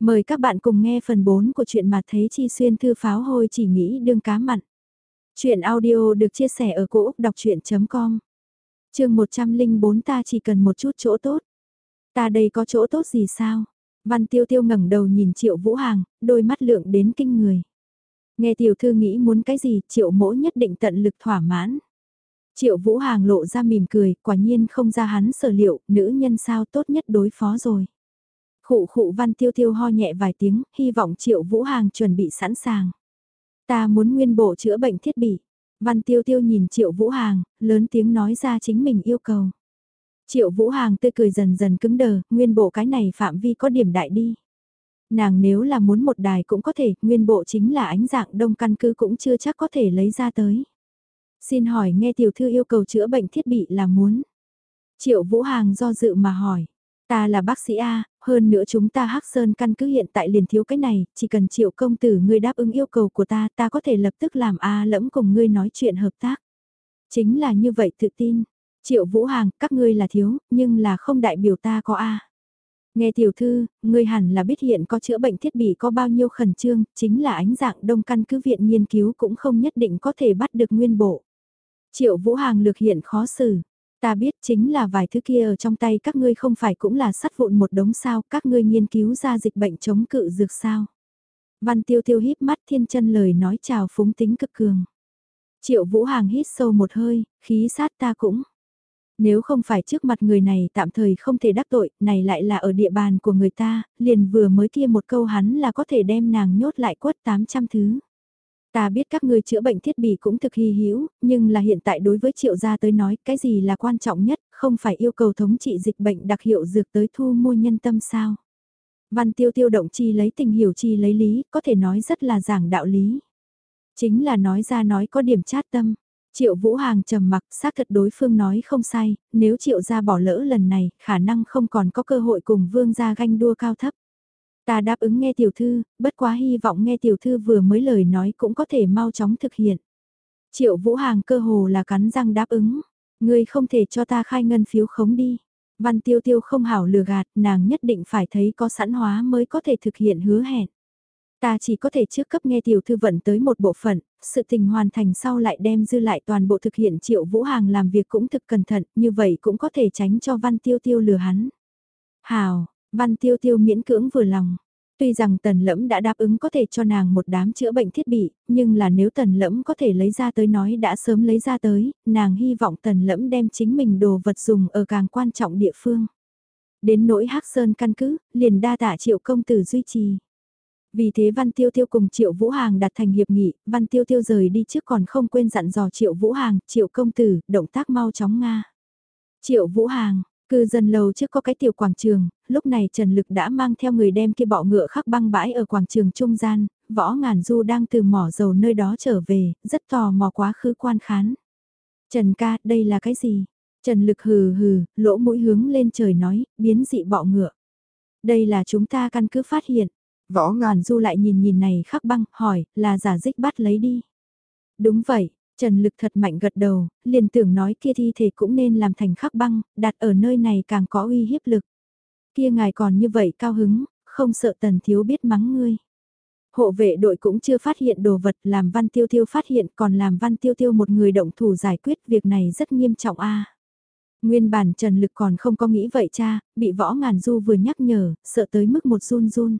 Mời các bạn cùng nghe phần 4 của truyện mà thấy chi xuyên thư pháo hôi chỉ nghĩ đương cá mặn. Chuyện audio được chia sẻ ở cỗ đọc chuyện.com Trường 104 ta chỉ cần một chút chỗ tốt. Ta đây có chỗ tốt gì sao? Văn tiêu tiêu ngẩng đầu nhìn triệu vũ hàng, đôi mắt lượng đến kinh người. Nghe tiểu thư nghĩ muốn cái gì, triệu mỗ nhất định tận lực thỏa mãn. Triệu vũ hàng lộ ra mỉm cười, quả nhiên không ra hắn sở liệu, nữ nhân sao tốt nhất đối phó rồi. Khụ khụ văn tiêu tiêu ho nhẹ vài tiếng, hy vọng triệu vũ hàng chuẩn bị sẵn sàng. Ta muốn nguyên bộ chữa bệnh thiết bị. Văn tiêu tiêu nhìn triệu vũ hàng, lớn tiếng nói ra chính mình yêu cầu. Triệu vũ hàng tươi cười dần dần cứng đờ, nguyên bộ cái này phạm vi có điểm đại đi. Nàng nếu là muốn một đài cũng có thể, nguyên bộ chính là ánh dạng đông căn cứ cũng chưa chắc có thể lấy ra tới. Xin hỏi nghe tiểu thư yêu cầu chữa bệnh thiết bị là muốn. Triệu vũ hàng do dự mà hỏi. Ta là bác sĩ A, hơn nữa chúng ta Hắc Sơn căn cứ hiện tại liền thiếu cái này, chỉ cần triệu công tử ngươi đáp ứng yêu cầu của ta, ta có thể lập tức làm A lẫm cùng ngươi nói chuyện hợp tác. Chính là như vậy tự tin. Triệu Vũ Hàng, các ngươi là thiếu, nhưng là không đại biểu ta có A. Nghe tiểu thư, ngươi hẳn là biết hiện có chữa bệnh thiết bị có bao nhiêu khẩn trương, chính là ánh dạng đông căn cứ viện nghiên cứu cũng không nhất định có thể bắt được nguyên bộ. Triệu Vũ Hàng lược hiện khó xử, Ta biết chính là vài thứ kia ở trong tay các ngươi không phải cũng là sắt vụn một đống sao, các ngươi nghiên cứu ra dịch bệnh chống cự dược sao. Văn tiêu tiêu híp mắt thiên chân lời nói chào phúng tính cực cường. Triệu vũ hàng hít sâu một hơi, khí sát ta cũng. Nếu không phải trước mặt người này tạm thời không thể đắc tội, này lại là ở địa bàn của người ta, liền vừa mới kia một câu hắn là có thể đem nàng nhốt lại quất 800 thứ. Ta biết các ngươi chữa bệnh thiết bị cũng thực hy hữu, nhưng là hiện tại đối với triệu gia tới nói cái gì là quan trọng nhất, không phải yêu cầu thống trị dịch bệnh đặc hiệu dược tới thu mua nhân tâm sao. Văn tiêu tiêu động chi lấy tình hiểu chi lấy lý, có thể nói rất là giảng đạo lý. Chính là nói ra nói có điểm chát tâm. Triệu Vũ Hàng trầm mặc, xác thật đối phương nói không sai, nếu Triệu gia bỏ lỡ lần này, khả năng không còn có cơ hội cùng Vương gia ganh đua cao thấp. Ta đáp ứng nghe tiểu thư, bất quá hy vọng nghe tiểu thư vừa mới lời nói cũng có thể mau chóng thực hiện. Triệu Vũ Hàng cơ hồ là cắn răng đáp ứng. Ngươi không thể cho ta khai ngân phiếu khống đi. Văn tiêu tiêu không hảo lừa gạt, nàng nhất định phải thấy có sẵn hóa mới có thể thực hiện hứa hẹn. Ta chỉ có thể trước cấp nghe tiểu thư vận tới một bộ phận, sự tình hoàn thành sau lại đem dư lại toàn bộ thực hiện triệu vũ hàng làm việc cũng thực cẩn thận, như vậy cũng có thể tránh cho văn tiêu tiêu lừa hắn. Hào, Văn tiêu tiêu miễn cưỡng vừa lòng. Tuy rằng tần lẫm đã đáp ứng có thể cho nàng một đám chữa bệnh thiết bị, nhưng là nếu tần lẫm có thể lấy ra tới nói đã sớm lấy ra tới, nàng hy vọng tần lẫm đem chính mình đồ vật dùng ở càng quan trọng địa phương. Đến nỗi hắc sơn căn cứ, liền đa tạ triệu công tử duy trì. Vì thế Văn Tiêu Tiêu cùng Triệu Vũ Hàng đặt thành hiệp nghị, Văn Tiêu Tiêu rời đi trước còn không quên dặn dò Triệu Vũ Hàng, Triệu công tử, động tác mau chóng Nga. Triệu Vũ Hàng, Cư dân lâu trước có cái tiểu quảng trường, lúc này Trần Lực đã mang theo người đem kia bọ ngựa khắc băng bãi ở quảng trường trung gian, võ ngàn du đang từ mỏ dầu nơi đó trở về, rất tò mò quá khứ quan khán. Trần ca, đây là cái gì? Trần Lực hừ hừ, lỗ mũi hướng lên trời nói, biến dị bọ ngựa. Đây là chúng ta căn cứ phát hiện. Võ ngàn du lại nhìn nhìn này khắc băng, hỏi, là giả dích bắt lấy đi. Đúng vậy, Trần Lực thật mạnh gật đầu, liền tưởng nói kia thi thể cũng nên làm thành khắc băng, đặt ở nơi này càng có uy hiếp lực. Kia ngài còn như vậy cao hứng, không sợ tần thiếu biết mắng ngươi. Hộ vệ đội cũng chưa phát hiện đồ vật làm văn tiêu tiêu phát hiện còn làm văn tiêu tiêu một người động thủ giải quyết việc này rất nghiêm trọng a Nguyên bản Trần Lực còn không có nghĩ vậy cha, bị võ ngàn du vừa nhắc nhở, sợ tới mức một run run.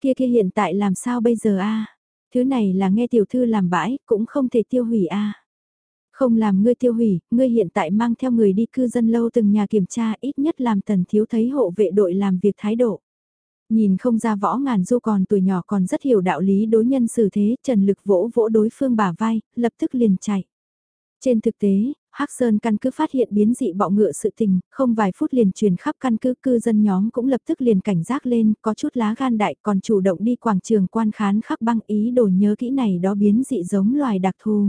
Kia kia hiện tại làm sao bây giờ a Thứ này là nghe tiểu thư làm bãi, cũng không thể tiêu hủy a. Không làm ngươi tiêu hủy, ngươi hiện tại mang theo người đi cư dân lâu từng nhà kiểm tra ít nhất làm tần thiếu thấy hộ vệ đội làm việc thái độ. Nhìn không ra võ ngàn du còn tuổi nhỏ còn rất hiểu đạo lý đối nhân xử thế, trần lực vỗ vỗ đối phương bả vai, lập tức liền chạy. Trên thực tế, Hắc Sơn căn cứ phát hiện biến dị bọ ngựa sự tình, không vài phút liền truyền khắp căn cứ cư dân nhóm cũng lập tức liền cảnh giác lên, có chút lá gan đại còn chủ động đi quảng trường quan khán khắc băng ý đồ nhớ kỹ này đó biến dị giống loài đặc thù.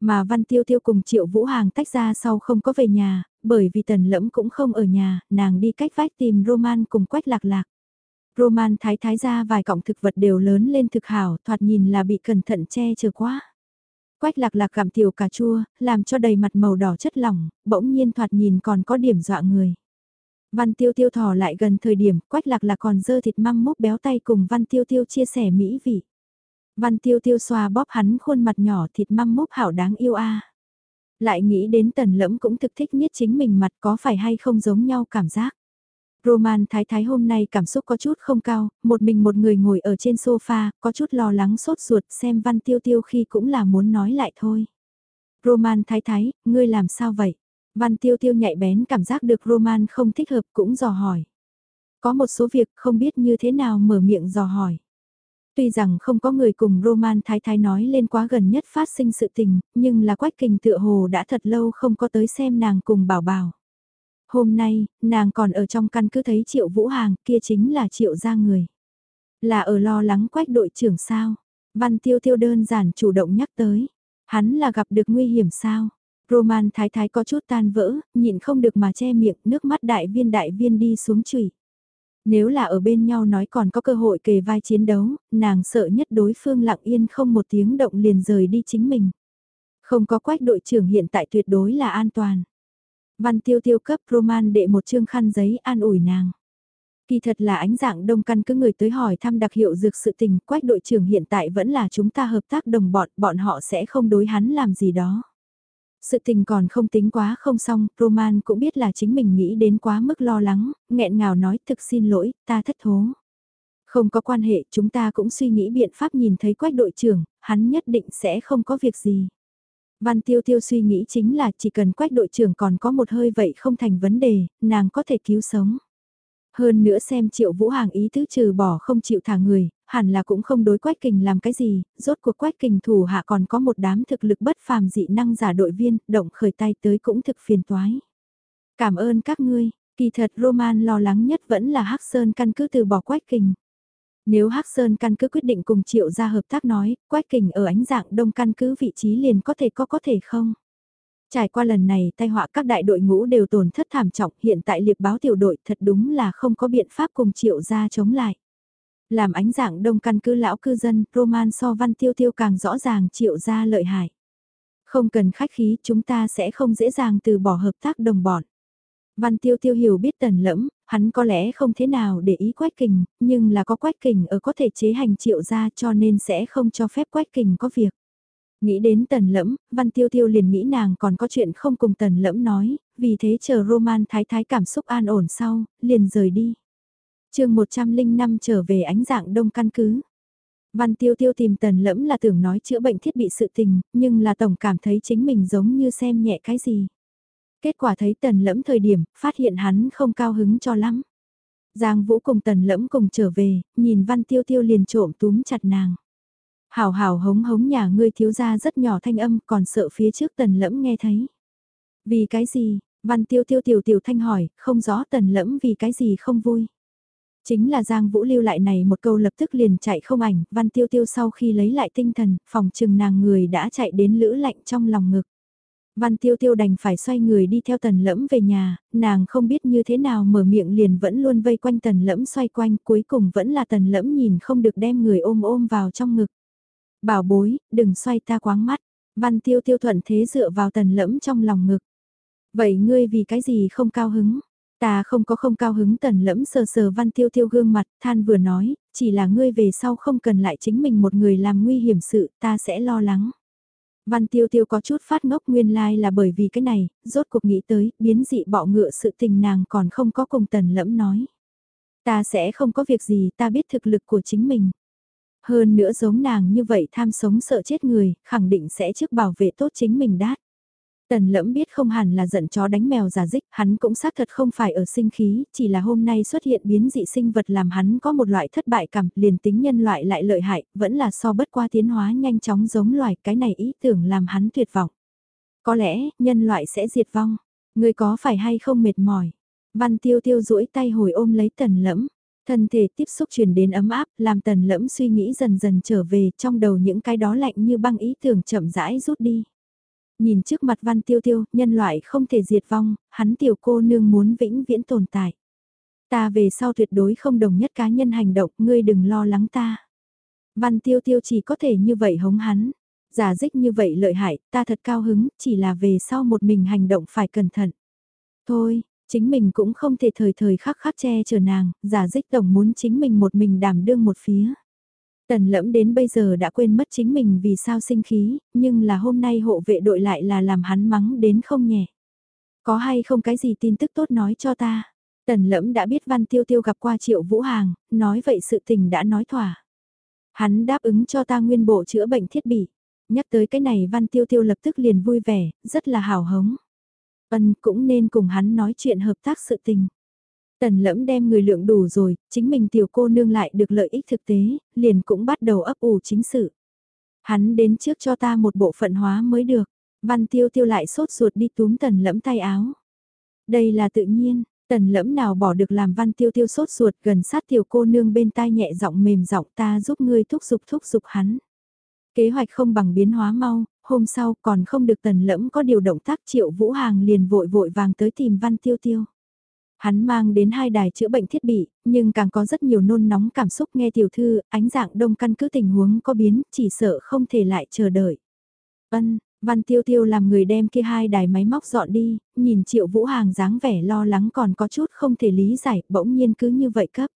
Mà Văn Tiêu Tiêu cùng Triệu Vũ Hàng tách ra sau không có về nhà, bởi vì Tần Lẫm cũng không ở nhà, nàng đi cách vách tìm Roman cùng Quách Lạc Lạc. Roman thái thái ra vài cọng thực vật đều lớn lên thực hảo, thoạt nhìn là bị cẩn thận che chở quá. Quách lạc lạc cảm tiểu cà chua, làm cho đầy mặt màu đỏ chất lỏng, bỗng nhiên thoạt nhìn còn có điểm dọa người. Văn Tiêu Tiêu thò lại gần thời điểm quách lạc là còn dơ thịt măng mốc béo tay cùng Văn Tiêu Tiêu chia sẻ mỹ vị. Văn Tiêu Tiêu xoa bóp hắn khuôn mặt nhỏ thịt măng mốc hảo đáng yêu a. Lại nghĩ đến tần lẫm cũng thực thích nhất chính mình mặt có phải hay không giống nhau cảm giác. Roman Thái Thái hôm nay cảm xúc có chút không cao, một mình một người ngồi ở trên sofa, có chút lo lắng sốt ruột xem Văn Tiêu Tiêu khi cũng là muốn nói lại thôi. Roman Thái Thái, ngươi làm sao vậy? Văn Tiêu Tiêu nhạy bén cảm giác được Roman không thích hợp cũng dò hỏi. Có một số việc không biết như thế nào mở miệng dò hỏi. Tuy rằng không có người cùng Roman Thái Thái nói lên quá gần nhất phát sinh sự tình, nhưng là Quách Kình tựa hồ đã thật lâu không có tới xem nàng cùng bảo bảo. Hôm nay, nàng còn ở trong căn cứ thấy Triệu Vũ Hàng, kia chính là Triệu gia người. Là ở lo lắng Quách đội trưởng sao? Văn Tiêu Tiêu đơn giản chủ động nhắc tới. Hắn là gặp được nguy hiểm sao? Roman Thái Thái có chút tan vỡ, nhịn không được mà che miệng, nước mắt đại viên đại viên đi xuống chửi. Nếu là ở bên nhau nói còn có cơ hội kề vai chiến đấu, nàng sợ nhất đối phương lặng yên không một tiếng động liền rời đi chính mình. Không có quách đội trưởng hiện tại tuyệt đối là an toàn. Văn tiêu tiêu cấp Roman đệ một chương khăn giấy an ủi nàng. Kỳ thật là ánh dạng đông căn cứ người tới hỏi thăm đặc hiệu dược sự tình, quách đội trưởng hiện tại vẫn là chúng ta hợp tác đồng bọn, bọn họ sẽ không đối hắn làm gì đó. Sự tình còn không tính quá không xong, Roman cũng biết là chính mình nghĩ đến quá mức lo lắng, nghẹn ngào nói thực xin lỗi, ta thất thố. Không có quan hệ, chúng ta cũng suy nghĩ biện pháp nhìn thấy quách đội trưởng, hắn nhất định sẽ không có việc gì. Văn Tiêu Tiêu suy nghĩ chính là chỉ cần quách đội trưởng còn có một hơi vậy không thành vấn đề, nàng có thể cứu sống. Hơn nữa xem triệu vũ hàng ý tứ trừ bỏ không chịu thả người, hẳn là cũng không đối quách kình làm cái gì, rốt cuộc quách kình thủ hạ còn có một đám thực lực bất phàm dị năng giả đội viên, động khởi tay tới cũng thực phiền toái. Cảm ơn các ngươi, kỳ thật Roman lo lắng nhất vẫn là Hắc Sơn căn cứ từ bỏ quách kình. Nếu Hắc Sơn căn cứ quyết định cùng triệu gia hợp tác nói, quách kình ở ánh dạng đông căn cứ vị trí liền có thể có có thể không? Trải qua lần này tai họa các đại đội ngũ đều tổn thất thảm trọng hiện tại liệp báo tiểu đội thật đúng là không có biện pháp cùng triệu gia chống lại. Làm ánh dạng đông căn cứ lão cư dân, Roman so văn tiêu tiêu càng rõ ràng triệu gia lợi hại. Không cần khách khí chúng ta sẽ không dễ dàng từ bỏ hợp tác đồng bọn. Văn tiêu tiêu hiểu biết tần lẫm, hắn có lẽ không thế nào để ý quách kình, nhưng là có quách kình ở có thể chế hành triệu ra cho nên sẽ không cho phép quách kình có việc. Nghĩ đến tần lẫm, văn tiêu tiêu liền nghĩ nàng còn có chuyện không cùng tần lẫm nói, vì thế chờ Roman thái thái cảm xúc an ổn sau, liền rời đi. chương 105 trở về ánh dạng đông căn cứ. Văn tiêu tiêu tìm tần lẫm là tưởng nói chữa bệnh thiết bị sự tình, nhưng là tổng cảm thấy chính mình giống như xem nhẹ cái gì. Kết quả thấy tần lẫm thời điểm, phát hiện hắn không cao hứng cho lắm. Giang Vũ cùng tần lẫm cùng trở về, nhìn văn tiêu tiêu liền trộm túm chặt nàng. Hảo hảo hống hống nhà ngươi thiếu gia rất nhỏ thanh âm còn sợ phía trước tần lẫm nghe thấy. Vì cái gì, văn tiêu tiêu tiểu tiểu thanh hỏi, không rõ tần lẫm vì cái gì không vui. Chính là Giang Vũ lưu lại này một câu lập tức liền chạy không ảnh, văn tiêu tiêu sau khi lấy lại tinh thần, phòng trừng nàng người đã chạy đến lữ lạnh trong lòng ngực. Văn tiêu tiêu đành phải xoay người đi theo tần lẫm về nhà, nàng không biết như thế nào mở miệng liền vẫn luôn vây quanh tần lẫm xoay quanh, cuối cùng vẫn là tần lẫm nhìn không được đem người ôm ôm vào trong ngực. Bảo bối, đừng xoay ta quáng mắt. Văn tiêu tiêu thuận thế dựa vào tần lẫm trong lòng ngực. Vậy ngươi vì cái gì không cao hứng? Ta không có không cao hứng tần lẫm sờ sờ văn tiêu tiêu gương mặt, than vừa nói, chỉ là ngươi về sau không cần lại chính mình một người làm nguy hiểm sự, ta sẽ lo lắng. Văn tiêu tiêu có chút phát ngốc nguyên lai like là bởi vì cái này, rốt cuộc nghĩ tới, biến dị bọ ngựa sự tình nàng còn không có cùng tần lẫm nói. Ta sẽ không có việc gì, ta biết thực lực của chính mình. Hơn nữa giống nàng như vậy tham sống sợ chết người, khẳng định sẽ trước bảo vệ tốt chính mình đát. Tần lẫm biết không hẳn là giận chó đánh mèo giả dích, hắn cũng xác thật không phải ở sinh khí, chỉ là hôm nay xuất hiện biến dị sinh vật làm hắn có một loại thất bại cảm, liền tính nhân loại lại lợi hại, vẫn là so bất qua tiến hóa nhanh chóng giống loài, cái này ý tưởng làm hắn tuyệt vọng. Có lẽ, nhân loại sẽ diệt vong, người có phải hay không mệt mỏi. Văn tiêu tiêu duỗi tay hồi ôm lấy tần lẫm, Thân thể tiếp xúc truyền đến ấm áp, làm tần lẫm suy nghĩ dần dần trở về, trong đầu những cái đó lạnh như băng ý tưởng chậm rãi rút đi. Nhìn trước mặt văn tiêu tiêu, nhân loại không thể diệt vong, hắn tiểu cô nương muốn vĩnh viễn tồn tại. Ta về sau tuyệt đối không đồng nhất cá nhân hành động, ngươi đừng lo lắng ta. Văn tiêu tiêu chỉ có thể như vậy hống hắn. Giả dích như vậy lợi hại, ta thật cao hứng, chỉ là về sau một mình hành động phải cẩn thận. Thôi, Chính mình cũng không thể thời thời khắc khắc che chở nàng, giả dích tổng muốn chính mình một mình đảm đương một phía. Tần lẫm đến bây giờ đã quên mất chính mình vì sao sinh khí, nhưng là hôm nay hộ vệ đội lại là làm hắn mắng đến không nhẹ. Có hay không cái gì tin tức tốt nói cho ta? Tần lẫm đã biết Văn Tiêu Tiêu gặp qua Triệu Vũ Hàng, nói vậy sự tình đã nói thỏa. Hắn đáp ứng cho ta nguyên bộ chữa bệnh thiết bị. Nhắc tới cái này Văn Tiêu Tiêu lập tức liền vui vẻ, rất là hào hống. Ân cũng nên cùng hắn nói chuyện hợp tác sự tình. Tần lẫm đem người lượng đủ rồi, chính mình tiểu cô nương lại được lợi ích thực tế, liền cũng bắt đầu ấp ủ chính sự. Hắn đến trước cho ta một bộ phận hóa mới được, văn tiêu tiêu lại sốt ruột đi túm tần lẫm tay áo. Đây là tự nhiên, tần lẫm nào bỏ được làm văn tiêu tiêu sốt ruột gần sát tiểu cô nương bên tai nhẹ giọng mềm giọng ta giúp ngươi thúc giục thúc giục hắn. Kế hoạch không bằng biến hóa mau, hôm sau còn không được tần lẫm có điều động tác triệu vũ hàng liền vội vội vàng tới tìm văn tiêu tiêu. Hắn mang đến hai đài chữa bệnh thiết bị, nhưng càng có rất nhiều nôn nóng cảm xúc nghe tiểu thư, ánh dạng đông căn cứ tình huống có biến, chỉ sợ không thể lại chờ đợi. Ân, Văn Tiêu Tiêu làm người đem kia hai đài máy móc dọn đi, nhìn Triệu Vũ Hàng dáng vẻ lo lắng còn có chút không thể lý giải, bỗng nhiên cứ như vậy cấp.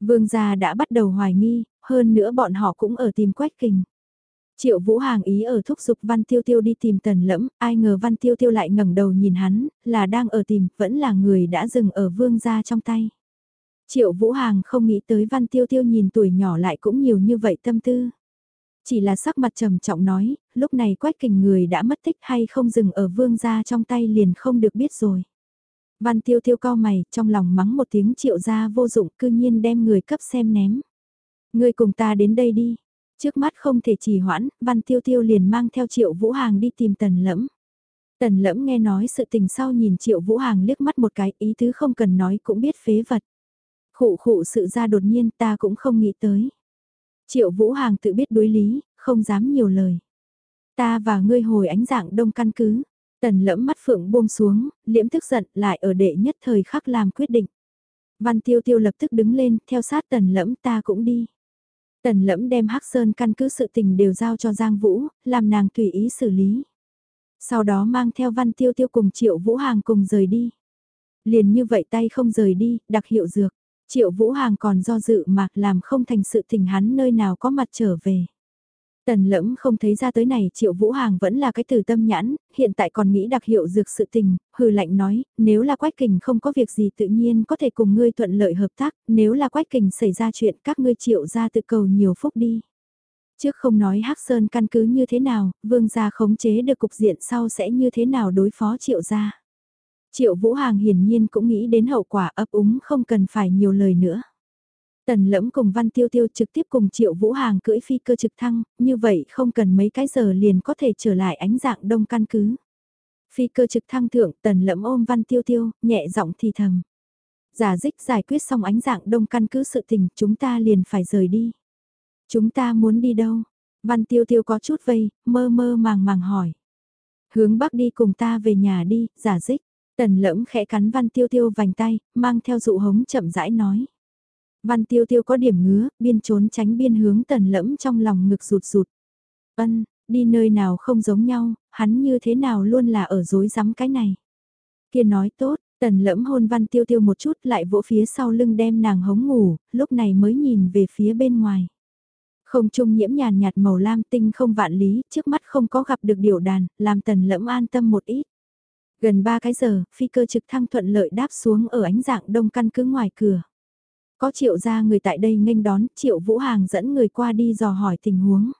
Vương gia đã bắt đầu hoài nghi, hơn nữa bọn họ cũng ở tìm quách kình. Triệu Vũ Hàng ý ở thúc giục Văn Tiêu Tiêu đi tìm tần lẫm, ai ngờ Văn Tiêu Tiêu lại ngẩng đầu nhìn hắn, là đang ở tìm, vẫn là người đã dừng ở vương gia trong tay. Triệu Vũ Hàng không nghĩ tới Văn Tiêu Tiêu nhìn tuổi nhỏ lại cũng nhiều như vậy tâm tư. Chỉ là sắc mặt trầm trọng nói, lúc này quách kình người đã mất tích hay không dừng ở vương gia trong tay liền không được biết rồi. Văn Tiêu Tiêu cao mày, trong lòng mắng một tiếng triệu gia vô dụng cư nhiên đem người cấp xem ném. Người cùng ta đến đây đi, Trước mắt không thể trì hoãn, Văn Tiêu Tiêu liền mang theo Triệu Vũ Hàng đi tìm Tần Lẫm. Tần Lẫm nghe nói sự tình sau nhìn Triệu Vũ Hàng liếc mắt một cái, ý tứ không cần nói cũng biết phế vật. Khụ khụ sự ra đột nhiên ta cũng không nghĩ tới. Triệu Vũ Hàng tự biết đối lý, không dám nhiều lời. Ta và ngươi hồi ánh dạng đông căn cứ. Tần lẫm mắt phượng buông xuống, liễm tức giận lại ở đệ nhất thời khắc làm quyết định. Văn tiêu tiêu lập tức đứng lên, theo sát tần lẫm ta cũng đi. Tần lẫm đem Hắc Sơn căn cứ sự tình đều giao cho Giang Vũ, làm nàng tùy ý xử lý. Sau đó mang theo Văn Tiêu Tiêu cùng Triệu Vũ Hàng cùng rời đi. Liền như vậy tay không rời đi, đặc hiệu dược. Triệu Vũ Hàng còn do dự mà làm không thành sự tình hắn nơi nào có mặt trở về. Tần lẫm không thấy ra tới này triệu vũ hàng vẫn là cái từ tâm nhãn, hiện tại còn nghĩ đặc hiệu dược sự tình, hừ lạnh nói, nếu là quách kình không có việc gì tự nhiên có thể cùng ngươi thuận lợi hợp tác, nếu là quách kình xảy ra chuyện các ngươi triệu ra tự cầu nhiều phúc đi. Trước không nói Hắc Sơn căn cứ như thế nào, vương gia khống chế được cục diện sau sẽ như thế nào đối phó triệu gia. Triệu vũ hàng hiển nhiên cũng nghĩ đến hậu quả ấp úng không cần phải nhiều lời nữa. Tần lẫm cùng Văn Tiêu Tiêu trực tiếp cùng Triệu Vũ Hàng cưỡi phi cơ trực thăng, như vậy không cần mấy cái giờ liền có thể trở lại ánh dạng đông căn cứ. Phi cơ trực thăng thượng tần lẫm ôm Văn Tiêu Tiêu, nhẹ giọng thì thầm. Giả dích giải quyết xong ánh dạng đông căn cứ sự tình, chúng ta liền phải rời đi. Chúng ta muốn đi đâu? Văn Tiêu Tiêu có chút vây, mơ mơ màng màng hỏi. Hướng bắc đi cùng ta về nhà đi, giả dích. Tần lẫm khẽ cắn Văn Tiêu Tiêu vành tay, mang theo dụ hống chậm rãi nói. Văn tiêu tiêu có điểm ngứa, biên trốn tránh biên hướng tần lẫm trong lòng ngực rụt rụt. Ân, đi nơi nào không giống nhau, hắn như thế nào luôn là ở dối rắm cái này. Kia nói tốt, tần lẫm hôn văn tiêu tiêu một chút lại vỗ phía sau lưng đem nàng hống ngủ, lúc này mới nhìn về phía bên ngoài. Không trung nhiễm nhàn nhạt màu lam tinh không vạn lý, trước mắt không có gặp được điều đàn, làm tần lẫm an tâm một ít. Gần 3 cái giờ, phi cơ trực thăng thuận lợi đáp xuống ở ánh dạng đông căn cứ ngoài cửa. Có triệu gia người tại đây nghênh đón, triệu vũ hàng dẫn người qua đi dò hỏi tình huống.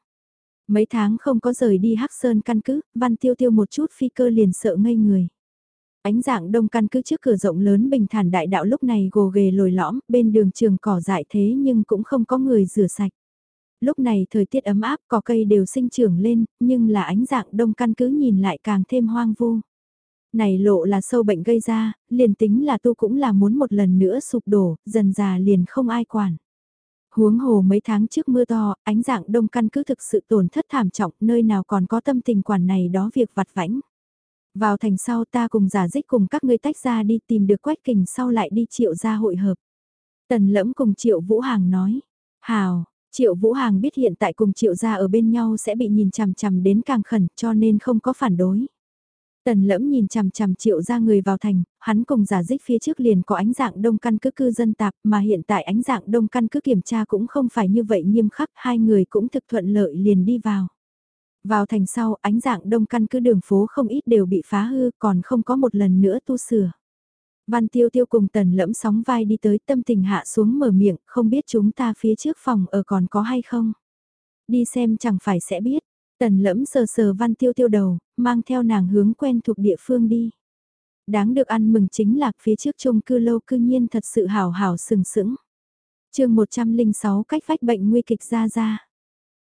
Mấy tháng không có rời đi Hắc Sơn căn cứ, văn tiêu tiêu một chút phi cơ liền sợ ngây người. Ánh dạng đông căn cứ trước cửa rộng lớn bình thản đại đạo lúc này gồ ghề lồi lõm, bên đường trường cỏ dại thế nhưng cũng không có người rửa sạch. Lúc này thời tiết ấm áp cỏ cây đều sinh trưởng lên, nhưng là ánh dạng đông căn cứ nhìn lại càng thêm hoang vu. Này lộ là sâu bệnh gây ra, liền tính là tu cũng là muốn một lần nữa sụp đổ, dần già liền không ai quản. Huống hồ mấy tháng trước mưa to, ánh dạng đông căn cứ thực sự tổn thất thảm trọng, nơi nào còn có tâm tình quản này đó việc vặt vãnh. Vào thành sau ta cùng giả dích cùng các ngươi tách ra đi tìm được quách kình sau lại đi triệu ra hội hợp. Tần lẫm cùng triệu vũ hàng nói, hào, Triệu Vũ Hàng biết hiện tại cùng Triệu gia ở bên nhau sẽ bị nhìn chằm chằm đến càng khẩn cho nên không có phản đối. Tần lẫm nhìn chằm chằm triệu ra người vào thành, hắn cùng giả dích phía trước liền có ánh dạng đông căn cứ cư dân tạp mà hiện tại ánh dạng đông căn cứ kiểm tra cũng không phải như vậy nghiêm khắc, hai người cũng thực thuận lợi liền đi vào. Vào thành sau, ánh dạng đông căn cứ đường phố không ít đều bị phá hư còn không có một lần nữa tu sửa. Văn tiêu tiêu cùng tần lẫm sóng vai đi tới tâm tình hạ xuống mở miệng, không biết chúng ta phía trước phòng ở còn có hay không. Đi xem chẳng phải sẽ biết, tần lẫm sờ sờ văn tiêu tiêu đầu, mang theo nàng hướng quen thuộc địa phương đi. Đáng được ăn mừng chính là phía trước chung cư lâu cư nhiên thật sự hào hào sừng sững. chương 106 cách phách bệnh nguy kịch ra ra.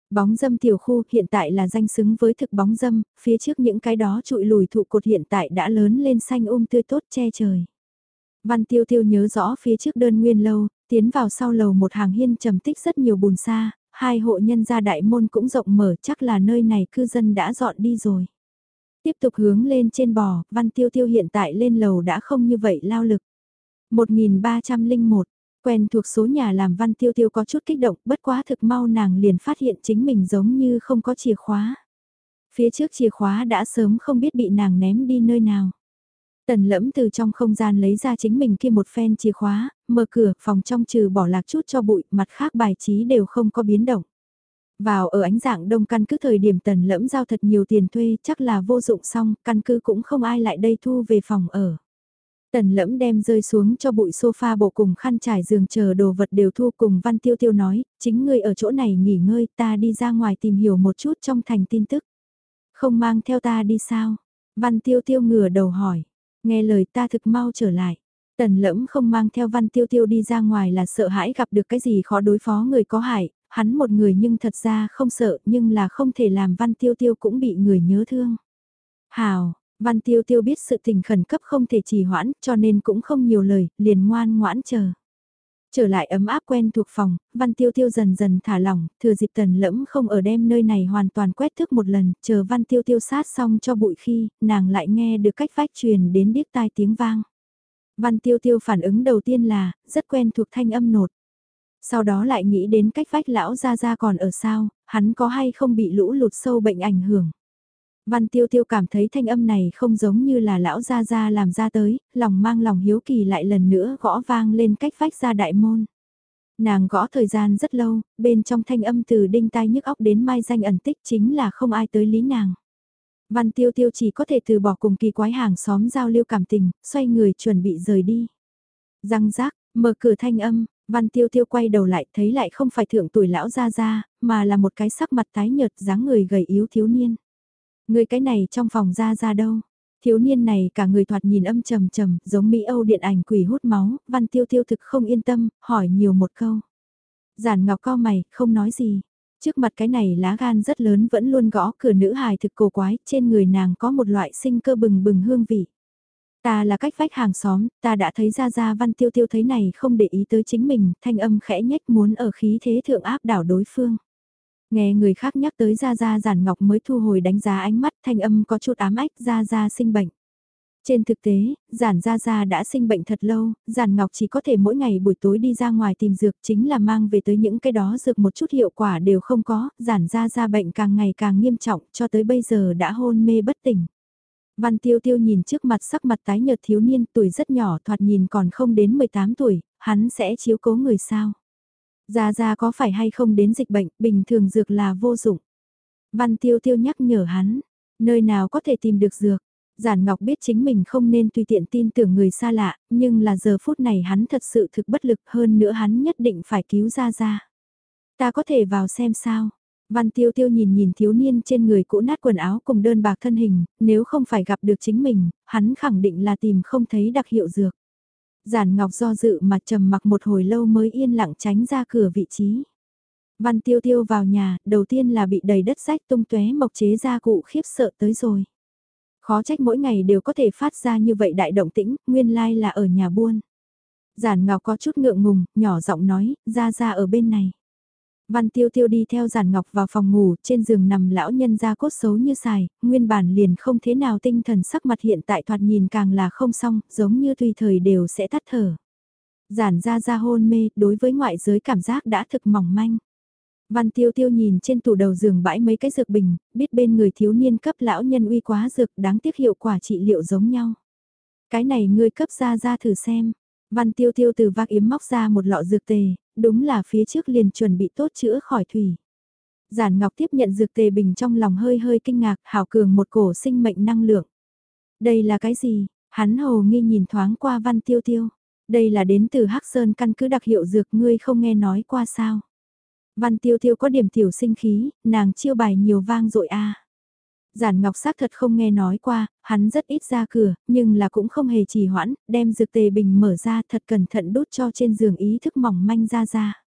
Bóng dâm tiểu khu hiện tại là danh xứng với thực bóng dâm, phía trước những cái đó trụi lùi thụ cột hiện tại đã lớn lên xanh um tươi tốt che trời. Văn tiêu tiêu nhớ rõ phía trước đơn nguyên lâu, tiến vào sau lầu một hàng hiên trầm tích rất nhiều bùn xa, hai hộ nhân gia đại môn cũng rộng mở chắc là nơi này cư dân đã dọn đi rồi. Tiếp tục hướng lên trên bò, văn tiêu tiêu hiện tại lên lầu đã không như vậy lao lực. 1301, quen thuộc số nhà làm văn tiêu tiêu có chút kích động, bất quá thực mau nàng liền phát hiện chính mình giống như không có chìa khóa. Phía trước chìa khóa đã sớm không biết bị nàng ném đi nơi nào. Tần lẫm từ trong không gian lấy ra chính mình kia một phen chìa khóa, mở cửa, phòng trong trừ bỏ lạc chút cho bụi, mặt khác bài trí đều không có biến động. Vào ở ánh dạng đông căn cứ thời điểm tần lẫm giao thật nhiều tiền thuê chắc là vô dụng xong, căn cứ cũng không ai lại đây thu về phòng ở. Tần lẫm đem rơi xuống cho bụi sofa bộ cùng khăn trải giường chờ đồ vật đều thu cùng Văn Tiêu Tiêu nói, chính ngươi ở chỗ này nghỉ ngơi ta đi ra ngoài tìm hiểu một chút trong thành tin tức. Không mang theo ta đi sao? Văn Tiêu Tiêu ngửa đầu hỏi, nghe lời ta thực mau trở lại. Tần lẫm không mang theo Văn Tiêu Tiêu đi ra ngoài là sợ hãi gặp được cái gì khó đối phó người có hại, hắn một người nhưng thật ra không sợ nhưng là không thể làm Văn Tiêu Tiêu cũng bị người nhớ thương. Hào, Văn Tiêu Tiêu biết sự tình khẩn cấp không thể trì hoãn cho nên cũng không nhiều lời, liền ngoan ngoãn chờ. Trở lại ấm áp quen thuộc phòng, Văn Tiêu Tiêu dần dần thả lỏng, thừa dịp tần lẫm không ở đem nơi này hoàn toàn quét thức một lần, chờ Văn Tiêu Tiêu sát xong cho bụi khi, nàng lại nghe được cách vách truyền đến điếc tai tiếng vang. Văn Tiêu Tiêu phản ứng đầu tiên là, rất quen thuộc thanh âm nột. Sau đó lại nghĩ đến cách vách lão ra ra còn ở sao, hắn có hay không bị lũ lụt sâu bệnh ảnh hưởng. Văn tiêu tiêu cảm thấy thanh âm này không giống như là lão gia gia làm ra tới, lòng mang lòng hiếu kỳ lại lần nữa gõ vang lên cách vách ra đại môn. Nàng gõ thời gian rất lâu, bên trong thanh âm từ đinh tai nhức óc đến mai danh ẩn tích chính là không ai tới lý nàng. Văn tiêu tiêu chỉ có thể từ bỏ cùng kỳ quái hàng xóm giao lưu cảm tình, xoay người chuẩn bị rời đi. Răng rác, mở cửa thanh âm, văn tiêu tiêu quay đầu lại thấy lại không phải thượng tuổi lão gia gia, mà là một cái sắc mặt tái nhợt dáng người gầy yếu thiếu niên. Người cái này trong phòng ra ra đâu? Thiếu niên này cả người thoạt nhìn âm trầm trầm, giống Mỹ Âu điện ảnh quỷ hút máu, văn tiêu tiêu thực không yên tâm, hỏi nhiều một câu. Giản ngọc co mày, không nói gì. Trước mặt cái này lá gan rất lớn vẫn luôn gõ cửa nữ hài thực cổ quái, trên người nàng có một loại sinh cơ bừng bừng hương vị. Ta là cách vách hàng xóm, ta đã thấy ra ra văn tiêu tiêu thấy này không để ý tới chính mình, thanh âm khẽ nhách muốn ở khí thế thượng áp đảo đối phương. Nghe người khác nhắc tới Gia Gia Giản Ngọc mới thu hồi đánh giá ánh mắt thanh âm có chút ám ách Gia Gia sinh bệnh. Trên thực tế, Giản Gia Gia đã sinh bệnh thật lâu, Giản Ngọc chỉ có thể mỗi ngày buổi tối đi ra ngoài tìm dược chính là mang về tới những cái đó dược một chút hiệu quả đều không có, Giản Gia Gia bệnh càng ngày càng nghiêm trọng cho tới bây giờ đã hôn mê bất tỉnh. Văn Tiêu Tiêu nhìn trước mặt sắc mặt tái nhợt thiếu niên tuổi rất nhỏ thoạt nhìn còn không đến 18 tuổi, hắn sẽ chiếu cố người sao. Gia Gia có phải hay không đến dịch bệnh, bình thường dược là vô dụng. Văn Tiêu Tiêu nhắc nhở hắn, nơi nào có thể tìm được dược. Giản Ngọc biết chính mình không nên tùy tiện tin tưởng người xa lạ, nhưng là giờ phút này hắn thật sự thực bất lực hơn nữa hắn nhất định phải cứu Gia Gia. Ta có thể vào xem sao. Văn Tiêu Tiêu nhìn nhìn thiếu niên trên người cũ nát quần áo cùng đơn bạc thân hình, nếu không phải gặp được chính mình, hắn khẳng định là tìm không thấy đặc hiệu dược. Giản Ngọc do dự mà trầm mặc một hồi lâu mới yên lặng tránh ra cửa vị trí. Văn Tiêu Tiêu vào nhà, đầu tiên là bị đầy đất rách tung tóe mộc chế ra cụ khiếp sợ tới rồi. Khó trách mỗi ngày đều có thể phát ra như vậy đại động tĩnh, nguyên lai là ở nhà buôn. Giản Ngọc có chút ngượng ngùng, nhỏ giọng nói, ra ra ở bên này. Văn tiêu tiêu đi theo giản ngọc vào phòng ngủ, trên giường nằm lão nhân ra cốt xấu như xài, nguyên bản liền không thế nào tinh thần sắc mặt hiện tại thoạt nhìn càng là không xong, giống như tùy thời đều sẽ tắt thở. Giản ra ra hôn mê, đối với ngoại giới cảm giác đã thực mỏng manh. Văn tiêu tiêu nhìn trên tủ đầu giường bãi mấy cái dược bình, biết bên người thiếu niên cấp lão nhân uy quá dược đáng tiếc hiệu quả trị liệu giống nhau. Cái này ngươi cấp ra ra thử xem. Văn tiêu tiêu từ vác yếm móc ra một lọ dược tề, đúng là phía trước liền chuẩn bị tốt chữa khỏi thủy. Giản Ngọc tiếp nhận dược tề bình trong lòng hơi hơi kinh ngạc, hảo cường một cổ sinh mệnh năng lượng. Đây là cái gì? Hắn hồ nghi nhìn thoáng qua văn tiêu tiêu. Đây là đến từ Hắc Sơn căn cứ đặc hiệu dược ngươi không nghe nói qua sao. Văn tiêu tiêu có điểm tiểu sinh khí, nàng chiêu bài nhiều vang dội a. Giản Ngọc xác thật không nghe nói qua, hắn rất ít ra cửa, nhưng là cũng không hề trì hoãn, đem dược tề bình mở ra thật cẩn thận đút cho trên giường ý thức mỏng manh ra ra.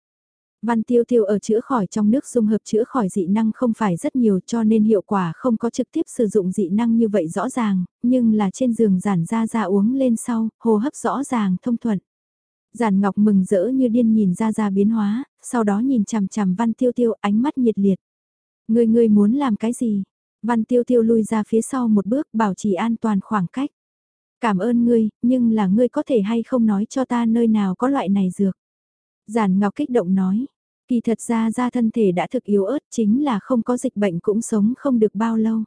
Văn tiêu tiêu ở chữa khỏi trong nước dung hợp chữa khỏi dị năng không phải rất nhiều cho nên hiệu quả không có trực tiếp sử dụng dị năng như vậy rõ ràng, nhưng là trên giường giản ra ra uống lên sau, hô hấp rõ ràng thông thuận. Giản Ngọc mừng rỡ như điên nhìn ra ra biến hóa, sau đó nhìn chằm chằm Văn Tiêu Tiêu ánh mắt nhiệt liệt. Người người muốn làm cái gì? Văn Tiêu Tiêu lui ra phía sau một bước bảo trì an toàn khoảng cách. Cảm ơn ngươi, nhưng là ngươi có thể hay không nói cho ta nơi nào có loại này dược. Giản Ngọc kích động nói, kỳ thật ra ra thân thể đã thực yếu ớt chính là không có dịch bệnh cũng sống không được bao lâu.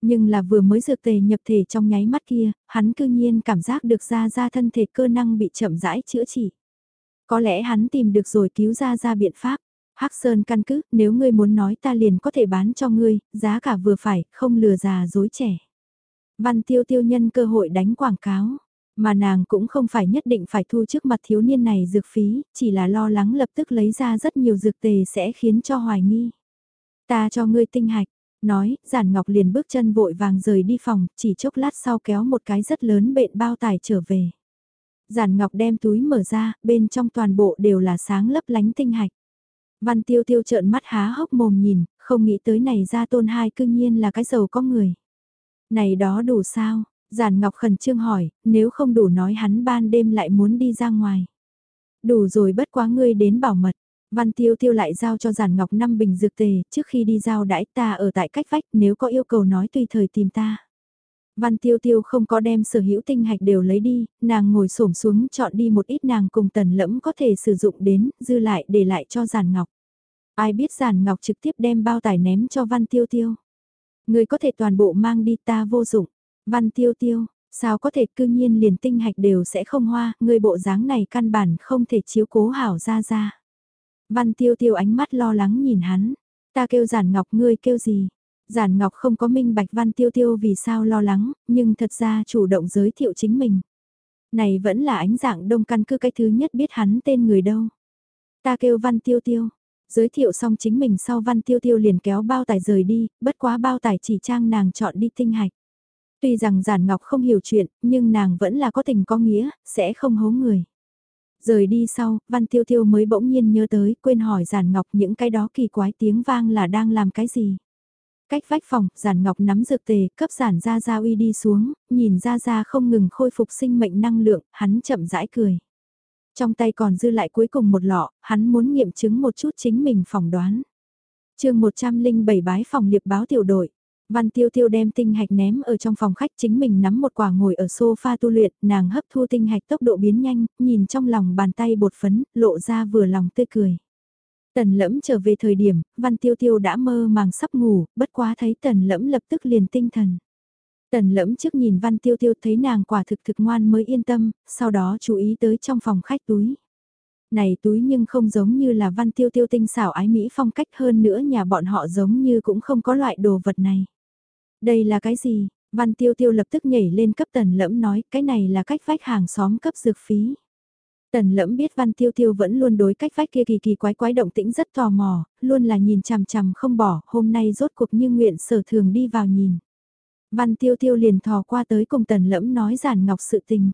Nhưng là vừa mới dược tề nhập thể trong nháy mắt kia, hắn cư nhiên cảm giác được ra ra thân thể cơ năng bị chậm rãi chữa trị. Có lẽ hắn tìm được rồi cứu ra ra biện pháp. Hắc Sơn căn cứ, nếu ngươi muốn nói ta liền có thể bán cho ngươi, giá cả vừa phải, không lừa già dối trẻ. Văn tiêu tiêu nhân cơ hội đánh quảng cáo, mà nàng cũng không phải nhất định phải thu trước mặt thiếu niên này dược phí, chỉ là lo lắng lập tức lấy ra rất nhiều dược tề sẽ khiến cho hoài nghi. Ta cho ngươi tinh hạch, nói, giản ngọc liền bước chân vội vàng rời đi phòng, chỉ chốc lát sau kéo một cái rất lớn bện bao tải trở về. Giản ngọc đem túi mở ra, bên trong toàn bộ đều là sáng lấp lánh tinh hạch. Văn tiêu tiêu trợn mắt há hốc mồm nhìn, không nghĩ tới này ra tôn hai cương nhiên là cái giàu có người. Này đó đủ sao? Giản Ngọc khẩn trương hỏi, nếu không đủ nói hắn ban đêm lại muốn đi ra ngoài. Đủ rồi bất quá ngươi đến bảo mật. Văn Tiêu Tiêu lại giao cho Giản Ngọc năm bình dược tề, trước khi đi giao đãi ta ở tại cách vách, nếu có yêu cầu nói tùy thời tìm ta. Văn Tiêu Tiêu không có đem sở hữu tinh hạch đều lấy đi, nàng ngồi xổm xuống chọn đi một ít nàng cùng tần lẫm có thể sử dụng đến, dư lại để lại cho Giản Ngọc. Ai biết Giản Ngọc trực tiếp đem bao tải ném cho Văn Tiêu Tiêu. Người có thể toàn bộ mang đi ta vô dụng. Văn Tiêu Tiêu, sao có thể cư nhiên liền tinh hạch đều sẽ không hoa, người bộ dáng này căn bản không thể chiếu cố hảo ra ra. Văn Tiêu Tiêu ánh mắt lo lắng nhìn hắn, ta kêu Giản Ngọc ngươi kêu gì? Giản Ngọc không có minh bạch Văn Tiêu Tiêu vì sao lo lắng, nhưng thật ra chủ động giới thiệu chính mình. Này vẫn là ánh dạng đông căn cứ cái thứ nhất biết hắn tên người đâu. Ta kêu Văn Tiêu Tiêu. Giới thiệu xong chính mình sau Văn Tiêu Tiêu liền kéo bao tải rời đi, bất quá bao tải chỉ trang nàng chọn đi tinh hạch. Tuy rằng Giản Ngọc không hiểu chuyện, nhưng nàng vẫn là có tình có nghĩa, sẽ không hố người. Rời đi sau, Văn Tiêu Tiêu mới bỗng nhiên nhớ tới, quên hỏi Giản Ngọc những cái đó kỳ quái tiếng vang là đang làm cái gì. Cách vách phòng, Giản Ngọc nắm dược tề, cấp Giản ra Gia uy đi xuống, nhìn Gia Gia không ngừng khôi phục sinh mệnh năng lượng, hắn chậm rãi cười. Trong tay còn dư lại cuối cùng một lọ, hắn muốn nghiệm chứng một chút chính mình phỏng đoán. chương 107 bái phòng liệp báo tiểu đội. Văn tiêu tiêu đem tinh hạch ném ở trong phòng khách chính mình nắm một quả ngồi ở sofa tu luyện, nàng hấp thu tinh hạch tốc độ biến nhanh, nhìn trong lòng bàn tay bột phấn, lộ ra vừa lòng tươi cười. Tần lẫm trở về thời điểm, văn tiêu tiêu đã mơ màng sắp ngủ, bất quá thấy tần lẫm lập tức liền tinh thần. Tần lẫm trước nhìn văn tiêu tiêu thấy nàng quả thực thực ngoan mới yên tâm, sau đó chú ý tới trong phòng khách túi. Này túi nhưng không giống như là văn tiêu tiêu tinh xảo ái Mỹ phong cách hơn nữa nhà bọn họ giống như cũng không có loại đồ vật này. Đây là cái gì? Văn tiêu tiêu lập tức nhảy lên cấp tần lẫm nói cái này là cách vách hàng xóm cấp dược phí. Tần lẫm biết văn tiêu tiêu vẫn luôn đối cách vách kia kỳ kỳ quái quái động tĩnh rất tò mò, luôn là nhìn chằm chằm không bỏ, hôm nay rốt cuộc như nguyện sở thường đi vào nhìn. Văn tiêu tiêu liền thò qua tới cùng tần lẫm nói giản ngọc sự tình.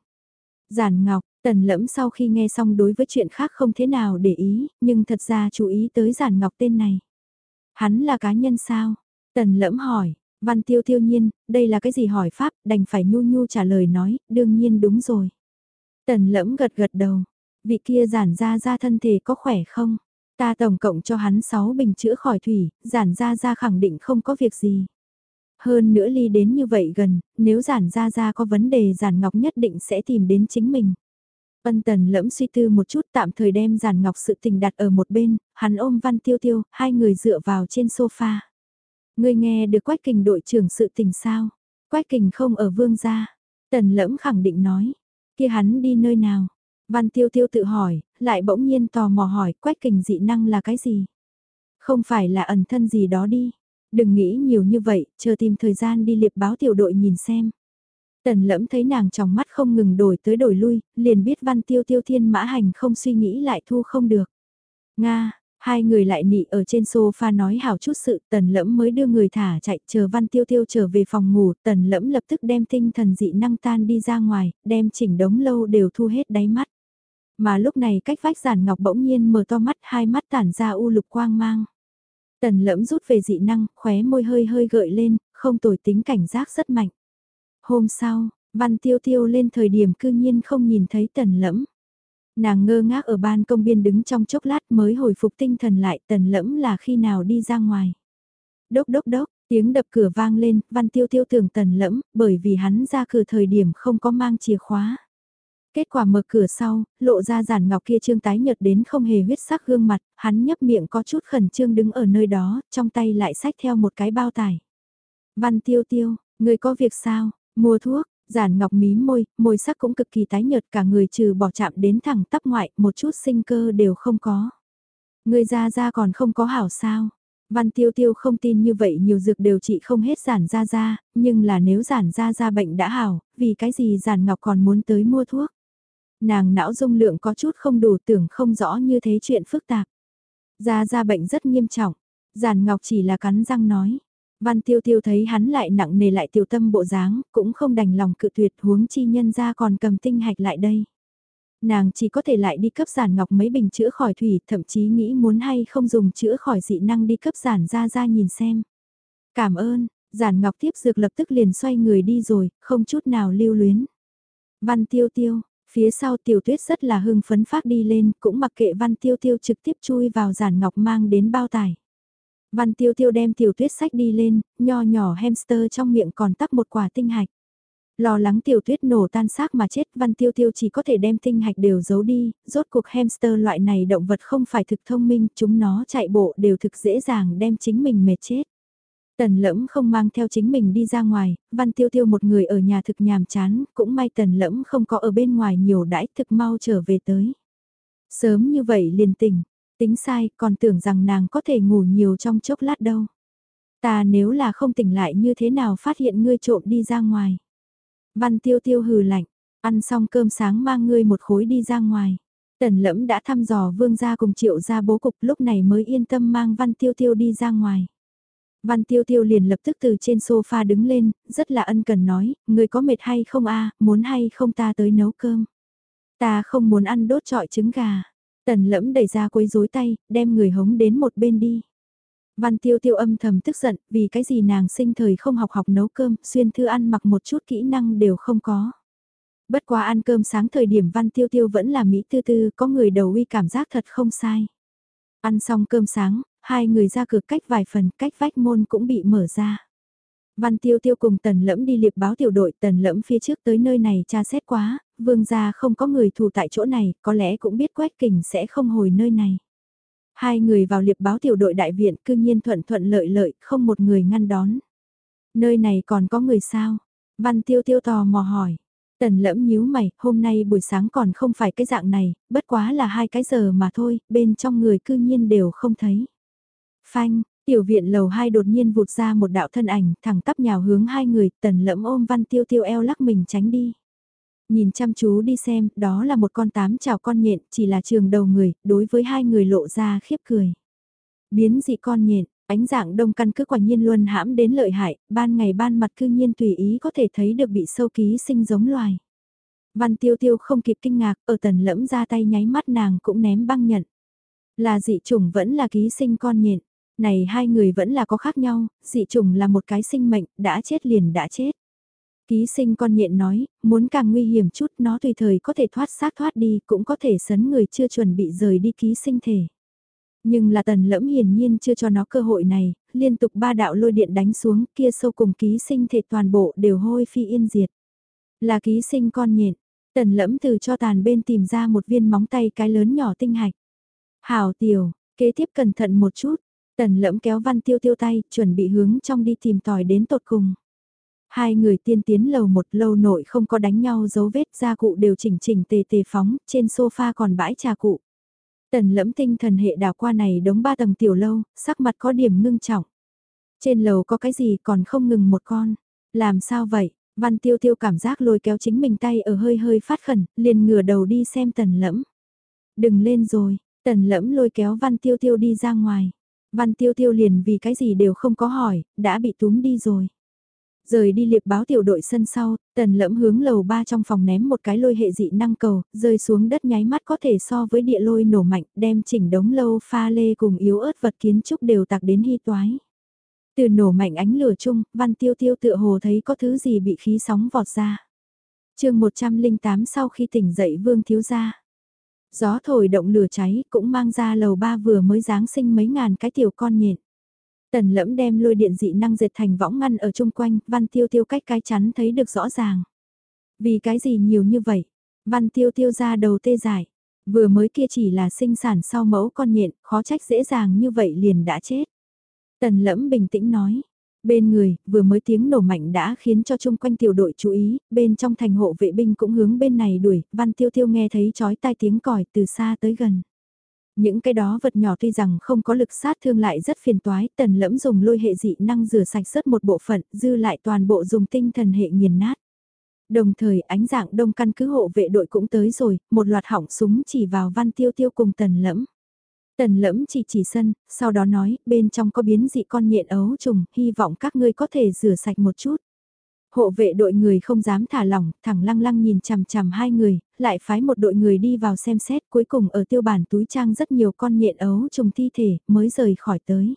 Giản ngọc, tần lẫm sau khi nghe xong đối với chuyện khác không thế nào để ý, nhưng thật ra chú ý tới giản ngọc tên này. Hắn là cá nhân sao? Tần lẫm hỏi, Văn tiêu tiêu nhiên, đây là cái gì hỏi pháp, đành phải nhu nhu trả lời nói, đương nhiên đúng rồi. Tần lẫm gật gật đầu, vị kia giản ra ra thân thể có khỏe không? Ta tổng cộng cho hắn 6 bình chữa khỏi thủy, giản ra ra khẳng định không có việc gì. Hơn nữa ly đến như vậy gần, nếu giản ra ra có vấn đề giản ngọc nhất định sẽ tìm đến chính mình. Ân tần lẫm suy tư một chút tạm thời đem giản ngọc sự tình đặt ở một bên, hắn ôm văn tiêu tiêu, hai người dựa vào trên sofa. Ngươi nghe được quách kình đội trưởng sự tình sao? Quách kình không ở vương gia. Tần lẫm khẳng định nói kia hắn đi nơi nào? Văn tiêu tiêu tự hỏi, lại bỗng nhiên tò mò hỏi quách kình dị năng là cái gì? Không phải là ẩn thân gì đó đi. Đừng nghĩ nhiều như vậy, chờ tìm thời gian đi liệp báo tiểu đội nhìn xem. Tần lẫm thấy nàng trong mắt không ngừng đổi tới đổi lui, liền biết văn tiêu tiêu thiên mã hành không suy nghĩ lại thu không được. Nga, hai người lại nị ở trên sofa nói hảo chút sự tần lẫm mới đưa người thả chạy chờ văn tiêu tiêu trở về phòng ngủ tần lẫm lập tức đem tinh thần dị năng tan đi ra ngoài, đem chỉnh đống lâu đều thu hết đáy mắt. Mà lúc này cách vách giản ngọc bỗng nhiên mở to mắt hai mắt tản ra u lục quang mang. Tần lẫm rút về dị năng, khóe môi hơi hơi gợi lên, không tồi tính cảnh giác rất mạnh. Hôm sau, văn tiêu tiêu lên thời điểm cư nhiên không nhìn thấy tần lẫm. Nàng ngơ ngác ở ban công biên đứng trong chốc lát mới hồi phục tinh thần lại tần lẫm là khi nào đi ra ngoài. Đốc đốc đốc, tiếng đập cửa vang lên, văn tiêu tiêu tưởng tần lẫm, bởi vì hắn ra cửa thời điểm không có mang chìa khóa. Kết quả mở cửa sau, lộ ra giản ngọc kia trương tái nhợt đến không hề huyết sắc gương mặt, hắn nhấp miệng có chút khẩn trương đứng ở nơi đó, trong tay lại xách theo một cái bao tải. Văn tiêu tiêu, người có việc sao, mua thuốc, giản ngọc mím môi, môi sắc cũng cực kỳ tái nhợt cả người trừ bỏ chạm đến thẳng tắp ngoại, một chút sinh cơ đều không có. Người ra ra còn không có hảo sao. Văn tiêu tiêu không tin như vậy nhiều dược đều trị không hết giản ra ra, nhưng là nếu giản ra ra bệnh đã hảo, vì cái gì giản ngọc còn muốn tới mua thuốc. Nàng não dung lượng có chút không đủ tưởng không rõ như thế chuyện phức tạp. Ra ra bệnh rất nghiêm trọng, giản ngọc chỉ là cắn răng nói. Văn tiêu tiêu thấy hắn lại nặng nề lại tiểu tâm bộ dáng, cũng không đành lòng cự tuyệt huống chi nhân ra còn cầm tinh hạch lại đây. Nàng chỉ có thể lại đi cấp giản ngọc mấy bình chữa khỏi thủy, thậm chí nghĩ muốn hay không dùng chữa khỏi dị năng đi cấp giản ra ra nhìn xem. Cảm ơn, giản ngọc tiếp dược lập tức liền xoay người đi rồi, không chút nào lưu luyến. Văn tiêu tiêu, phía sau tiểu tuyết rất là hưng phấn phát đi lên, cũng mặc kệ văn tiêu tiêu trực tiếp chui vào giản ngọc mang đến bao tải. Văn tiêu tiêu đem tiểu tuyết sách đi lên, nho nhỏ hamster trong miệng còn tắc một quả tinh hạch. Lo lắng tiểu tuyết nổ tan xác mà chết văn tiêu tiêu chỉ có thể đem tinh hạch đều giấu đi, rốt cuộc hamster loại này động vật không phải thực thông minh, chúng nó chạy bộ đều thực dễ dàng đem chính mình mệt chết. Tần lẫm không mang theo chính mình đi ra ngoài, văn tiêu tiêu một người ở nhà thực nhàm chán, cũng may tần lẫm không có ở bên ngoài nhiều đãi thực mau trở về tới. Sớm như vậy liền tỉnh, Tính sai, còn tưởng rằng nàng có thể ngủ nhiều trong chốc lát đâu. Ta nếu là không tỉnh lại như thế nào phát hiện ngươi trộm đi ra ngoài. Văn tiêu tiêu hừ lạnh, ăn xong cơm sáng mang ngươi một khối đi ra ngoài. Tần lẫm đã thăm dò vương gia cùng triệu gia bố cục lúc này mới yên tâm mang văn tiêu tiêu đi ra ngoài. Văn tiêu tiêu liền lập tức từ trên sofa đứng lên, rất là ân cần nói, người có mệt hay không a muốn hay không ta tới nấu cơm. Ta không muốn ăn đốt trọi trứng gà. Tần lẫm đẩy ra quấy rối tay, đem người hống đến một bên đi. Văn tiêu tiêu âm thầm tức giận, vì cái gì nàng sinh thời không học học nấu cơm, xuyên thư ăn mặc một chút kỹ năng đều không có. Bất quá ăn cơm sáng thời điểm văn tiêu tiêu vẫn là Mỹ tư tư, có người đầu uy cảm giác thật không sai. Ăn xong cơm sáng, hai người ra cửa cách vài phần, cách vách môn cũng bị mở ra. Văn tiêu tiêu cùng tần lẫm đi liệp báo tiểu đội tần lẫm phía trước tới nơi này tra xét quá, vương gia không có người thù tại chỗ này, có lẽ cũng biết quách kình sẽ không hồi nơi này. Hai người vào liệp báo tiểu đội đại viện cư nhiên thuận thuận lợi lợi, không một người ngăn đón. Nơi này còn có người sao? Văn tiêu tiêu tò mò hỏi. Tần lẫm nhíu mày, hôm nay buổi sáng còn không phải cái dạng này, bất quá là hai cái giờ mà thôi, bên trong người cư nhiên đều không thấy. Phanh, Tiểu viện lầu hai đột nhiên vụt ra một đạo thân ảnh, thẳng tắp nhào hướng hai người, tần lẫm ôm văn tiêu tiêu eo lắc mình tránh đi. Nhìn chăm chú đi xem, đó là một con tám chào con nhện, chỉ là trường đầu người, đối với hai người lộ ra khiếp cười. Biến dị con nhện, ánh dạng đông căn cứ quả nhiên luôn hãm đến lợi hại, ban ngày ban mặt cư nhiên tùy ý có thể thấy được bị sâu ký sinh giống loài. Văn tiêu tiêu không kịp kinh ngạc, ở tần lẫm ra tay nháy mắt nàng cũng ném băng nhận. Là dị trùng vẫn là ký sinh con nhện. Này hai người vẫn là có khác nhau, dị trùng là một cái sinh mệnh, đã chết liền đã chết. Ký sinh con nhện nói, muốn càng nguy hiểm chút nó tùy thời có thể thoát xác thoát đi, cũng có thể sấn người chưa chuẩn bị rời đi ký sinh thể. Nhưng là tần lẫm hiển nhiên chưa cho nó cơ hội này, liên tục ba đạo lôi điện đánh xuống kia sâu cùng ký sinh thể toàn bộ đều hôi phi yên diệt. Là ký sinh con nhện, Tần lẫm từ cho tàn bên tìm ra một viên móng tay cái lớn nhỏ tinh hạch. Hảo tiểu, kế tiếp cẩn thận một chút, tần lẫm kéo văn tiêu tiêu tay, chuẩn bị hướng trong đi tìm tòi đến tột cùng. Hai người tiên tiến lầu một lâu nội không có đánh nhau dấu vết gia cụ đều chỉnh chỉnh tề tề phóng, trên sofa còn bãi trà cụ. Tần lẫm tinh thần hệ đào qua này đống ba tầng tiểu lâu, sắc mặt có điểm ngưng trọng. Trên lầu có cái gì còn không ngừng một con. Làm sao vậy? Văn tiêu tiêu cảm giác lôi kéo chính mình tay ở hơi hơi phát khẩn, liền ngửa đầu đi xem tần lẫm. Đừng lên rồi, tần lẫm lôi kéo văn tiêu tiêu đi ra ngoài. Văn tiêu tiêu liền vì cái gì đều không có hỏi, đã bị túm đi rồi. Rời đi liệp báo tiểu đội sân sau, tần lẫm hướng lầu ba trong phòng ném một cái lôi hệ dị năng cầu, rơi xuống đất nháy mắt có thể so với địa lôi nổ mạnh, đem chỉnh đống lâu pha lê cùng yếu ớt vật kiến trúc đều tạc đến hy toái. Từ nổ mạnh ánh lửa chung, văn tiêu tiêu tựa hồ thấy có thứ gì bị khí sóng vọt ra. chương 108 sau khi tỉnh dậy vương thiếu gia. Gió thổi động lửa cháy cũng mang ra lầu ba vừa mới giáng sinh mấy ngàn cái tiểu con nhện. Tần lẫm đem lôi điện dị năng dệt thành võng ngăn ở chung quanh, văn tiêu tiêu cách cái chắn thấy được rõ ràng. Vì cái gì nhiều như vậy? Văn tiêu tiêu ra đầu tê giải. Vừa mới kia chỉ là sinh sản sau mẫu con nhện, khó trách dễ dàng như vậy liền đã chết. Tần lẫm bình tĩnh nói. Bên người, vừa mới tiếng nổ mạnh đã khiến cho chung quanh tiểu đội chú ý, bên trong thành hộ vệ binh cũng hướng bên này đuổi, văn tiêu tiêu nghe thấy chói tai tiếng còi từ xa tới gần. Những cái đó vật nhỏ tuy rằng không có lực sát thương lại rất phiền toái, tần lẫm dùng lôi hệ dị năng rửa sạch rất một bộ phận, dư lại toàn bộ dùng tinh thần hệ nghiền nát. Đồng thời ánh dạng đông căn cứ hộ vệ đội cũng tới rồi, một loạt hỏng súng chỉ vào văn tiêu tiêu cùng tần lẫm. Tần lẫm chỉ chỉ sân, sau đó nói, bên trong có biến dị con nhện ấu trùng, hy vọng các ngươi có thể rửa sạch một chút. Hộ vệ đội người không dám thả lỏng, thẳng lăng lăng nhìn chằm chằm hai người, lại phái một đội người đi vào xem xét cuối cùng ở tiêu bản túi trang rất nhiều con nhện ấu trùng thi thể mới rời khỏi tới.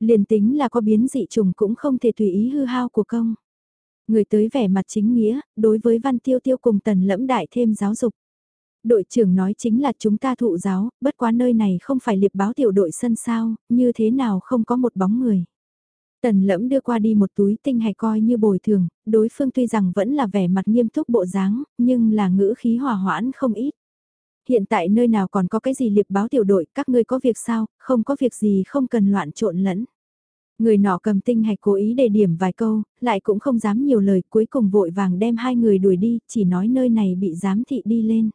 Liền tính là có biến dị trùng cũng không thể tùy ý hư hao của công. Người tới vẻ mặt chính nghĩa, đối với văn tiêu tiêu cùng tần lẫm đại thêm giáo dục. Đội trưởng nói chính là chúng ta thụ giáo, bất quá nơi này không phải liệp báo tiểu đội sân sao, như thế nào không có một bóng người. Tần lẫm đưa qua đi một túi tinh hạch coi như bồi thường, đối phương tuy rằng vẫn là vẻ mặt nghiêm túc bộ dáng, nhưng là ngữ khí hòa hoãn không ít. Hiện tại nơi nào còn có cái gì liệp báo tiểu đội, các ngươi có việc sao, không có việc gì không cần loạn trộn lẫn. Người nọ cầm tinh hạch cố ý đề điểm vài câu, lại cũng không dám nhiều lời, cuối cùng vội vàng đem hai người đuổi đi, chỉ nói nơi này bị giám thị đi lên.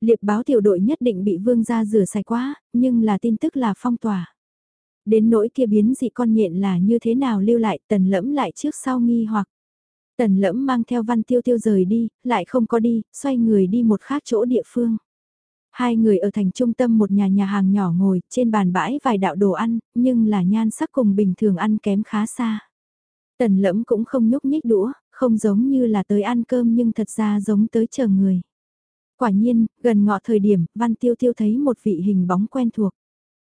Liệp báo tiểu đội nhất định bị vương gia rửa sạch quá, nhưng là tin tức là phong tỏa. Đến nỗi kia biến dị con nhện là như thế nào lưu lại tần lẫm lại trước sau nghi hoặc. Tần lẫm mang theo văn tiêu tiêu rời đi, lại không có đi, xoay người đi một khác chỗ địa phương. Hai người ở thành trung tâm một nhà nhà hàng nhỏ ngồi, trên bàn bãi vài đạo đồ ăn, nhưng là nhan sắc cùng bình thường ăn kém khá xa. Tần lẫm cũng không nhúc nhích đũa, không giống như là tới ăn cơm nhưng thật ra giống tới chờ người. Quả nhiên, gần ngọ thời điểm, Văn Tiêu Tiêu thấy một vị hình bóng quen thuộc.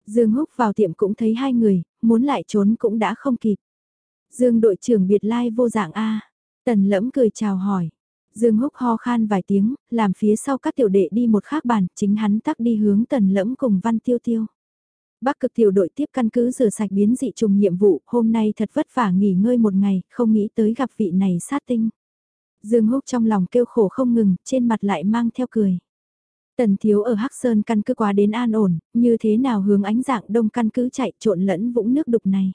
Dương Húc vào tiệm cũng thấy hai người, muốn lại trốn cũng đã không kịp. Dương đội trưởng biệt lai vô dạng A. Tần lẫm cười chào hỏi. Dương Húc ho khan vài tiếng, làm phía sau các tiểu đệ đi một khác bàn, chính hắn tắc đi hướng tần lẫm cùng Văn Tiêu Tiêu. Bắc cực tiểu đội tiếp căn cứ rửa sạch biến dị trùng nhiệm vụ, hôm nay thật vất vả nghỉ ngơi một ngày, không nghĩ tới gặp vị này sát tinh. Dương Húc trong lòng kêu khổ không ngừng, trên mặt lại mang theo cười. Tần thiếu ở Hắc Sơn căn cứ quá đến an ổn, như thế nào hướng ánh dạng đông căn cứ chạy trộn lẫn vũng nước đục này.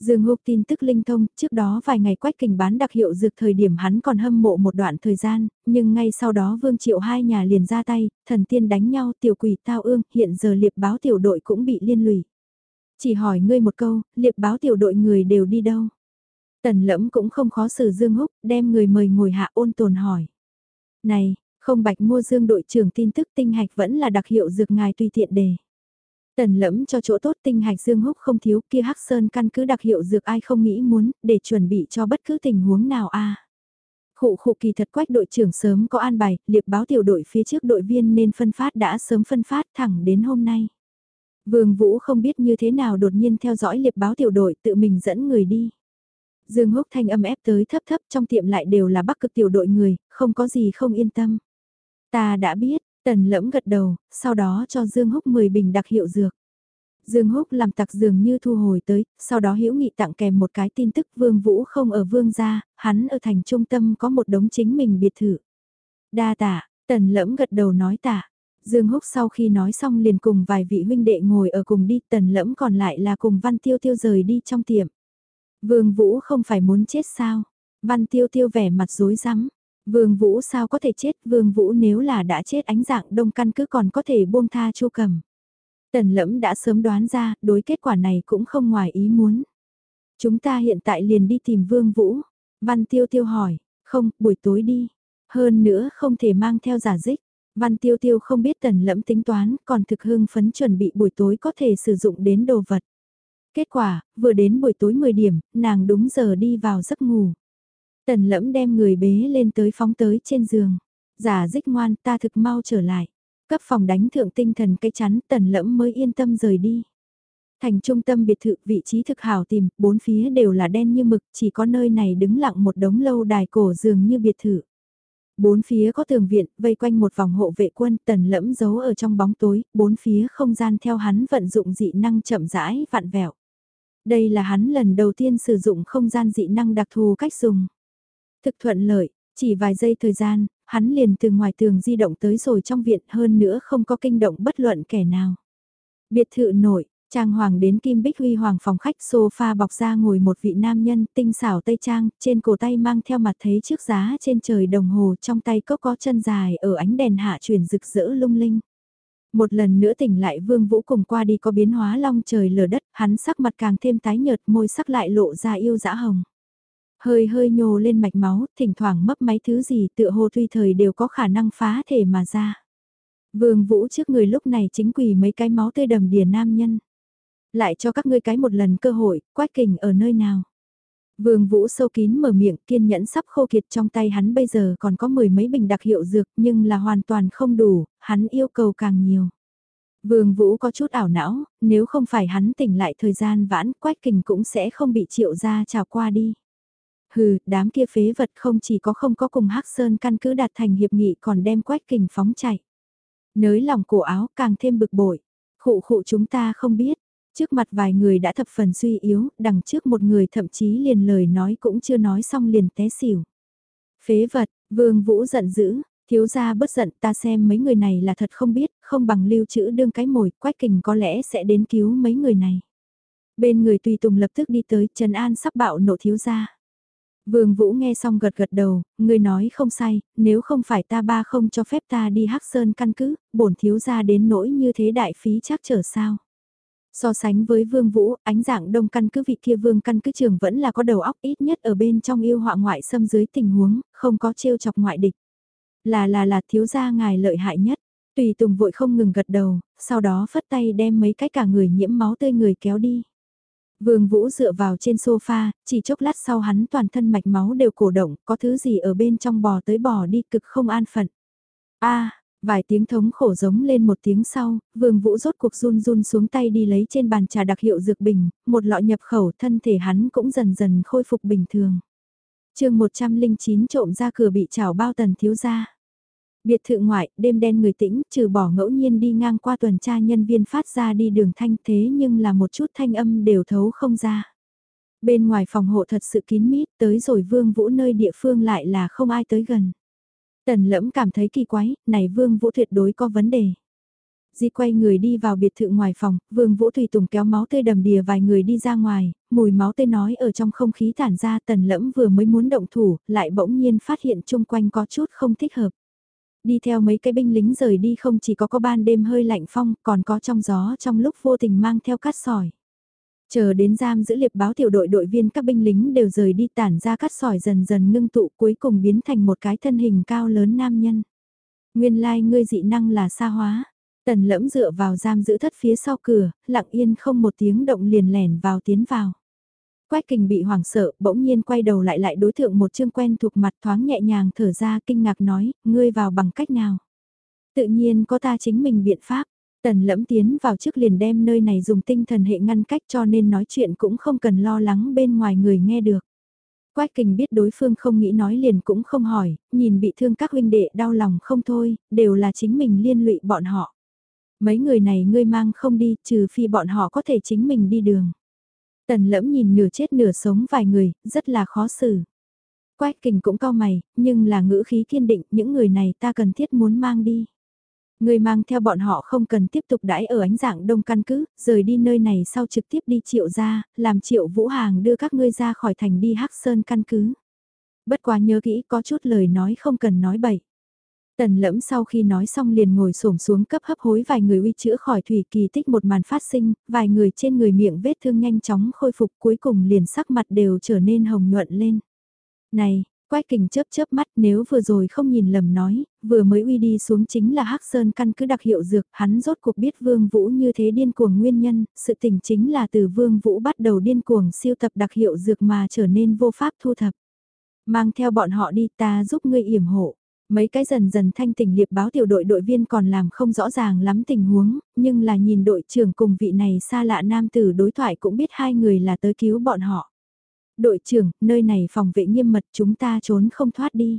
Dương Húc tin tức linh thông, trước đó vài ngày quách kình bán đặc hiệu dược thời điểm hắn còn hâm mộ một đoạn thời gian, nhưng ngay sau đó Vương Triệu hai nhà liền ra tay, thần tiên đánh nhau tiểu quỷ tao ương, hiện giờ liệp báo tiểu đội cũng bị liên lụy. Chỉ hỏi ngươi một câu, liệp báo tiểu đội người đều đi đâu? Tần lẫm cũng không khó xử Dương Húc, đem người mời ngồi hạ ôn tồn hỏi. Này, không bạch mua Dương đội trưởng tin tức tinh hạch vẫn là đặc hiệu dược ngài tùy tiện đề. Tần lẫm cho chỗ tốt tinh hạch Dương Húc không thiếu kia Hắc Sơn căn cứ đặc hiệu dược ai không nghĩ muốn, để chuẩn bị cho bất cứ tình huống nào a. À. Khụ khụ kỳ thật quách đội trưởng sớm có an bài, liệp báo tiểu đội phía trước đội viên nên phân phát đã sớm phân phát thẳng đến hôm nay. Vương Vũ không biết như thế nào đột nhiên theo dõi liệp báo tiểu đội tự mình dẫn người đi. Dương Húc thanh âm ép tới thấp thấp trong tiệm lại đều là bắc cực tiểu đội người, không có gì không yên tâm. Ta đã biết, tần lẫm gật đầu, sau đó cho Dương Húc 10 bình đặc hiệu dược. Dương Húc làm tặc dường như thu hồi tới, sau đó Hữu Nghị tặng kèm một cái tin tức Vương Vũ không ở Vương gia, hắn ở thành trung tâm có một đống chính mình biệt thự. Đa tạ, tần lẫm gật đầu nói tạ. Dương Húc sau khi nói xong liền cùng vài vị huynh đệ ngồi ở cùng đi, tần lẫm còn lại là cùng Văn Tiêu Tiêu rời đi trong tiệm. Vương Vũ không phải muốn chết sao? Văn Tiêu Tiêu vẻ mặt rối rắm. Vương Vũ sao có thể chết, Vương Vũ nếu là đã chết ánh dạng đông căn cứ còn có thể buông tha chu cầm. Tần lẫm đã sớm đoán ra, đối kết quả này cũng không ngoài ý muốn. Chúng ta hiện tại liền đi tìm Vương Vũ. Văn Tiêu Tiêu hỏi, không, buổi tối đi. Hơn nữa không thể mang theo giả dích. Văn Tiêu Tiêu không biết tần lẫm tính toán, còn thực hưng phấn chuẩn bị buổi tối có thể sử dụng đến đồ vật. Kết quả, vừa đến buổi tối 10 điểm, nàng đúng giờ đi vào giấc ngủ. Tần lẫm đem người bế lên tới phóng tới trên giường. Giả dích ngoan ta thực mau trở lại. Cấp phòng đánh thượng tinh thần cây chắn tần lẫm mới yên tâm rời đi. Thành trung tâm biệt thự vị trí thực hảo tìm, bốn phía đều là đen như mực, chỉ có nơi này đứng lặng một đống lâu đài cổ giường như biệt thự. Bốn phía có tường viện, vây quanh một vòng hộ vệ quân, tần lẫm giấu ở trong bóng tối, bốn phía không gian theo hắn vận dụng dị năng chậm rãi, vạn vẹo. Đây là hắn lần đầu tiên sử dụng không gian dị năng đặc thù cách dùng. Thực thuận lợi, chỉ vài giây thời gian, hắn liền từ ngoài tường di động tới rồi trong viện hơn nữa không có kinh động bất luận kẻ nào. Biệt thự nổi, Trang hoàng đến Kim Bích Huy hoàng phòng khách sofa bọc ra ngồi một vị nam nhân tinh xảo tây trang, trên cổ tay mang theo mặt thấy chiếc giá trên trời đồng hồ trong tay có có chân dài ở ánh đèn hạ chuyển rực rỡ lung linh. Một lần nữa tỉnh lại vương vũ cùng qua đi có biến hóa long trời lở đất, hắn sắc mặt càng thêm tái nhợt môi sắc lại lộ ra yêu dã hồng. Hơi hơi nhô lên mạch máu, thỉnh thoảng mấp máy thứ gì tựa hồ tuy thời đều có khả năng phá thể mà ra. Vương Vũ trước người lúc này chính quỳ mấy cái máu tươi đầm đìa nam nhân. Lại cho các ngươi cái một lần cơ hội, quách kình ở nơi nào. Vương Vũ sâu kín mở miệng kiên nhẫn sắp khô kiệt trong tay hắn bây giờ còn có mười mấy bình đặc hiệu dược nhưng là hoàn toàn không đủ, hắn yêu cầu càng nhiều. Vương Vũ có chút ảo não, nếu không phải hắn tỉnh lại thời gian vãn, Quách Kình cũng sẽ không bị triệu ra trào qua đi. Hừ, đám kia phế vật không chỉ có không có cùng Hắc Sơn căn cứ đạt thành hiệp nghị còn đem Quách Kình phóng chạy. Nới lòng cổ áo càng thêm bực bội. Khụ khụ chúng ta không biết, Trước mặt vài người đã thập phần suy yếu, đằng trước một người thậm chí liền lời nói cũng chưa nói xong liền té xỉu. Phế vật, vương vũ giận dữ, thiếu gia bất giận ta xem mấy người này là thật không biết, không bằng lưu trữ đương cái mồi, quách kình có lẽ sẽ đến cứu mấy người này. Bên người tùy tùng lập tức đi tới, Trần An sắp bạo nộ thiếu gia. Vương Vũ nghe xong gật gật đầu, người nói không sai, nếu không phải ta ba không cho phép ta đi Hắc Sơn căn cứ, bổn thiếu gia đến nỗi như thế đại phí chắc trở sao. So sánh với Vương Vũ, ánh dạng đông căn cứ vị kia Vương căn cứ trường vẫn là có đầu óc ít nhất ở bên trong yêu họa ngoại xâm dưới tình huống, không có trêu chọc ngoại địch. Là là là thiếu gia ngài lợi hại nhất. Tùy Tùng vội không ngừng gật đầu, sau đó phất tay đem mấy cái cả người nhiễm máu tươi người kéo đi. Vương Vũ dựa vào trên sofa, chỉ chốc lát sau hắn toàn thân mạch máu đều cổ động, có thứ gì ở bên trong bò tới bò đi cực không an phận. A, Vài tiếng thống khổ giống lên một tiếng sau, vương vũ rốt cuộc run run xuống tay đi lấy trên bàn trà đặc hiệu dược bình, một lọ nhập khẩu thân thể hắn cũng dần dần khôi phục bình thường. chương 109 trộm ra cửa bị chảo bao tần thiếu ra. Biệt thự ngoại, đêm đen người tĩnh, trừ bỏ ngẫu nhiên đi ngang qua tuần tra nhân viên phát ra đi đường thanh thế nhưng là một chút thanh âm đều thấu không ra. Bên ngoài phòng hộ thật sự kín mít, tới rồi vương vũ nơi địa phương lại là không ai tới gần. Tần lẫm cảm thấy kỳ quái, này Vương Vũ tuyệt đối có vấn đề. Di quay người đi vào biệt thự ngoài phòng, Vương Vũ Tùy Tùng kéo máu tươi đầm đìa vài người đi ra ngoài, mùi máu tươi nói ở trong không khí tản ra tần lẫm vừa mới muốn động thủ, lại bỗng nhiên phát hiện chung quanh có chút không thích hợp. Đi theo mấy cái binh lính rời đi không chỉ có có ban đêm hơi lạnh phong, còn có trong gió trong lúc vô tình mang theo cát sỏi. Chờ đến giam giữ liệp báo tiểu đội đội viên các binh lính đều rời đi tản ra cắt sỏi dần dần ngưng tụ cuối cùng biến thành một cái thân hình cao lớn nam nhân. Nguyên lai like ngươi dị năng là xa hóa. Tần lẫm dựa vào giam giữ thất phía sau cửa, lặng yên không một tiếng động liền lẻn vào tiến vào. Quách kình bị hoảng sợ, bỗng nhiên quay đầu lại lại đối tượng một chương quen thuộc mặt thoáng nhẹ nhàng thở ra kinh ngạc nói, ngươi vào bằng cách nào? Tự nhiên có ta chính mình biện pháp, Tần lẫm tiến vào trước liền đem nơi này dùng tinh thần hệ ngăn cách cho nên nói chuyện cũng không cần lo lắng bên ngoài người nghe được. Quách kình biết đối phương không nghĩ nói liền cũng không hỏi, nhìn bị thương các huynh đệ đau lòng không thôi, đều là chính mình liên lụy bọn họ. Mấy người này ngươi mang không đi, trừ phi bọn họ có thể chính mình đi đường. Tần lẫm nhìn nửa chết nửa sống vài người, rất là khó xử. Quách kình cũng cao mày, nhưng là ngữ khí kiên định, những người này ta cần thiết muốn mang đi. Người mang theo bọn họ không cần tiếp tục đãi ở ánh dạng đông căn cứ, rời đi nơi này sau trực tiếp đi triệu ra, làm triệu vũ hàng đưa các ngươi ra khỏi thành đi hắc sơn căn cứ. Bất quá nhớ kỹ có chút lời nói không cần nói bậy. Tần lẫm sau khi nói xong liền ngồi xổm xuống cấp hấp hối vài người uy chữa khỏi thủy kỳ tích một màn phát sinh, vài người trên người miệng vết thương nhanh chóng khôi phục cuối cùng liền sắc mặt đều trở nên hồng nhuận lên. Này, Quách kình chớp chớp mắt nếu vừa rồi không nhìn lầm nói, vừa mới uy đi xuống chính là Hắc Sơn căn cứ đặc hiệu dược, hắn rốt cuộc biết Vương Vũ như thế điên cuồng nguyên nhân, sự tình chính là từ Vương Vũ bắt đầu điên cuồng siêu tập đặc hiệu dược mà trở nên vô pháp thu thập. Mang theo bọn họ đi ta giúp ngươi yểm hộ. Mấy cái dần dần thanh tỉnh liệp báo tiểu đội đội viên còn làm không rõ ràng lắm tình huống, nhưng là nhìn đội trưởng cùng vị này xa lạ nam tử đối thoại cũng biết hai người là tới cứu bọn họ. Đội trưởng, nơi này phòng vệ nghiêm mật chúng ta trốn không thoát đi.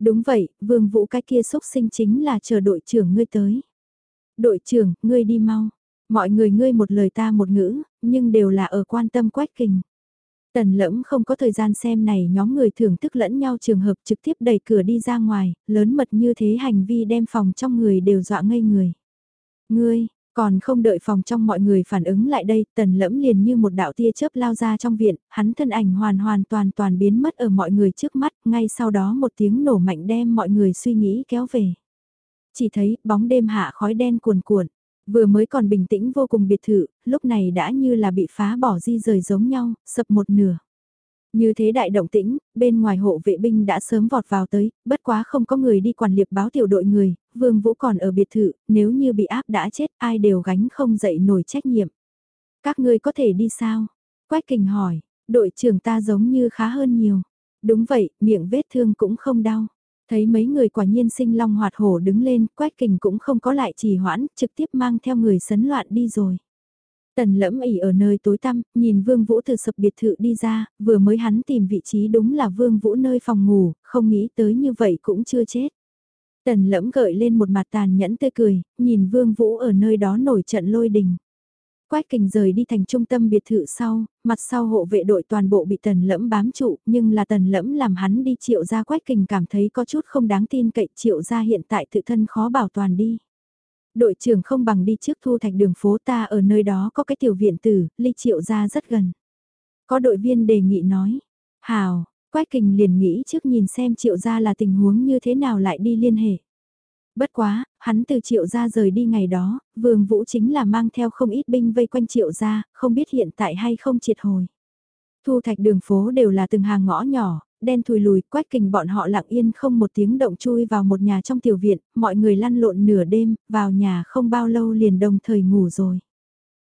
Đúng vậy, vương vũ cái kia xúc sinh chính là chờ đội trưởng ngươi tới. Đội trưởng, ngươi đi mau. Mọi người ngươi một lời ta một ngữ, nhưng đều là ở quan tâm quách kình. Tần lẫm không có thời gian xem này nhóm người thưởng thức lẫn nhau trường hợp trực tiếp đẩy cửa đi ra ngoài, lớn mật như thế hành vi đem phòng trong người đều dọa ngây người. Ngươi, còn không đợi phòng trong mọi người phản ứng lại đây, tần lẫm liền như một đạo tia chớp lao ra trong viện, hắn thân ảnh hoàn hoàn toàn toàn biến mất ở mọi người trước mắt, ngay sau đó một tiếng nổ mạnh đem mọi người suy nghĩ kéo về. Chỉ thấy bóng đêm hạ khói đen cuồn cuộn, vừa mới còn bình tĩnh vô cùng biệt thự, lúc này đã như là bị phá bỏ di rời giống nhau, sập một nửa. Như thế đại động tĩnh, bên ngoài hộ vệ binh đã sớm vọt vào tới, bất quá không có người đi quản liệp báo tiểu đội người, Vương Vũ còn ở biệt thự, nếu như bị áp đã chết ai đều gánh không dậy nổi trách nhiệm. Các ngươi có thể đi sao? Quách kình hỏi, đội trưởng ta giống như khá hơn nhiều. Đúng vậy, miệng vết thương cũng không đau. Thấy mấy người quả nhiên sinh long hoạt hổ đứng lên, quách kình cũng không có lại trì hoãn, trực tiếp mang theo người sấn loạn đi rồi. Tần lẫm ỉ ở nơi tối tăm, nhìn Vương Vũ từ sập biệt thự đi ra, vừa mới hắn tìm vị trí đúng là Vương Vũ nơi phòng ngủ, không nghĩ tới như vậy cũng chưa chết. Tần lẫm gợi lên một mặt tàn nhẫn tươi cười, nhìn Vương Vũ ở nơi đó nổi trận lôi đình. Quách kình rời đi thành trung tâm biệt thự sau, mặt sau hộ vệ đội toàn bộ bị tần lẫm bám trụ, nhưng là tần lẫm làm hắn đi triệu ra quách kình cảm thấy có chút không đáng tin cậy triệu ra hiện tại tự thân khó bảo toàn đi đội trưởng không bằng đi trước thu thạch đường phố ta ở nơi đó có cái tiểu viện tử, ly triệu ra rất gần. Có đội viên đề nghị nói, hào, Quách Kình liền nghĩ trước nhìn xem triệu gia là tình huống như thế nào lại đi liên hệ. Bất quá, hắn từ triệu gia rời đi ngày đó, vương vũ chính là mang theo không ít binh vây quanh triệu gia, không biết hiện tại hay không triệt hồi. Thu thạch đường phố đều là từng hàng ngõ nhỏ, đen thùi lùi, quách kình bọn họ lặng yên không một tiếng động chui vào một nhà trong tiểu viện, mọi người lăn lộn nửa đêm, vào nhà không bao lâu liền đồng thời ngủ rồi.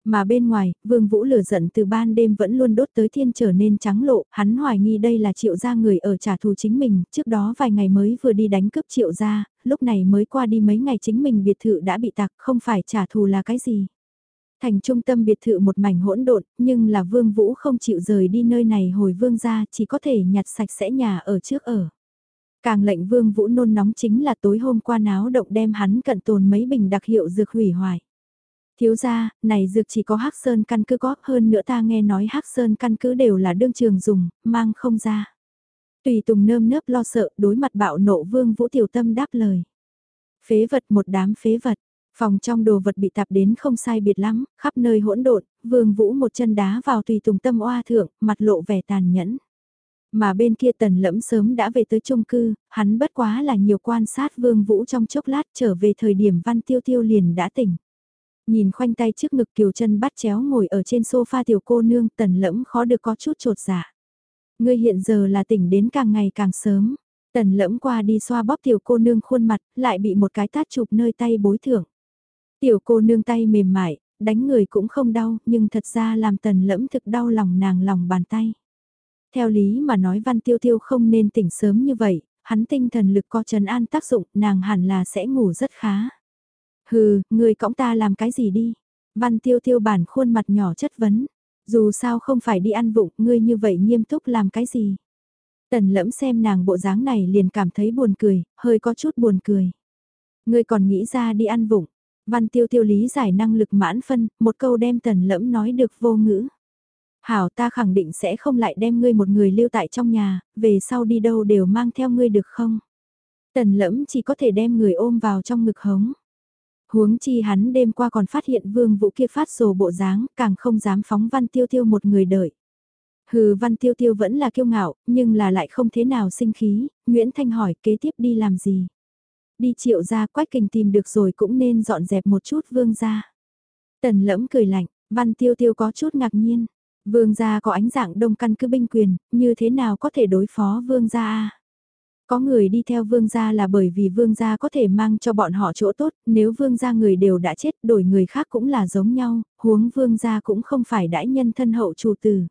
Mà bên ngoài, Vương Vũ lửa giận từ ban đêm vẫn luôn đốt tới thiên trở nên trắng lộ, hắn hoài nghi đây là triệu gia người ở trả thù chính mình, trước đó vài ngày mới vừa đi đánh cướp triệu gia, lúc này mới qua đi mấy ngày chính mình biệt thự đã bị tạc, không phải trả thù là cái gì. Thành trung tâm biệt thự một mảnh hỗn độn, nhưng là Vương Vũ không chịu rời đi nơi này hồi Vương gia chỉ có thể nhặt sạch sẽ nhà ở trước ở. Càng lệnh Vương Vũ nôn nóng chính là tối hôm qua náo động đem hắn cận tồn mấy bình đặc hiệu dược hủy hoại. Thiếu gia, này dược chỉ có Hắc Sơn căn cứ có, hơn nữa ta nghe nói Hắc Sơn căn cứ đều là đương trường dùng, mang không ra. Tùy Tùng nơm nớp lo sợ, đối mặt bạo nộ Vương Vũ Tiểu Tâm đáp lời. Phế vật một đám phế vật, Phòng trong đồ vật bị tạp đến không sai biệt lắm, khắp nơi hỗn độn, Vương Vũ một chân đá vào tùy tùng tâm oa thượng, mặt lộ vẻ tàn nhẫn. Mà bên kia tần lẫm sớm đã về tới trung cư, hắn bất quá là nhiều quan sát Vương Vũ trong chốc lát trở về thời điểm văn tiêu tiêu liền đã tỉnh. Nhìn khoanh tay trước ngực kiều chân bắt chéo ngồi ở trên sofa tiểu cô nương tần lẫm khó được có chút trột dạ. Ngươi hiện giờ là tỉnh đến càng ngày càng sớm. Tần lẫm qua đi xoa bóp tiểu cô nương khuôn mặt, lại bị một cái tát chụp nơi tay bối thưởng. Tiểu cô nương tay mềm mại, đánh người cũng không đau, nhưng thật ra làm tần lẫm thực đau lòng nàng lòng bàn tay. Theo lý mà nói văn tiêu tiêu không nên tỉnh sớm như vậy, hắn tinh thần lực có trần an tác dụng, nàng hẳn là sẽ ngủ rất khá. Hừ, người cõng ta làm cái gì đi? Văn tiêu tiêu bản khuôn mặt nhỏ chất vấn. Dù sao không phải đi ăn vụng, ngươi như vậy nghiêm túc làm cái gì? Tần lẫm xem nàng bộ dáng này liền cảm thấy buồn cười, hơi có chút buồn cười. Ngươi còn nghĩ ra đi ăn vụng, Văn tiêu tiêu lý giải năng lực mãn phân, một câu đem tần lẫm nói được vô ngữ. Hảo ta khẳng định sẽ không lại đem ngươi một người lưu tại trong nhà, về sau đi đâu đều mang theo ngươi được không? Tần lẫm chỉ có thể đem người ôm vào trong ngực hống. Huống chi hắn đêm qua còn phát hiện vương vũ kia phát sổ bộ dáng, càng không dám phóng văn tiêu tiêu một người đợi. Hừ văn tiêu tiêu vẫn là kiêu ngạo, nhưng là lại không thế nào sinh khí, Nguyễn Thanh hỏi kế tiếp đi làm gì. Đi triệu ra quách kình tìm được rồi cũng nên dọn dẹp một chút vương ra. Tần lẫm cười lạnh, văn tiêu tiêu có chút ngạc nhiên. Vương gia có ánh dạng đông căn cứ binh quyền, như thế nào có thể đối phó vương gia a? Có người đi theo vương gia là bởi vì vương gia có thể mang cho bọn họ chỗ tốt, nếu vương gia người đều đã chết đổi người khác cũng là giống nhau, huống vương gia cũng không phải đãi nhân thân hậu chủ tử.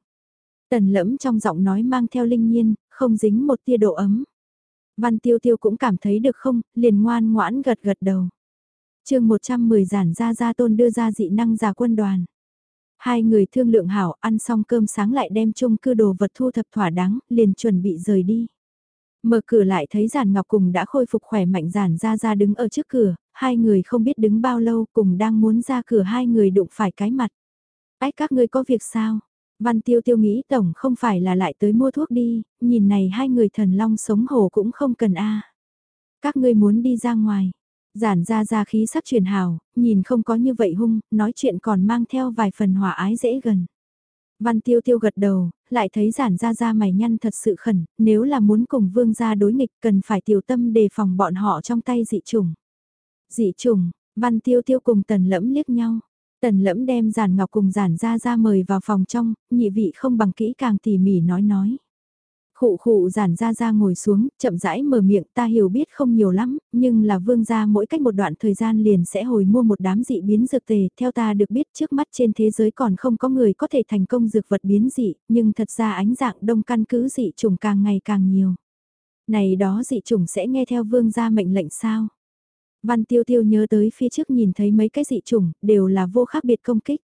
Tần lẫm trong giọng nói mang theo linh nhiên, không dính một tia độ ấm. Văn tiêu tiêu cũng cảm thấy được không, liền ngoan ngoãn gật gật đầu. chương 110 giản ra gia tôn đưa ra dị năng giả quân đoàn. Hai người thương lượng hảo ăn xong cơm sáng lại đem chung cư đồ vật thu thập thỏa đáng, liền chuẩn bị rời đi. Mở cửa lại thấy giản ngọc cùng đã khôi phục khỏe mạnh giản ra ra đứng ở trước cửa, hai người không biết đứng bao lâu cùng đang muốn ra cửa hai người đụng phải cái mặt. Ách các ngươi có việc sao? Văn tiêu tiêu nghĩ tổng không phải là lại tới mua thuốc đi, nhìn này hai người thần long sống hổ cũng không cần a Các ngươi muốn đi ra ngoài. Giản ra ra khí sắc truyền hào, nhìn không có như vậy hung, nói chuyện còn mang theo vài phần hòa ái dễ gần. Văn tiêu tiêu gật đầu, lại thấy giản ra ra mày nhăn thật sự khẩn, nếu là muốn cùng vương gia đối nghịch cần phải tiểu tâm đề phòng bọn họ trong tay dị trùng. Dị trùng, văn tiêu tiêu cùng tần lẫm liếc nhau. Tần lẫm đem giản ngọc cùng giản ra ra mời vào phòng trong, nhị vị không bằng kỹ càng tỉ mỉ nói nói. Khụ khụ giản ra ra ngồi xuống, chậm rãi mở miệng ta hiểu biết không nhiều lắm, nhưng là vương gia mỗi cách một đoạn thời gian liền sẽ hồi mua một đám dị biến dược tề, theo ta được biết trước mắt trên thế giới còn không có người có thể thành công dược vật biến dị, nhưng thật ra ánh dạng đông căn cứ dị trùng càng ngày càng nhiều. Này đó dị trùng sẽ nghe theo vương gia mệnh lệnh sao? Văn tiêu tiêu nhớ tới phía trước nhìn thấy mấy cái dị trùng, đều là vô khác biệt công kích.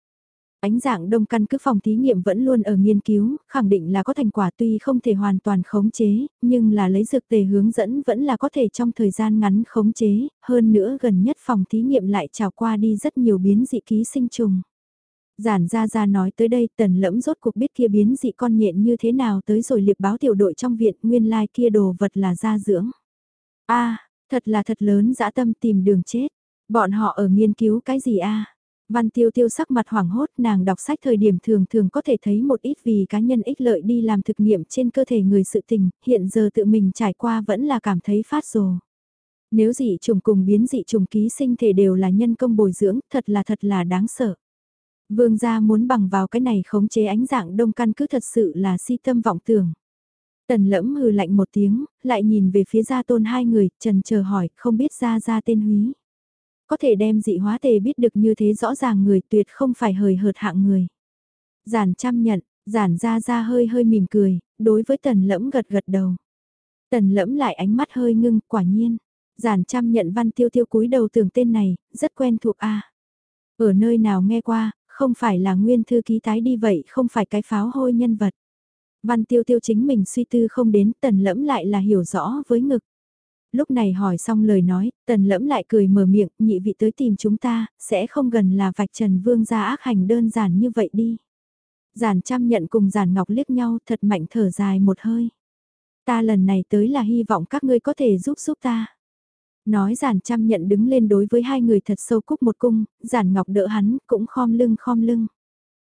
Ánh dạng đông căn cứ phòng thí nghiệm vẫn luôn ở nghiên cứu, khẳng định là có thành quả tuy không thể hoàn toàn khống chế, nhưng là lấy dược tề hướng dẫn vẫn là có thể trong thời gian ngắn khống chế, hơn nữa gần nhất phòng thí nghiệm lại trào qua đi rất nhiều biến dị ký sinh trùng. Giản ra ra nói tới đây tần lẫm rốt cuộc biết kia biến dị con nhện như thế nào tới rồi liệp báo tiểu đội trong viện nguyên lai like kia đồ vật là gia dưỡng. a thật là thật lớn dã tâm tìm đường chết. Bọn họ ở nghiên cứu cái gì a Văn tiêu tiêu sắc mặt hoảng hốt nàng đọc sách thời điểm thường thường có thể thấy một ít vì cá nhân ích lợi đi làm thực nghiệm trên cơ thể người sự tình, hiện giờ tự mình trải qua vẫn là cảm thấy phát rồ. Nếu dị trùng cùng biến dị trùng ký sinh thể đều là nhân công bồi dưỡng, thật là thật là đáng sợ. Vương gia muốn bằng vào cái này khống chế ánh dạng đông căn cứ thật sự là si tâm vọng tưởng. Tần lẫm hừ lạnh một tiếng, lại nhìn về phía gia tôn hai người, trần chờ hỏi, không biết gia gia tên húy. Có thể đem dị hóa tề biết được như thế rõ ràng người tuyệt không phải hời hợt hạng người. Giản chăm nhận, giản ra ra hơi hơi mỉm cười, đối với tần lẫm gật gật đầu. Tần lẫm lại ánh mắt hơi ngưng, quả nhiên. Giản chăm nhận văn tiêu tiêu cúi đầu tưởng tên này, rất quen thuộc a Ở nơi nào nghe qua, không phải là nguyên thư ký tái đi vậy không phải cái pháo hôi nhân vật. Văn tiêu tiêu chính mình suy tư không đến tần lẫm lại là hiểu rõ với ngực lúc này hỏi xong lời nói, tần lẫm lại cười mở miệng, nhị vị tới tìm chúng ta, sẽ không gần là vạch trần vương gia ác hành đơn giản như vậy đi. Giản chăm nhận cùng giản ngọc liếc nhau thật mạnh thở dài một hơi. Ta lần này tới là hy vọng các ngươi có thể giúp giúp ta. Nói giản chăm nhận đứng lên đối với hai người thật sâu cúc một cung, giản ngọc đỡ hắn, cũng khom lưng khom lưng.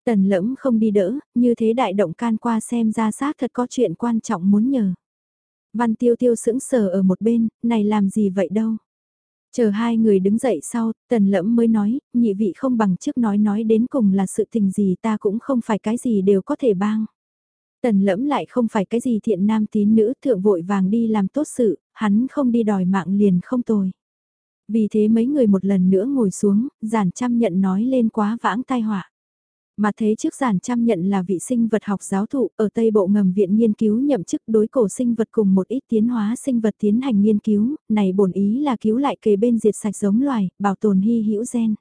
Tần lẫm không đi đỡ, như thế đại động can qua xem ra xác thật có chuyện quan trọng muốn nhờ. Văn tiêu tiêu sững sờ ở một bên, này làm gì vậy đâu. Chờ hai người đứng dậy sau, tần lẫm mới nói, nhị vị không bằng trước nói nói đến cùng là sự tình gì ta cũng không phải cái gì đều có thể bang. Tần lẫm lại không phải cái gì thiện nam tín nữ thượng vội vàng đi làm tốt sự, hắn không đi đòi mạng liền không tồi. Vì thế mấy người một lần nữa ngồi xuống, giản chăm nhận nói lên quá vãng tai họa. Mà thế trước giản chăm nhận là vị sinh vật học giáo thụ ở Tây Bộ ngầm viện nghiên cứu nhậm chức đối cổ sinh vật cùng một ít tiến hóa sinh vật tiến hành nghiên cứu, này bổn ý là cứu lại kề bên diệt sạch giống loài, bảo tồn hy hữu gen.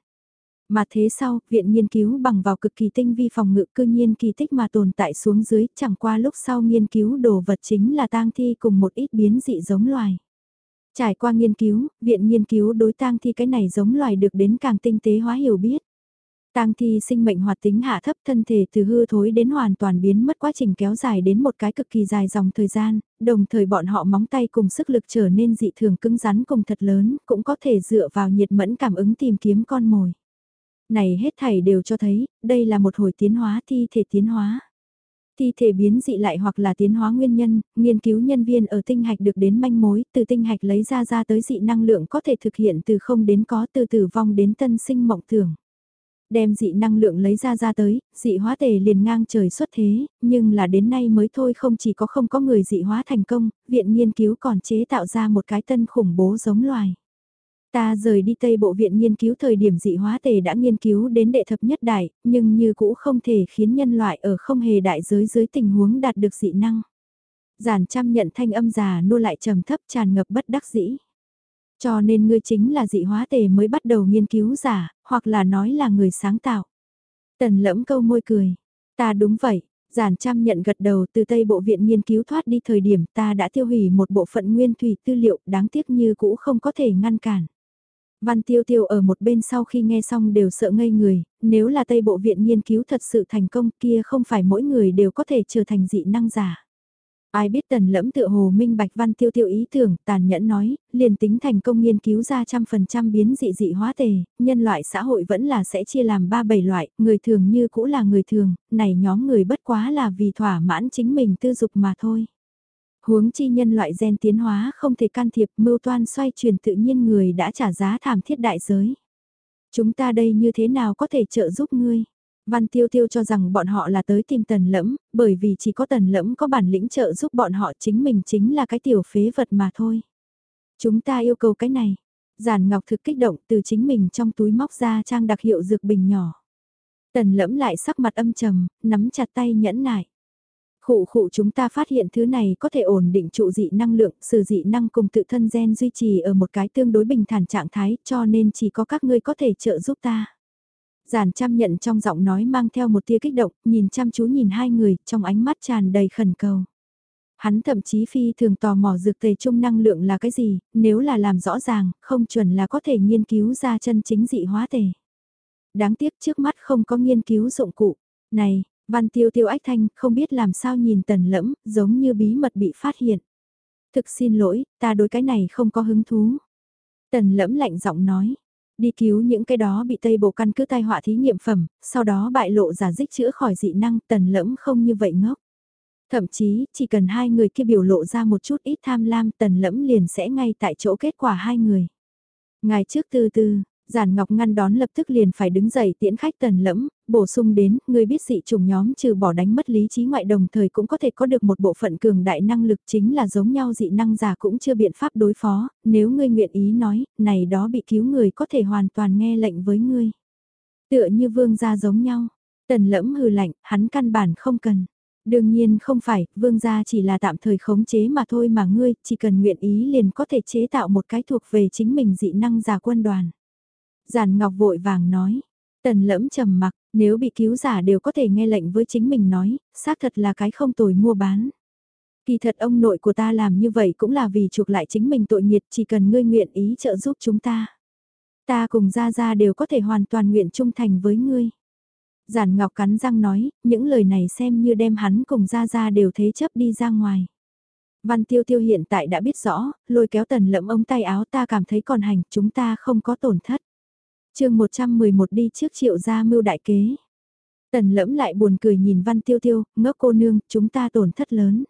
Mà thế sau, viện nghiên cứu bằng vào cực kỳ tinh vi phòng ngự cư nhiên kỳ tích mà tồn tại xuống dưới, chẳng qua lúc sau nghiên cứu đồ vật chính là tang thi cùng một ít biến dị giống loài. Trải qua nghiên cứu, viện nghiên cứu đối tang thi cái này giống loài được đến càng tinh tế hóa hiểu biết. Tang thi sinh mệnh hoạt tính hạ thấp thân thể từ hư thối đến hoàn toàn biến mất quá trình kéo dài đến một cái cực kỳ dài dòng thời gian, đồng thời bọn họ móng tay cùng sức lực trở nên dị thường cứng rắn cùng thật lớn, cũng có thể dựa vào nhiệt mẫn cảm ứng tìm kiếm con mồi. Này hết thảy đều cho thấy, đây là một hồi tiến hóa thi thể tiến hóa. Thi thể biến dị lại hoặc là tiến hóa nguyên nhân, nghiên cứu nhân viên ở tinh hạch được đến manh mối, từ tinh hạch lấy ra ra tới dị năng lượng có thể thực hiện từ không đến có từ tử vong đến tân sinh mộng tưởng đem dị năng lượng lấy ra ra tới, dị hóa tề liền ngang trời xuất thế, nhưng là đến nay mới thôi không chỉ có không có người dị hóa thành công, viện nghiên cứu còn chế tạo ra một cái tân khủng bố giống loài. Ta rời đi Tây Bộ Viện nghiên cứu thời điểm dị hóa tề đã nghiên cứu đến đệ thập nhất đại, nhưng như cũ không thể khiến nhân loại ở không hề đại giới dưới tình huống đạt được dị năng. Giản chăm nhận thanh âm già nô lại trầm thấp tràn ngập bất đắc dĩ. Cho nên ngươi chính là dị hóa tề mới bắt đầu nghiên cứu giả, hoặc là nói là người sáng tạo. Tần lẫm câu môi cười. Ta đúng vậy, giản trăm nhận gật đầu từ Tây Bộ Viện nghiên cứu thoát đi thời điểm ta đã tiêu hủy một bộ phận nguyên thủy tư liệu đáng tiếc như cũ không có thể ngăn cản. Văn Tiêu Tiêu ở một bên sau khi nghe xong đều sợ ngây người, nếu là Tây Bộ Viện nghiên cứu thật sự thành công kia không phải mỗi người đều có thể trở thành dị năng giả. Ai biết tần lẫm tựa hồ minh bạch văn tiêu tiêu ý tưởng, tàn nhẫn nói, liền tính thành công nghiên cứu ra trăm phần trăm biến dị dị hóa tề, nhân loại xã hội vẫn là sẽ chia làm ba bảy loại, người thường như cũ là người thường, này nhóm người bất quá là vì thỏa mãn chính mình tư dục mà thôi. Huống chi nhân loại gen tiến hóa không thể can thiệp mưu toan xoay chuyển tự nhiên người đã trả giá thảm thiết đại giới. Chúng ta đây như thế nào có thể trợ giúp ngươi? Văn Tiêu Tiêu cho rằng bọn họ là tới tìm tần lẫm, bởi vì chỉ có tần lẫm có bản lĩnh trợ giúp bọn họ chính mình chính là cái tiểu phế vật mà thôi. Chúng ta yêu cầu cái này. Giản Ngọc thực kích động từ chính mình trong túi móc ra trang đặc hiệu dược bình nhỏ. Tần lẫm lại sắc mặt âm trầm, nắm chặt tay nhẫn nại. Khụ khụ chúng ta phát hiện thứ này có thể ổn định trụ dị năng lượng, sử dị năng cùng tự thân gen duy trì ở một cái tương đối bình thản trạng thái cho nên chỉ có các ngươi có thể trợ giúp ta. Giản chăm nhận trong giọng nói mang theo một tia kích động, nhìn chăm chú nhìn hai người, trong ánh mắt tràn đầy khẩn cầu. Hắn thậm chí phi thường tò mò dược tề trung năng lượng là cái gì, nếu là làm rõ ràng, không chuẩn là có thể nghiên cứu ra chân chính dị hóa tề. Đáng tiếc trước mắt không có nghiên cứu dụng cụ. Này, văn tiêu tiêu ách thanh, không biết làm sao nhìn tần lẫm, giống như bí mật bị phát hiện. Thực xin lỗi, ta đối cái này không có hứng thú. Tần lẫm lạnh giọng nói, Đi cứu những cái đó bị Tây Bộ căn cứ tai họa thí nghiệm phẩm, sau đó bại lộ giả dích chữa khỏi dị năng tần lẫm không như vậy ngốc. Thậm chí, chỉ cần hai người kia biểu lộ ra một chút ít tham lam tần lẫm liền sẽ ngay tại chỗ kết quả hai người. Ngày trước từ từ, Giản Ngọc ngăn đón lập tức liền phải đứng dậy tiễn khách tần lẫm, bổ sung đến, người biết dị trùng nhóm trừ bỏ đánh mất lý trí ngoại đồng thời cũng có thể có được một bộ phận cường đại năng lực chính là giống nhau dị năng giả cũng chưa biện pháp đối phó, nếu ngươi nguyện ý nói, này đó bị cứu người có thể hoàn toàn nghe lệnh với ngươi. Tựa như vương gia giống nhau, tần lẫm hừ lạnh, hắn căn bản không cần. Đương nhiên không phải, vương gia chỉ là tạm thời khống chế mà thôi mà ngươi, chỉ cần nguyện ý liền có thể chế tạo một cái thuộc về chính mình dị năng giả quân đoàn. Giản Ngọc vội vàng nói, tần lẫm trầm mặc, nếu bị cứu giả đều có thể nghe lệnh với chính mình nói, xác thật là cái không tồi mua bán. Kỳ thật ông nội của ta làm như vậy cũng là vì chuộc lại chính mình tội nghiệt chỉ cần ngươi nguyện ý trợ giúp chúng ta. Ta cùng Gia Gia đều có thể hoàn toàn nguyện trung thành với ngươi. Giản Ngọc cắn răng nói, những lời này xem như đem hắn cùng Gia Gia đều thế chấp đi ra ngoài. Văn Tiêu Tiêu hiện tại đã biết rõ, lôi kéo tần lẫm ống tay áo ta cảm thấy còn hành, chúng ta không có tổn thất chương 111 đi trước triệu gia mưu đại kế. Tần lẫm lại buồn cười nhìn văn tiêu tiêu, ngốc cô nương, chúng ta tổn thất lớn.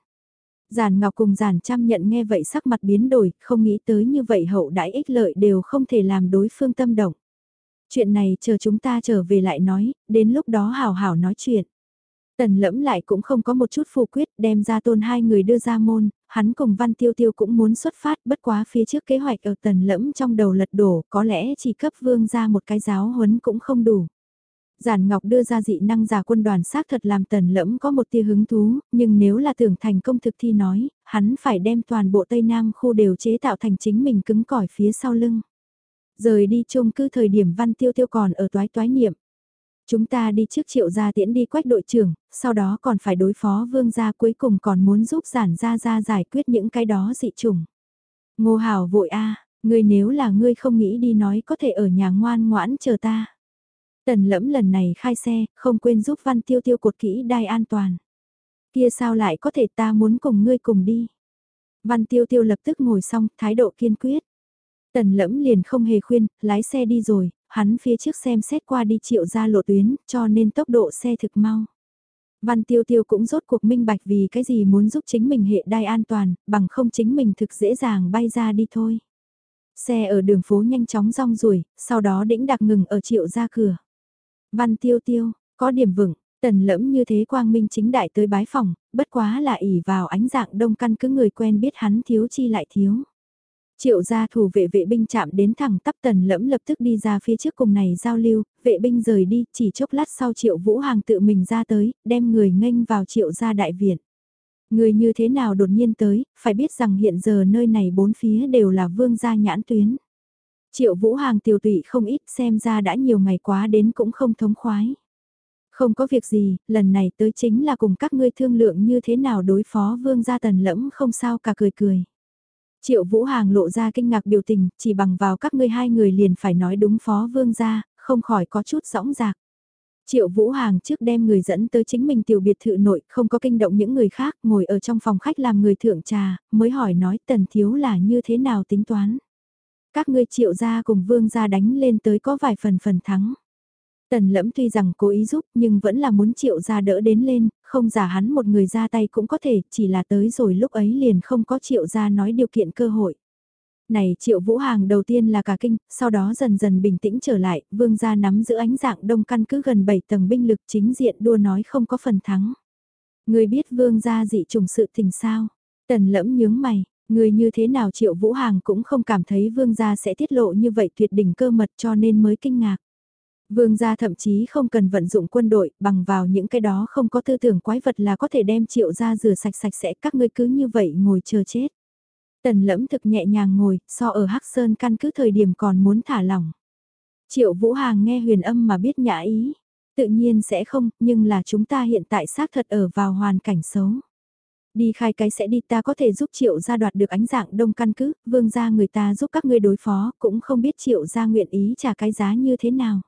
Giản Ngọc cùng Giản Trăm nhận nghe vậy sắc mặt biến đổi, không nghĩ tới như vậy hậu đãi ích lợi đều không thể làm đối phương tâm động. Chuyện này chờ chúng ta trở về lại nói, đến lúc đó hào hào nói chuyện. Tần lẫm lại cũng không có một chút phù quyết đem ra tôn hai người đưa ra môn, hắn cùng Văn Tiêu Tiêu cũng muốn xuất phát bất quá phía trước kế hoạch ở tần lẫm trong đầu lật đổ có lẽ chỉ cấp vương ra một cái giáo huấn cũng không đủ. Giản Ngọc đưa ra dị năng giả quân đoàn xác thật làm tần lẫm có một tia hứng thú, nhưng nếu là tưởng thành công thực thi nói, hắn phải đem toàn bộ Tây Nam khu đều chế tạo thành chính mình cứng cỏi phía sau lưng. Rời đi chung cư thời điểm Văn Tiêu Tiêu còn ở toái toái niệm. Chúng ta đi trước triệu gia tiễn đi quách đội trưởng, sau đó còn phải đối phó vương gia cuối cùng còn muốn giúp giản gia gia giải quyết những cái đó dị trùng. Ngô Hảo vội a, ngươi nếu là ngươi không nghĩ đi nói có thể ở nhà ngoan ngoãn chờ ta. Tần lẫm lần này khai xe, không quên giúp Văn Tiêu Tiêu cột kỹ đai an toàn. Kia sao lại có thể ta muốn cùng ngươi cùng đi. Văn Tiêu Tiêu lập tức ngồi xong, thái độ kiên quyết. Tần lẫm liền không hề khuyên, lái xe đi rồi, hắn phía trước xem xét qua đi triệu ra lộ tuyến, cho nên tốc độ xe thực mau. Văn Tiêu Tiêu cũng rốt cuộc minh bạch vì cái gì muốn giúp chính mình hệ đai an toàn, bằng không chính mình thực dễ dàng bay ra đi thôi. Xe ở đường phố nhanh chóng rong ruổi, sau đó đĩnh đặc ngừng ở triệu ra cửa. Văn Tiêu Tiêu, có điểm vững, tần lẫm như thế quang minh chính đại tới bái phòng, bất quá là ỉ vào ánh dạng đông căn cứ người quen biết hắn thiếu chi lại thiếu. Triệu gia thủ vệ vệ binh chạm đến thẳng tắp tần lẫm lập tức đi ra phía trước cùng này giao lưu, vệ binh rời đi, chỉ chốc lát sau triệu vũ hàng tự mình ra tới, đem người nghênh vào triệu gia đại viện. Người như thế nào đột nhiên tới, phải biết rằng hiện giờ nơi này bốn phía đều là vương gia nhãn tuyến. Triệu vũ hàng tiêu tụy không ít xem ra đã nhiều ngày quá đến cũng không thống khoái. Không có việc gì, lần này tới chính là cùng các ngươi thương lượng như thế nào đối phó vương gia tần lẫm không sao cả cười cười. Triệu Vũ Hàng lộ ra kinh ngạc biểu tình, chỉ bằng vào các ngươi hai người liền phải nói đúng phó vương gia, không khỏi có chút rõng rạc. Triệu Vũ Hàng trước đem người dẫn tới chính mình tiểu biệt thự nội, không có kinh động những người khác, ngồi ở trong phòng khách làm người thượng trà, mới hỏi nói tần thiếu là như thế nào tính toán. Các ngươi triệu gia cùng vương gia đánh lên tới có vài phần phần thắng. Tần lẫm tuy rằng cố ý giúp nhưng vẫn là muốn triệu gia đỡ đến lên, không giả hắn một người ra tay cũng có thể, chỉ là tới rồi lúc ấy liền không có triệu gia nói điều kiện cơ hội. Này triệu vũ hàng đầu tiên là cả kinh, sau đó dần dần bình tĩnh trở lại, vương gia nắm giữ ánh dạng đông căn cứ gần 7 tầng binh lực chính diện đua nói không có phần thắng. Người biết vương gia dị trùng sự tình sao? Tần lẫm nhướng mày, người như thế nào triệu vũ hàng cũng không cảm thấy vương gia sẽ tiết lộ như vậy tuyệt đỉnh cơ mật cho nên mới kinh ngạc. Vương gia thậm chí không cần vận dụng quân đội, bằng vào những cái đó không có tư tưởng quái vật là có thể đem triệu ra rửa sạch sạch sẽ các ngươi cứ như vậy ngồi chờ chết. Tần lẫm thực nhẹ nhàng ngồi, so ở Hắc Sơn căn cứ thời điểm còn muốn thả lỏng. Triệu Vũ Hàng nghe huyền âm mà biết nhã ý. Tự nhiên sẽ không, nhưng là chúng ta hiện tại xác thật ở vào hoàn cảnh xấu. Đi khai cái sẽ đi ta có thể giúp triệu gia đoạt được ánh dạng đông căn cứ, vương gia người ta giúp các ngươi đối phó, cũng không biết triệu gia nguyện ý trả cái giá như thế nào.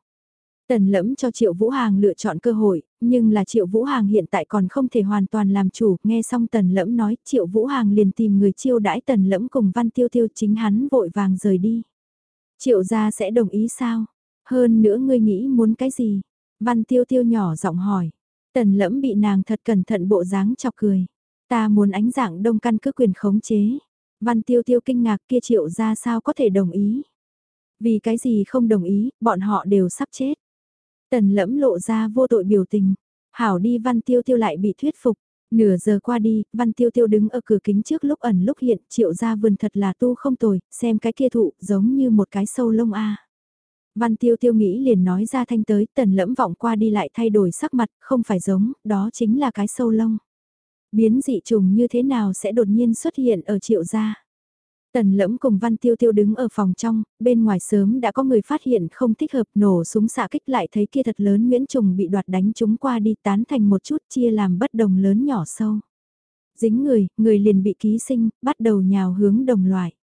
Tần lẫm cho Triệu Vũ Hàng lựa chọn cơ hội, nhưng là Triệu Vũ Hàng hiện tại còn không thể hoàn toàn làm chủ, nghe xong Tần lẫm nói Triệu Vũ Hàng liền tìm người chiêu đãi Tần lẫm cùng Văn Tiêu Tiêu chính hắn vội vàng rời đi. Triệu gia sẽ đồng ý sao? Hơn nữa ngươi nghĩ muốn cái gì? Văn Tiêu Tiêu nhỏ giọng hỏi. Tần lẫm bị nàng thật cẩn thận bộ dáng chọc cười. Ta muốn ánh dạng đông căn cứ quyền khống chế. Văn Tiêu Tiêu kinh ngạc kia Triệu gia sao có thể đồng ý? Vì cái gì không đồng ý, bọn họ đều sắp chết. Tần lẫm lộ ra vô tội biểu tình. Hảo đi văn tiêu tiêu lại bị thuyết phục. Nửa giờ qua đi, văn tiêu tiêu đứng ở cửa kính trước lúc ẩn lúc hiện, triệu ra vườn thật là tu không tồi, xem cái kia thụ giống như một cái sâu lông a. Văn tiêu tiêu nghĩ liền nói ra thanh tới, tần lẫm vọng qua đi lại thay đổi sắc mặt, không phải giống, đó chính là cái sâu lông. Biến dị trùng như thế nào sẽ đột nhiên xuất hiện ở triệu gia? Tần lẫm cùng Văn Tiêu Tiêu đứng ở phòng trong, bên ngoài sớm đã có người phát hiện không thích hợp nổ súng xạ kích lại thấy kia thật lớn Nguyễn Trùng bị đoạt đánh chúng qua đi tán thành một chút chia làm bất đồng lớn nhỏ sâu. Dính người, người liền bị ký sinh, bắt đầu nhào hướng đồng loại.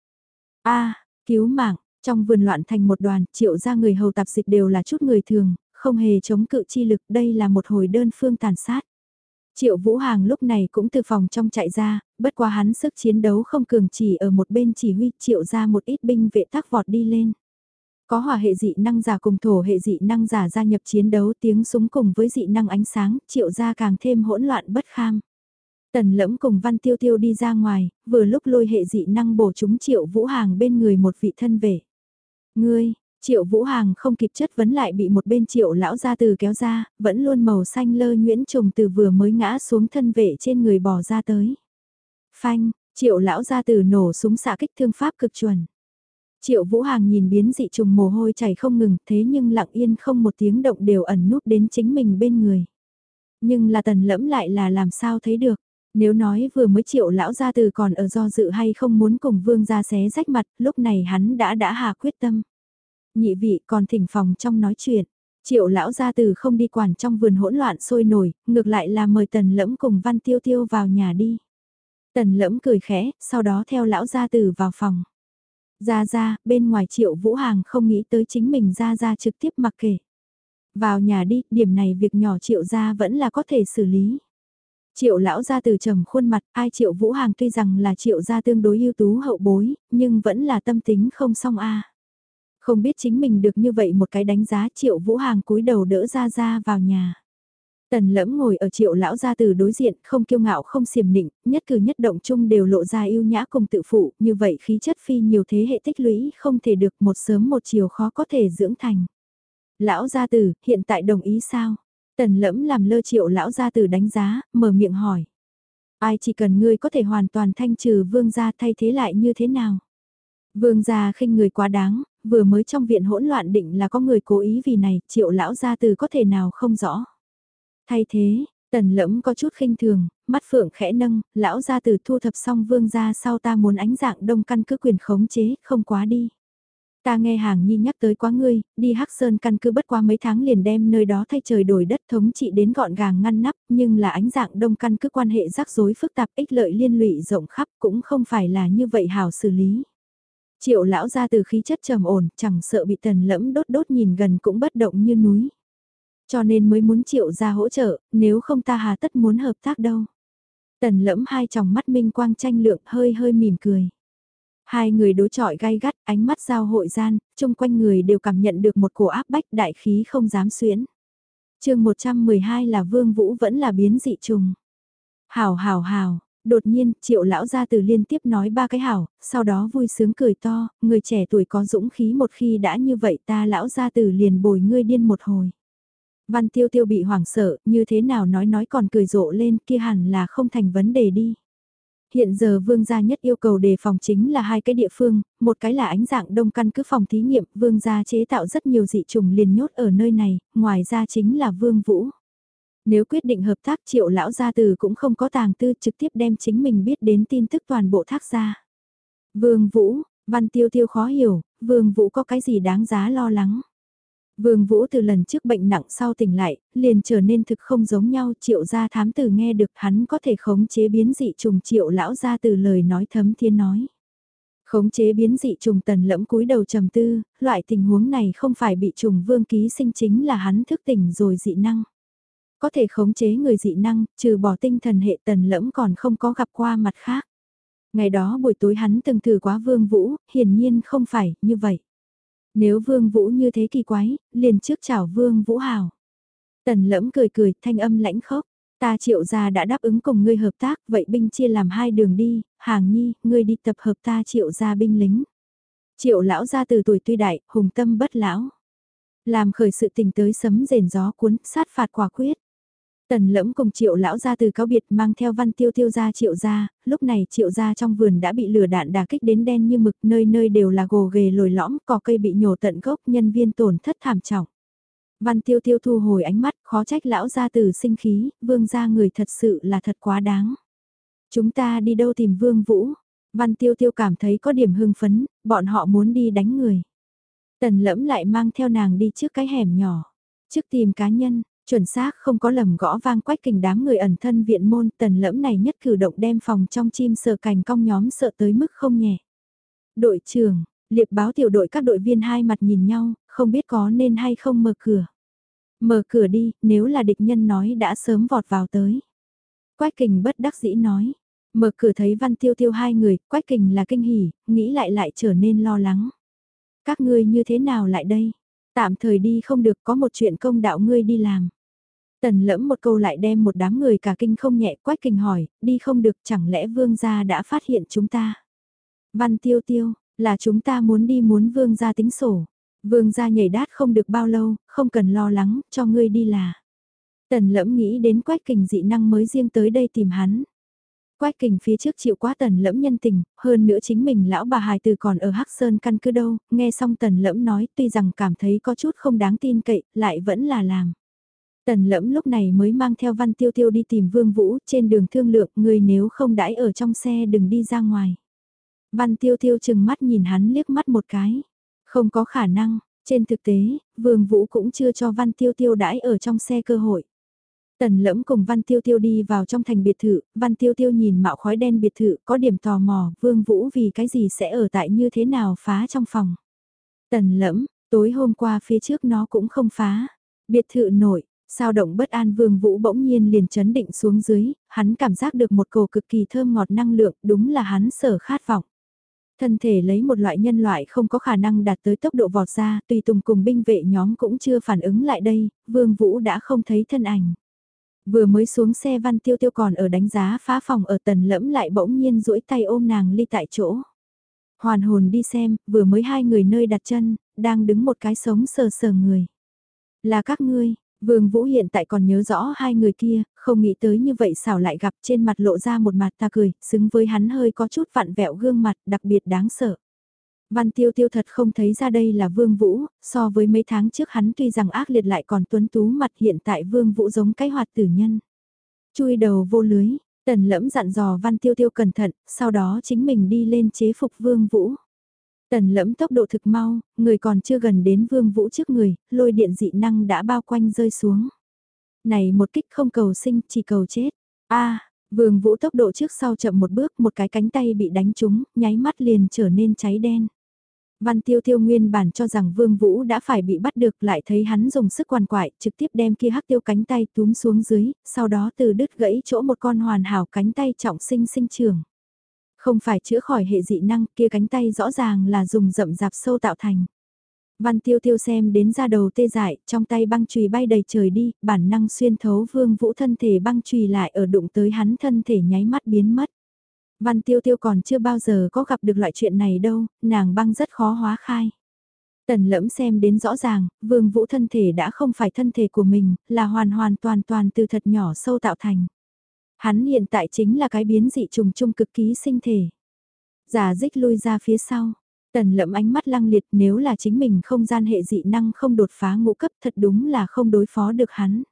a cứu mạng, trong vườn loạn thành một đoàn, triệu ra người hầu tạp dịch đều là chút người thường, không hề chống cự chi lực, đây là một hồi đơn phương tàn sát. Triệu Vũ Hàng lúc này cũng từ phòng trong chạy ra, bất quá hắn sức chiến đấu không cường chỉ ở một bên chỉ huy triệu ra một ít binh vệ tác vọt đi lên. Có hỏa hệ dị năng giả cùng thổ hệ dị năng giả gia nhập chiến đấu tiếng súng cùng với dị năng ánh sáng, triệu ra càng thêm hỗn loạn bất kham. Tần lẫm cùng văn tiêu tiêu đi ra ngoài, vừa lúc lôi hệ dị năng bổ chúng triệu vũ hàng bên người một vị thân vệ. Ngươi, Triệu Vũ Hàng không kịp chất vấn lại bị một bên triệu lão gia từ kéo ra, vẫn luôn màu xanh lơ nhuyễn trùng từ vừa mới ngã xuống thân vệ trên người bò ra tới. Phanh, triệu lão gia từ nổ súng xạ kích thương pháp cực chuẩn. Triệu Vũ Hàng nhìn biến dị trùng mồ hôi chảy không ngừng thế nhưng lặng yên không một tiếng động đều ẩn núp đến chính mình bên người. Nhưng là tần lẫm lại là làm sao thấy được. Nếu nói vừa mới triệu lão gia từ còn ở do dự hay không muốn cùng vương gia xé rách mặt, lúc này hắn đã đã hạ quyết tâm. Nhị vị còn thỉnh phòng trong nói chuyện. Triệu lão gia từ không đi quản trong vườn hỗn loạn sôi nổi, ngược lại là mời tần lẫm cùng văn tiêu tiêu vào nhà đi. Tần lẫm cười khẽ, sau đó theo lão gia từ vào phòng. Ra ra, bên ngoài triệu vũ hàng không nghĩ tới chính mình ra ra trực tiếp mặc kệ. Vào nhà đi, điểm này việc nhỏ triệu gia vẫn là có thể xử lý. Triệu lão gia từ trầm khuôn mặt, ai triệu vũ hàng tuy rằng là triệu gia tương đối ưu tú hậu bối, nhưng vẫn là tâm tính không song a. Không biết chính mình được như vậy một cái đánh giá triệu vũ hàng cúi đầu đỡ ra ra vào nhà. Tần lẫm ngồi ở triệu lão gia từ đối diện, không kiêu ngạo không xiềm nịnh, nhất cử nhất động chung đều lộ ra yêu nhã cùng tự phụ, như vậy khí chất phi nhiều thế hệ tích lũy không thể được một sớm một chiều khó có thể dưỡng thành. Lão gia tử, hiện tại đồng ý sao? Tần lẫm làm lơ triệu lão gia tử đánh giá, mở miệng hỏi. Ai chỉ cần ngươi có thể hoàn toàn thanh trừ vương gia thay thế lại như thế nào? Vương gia khinh người quá đáng, vừa mới trong viện hỗn loạn định là có người cố ý vì này, triệu lão gia từ có thể nào không rõ. Thay thế, tần lẫm có chút khinh thường, mắt phượng khẽ nâng, lão gia từ thu thập xong vương gia sau ta muốn ánh dạng đông căn cứ quyền khống chế, không quá đi. Ta nghe hàng nhi nhắc tới quá ngươi, đi Hắc Sơn căn cứ bất qua mấy tháng liền đem nơi đó thay trời đổi đất thống trị đến gọn gàng ngăn nắp, nhưng là ánh dạng đông căn cứ quan hệ rắc rối phức tạp ích lợi liên lụy rộng khắp cũng không phải là như vậy hảo xử lý. Triệu lão ra từ khí chất trầm ổn, chẳng sợ bị tần lẫm đốt đốt nhìn gần cũng bất động như núi. Cho nên mới muốn triệu ra hỗ trợ, nếu không ta hà tất muốn hợp tác đâu. Tần lẫm hai tròng mắt minh quang tranh lượng hơi hơi mỉm cười. Hai người đối chọi gai gắt, ánh mắt giao hội gian, chung quanh người đều cảm nhận được một cổ áp bách đại khí không dám xuyến. chương 112 là Vương Vũ vẫn là biến dị trùng. Hào hào hào, đột nhiên triệu lão gia từ liên tiếp nói ba cái hảo, sau đó vui sướng cười to, người trẻ tuổi có dũng khí một khi đã như vậy ta lão gia từ liền bồi ngươi điên một hồi. Văn tiêu tiêu bị hoảng sợ, như thế nào nói nói còn cười rộ lên kia hẳn là không thành vấn đề đi. Hiện giờ vương gia nhất yêu cầu đề phòng chính là hai cái địa phương, một cái là ánh dạng đông căn cứ phòng thí nghiệm, vương gia chế tạo rất nhiều dị trùng liền nhốt ở nơi này, ngoài ra chính là vương vũ. Nếu quyết định hợp tác triệu lão gia từ cũng không có tàng tư trực tiếp đem chính mình biết đến tin tức toàn bộ thác gia. Vương vũ, văn tiêu tiêu khó hiểu, vương vũ có cái gì đáng giá lo lắng. Vương Vũ từ lần trước bệnh nặng sau tỉnh lại, liền trở nên thực không giống nhau triệu gia thám tử nghe được hắn có thể khống chế biến dị trùng triệu lão gia từ lời nói thấm thiên nói. Khống chế biến dị trùng tần lẫm cúi đầu trầm tư, loại tình huống này không phải bị trùng vương ký sinh chính là hắn thức tỉnh rồi dị năng. Có thể khống chế người dị năng, trừ bỏ tinh thần hệ tần lẫm còn không có gặp qua mặt khác. Ngày đó buổi tối hắn từng thử quá vương vũ, hiển nhiên không phải như vậy. Nếu Vương Vũ như thế kỳ quái, liền trước chào Vương Vũ hào. Tần lẫm cười cười, thanh âm lãnh khốc. Ta triệu gia đã đáp ứng cùng ngươi hợp tác, vậy binh chia làm hai đường đi, hàng nhi, ngươi đi tập hợp ta triệu gia binh lính. Triệu lão gia từ tuổi tuy đại, hùng tâm bất lão. Làm khởi sự tình tới sấm rền gió cuốn, sát phạt quả quyết. Tần lẫm cùng triệu lão gia từ cáo biệt mang theo văn tiêu tiêu ra triệu gia, lúc này triệu gia trong vườn đã bị lửa đạn đà kích đến đen như mực nơi nơi đều là gồ ghề lồi lõm, cỏ cây bị nhổ tận gốc nhân viên tổn thất thảm trọng. Văn tiêu tiêu thu hồi ánh mắt, khó trách lão gia từ sinh khí, vương gia người thật sự là thật quá đáng. Chúng ta đi đâu tìm vương vũ? Văn tiêu tiêu cảm thấy có điểm hưng phấn, bọn họ muốn đi đánh người. Tần lẫm lại mang theo nàng đi trước cái hẻm nhỏ. Trước tìm cá nhân, Chuẩn xác không có lầm gõ vang quách kình đám người ẩn thân viện môn tần lẫm này nhất cử động đem phòng trong chim sợ cành cong nhóm sợ tới mức không nhẹ. Đội trưởng, liệp báo tiểu đội các đội viên hai mặt nhìn nhau, không biết có nên hay không mở cửa. Mở cửa đi, nếu là địch nhân nói đã sớm vọt vào tới. Quách kình bất đắc dĩ nói. Mở cửa thấy văn tiêu tiêu hai người, quách kình là kinh hỉ, nghĩ lại lại trở nên lo lắng. Các ngươi như thế nào lại đây? Tạm thời đi không được có một chuyện công đạo ngươi đi làm. Tần lẫm một câu lại đem một đám người cả kinh không nhẹ quách kinh hỏi, đi không được chẳng lẽ vương gia đã phát hiện chúng ta. Văn tiêu tiêu, là chúng ta muốn đi muốn vương gia tính sổ. Vương gia nhảy đát không được bao lâu, không cần lo lắng, cho ngươi đi là. Tần lẫm nghĩ đến quách kình dị năng mới riêng tới đây tìm hắn. Quách kình phía trước chịu quá tần lẫm nhân tình, hơn nữa chính mình lão bà hài từ còn ở Hắc Sơn căn cứ đâu, nghe xong tần lẫm nói tuy rằng cảm thấy có chút không đáng tin cậy, lại vẫn là làm. Tần lẫm lúc này mới mang theo văn tiêu tiêu đi tìm Vương Vũ trên đường thương lượng người nếu không đãi ở trong xe đừng đi ra ngoài. Văn tiêu tiêu chừng mắt nhìn hắn liếc mắt một cái. Không có khả năng, trên thực tế, Vương Vũ cũng chưa cho văn tiêu tiêu đãi ở trong xe cơ hội. Tần lẫm cùng Văn Tiêu Tiêu đi vào trong thành biệt thự, Văn Tiêu Tiêu nhìn mạo khói đen biệt thự, có điểm tò mò, Vương Vũ vì cái gì sẽ ở tại như thế nào phá trong phòng. Tần lẫm, tối hôm qua phía trước nó cũng không phá. Biệt thự nội, sao động bất an Vương Vũ bỗng nhiên liền chấn định xuống dưới, hắn cảm giác được một cổ cực kỳ thơm ngọt năng lượng, đúng là hắn sở khát vọng. Thân thể lấy một loại nhân loại không có khả năng đạt tới tốc độ vọt ra, tùy tùng cùng binh vệ nhóm cũng chưa phản ứng lại đây, Vương Vũ đã không thấy thân ảnh. Vừa mới xuống xe văn tiêu tiêu còn ở đánh giá phá phòng ở tần lẫm lại bỗng nhiên duỗi tay ôm nàng ly tại chỗ. Hoàn hồn đi xem, vừa mới hai người nơi đặt chân, đang đứng một cái sống sờ sờ người. Là các ngươi, Vương Vũ hiện tại còn nhớ rõ hai người kia, không nghĩ tới như vậy xảo lại gặp trên mặt lộ ra một mặt ta cười, xứng với hắn hơi có chút vặn vẹo gương mặt đặc biệt đáng sợ. Văn tiêu tiêu thật không thấy ra đây là Vương Vũ, so với mấy tháng trước hắn tuy rằng ác liệt lại còn tuấn tú mặt hiện tại Vương Vũ giống cái hoạt tử nhân. Chui đầu vô lưới, tần lẫm dặn dò Văn tiêu tiêu cẩn thận, sau đó chính mình đi lên chế phục Vương Vũ. Tần lẫm tốc độ thực mau, người còn chưa gần đến Vương Vũ trước người, lôi điện dị năng đã bao quanh rơi xuống. Này một kích không cầu sinh, chỉ cầu chết. a Vương Vũ tốc độ trước sau chậm một bước, một cái cánh tay bị đánh trúng, nháy mắt liền trở nên cháy đen. Văn tiêu tiêu nguyên bản cho rằng Vương Vũ đã phải bị bắt được lại thấy hắn dùng sức quan quại trực tiếp đem kia hắc tiêu cánh tay túm xuống dưới, sau đó từ đứt gãy chỗ một con hoàn hảo cánh tay trọng sinh sinh trưởng không phải chữa khỏi hệ dị năng kia cánh tay rõ ràng là dùng rậm rạp sâu tạo thành. Văn tiêu tiêu xem đến ra đầu tê dại, trong tay băng chùy bay đầy trời đi, bản năng xuyên thấu vương vũ thân thể băng chùy lại ở đụng tới hắn thân thể nháy mắt biến mất. Văn tiêu tiêu còn chưa bao giờ có gặp được loại chuyện này đâu, nàng băng rất khó hóa khai. Tần lẫm xem đến rõ ràng, vương vũ thân thể đã không phải thân thể của mình, là hoàn hoàn toàn toàn từ thật nhỏ sâu tạo thành. Hắn hiện tại chính là cái biến dị trùng chung cực ký sinh thể. Giả dích lui ra phía sau. Tần lẫm ánh mắt lăng liệt nếu là chính mình không gian hệ dị năng không đột phá ngũ cấp thật đúng là không đối phó được hắn.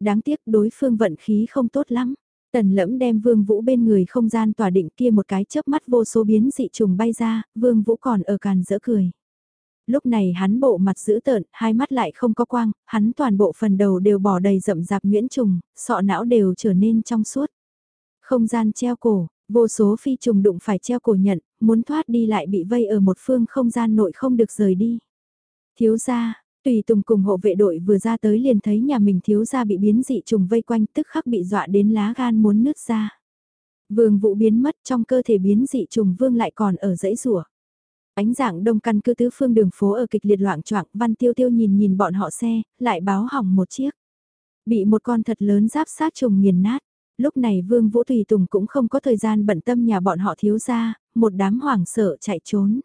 Đáng tiếc đối phương vận khí không tốt lắm. Tần lẫm đem vương vũ bên người không gian tỏa định kia một cái chớp mắt vô số biến dị trùng bay ra, vương vũ còn ở càn dỡ cười. Lúc này hắn bộ mặt dữ tợn, hai mắt lại không có quang, hắn toàn bộ phần đầu đều bỏ đầy rậm rạp nguyễn trùng, sọ não đều trở nên trong suốt. Không gian treo cổ, vô số phi trùng đụng phải treo cổ nhận, muốn thoát đi lại bị vây ở một phương không gian nội không được rời đi. Thiếu gia, Tùy Tùng cùng hộ vệ đội vừa ra tới liền thấy nhà mình thiếu gia bị biến dị trùng vây quanh tức khắc bị dọa đến lá gan muốn nứt ra. Vương vụ biến mất trong cơ thể biến dị trùng vương lại còn ở dãy rủa. Ánh dạng đông căn cứ tứ phương đường phố ở kịch liệt loạn choạng văn tiêu tiêu nhìn nhìn bọn họ xe, lại báo hỏng một chiếc. Bị một con thật lớn giáp sát trùng nghiền nát. Lúc này Vương Vũ Tùy Tùng cũng không có thời gian bận tâm nhà bọn họ thiếu ra, một đám hoảng sợ chạy trốn.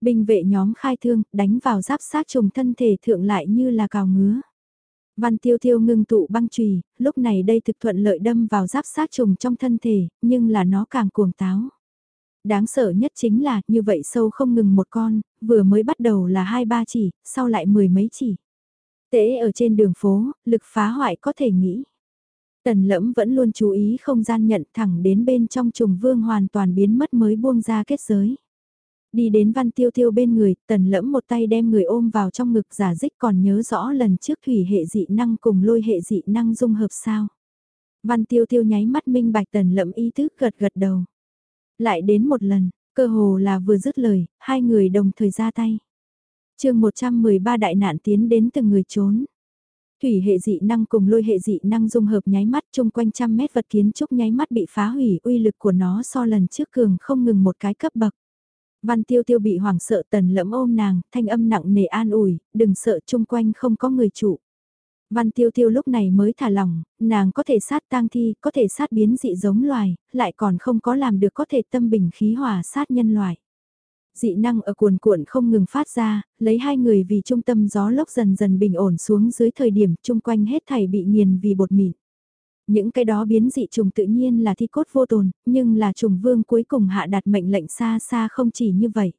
Binh vệ nhóm khai thương, đánh vào giáp sát trùng thân thể thượng lại như là cào ngứa. Văn tiêu tiêu ngưng tụ băng trùy, lúc này đây thực thuận lợi đâm vào giáp sát trùng trong thân thể, nhưng là nó càng cuồng táo. Đáng sợ nhất chính là, như vậy sâu không ngừng một con, vừa mới bắt đầu là hai ba chỉ, sau lại mười mấy chỉ. Tế ở trên đường phố, lực phá hoại có thể nghĩ. Tần lẫm vẫn luôn chú ý không gian nhận thẳng đến bên trong trùng vương hoàn toàn biến mất mới buông ra kết giới. Đi đến văn tiêu tiêu bên người, tần lẫm một tay đem người ôm vào trong ngực giả dích còn nhớ rõ lần trước thủy hệ dị năng cùng lôi hệ dị năng dung hợp sao. Văn tiêu tiêu nháy mắt minh bạch tần lẫm ý thức gật gật đầu. Lại đến một lần, cơ hồ là vừa dứt lời, hai người đồng thời ra tay. chương 113 đại nạn tiến đến từng người trốn. Thủy hệ dị năng cùng lôi hệ dị năng dung hợp nháy mắt chung quanh trăm mét vật kiến trúc nháy mắt bị phá hủy uy lực của nó so lần trước cường không ngừng một cái cấp bậc. Văn tiêu tiêu bị hoảng sợ tần lẫm ôm nàng, thanh âm nặng nề an ủi, đừng sợ chung quanh không có người chủ. Văn tiêu tiêu lúc này mới thả lỏng, nàng có thể sát tang thi, có thể sát biến dị giống loài, lại còn không có làm được có thể tâm bình khí hòa sát nhân loại. Dị năng ở cuồn cuộn không ngừng phát ra, lấy hai người vì trung tâm gió lốc dần dần bình ổn xuống dưới thời điểm chung quanh hết thảy bị nghiền vì bột mịn. Những cái đó biến dị trùng tự nhiên là thi cốt vô tồn, nhưng là trùng vương cuối cùng hạ đạt mệnh lệnh xa xa không chỉ như vậy.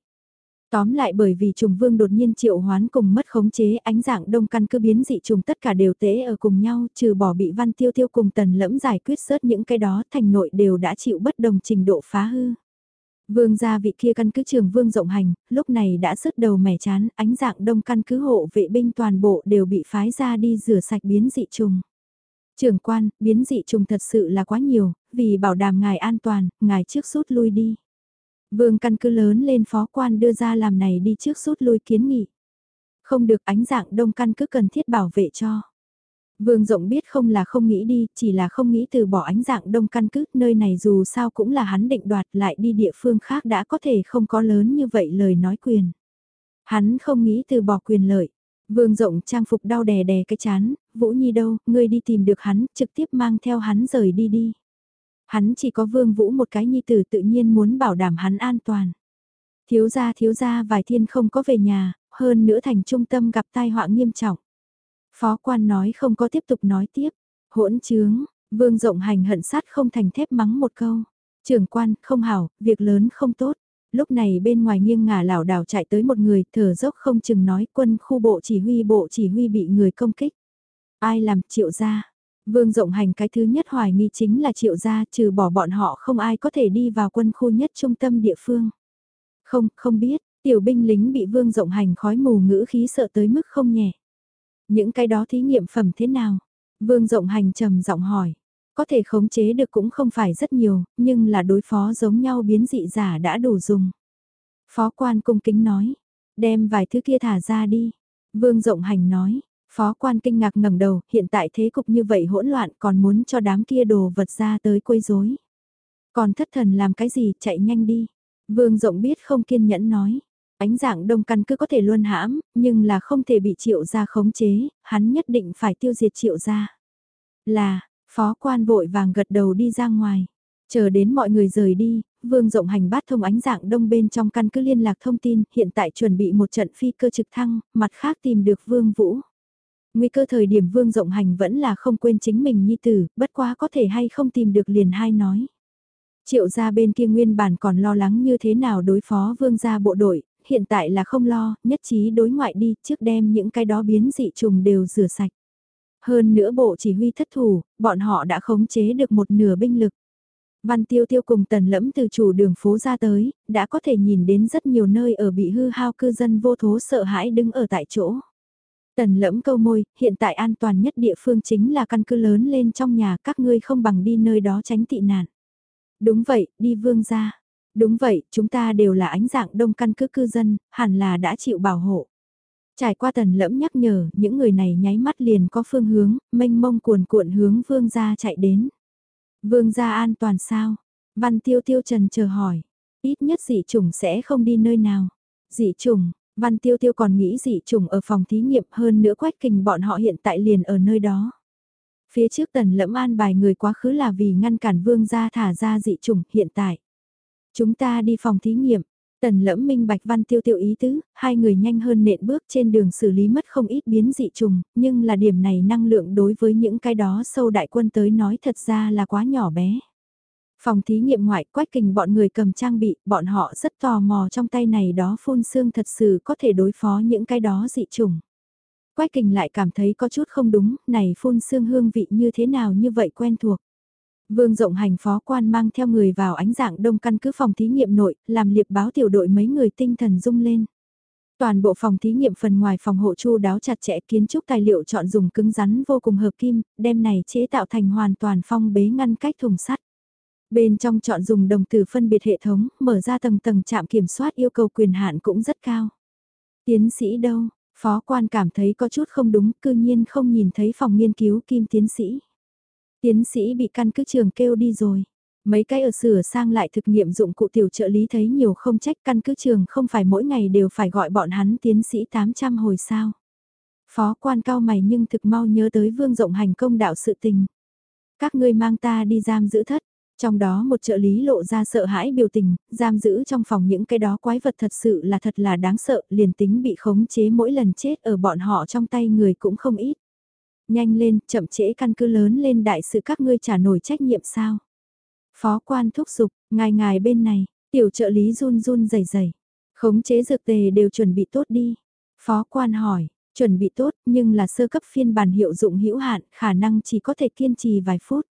Tóm lại bởi vì trùng vương đột nhiên triệu hoán cùng mất khống chế ánh dạng đông căn cứ biến dị trùng tất cả đều tế ở cùng nhau trừ bỏ bị văn tiêu tiêu cùng tần lẫm giải quyết sớt những cái đó thành nội đều đã chịu bất đồng trình độ phá hư. Vương gia vị kia căn cứ trường vương rộng hành, lúc này đã sứt đầu mẻ chán, ánh dạng đông căn cứ hộ vệ binh toàn bộ đều bị phái ra đi rửa sạch biến dị trùng. Trường quan, biến dị trùng thật sự là quá nhiều, vì bảo đảm ngài an toàn, ngài trước rút lui đi. Vương căn cứ lớn lên phó quan đưa ra làm này đi trước rút lui kiến nghị. Không được ánh dạng đông căn cứ cần thiết bảo vệ cho. Vương rộng biết không là không nghĩ đi, chỉ là không nghĩ từ bỏ ánh dạng đông căn cứ, nơi này dù sao cũng là hắn định đoạt lại đi địa phương khác đã có thể không có lớn như vậy lời nói quyền. Hắn không nghĩ từ bỏ quyền lợi. Vương rộng trang phục đau đè đè cái chán, Vũ Nhi đâu, ngươi đi tìm được hắn, trực tiếp mang theo hắn rời đi đi. Hắn chỉ có Vương Vũ một cái nhi tử tự nhiên muốn bảo đảm hắn an toàn. Thiếu gia thiếu gia vài thiên không có về nhà, hơn nữa thành trung tâm gặp tai họa nghiêm trọng. Phó quan nói không có tiếp tục nói tiếp. Hỗn trướng, vương rộng hành hận sát không thành thép mắng một câu. Trưởng quan, không hảo, việc lớn không tốt. Lúc này bên ngoài nghiêng ngả lảo đảo chạy tới một người thở dốc không chừng nói quân khu bộ chỉ huy bộ chỉ huy bị người công kích. Ai làm triệu gia? Vương rộng hành cái thứ nhất hoài nghi chính là triệu gia trừ bỏ bọn họ không ai có thể đi vào quân khu nhất trung tâm địa phương. Không, không biết, tiểu binh lính bị vương rộng hành khói mù ngữ khí sợ tới mức không nhẹ. Những cái đó thí nghiệm phẩm thế nào? Vương rộng hành trầm giọng hỏi. Có thể khống chế được cũng không phải rất nhiều, nhưng là đối phó giống nhau biến dị giả đã đủ dùng. Phó quan cung kính nói, đem vài thứ kia thả ra đi. Vương rộng hành nói, phó quan kinh ngạc ngẩng đầu, hiện tại thế cục như vậy hỗn loạn còn muốn cho đám kia đồ vật ra tới quấy rối. Còn thất thần làm cái gì, chạy nhanh đi. Vương rộng biết không kiên nhẫn nói, Ánh dạng đông căn cứ có thể luôn hãm, nhưng là không thể bị triệu gia khống chế, hắn nhất định phải tiêu diệt triệu gia. Là, phó quan vội vàng gật đầu đi ra ngoài. Chờ đến mọi người rời đi, vương rộng hành bát thông ánh dạng đông bên trong căn cứ liên lạc thông tin, hiện tại chuẩn bị một trận phi cơ trực thăng, mặt khác tìm được vương vũ. Nguy cơ thời điểm vương rộng hành vẫn là không quên chính mình nhi tử, bất quá có thể hay không tìm được liền hai nói. Triệu gia bên kia nguyên bản còn lo lắng như thế nào đối phó vương gia bộ đội, hiện tại là không lo, nhất trí đối ngoại đi trước đem những cái đó biến dị trùng đều rửa sạch. Hơn nữa bộ chỉ huy thất thủ, bọn họ đã khống chế được một nửa binh lực. Văn tiêu tiêu cùng tần lẫm từ chủ đường phố ra tới, đã có thể nhìn đến rất nhiều nơi ở bị hư hao cư dân vô thố sợ hãi đứng ở tại chỗ. Tần lẫm câu môi, hiện tại an toàn nhất địa phương chính là căn cứ lớn lên trong nhà các ngươi không bằng đi nơi đó tránh tị nạn. Đúng vậy, đi vương gia Đúng vậy, chúng ta đều là ánh dạng đông căn cứ cư dân, hẳn là đã chịu bảo hộ. Trải qua tần lẫm nhắc nhở, những người này nháy mắt liền có phương hướng, mênh mông cuồn cuộn hướng vương gia chạy đến. Vương gia an toàn sao? Văn tiêu tiêu trần chờ hỏi. Ít nhất dị trùng sẽ không đi nơi nào. Dị trùng, văn tiêu tiêu còn nghĩ dị trùng ở phòng thí nghiệm hơn nữa quách kình bọn họ hiện tại liền ở nơi đó. Phía trước tần lẫm an bài người quá khứ là vì ngăn cản vương gia thả ra dị trùng hiện tại. Chúng ta đi phòng thí nghiệm. Tần lẫm minh bạch văn tiêu tiêu ý tứ, hai người nhanh hơn nện bước trên đường xử lý mất không ít biến dị trùng, nhưng là điểm này năng lượng đối với những cái đó sâu đại quân tới nói thật ra là quá nhỏ bé. Phòng thí nghiệm ngoại quách kình bọn người cầm trang bị, bọn họ rất tò mò trong tay này đó phun xương thật sự có thể đối phó những cái đó dị trùng. Quách kình lại cảm thấy có chút không đúng, này phun xương hương vị như thế nào như vậy quen thuộc. Vương rộng hành phó quan mang theo người vào ánh dạng đông căn cứ phòng thí nghiệm nội, làm liệp báo tiểu đội mấy người tinh thần rung lên. Toàn bộ phòng thí nghiệm phần ngoài phòng hộ chu đáo chặt chẽ kiến trúc tài liệu chọn dùng cứng rắn vô cùng hợp kim, đem này chế tạo thành hoàn toàn phong bế ngăn cách thùng sắt. Bên trong chọn dùng đồng từ phân biệt hệ thống, mở ra tầng tầng chạm kiểm soát yêu cầu quyền hạn cũng rất cao. Tiến sĩ đâu, phó quan cảm thấy có chút không đúng, cư nhiên không nhìn thấy phòng nghiên cứu kim tiến sĩ. Tiến sĩ bị căn cứ trường kêu đi rồi. Mấy cái ở sửa sang lại thực nghiệm dụng cụ tiểu trợ lý thấy nhiều không trách căn cứ trường không phải mỗi ngày đều phải gọi bọn hắn tiến sĩ 800 hồi sao. Phó quan cao mày nhưng thực mau nhớ tới vương rộng hành công đạo sự tình. Các ngươi mang ta đi giam giữ thất, trong đó một trợ lý lộ ra sợ hãi biểu tình, giam giữ trong phòng những cái đó quái vật thật sự là thật là đáng sợ, liền tính bị khống chế mỗi lần chết ở bọn họ trong tay người cũng không ít nhanh lên, chậm trễ căn cứ lớn lên đại sự các ngươi trả nổi trách nhiệm sao. Phó quan thúc giục, ngài ngài bên này, tiểu trợ lý run run rẩy rẩy khống chế dược tề đều chuẩn bị tốt đi. Phó quan hỏi, chuẩn bị tốt nhưng là sơ cấp phiên bản hiệu dụng hữu hạn, khả năng chỉ có thể kiên trì vài phút.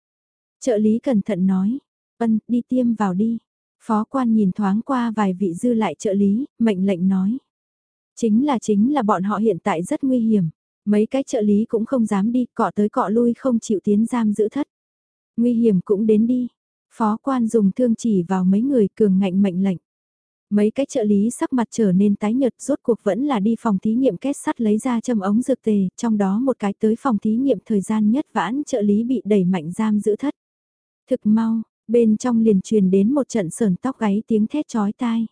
Trợ lý cẩn thận nói, ân, đi tiêm vào đi. Phó quan nhìn thoáng qua vài vị dư lại trợ lý, mệnh lệnh nói. Chính là chính là bọn họ hiện tại rất nguy hiểm. Mấy cái trợ lý cũng không dám đi, cọ tới cọ lui không chịu tiến giam giữ thất. Nguy hiểm cũng đến đi. Phó quan dùng thương chỉ vào mấy người cường ngạnh mệnh lệnh. Mấy cái trợ lý sắc mặt trở nên tái nhợt rốt cuộc vẫn là đi phòng thí nghiệm kết sắt lấy ra châm ống dược tề, trong đó một cái tới phòng thí nghiệm thời gian nhất vãn trợ lý bị đẩy mạnh giam giữ thất. Thực mau, bên trong liền truyền đến một trận sờn tóc gáy tiếng thét chói tai.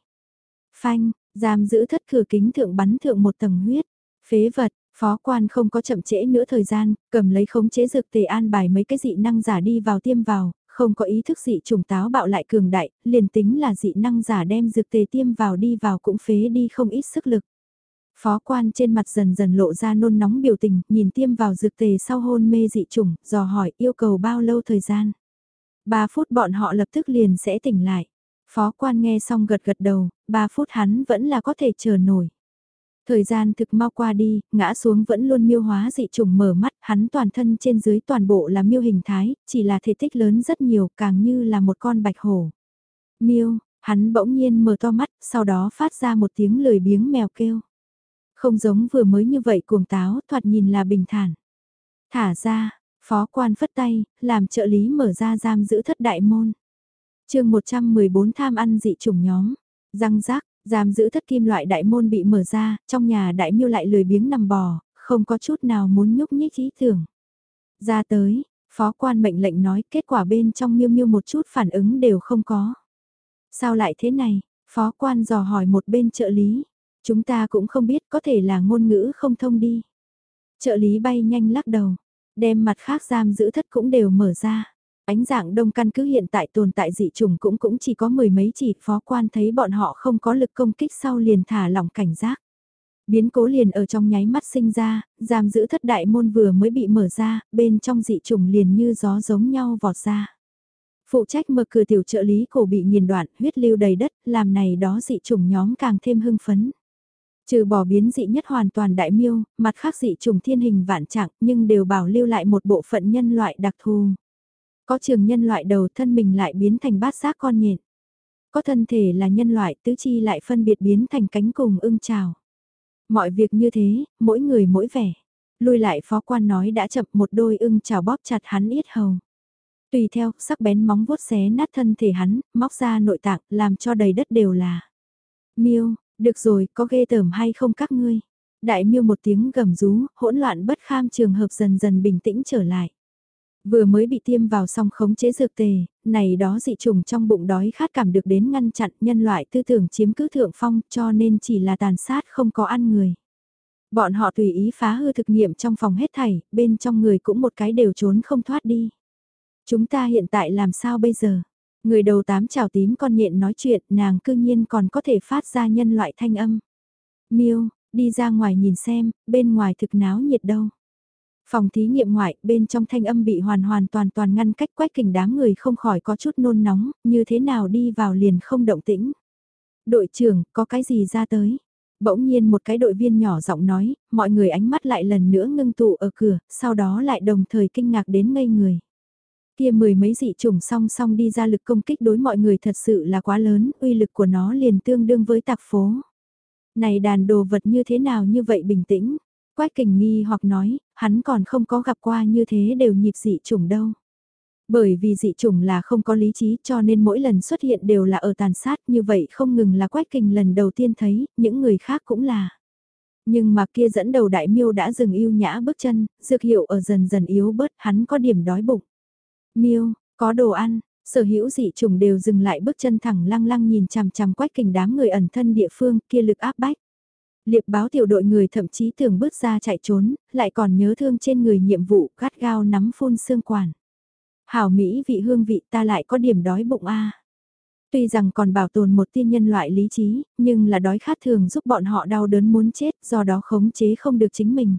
Phanh, giam giữ thất cửa kính thượng bắn thượng một tầng huyết. Phế vật, phó quan không có chậm trễ nữa thời gian, cầm lấy khống chế dược tề an bài mấy cái dị năng giả đi vào tiêm vào, không có ý thức dị trùng táo bạo lại cường đại, liền tính là dị năng giả đem dược tề tiêm vào đi vào cũng phế đi không ít sức lực. Phó quan trên mặt dần dần lộ ra nôn nóng biểu tình, nhìn tiêm vào dược tề sau hôn mê dị trùng, dò hỏi yêu cầu bao lâu thời gian. 3 phút bọn họ lập tức liền sẽ tỉnh lại. Phó quan nghe xong gật gật đầu, 3 phút hắn vẫn là có thể chờ nổi. Thời gian thực mau qua đi, ngã xuống vẫn luôn miêu hóa dị trùng mở mắt, hắn toàn thân trên dưới toàn bộ là miêu hình thái, chỉ là thể tích lớn rất nhiều, càng như là một con bạch hổ. Miêu, hắn bỗng nhiên mở to mắt, sau đó phát ra một tiếng lười biếng mèo kêu. Không giống vừa mới như vậy cuồng táo, thoạt nhìn là bình thản. Thả ra, phó quan phất tay, làm trợ lý mở ra giam giữ thất đại môn. chương 114 tham ăn dị trùng nhóm, răng rác, Giam giữ thất kim loại đại môn bị mở ra, trong nhà đại miêu lại lười biếng nằm bò, không có chút nào muốn nhúc nhích ý tưởng. Ra tới, phó quan mệnh lệnh nói kết quả bên trong miêu miêu một chút phản ứng đều không có. Sao lại thế này? Phó quan dò hỏi một bên trợ lý. Chúng ta cũng không biết có thể là ngôn ngữ không thông đi. Trợ lý bay nhanh lắc đầu, đem mặt khác giam giữ thất cũng đều mở ra. Ánh dạng đông căn cứ hiện tại tồn tại dị trùng cũng cũng chỉ có mười mấy chỉ phó quan thấy bọn họ không có lực công kích sau liền thả lỏng cảnh giác. Biến cố liền ở trong nháy mắt sinh ra, giam giữ thất đại môn vừa mới bị mở ra, bên trong dị trùng liền như gió giống nhau vọt ra. Phụ trách mở cửa tiểu trợ lý cổ bị nghiền đoạn, huyết lưu đầy đất, làm này đó dị trùng nhóm càng thêm hưng phấn. Trừ bỏ biến dị nhất hoàn toàn đại miêu, mặt khác dị trùng thiên hình vạn trạng nhưng đều bảo lưu lại một bộ phận nhân loại đặc thù. Có trường nhân loại đầu thân mình lại biến thành bát giác con nhện. Có thân thể là nhân loại tứ chi lại phân biệt biến thành cánh cùng ưng trào. Mọi việc như thế, mỗi người mỗi vẻ. Lui lại phó quan nói đã chậm một đôi ưng trào bóp chặt hắn yết hầu. Tùy theo, sắc bén móng vuốt xé nát thân thể hắn, móc ra nội tạng, làm cho đầy đất đều là. Miêu, được rồi, có ghê tởm hay không các ngươi? Đại miêu một tiếng gầm rú, hỗn loạn bất kham trường hợp dần dần bình tĩnh trở lại. Vừa mới bị tiêm vào xong khống chế dược tề, này đó dị trùng trong bụng đói khát cảm được đến ngăn chặn nhân loại tư tưởng chiếm cứ thượng phong cho nên chỉ là tàn sát không có ăn người. Bọn họ tùy ý phá hư thực nghiệm trong phòng hết thảy, bên trong người cũng một cái đều trốn không thoát đi. Chúng ta hiện tại làm sao bây giờ? Người đầu tám chào tím con nhện nói chuyện, nàng cư nhiên còn có thể phát ra nhân loại thanh âm. Miêu, đi ra ngoài nhìn xem, bên ngoài thực náo nhiệt đâu. Phòng thí nghiệm ngoại, bên trong thanh âm bị hoàn hoàn toàn toàn ngăn cách quách kình đám người không khỏi có chút nôn nóng, như thế nào đi vào liền không động tĩnh. Đội trưởng, có cái gì ra tới? Bỗng nhiên một cái đội viên nhỏ giọng nói, mọi người ánh mắt lại lần nữa ngưng tụ ở cửa, sau đó lại đồng thời kinh ngạc đến ngây người. Kia mười mấy dị trùng song song đi ra lực công kích đối mọi người thật sự là quá lớn, uy lực của nó liền tương đương với tạc phố. Này đàn đồ vật như thế nào như vậy bình tĩnh? Quách kình nghi hoặc nói, hắn còn không có gặp qua như thế đều nhịp dị chủng đâu. Bởi vì dị chủng là không có lý trí cho nên mỗi lần xuất hiện đều là ở tàn sát như vậy không ngừng là quách kình lần đầu tiên thấy, những người khác cũng là. Nhưng mà kia dẫn đầu đại miêu đã dừng yêu nhã bước chân, dược hiệu ở dần dần yếu bớt, hắn có điểm đói bụng. Miêu, có đồ ăn, sở hữu dị trùng đều dừng lại bước chân thẳng lăng lăng nhìn chằm chằm quách kình đám người ẩn thân địa phương kia lực áp bách. Liệp báo tiểu đội người thậm chí tưởng bước ra chạy trốn, lại còn nhớ thương trên người nhiệm vụ gắt gao nắm phun xương quản. Hảo Mỹ vị hương vị ta lại có điểm đói bụng a. Tuy rằng còn bảo tồn một tiên nhân loại lý trí, nhưng là đói khát thường giúp bọn họ đau đớn muốn chết, do đó khống chế không được chính mình.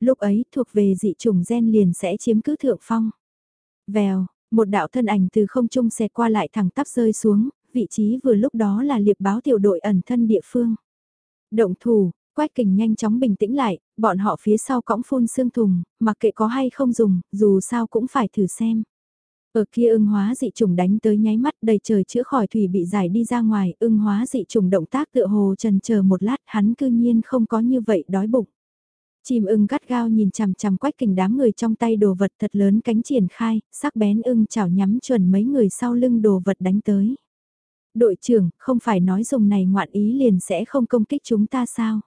Lúc ấy thuộc về dị chủng gen liền sẽ chiếm cứ thượng phong. Vèo, một đạo thân ảnh từ không trung xẹt qua lại thẳng tắp rơi xuống, vị trí vừa lúc đó là liệp báo tiểu đội ẩn thân địa phương. Động thủ, Quách kình nhanh chóng bình tĩnh lại, bọn họ phía sau cõng phun xương thùng, mặc kệ có hay không dùng, dù sao cũng phải thử xem. Ở kia ưng hóa dị trùng đánh tới nháy mắt đầy trời chữa khỏi thủy bị giải đi ra ngoài, ưng hóa dị trùng động tác tựa hồ trần chờ một lát hắn cư nhiên không có như vậy đói bụng. Chìm ưng gắt gao nhìn chằm chằm quách kình đám người trong tay đồ vật thật lớn cánh triển khai, sắc bén ưng chảo nhắm chuẩn mấy người sau lưng đồ vật đánh tới. Đội trưởng, không phải nói dùng này ngoạn ý liền sẽ không công kích chúng ta sao?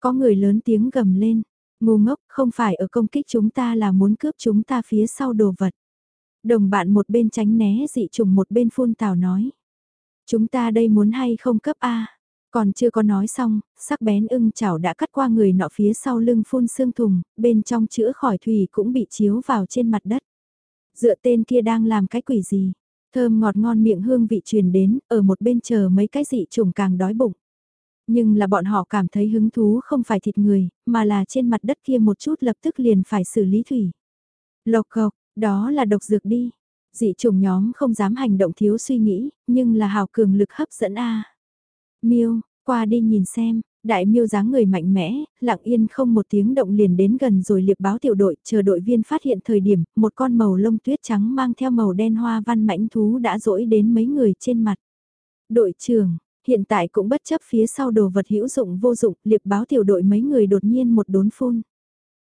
Có người lớn tiếng gầm lên, ngu ngốc, không phải ở công kích chúng ta là muốn cướp chúng ta phía sau đồ vật. Đồng bạn một bên tránh né dị trùng một bên phun tào nói. Chúng ta đây muốn hay không cấp A. Còn chưa có nói xong, sắc bén ưng chảo đã cắt qua người nọ phía sau lưng phun xương thùng, bên trong chữa khỏi thủy cũng bị chiếu vào trên mặt đất. Dựa tên kia đang làm cái quỷ gì? Thơm ngọt ngon miệng hương vị truyền đến, ở một bên chờ mấy cái dị trùng càng đói bụng. Nhưng là bọn họ cảm thấy hứng thú không phải thịt người, mà là trên mặt đất kia một chút lập tức liền phải xử lý thủy. Lộc cộc, đó là độc dược đi. Dị trùng nhóm không dám hành động thiếu suy nghĩ, nhưng là hào cường lực hấp dẫn a. Miêu, qua đi nhìn xem, đại miêu dáng người mạnh mẽ, lặng yên không một tiếng động liền đến gần rồi liệp báo tiểu đội, chờ đội viên phát hiện thời điểm, một con màu lông tuyết trắng mang theo màu đen hoa văn mãnh thú đã dỗi đến mấy người trên mặt. Đội trưởng, hiện tại cũng bất chấp phía sau đồ vật hữu dụng vô dụng, liệp báo tiểu đội mấy người đột nhiên một đốn phun.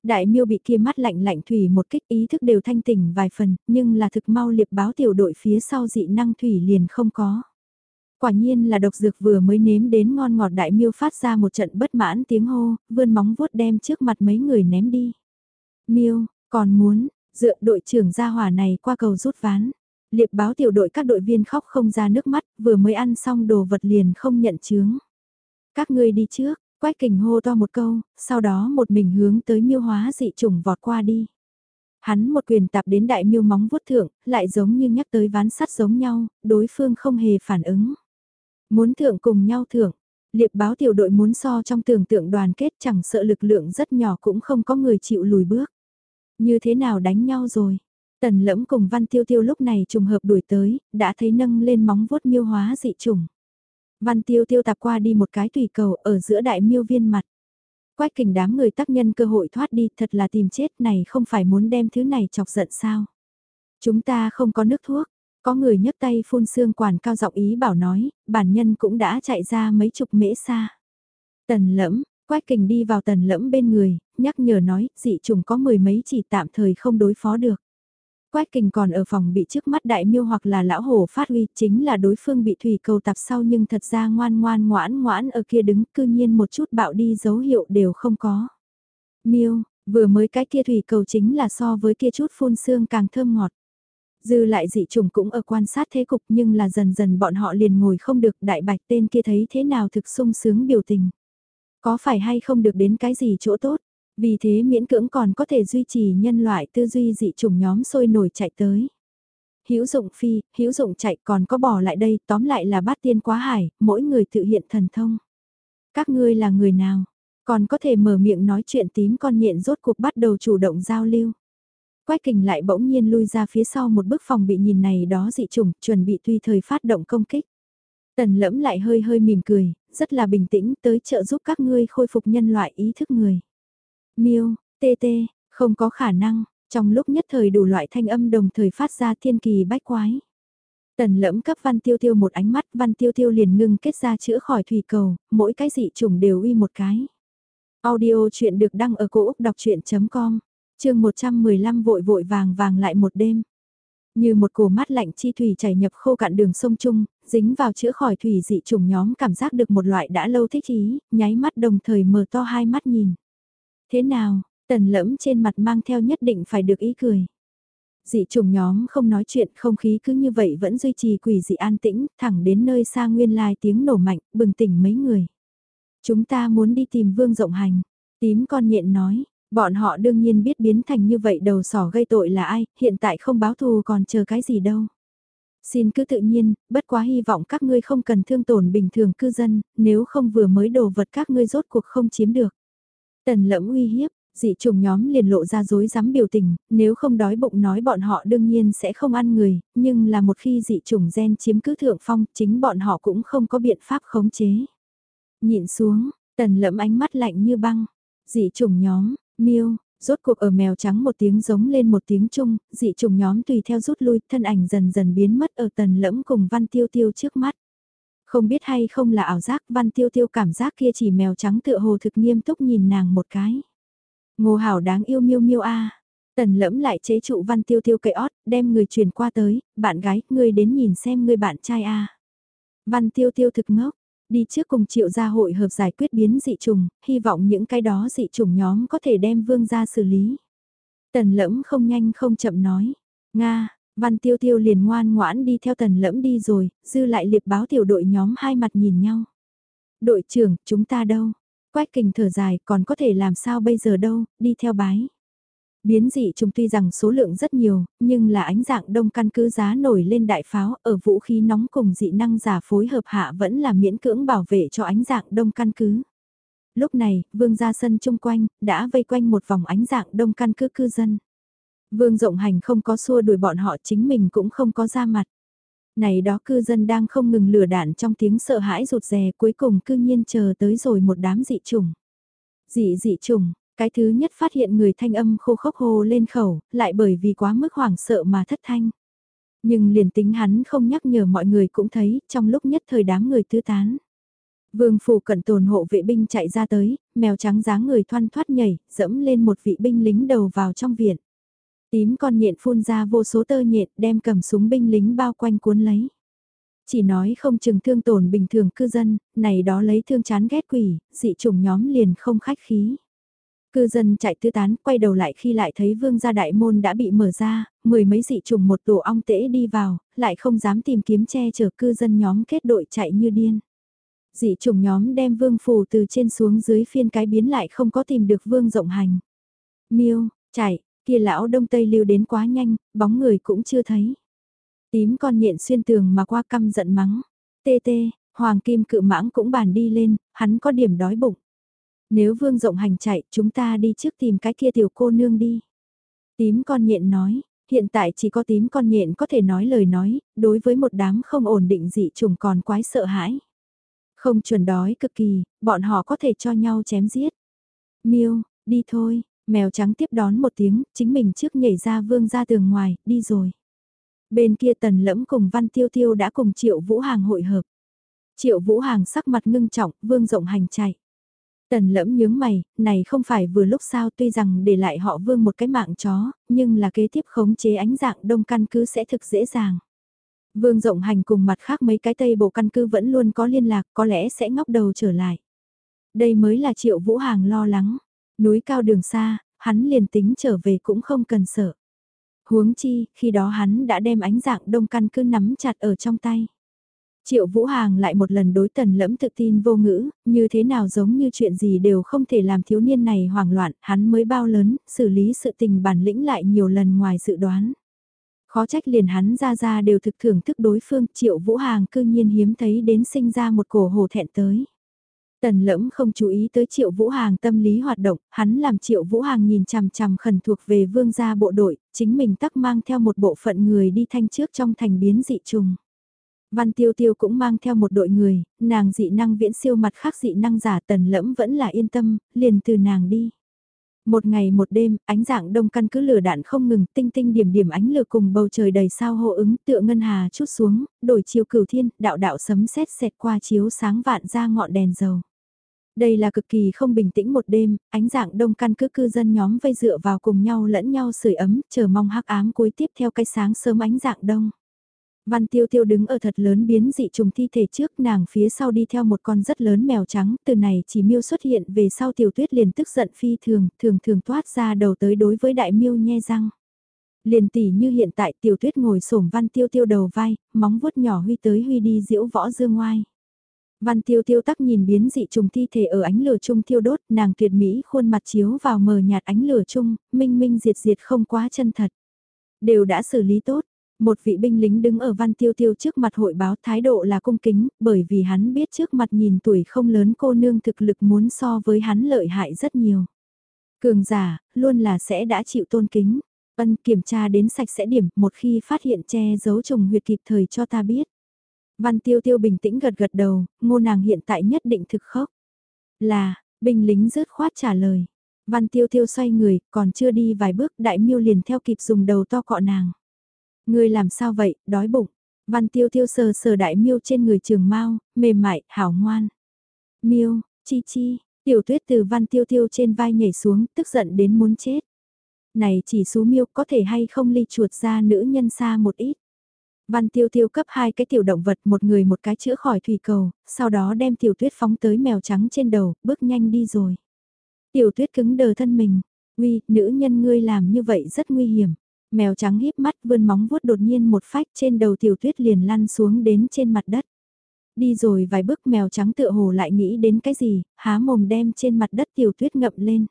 Đại miêu bị kia mắt lạnh lạnh thủy một kích ý thức đều thanh tỉnh vài phần, nhưng là thực mau liệp báo tiểu đội phía sau dị năng thủy liền không có. Quả nhiên là độc dược vừa mới nếm đến ngon ngọt đại miêu phát ra một trận bất mãn tiếng hô, vươn móng vuốt đem trước mặt mấy người ném đi. Miêu, còn muốn, dựa đội trưởng gia hỏa này qua cầu rút ván. Liệp báo tiểu đội các đội viên khóc không ra nước mắt, vừa mới ăn xong đồ vật liền không nhận chướng. Các ngươi đi trước, quách kình hô to một câu, sau đó một mình hướng tới miêu hóa dị trùng vọt qua đi. Hắn một quyền tạp đến đại miêu móng vuốt thượng, lại giống như nhắc tới ván sắt giống nhau, đối phương không hề phản ứng. Muốn thượng cùng nhau thượng, liệp báo tiểu đội muốn so trong tưởng tượng đoàn kết chẳng sợ lực lượng rất nhỏ cũng không có người chịu lùi bước. Như thế nào đánh nhau rồi? Tần lẫm cùng văn tiêu tiêu lúc này trùng hợp đuổi tới, đã thấy nâng lên móng vuốt miêu hóa dị trùng. Văn tiêu tiêu tạp qua đi một cái tùy cầu ở giữa đại miêu viên mặt. Quách kình đám người tác nhân cơ hội thoát đi thật là tìm chết này không phải muốn đem thứ này chọc giận sao. Chúng ta không có nước thuốc, có người nhấc tay phun xương quản cao giọng ý bảo nói, bản nhân cũng đã chạy ra mấy chục mễ xa. Tần lẫm, quách kình đi vào tần lẫm bên người, nhắc nhở nói, dị trùng có mười mấy chỉ tạm thời không đối phó được. Quách kình còn ở phòng bị trước mắt đại miêu hoặc là lão hổ phát huy chính là đối phương bị thủy cầu tạp sau nhưng thật ra ngoan ngoan ngoãn ngoãn ở kia đứng cư nhiên một chút bạo đi dấu hiệu đều không có. Miêu, vừa mới cái kia thủy cầu chính là so với kia chút phun xương càng thơm ngọt. Dư lại dị trùng cũng ở quan sát thế cục nhưng là dần dần bọn họ liền ngồi không được đại bạch tên kia thấy thế nào thực sung sướng biểu tình. Có phải hay không được đến cái gì chỗ tốt, vì thế miễn cưỡng còn có thể duy trì nhân loại tư duy dị trùng nhóm sôi nổi chạy tới. Hữu dụng phi, hữu dụng chạy còn có bỏ lại đây, tóm lại là bát tiên quá hải, mỗi người tự hiện thần thông. Các ngươi là người nào? Còn có thể mở miệng nói chuyện tím con nhện rốt cuộc bắt đầu chủ động giao lưu. Quách kình lại bỗng nhiên lui ra phía sau một bức phòng bị nhìn này đó dị trùng, chuẩn bị tùy thời phát động công kích. Tần lẫm lại hơi hơi mỉm cười, rất là bình tĩnh tới trợ giúp các ngươi khôi phục nhân loại ý thức người. Miêu, tê tê, không có khả năng, trong lúc nhất thời đủ loại thanh âm đồng thời phát ra thiên kỳ bách quái. Tần lẫm cấp văn tiêu tiêu một ánh mắt, văn tiêu tiêu liền ngưng kết ra chữa khỏi thủy cầu, mỗi cái dị trùng đều uy một cái. Audio chuyện được đăng ở cổ Úc đọc chuyện.com chương 115 vội vội vàng vàng lại một đêm. Như một cổ mát lạnh chi thủy chảy nhập khô cạn đường sông Trung, dính vào chữa khỏi thủy dị trùng nhóm cảm giác được một loại đã lâu thích ý, nháy mắt đồng thời mở to hai mắt nhìn. Thế nào, tần lẫm trên mặt mang theo nhất định phải được ý cười. Dị trùng nhóm không nói chuyện không khí cứ như vậy vẫn duy trì quỷ dị an tĩnh, thẳng đến nơi xa nguyên lai tiếng nổ mạnh, bừng tỉnh mấy người. Chúng ta muốn đi tìm vương rộng hành, tím con nhện nói, Bọn họ đương nhiên biết biến thành như vậy đầu sỏ gây tội là ai, hiện tại không báo thù còn chờ cái gì đâu. Xin cứ tự nhiên, bất quá hy vọng các ngươi không cần thương tổn bình thường cư dân, nếu không vừa mới đồ vật các ngươi rốt cuộc không chiếm được. Tần lẫm uy hiếp, dị trùng nhóm liền lộ ra dối dám biểu tình, nếu không đói bụng nói bọn họ đương nhiên sẽ không ăn người, nhưng là một khi dị trùng gen chiếm cứ thượng phong, chính bọn họ cũng không có biện pháp khống chế. Nhịn xuống, tần lẫm ánh mắt lạnh như băng, dị trùng nhóm, Miêu, rốt cuộc ở mèo trắng một tiếng giống lên một tiếng chung, dị trùng nhóm tùy theo rút lui, thân ảnh dần dần biến mất ở tần lẫm cùng văn tiêu tiêu trước mắt. Không biết hay không là ảo giác văn tiêu tiêu cảm giác kia chỉ mèo trắng tựa hồ thực nghiêm túc nhìn nàng một cái. Ngô hảo đáng yêu miêu miêu a Tần lẫm lại chế trụ văn tiêu tiêu cậy ót, đem người truyền qua tới, bạn gái, ngươi đến nhìn xem ngươi bạn trai a Văn tiêu tiêu thực ngốc, đi trước cùng triệu gia hội hợp giải quyết biến dị trùng, hy vọng những cái đó dị trùng nhóm có thể đem vương ra xử lý. Tần lẫm không nhanh không chậm nói, Nga, văn tiêu tiêu liền ngoan ngoãn đi theo tần lẫm đi rồi, dư lại liệp báo tiểu đội nhóm hai mặt nhìn nhau. Đội trưởng, chúng ta đâu? Quách kình thở dài, còn có thể làm sao bây giờ đâu, đi theo bái. Biến dị trùng tuy rằng số lượng rất nhiều, nhưng là ánh dạng đông căn cứ giá nổi lên đại pháo ở vũ khí nóng cùng dị năng giả phối hợp hạ vẫn là miễn cưỡng bảo vệ cho ánh dạng đông căn cứ. Lúc này, vương ra sân chung quanh, đã vây quanh một vòng ánh dạng đông căn cứ cư dân. Vương rộng hành không có xua đuổi bọn họ chính mình cũng không có ra mặt. Này đó cư dân đang không ngừng lửa đạn trong tiếng sợ hãi rụt rè cuối cùng cư nhiên chờ tới rồi một đám dị trùng. Dị dị trùng, cái thứ nhất phát hiện người thanh âm khô khốc hồ lên khẩu, lại bởi vì quá mức hoảng sợ mà thất thanh. Nhưng liền tính hắn không nhắc nhở mọi người cũng thấy, trong lúc nhất thời đám người tứ tán. Vương phủ cận tồn hộ vệ binh chạy ra tới, mèo trắng dáng người thoăn thoát nhảy, dẫm lên một vị binh lính đầu vào trong viện. Tím con nhện phun ra vô số tơ nhện đem cầm súng binh lính bao quanh cuốn lấy. Chỉ nói không chừng thương tổn bình thường cư dân, này đó lấy thương chán ghét quỷ, dị chủng nhóm liền không khách khí. Cư dân chạy tứ tán, quay đầu lại khi lại thấy vương gia đại môn đã bị mở ra, mười mấy dị trùng một tổ ong tễ đi vào, lại không dám tìm kiếm che chở cư dân nhóm kết đội chạy như điên. Dị trùng nhóm đem vương phù từ trên xuống dưới phiên cái biến lại không có tìm được vương rộng hành. Miêu, chạy, kia lão đông tây lưu đến quá nhanh, bóng người cũng chưa thấy. Tím con nhện xuyên tường mà qua căm giận mắng. Tê tê, hoàng kim cự mãng cũng bàn đi lên, hắn có điểm đói bụng. Nếu vương rộng hành chạy, chúng ta đi trước tìm cái kia tiểu cô nương đi. Tím con nhện nói, hiện tại chỉ có tím con nhện có thể nói lời nói, đối với một đám không ổn định dị trùng còn quái sợ hãi. Không chuẩn đói cực kỳ, bọn họ có thể cho nhau chém giết. Miêu, đi thôi, mèo trắng tiếp đón một tiếng, chính mình trước nhảy ra vương ra tường ngoài, đi rồi. Bên kia tần lẫm cùng văn tiêu tiêu đã cùng triệu vũ hàng hội hợp. Triệu vũ hàng sắc mặt ngưng trọng, vương rộng hành chạy. Tần lẫm nhướng mày, này không phải vừa lúc sao tuy rằng để lại họ vương một cái mạng chó, nhưng là kế tiếp khống chế ánh dạng đông căn cứ sẽ thực dễ dàng. Vương rộng hành cùng mặt khác mấy cái tây bộ căn cứ vẫn luôn có liên lạc, có lẽ sẽ ngóc đầu trở lại. Đây mới là triệu vũ hàng lo lắng. Núi cao đường xa, hắn liền tính trở về cũng không cần sợ. Huống chi, khi đó hắn đã đem ánh dạng đông căn cứ nắm chặt ở trong tay. Triệu Vũ Hàng lại một lần đối tần lẫm tự tin vô ngữ, như thế nào giống như chuyện gì đều không thể làm thiếu niên này hoảng loạn, hắn mới bao lớn, xử lý sự tình bản lĩnh lại nhiều lần ngoài dự đoán. Khó trách liền hắn ra ra đều thực thưởng thức đối phương, Triệu Vũ Hàng cư nhiên hiếm thấy đến sinh ra một cổ hồ thẹn tới. Tần lẫm không chú ý tới Triệu Vũ Hàng tâm lý hoạt động, hắn làm Triệu Vũ Hàng nhìn chằm chằm khẩn thuộc về vương gia bộ đội, chính mình tắc mang theo một bộ phận người đi thanh trước trong thành biến dị trùng. Văn Tiêu Tiêu cũng mang theo một đội người, nàng dị năng viễn siêu mặt khác dị năng giả tần lẫm vẫn là yên tâm, liền từ nàng đi. Một ngày một đêm, ánh dạng đông căn cứ lửa đạn không ngừng, tinh tinh điểm điểm ánh lửa cùng bầu trời đầy sao hộ ứng tựa ngân hà chút xuống, đổi chiều cửu thiên, đạo đạo sấm sét xẹt qua chiếu sáng vạn ra ngọn đèn dầu. Đây là cực kỳ không bình tĩnh một đêm, ánh dạng đông căn cứ cư dân nhóm vây dựa vào cùng nhau lẫn nhau sưởi ấm, chờ mong hắc ám cuối tiếp theo cái sáng sớm ánh dạng đông. Văn tiêu tiêu đứng ở thật lớn biến dị trùng thi thể trước nàng phía sau đi theo một con rất lớn mèo trắng, từ này chỉ miêu xuất hiện về sau tiểu tuyết liền tức giận phi thường, thường thường toát ra đầu tới đối với đại miêu nhe răng. Liền tỉ như hiện tại tiểu tuyết ngồi xổm văn tiêu tiêu đầu vai, móng vuốt nhỏ huy tới huy đi diễu võ dương ngoai. Văn tiêu tiêu tắc nhìn biến dị trùng thi thể ở ánh lửa chung thiêu đốt, nàng tuyệt mỹ khuôn mặt chiếu vào mờ nhạt ánh lửa chung, minh minh diệt diệt không quá chân thật. Đều đã xử lý tốt, một vị binh lính đứng ở văn tiêu tiêu trước mặt hội báo thái độ là cung kính, bởi vì hắn biết trước mặt nhìn tuổi không lớn cô nương thực lực muốn so với hắn lợi hại rất nhiều. Cường giả, luôn là sẽ đã chịu tôn kính. Ân kiểm tra đến sạch sẽ điểm, một khi phát hiện che giấu trùng huyệt kịp thời cho ta biết. Văn tiêu tiêu bình tĩnh gật gật đầu, ngô nàng hiện tại nhất định thực khốc. Là, binh lính rớt khoát trả lời. Văn tiêu tiêu xoay người, còn chưa đi vài bước đại miêu liền theo kịp dùng đầu to cọ nàng. Ngươi làm sao vậy, đói bụng. Văn tiêu tiêu sờ sờ đại miêu trên người trường mau, mềm mại, hảo ngoan. Miêu, chi chi, tiểu tuyết từ văn tiêu tiêu trên vai nhảy xuống, tức giận đến muốn chết. Này chỉ số miêu có thể hay không ly chuột ra nữ nhân xa một ít. Văn tiêu tiêu cấp hai cái tiểu động vật một người một cái chữa khỏi thủy cầu, sau đó đem tiểu tuyết phóng tới mèo trắng trên đầu, bước nhanh đi rồi. Tiểu tuyết cứng đờ thân mình, uy, nữ nhân ngươi làm như vậy rất nguy hiểm. Mèo trắng híp mắt vươn móng vuốt đột nhiên một phách trên đầu tiểu tuyết liền lăn xuống đến trên mặt đất. Đi rồi vài bước mèo trắng tựa hồ lại nghĩ đến cái gì, há mồm đem trên mặt đất tiểu tuyết ngậm lên.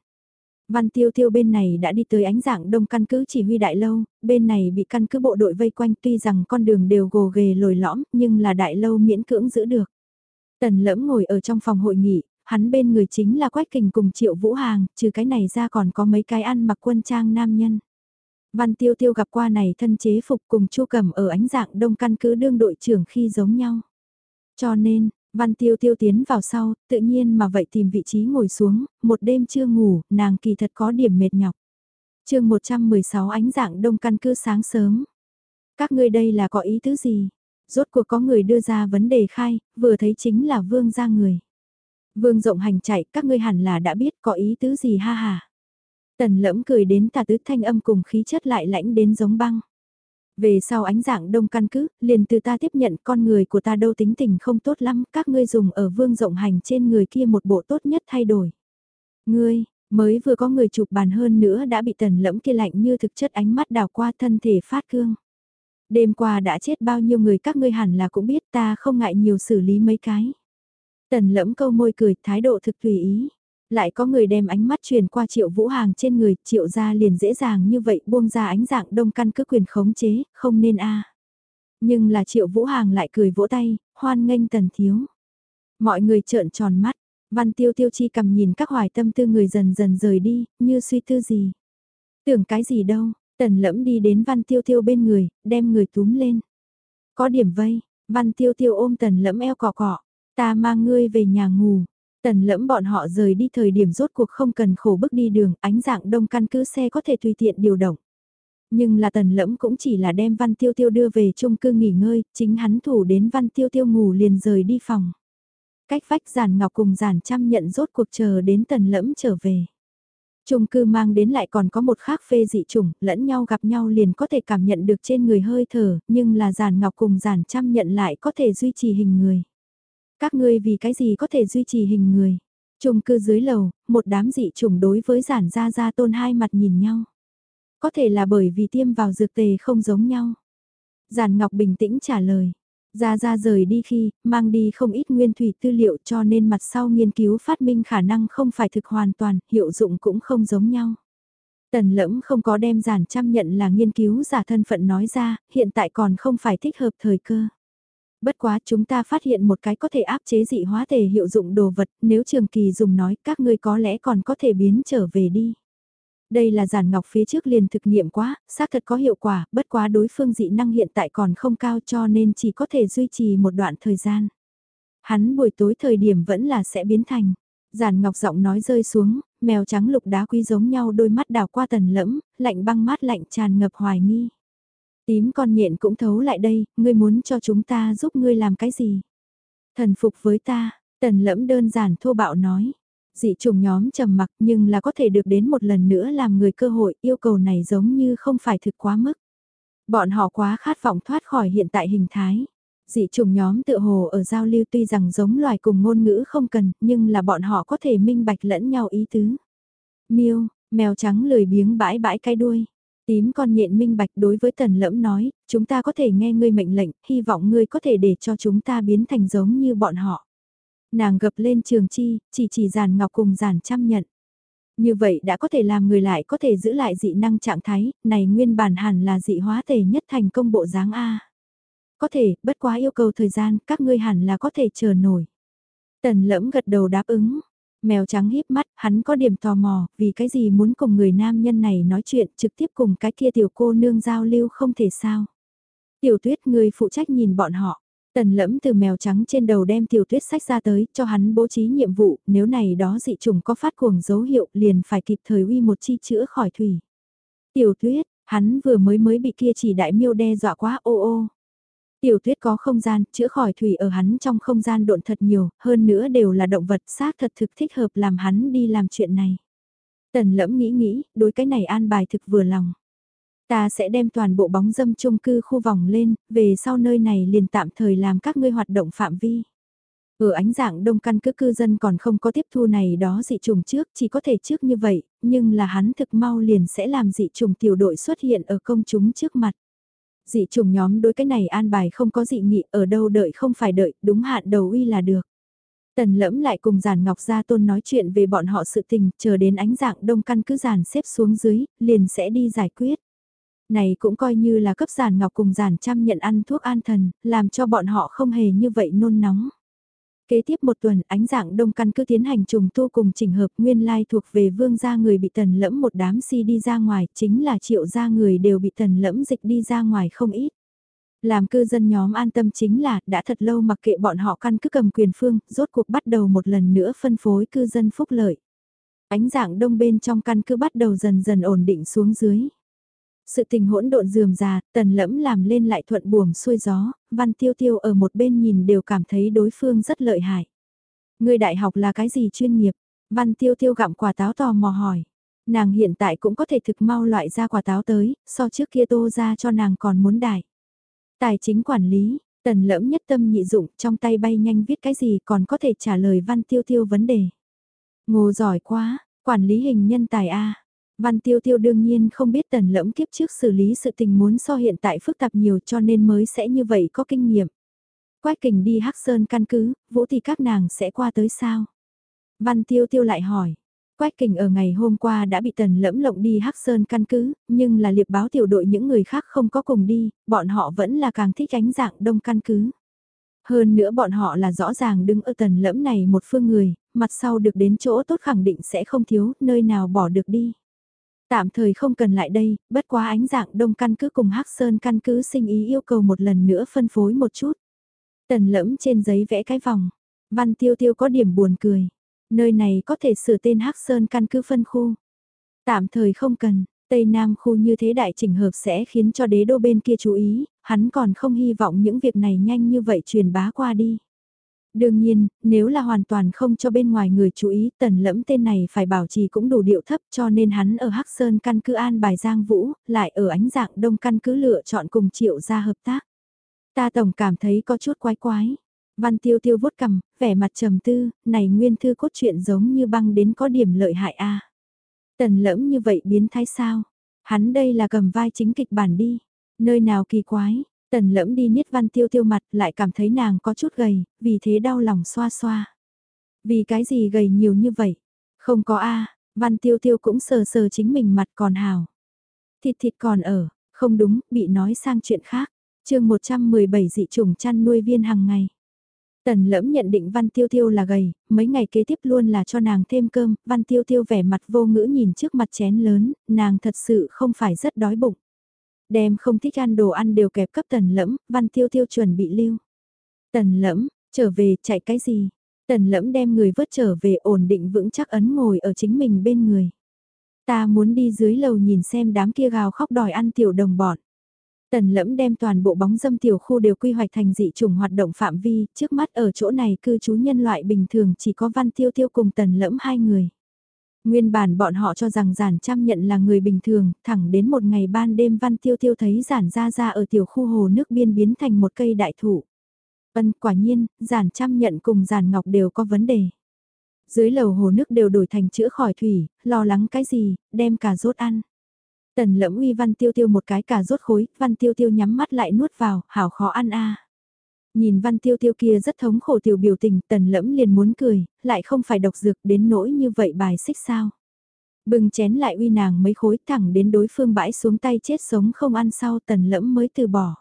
Văn tiêu tiêu bên này đã đi tới ánh dạng đông căn cứ chỉ huy đại lâu, bên này bị căn cứ bộ đội vây quanh tuy rằng con đường đều gồ ghề lồi lõm nhưng là đại lâu miễn cưỡng giữ được. Tần lẫm ngồi ở trong phòng hội nghị, hắn bên người chính là Quách Kình cùng Triệu Vũ Hàng, trừ cái này ra còn có mấy cái ăn mặc quân trang nam nhân. Văn Tiêu Tiêu gặp qua này thân chế phục cùng Chu Cẩm ở ánh dạng đông căn cứ đương đội trưởng khi giống nhau. Cho nên, Văn Tiêu Tiêu tiến vào sau, tự nhiên mà vậy tìm vị trí ngồi xuống, một đêm chưa ngủ, nàng kỳ thật có điểm mệt nhọc. chương 116 ánh dạng đông căn cứ sáng sớm. Các ngươi đây là có ý tứ gì? Rốt cuộc có người đưa ra vấn đề khai, vừa thấy chính là vương ra người. Vương rộng hành chạy, các ngươi hẳn là đã biết có ý tứ gì ha ha. Tần lẫm cười đến tà tứ thanh âm cùng khí chất lại lãnh đến giống băng. Về sau ánh dạng đông căn cứ, liền từ ta tiếp nhận con người của ta đâu tính tình không tốt lắm, các ngươi dùng ở vương rộng hành trên người kia một bộ tốt nhất thay đổi. Ngươi, mới vừa có người chụp bàn hơn nữa đã bị tần lẫm kia lạnh như thực chất ánh mắt đào qua thân thể phát cương. Đêm qua đã chết bao nhiêu người các ngươi hẳn là cũng biết ta không ngại nhiều xử lý mấy cái. Tần lẫm câu môi cười thái độ thực tùy ý. Lại có người đem ánh mắt truyền qua triệu vũ hàng trên người, triệu gia liền dễ dàng như vậy buông ra ánh dạng đông căn cứ quyền khống chế, không nên a Nhưng là triệu vũ hàng lại cười vỗ tay, hoan nghênh tần thiếu. Mọi người trợn tròn mắt, văn tiêu tiêu chi cầm nhìn các hoài tâm tư người dần dần rời đi, như suy tư gì. Tưởng cái gì đâu, tần lẫm đi đến văn tiêu tiêu bên người, đem người túm lên. Có điểm vây, văn tiêu tiêu ôm tần lẫm eo cọ cọ, ta mang ngươi về nhà ngủ, Tần lẫm bọn họ rời đi thời điểm rốt cuộc không cần khổ bước đi đường, ánh dạng đông căn cứ xe có thể tùy tiện điều động. Nhưng là tần lẫm cũng chỉ là đem văn tiêu tiêu đưa về chung cư nghỉ ngơi, chính hắn thủ đến văn tiêu tiêu ngủ liền rời đi phòng. Cách vách giản ngọc cùng giản chăm nhận rốt cuộc chờ đến tần lẫm trở về. Chung cư mang đến lại còn có một khác phê dị trùng lẫn nhau gặp nhau liền có thể cảm nhận được trên người hơi thở, nhưng là giản ngọc cùng giản chăm nhận lại có thể duy trì hình người. Các ngươi vì cái gì có thể duy trì hình người? Trung cư dưới lầu, một đám dị chủng đối với giản gia gia tôn hai mặt nhìn nhau. Có thể là bởi vì tiêm vào dược tề không giống nhau. Giản Ngọc bình tĩnh trả lời. Gia Gia rời đi khi, mang đi không ít nguyên thủy tư liệu cho nên mặt sau nghiên cứu phát minh khả năng không phải thực hoàn toàn, hiệu dụng cũng không giống nhau. Tần lẫm không có đem giản chăm nhận là nghiên cứu giả thân phận nói ra, hiện tại còn không phải thích hợp thời cơ. Bất quá chúng ta phát hiện một cái có thể áp chế dị hóa thể hiệu dụng đồ vật, nếu trường kỳ dùng nói các ngươi có lẽ còn có thể biến trở về đi. Đây là giản ngọc phía trước liền thực nghiệm quá, xác thật có hiệu quả, bất quá đối phương dị năng hiện tại còn không cao cho nên chỉ có thể duy trì một đoạn thời gian. Hắn buổi tối thời điểm vẫn là sẽ biến thành. Giản ngọc giọng nói rơi xuống, mèo trắng lục đá quý giống nhau đôi mắt đào qua tần lẫm, lạnh băng mát lạnh tràn ngập hoài nghi. Tím con nhện cũng thấu lại đây, ngươi muốn cho chúng ta giúp ngươi làm cái gì? Thần phục với ta, tần lẫm đơn giản thô bạo nói. Dị trùng nhóm trầm mặc nhưng là có thể được đến một lần nữa làm người cơ hội yêu cầu này giống như không phải thực quá mức. Bọn họ quá khát vọng thoát khỏi hiện tại hình thái. Dị trùng nhóm tự hồ ở giao lưu tuy rằng giống loài cùng ngôn ngữ không cần nhưng là bọn họ có thể minh bạch lẫn nhau ý tứ. Miêu, mèo trắng lười biếng bãi bãi cái đuôi. Tím con nhện minh bạch đối với tần lẫm nói, chúng ta có thể nghe ngươi mệnh lệnh, hy vọng ngươi có thể để cho chúng ta biến thành giống như bọn họ. Nàng gập lên trường chi, chỉ chỉ giàn ngọc cùng giàn chăm nhận. Như vậy đã có thể làm người lại có thể giữ lại dị năng trạng thái, này nguyên bản hẳn là dị hóa thể nhất thành công bộ dáng A. Có thể, bất quá yêu cầu thời gian, các ngươi hẳn là có thể chờ nổi. Tần lẫm gật đầu đáp ứng, Mèo trắng híp mắt, hắn có điểm tò mò, vì cái gì muốn cùng người nam nhân này nói chuyện trực tiếp cùng cái kia tiểu cô nương giao lưu không thể sao. Tiểu tuyết người phụ trách nhìn bọn họ. Tần lẫm từ mèo trắng trên đầu đem tiểu tuyết sách ra tới, cho hắn bố trí nhiệm vụ, nếu này đó dị trùng có phát cuồng dấu hiệu liền phải kịp thời uy một chi chữa khỏi thủy. Tiểu tuyết, hắn vừa mới mới bị kia chỉ đại miêu đe dọa quá ô ô. Tiểu tuyết có không gian, chữa khỏi thủy ở hắn trong không gian độn thật nhiều, hơn nữa đều là động vật xác thật thực thích hợp làm hắn đi làm chuyện này. Tần lẫm nghĩ nghĩ, đối cái này an bài thực vừa lòng. Ta sẽ đem toàn bộ bóng dâm chung cư khu vòng lên, về sau nơi này liền tạm thời làm các ngươi hoạt động phạm vi. Ở ánh dạng đông căn cứ cư dân còn không có tiếp thu này đó dị trùng trước, chỉ có thể trước như vậy, nhưng là hắn thực mau liền sẽ làm dị trùng tiểu đội xuất hiện ở công chúng trước mặt. Dị trùng nhóm đối cái này an bài không có dị nghị ở đâu đợi không phải đợi, đúng hạn đầu uy là được. Tần lẫm lại cùng giàn ngọc gia tôn nói chuyện về bọn họ sự tình, chờ đến ánh dạng đông căn cứ giàn xếp xuống dưới, liền sẽ đi giải quyết. Này cũng coi như là cấp giàn ngọc cùng giàn trăm nhận ăn thuốc an thần, làm cho bọn họ không hề như vậy nôn nóng. Kế tiếp một tuần ánh dạng đông căn cứ tiến hành trùng tu cùng chỉnh hợp nguyên lai thuộc về vương gia người bị tần lẫm một đám si đi ra ngoài, chính là triệu gia người đều bị tần lẫm dịch đi ra ngoài không ít. Làm cư dân nhóm an tâm chính là đã thật lâu mặc kệ bọn họ căn cứ cầm quyền phương, rốt cuộc bắt đầu một lần nữa phân phối cư dân phúc lợi. Ánh dạng đông bên trong căn cứ bắt đầu dần dần ổn định xuống dưới. Sự tình hỗn độn dườm già, tần lẫm làm lên lại thuận buồm xuôi gió, văn tiêu tiêu ở một bên nhìn đều cảm thấy đối phương rất lợi hại. Người đại học là cái gì chuyên nghiệp? Văn tiêu tiêu gặm quả táo tò mò hỏi. Nàng hiện tại cũng có thể thực mau loại ra quả táo tới, so trước kia tô ra cho nàng còn muốn đại. Tài chính quản lý, tần lẫm nhất tâm nhị dụng trong tay bay nhanh viết cái gì còn có thể trả lời văn tiêu tiêu vấn đề. Ngô giỏi quá, quản lý hình nhân tài A. Văn tiêu tiêu đương nhiên không biết tần lẫm kiếp trước xử lý sự tình muốn so hiện tại phức tạp nhiều cho nên mới sẽ như vậy có kinh nghiệm. Quách kình đi Hắc Sơn căn cứ, vũ thì các nàng sẽ qua tới sao? Văn tiêu tiêu lại hỏi. Quách kình ở ngày hôm qua đã bị tần lẫm lộng đi Hắc Sơn căn cứ, nhưng là liệp báo tiểu đội những người khác không có cùng đi, bọn họ vẫn là càng thích ánh dạng đông căn cứ. Hơn nữa bọn họ là rõ ràng đứng ở tần lẫm này một phương người, mặt sau được đến chỗ tốt khẳng định sẽ không thiếu, nơi nào bỏ được đi. Tạm thời không cần lại đây, bất quá ánh dạng đông căn cứ cùng Hắc Sơn căn cứ sinh ý yêu cầu một lần nữa phân phối một chút. Tần lẫm trên giấy vẽ cái vòng, văn tiêu tiêu có điểm buồn cười. Nơi này có thể sửa tên Hắc Sơn căn cứ phân khu. Tạm thời không cần, Tây Nam khu như thế đại chỉnh hợp sẽ khiến cho đế đô bên kia chú ý, hắn còn không hy vọng những việc này nhanh như vậy truyền bá qua đi. Đương nhiên, nếu là hoàn toàn không cho bên ngoài người chú ý, tần lẫm tên này phải bảo trì cũng đủ điệu thấp cho nên hắn ở Hắc Sơn căn cứ an bài Giang Vũ, lại ở ánh dạng đông căn cứ lựa chọn cùng triệu gia hợp tác. Ta tổng cảm thấy có chút quái quái. Văn tiêu tiêu vuốt cầm, vẻ mặt trầm tư, này nguyên thư cốt truyện giống như băng đến có điểm lợi hại a Tần lẫm như vậy biến thái sao? Hắn đây là cầm vai chính kịch bản đi. Nơi nào kỳ quái, Tần lẫm đi niết văn tiêu tiêu mặt lại cảm thấy nàng có chút gầy, vì thế đau lòng xoa xoa. Vì cái gì gầy nhiều như vậy? Không có a văn tiêu tiêu cũng sờ sờ chính mình mặt còn hào. Thịt thịt còn ở, không đúng, bị nói sang chuyện khác. chương 117 dị trùng chăn nuôi viên hàng ngày. Tần lẫm nhận định Văn Tiêu Tiêu là gầy, mấy ngày kế tiếp luôn là cho nàng thêm cơm, Văn Tiêu Tiêu vẻ mặt vô ngữ nhìn trước mặt chén lớn, nàng thật sự không phải rất đói bụng đem không thích ăn đồ ăn đều kẹp cấp tần lẫm, văn tiêu tiêu chuẩn bị lưu. Tần lẫm, trở về chạy cái gì? Tần lẫm đem người vớt trở về ổn định vững chắc ấn ngồi ở chính mình bên người. Ta muốn đi dưới lầu nhìn xem đám kia gào khóc đòi ăn tiểu đồng bọn. Tần lẫm đem toàn bộ bóng dâm tiểu khu đều quy hoạch thành dị trùng hoạt động phạm vi, trước mắt ở chỗ này cư trú nhân loại bình thường chỉ có văn tiêu tiêu cùng tần lẫm hai người. Nguyên bản bọn họ cho rằng giản trăm nhận là người bình thường, thẳng đến một ngày ban đêm văn tiêu tiêu thấy giản ra ra ở tiểu khu hồ nước biên biến thành một cây đại thụ. vân quả nhiên, giản trăm nhận cùng giản ngọc đều có vấn đề. Dưới lầu hồ nước đều đổi thành chữa khỏi thủy, lo lắng cái gì, đem cà rốt ăn. Tần lẫm uy văn tiêu tiêu một cái cà rốt khối, văn tiêu tiêu nhắm mắt lại nuốt vào, hảo khó ăn a Nhìn văn tiêu tiêu kia rất thống khổ tiểu biểu tình tần lẫm liền muốn cười, lại không phải độc dược đến nỗi như vậy bài xích sao. Bừng chén lại uy nàng mấy khối thẳng đến đối phương bãi xuống tay chết sống không ăn sau tần lẫm mới từ bỏ.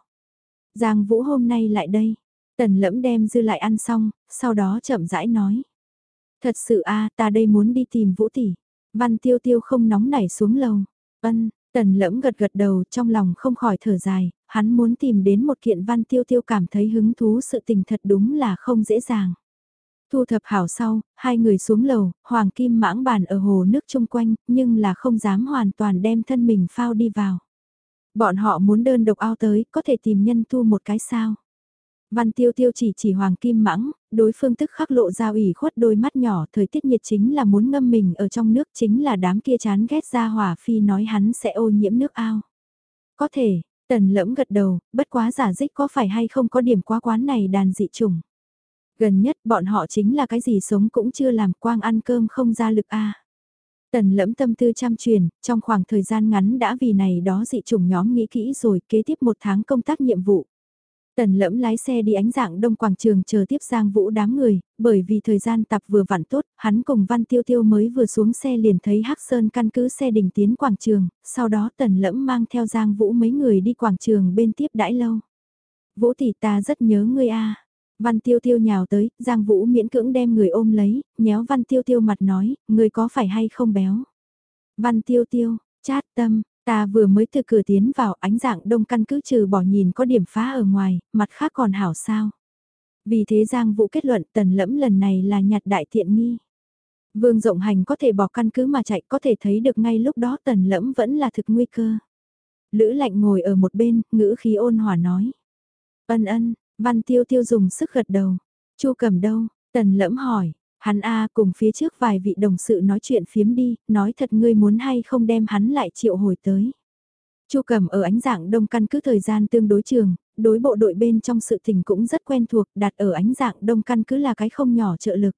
Giang Vũ hôm nay lại đây, tần lẫm đem dư lại ăn xong, sau đó chậm rãi nói. Thật sự a ta đây muốn đi tìm Vũ tỷ. Văn tiêu tiêu không nóng nảy xuống lầu. Ân, tần lẫm gật gật đầu trong lòng không khỏi thở dài, hắn muốn tìm đến một kiện văn tiêu tiêu cảm thấy hứng thú sự tình thật đúng là không dễ dàng. Thu thập hảo sau, hai người xuống lầu, hoàng kim mãng bàn ở hồ nước chung quanh, nhưng là không dám hoàn toàn đem thân mình phao đi vào. Bọn họ muốn đơn độc ao tới, có thể tìm nhân thu một cái sao. Văn tiêu tiêu chỉ chỉ hoàng kim mãng, đối phương tức khắc lộ ra ủy khuất đôi mắt nhỏ, thời tiết nhiệt chính là muốn ngâm mình ở trong nước chính là đám kia chán ghét ra hỏa phi nói hắn sẽ ô nhiễm nước ao. Có thể, tần lẫm gật đầu, bất quá giả dích có phải hay không có điểm quá quán này đàn dị trùng. Gần nhất bọn họ chính là cái gì sống cũng chưa làm quang ăn cơm không ra lực a. Tần lẫm tâm tư chăm truyền, trong khoảng thời gian ngắn đã vì này đó dị trùng nhóm nghĩ kỹ rồi kế tiếp một tháng công tác nhiệm vụ. Tần lẫm lái xe đi ánh dạng đông quảng trường chờ tiếp Giang Vũ đám người, bởi vì thời gian tập vừa vặn tốt, hắn cùng Văn Tiêu Tiêu mới vừa xuống xe liền thấy Hắc Sơn căn cứ xe đình tiến quảng trường, sau đó tần lẫm mang theo Giang Vũ mấy người đi quảng trường bên tiếp đãi lâu. Vũ tỷ ta rất nhớ ngươi a Văn Tiêu Tiêu nhào tới, Giang Vũ miễn cưỡng đem người ôm lấy, nhéo Văn Tiêu Tiêu mặt nói, ngươi có phải hay không béo? Văn Tiêu Tiêu, chát tâm, ta vừa mới từ cửa tiến vào ánh dạng đông căn cứ trừ bỏ nhìn có điểm phá ở ngoài, mặt khác còn hảo sao? Vì thế Giang Vũ kết luận tần lẫm lần này là nhặt đại thiện nghi. Vương rộng hành có thể bỏ căn cứ mà chạy có thể thấy được ngay lúc đó tần lẫm vẫn là thực nguy cơ. Lữ lạnh ngồi ở một bên, ngữ khí ôn hòa nói. Ân ân, Văn tiêu tiêu dùng sức gật đầu. Chu cầm đâu? Tần lẫm hỏi. Hắn A cùng phía trước vài vị đồng sự nói chuyện phiếm đi, nói thật ngươi muốn hay không đem hắn lại triệu hồi tới. Chu cầm ở ánh dạng đông căn cứ thời gian tương đối trường, đối bộ đội bên trong sự tình cũng rất quen thuộc, đặt ở ánh dạng đông căn cứ là cái không nhỏ trợ lực.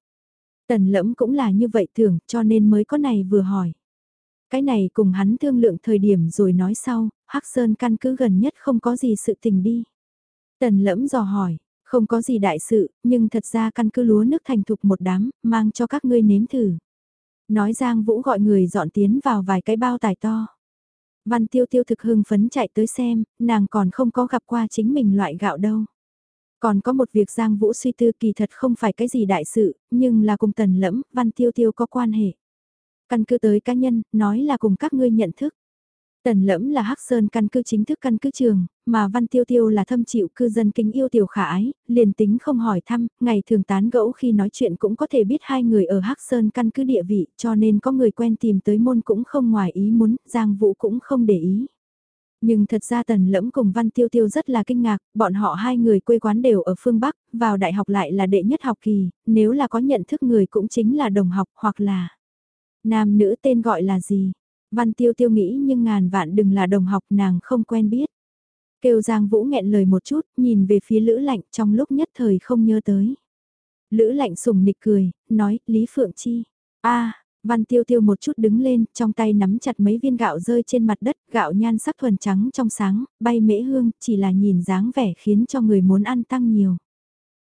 Tần lẫm cũng là như vậy tưởng, cho nên mới có này vừa hỏi. Cái này cùng hắn thương lượng thời điểm rồi nói sau, Hắc Sơn căn cứ gần nhất không có gì sự tình đi. Tần lẫm dò hỏi, không có gì đại sự, nhưng thật ra căn cứ lúa nước thành thục một đám, mang cho các ngươi nếm thử. Nói Giang Vũ gọi người dọn tiến vào vài cái bao tải to. Văn tiêu tiêu thực hưng phấn chạy tới xem, nàng còn không có gặp qua chính mình loại gạo đâu. Còn có một việc Giang Vũ suy tư kỳ thật không phải cái gì đại sự, nhưng là cùng tần lẫm, văn tiêu tiêu có quan hệ. Căn cứ tới cá nhân, nói là cùng các ngươi nhận thức. Tần lẫm là Hắc Sơn căn cứ chính thức căn cứ trường, mà Văn Tiêu Tiêu là thâm chịu cư dân kính yêu tiểu khả ái, liền tính không hỏi thăm, ngày thường tán gẫu khi nói chuyện cũng có thể biết hai người ở Hắc Sơn căn cứ địa vị, cho nên có người quen tìm tới môn cũng không ngoài ý muốn, Giang Vũ cũng không để ý. Nhưng thật ra Tần Lẫm cùng Văn Tiêu Tiêu rất là kinh ngạc, bọn họ hai người quê quán đều ở phương Bắc, vào đại học lại là đệ nhất học kỳ, nếu là có nhận thức người cũng chính là đồng học hoặc là nam nữ tên gọi là gì Văn tiêu tiêu nghĩ nhưng ngàn vạn đừng là đồng học nàng không quen biết. Kêu Giang Vũ nghẹn lời một chút, nhìn về phía Lữ Lạnh trong lúc nhất thời không nhớ tới. Lữ Lạnh sùng nịch cười, nói, Lý Phượng Chi. a Văn tiêu tiêu một chút đứng lên, trong tay nắm chặt mấy viên gạo rơi trên mặt đất, gạo nhan sắc thuần trắng trong sáng, bay mễ hương, chỉ là nhìn dáng vẻ khiến cho người muốn ăn tăng nhiều.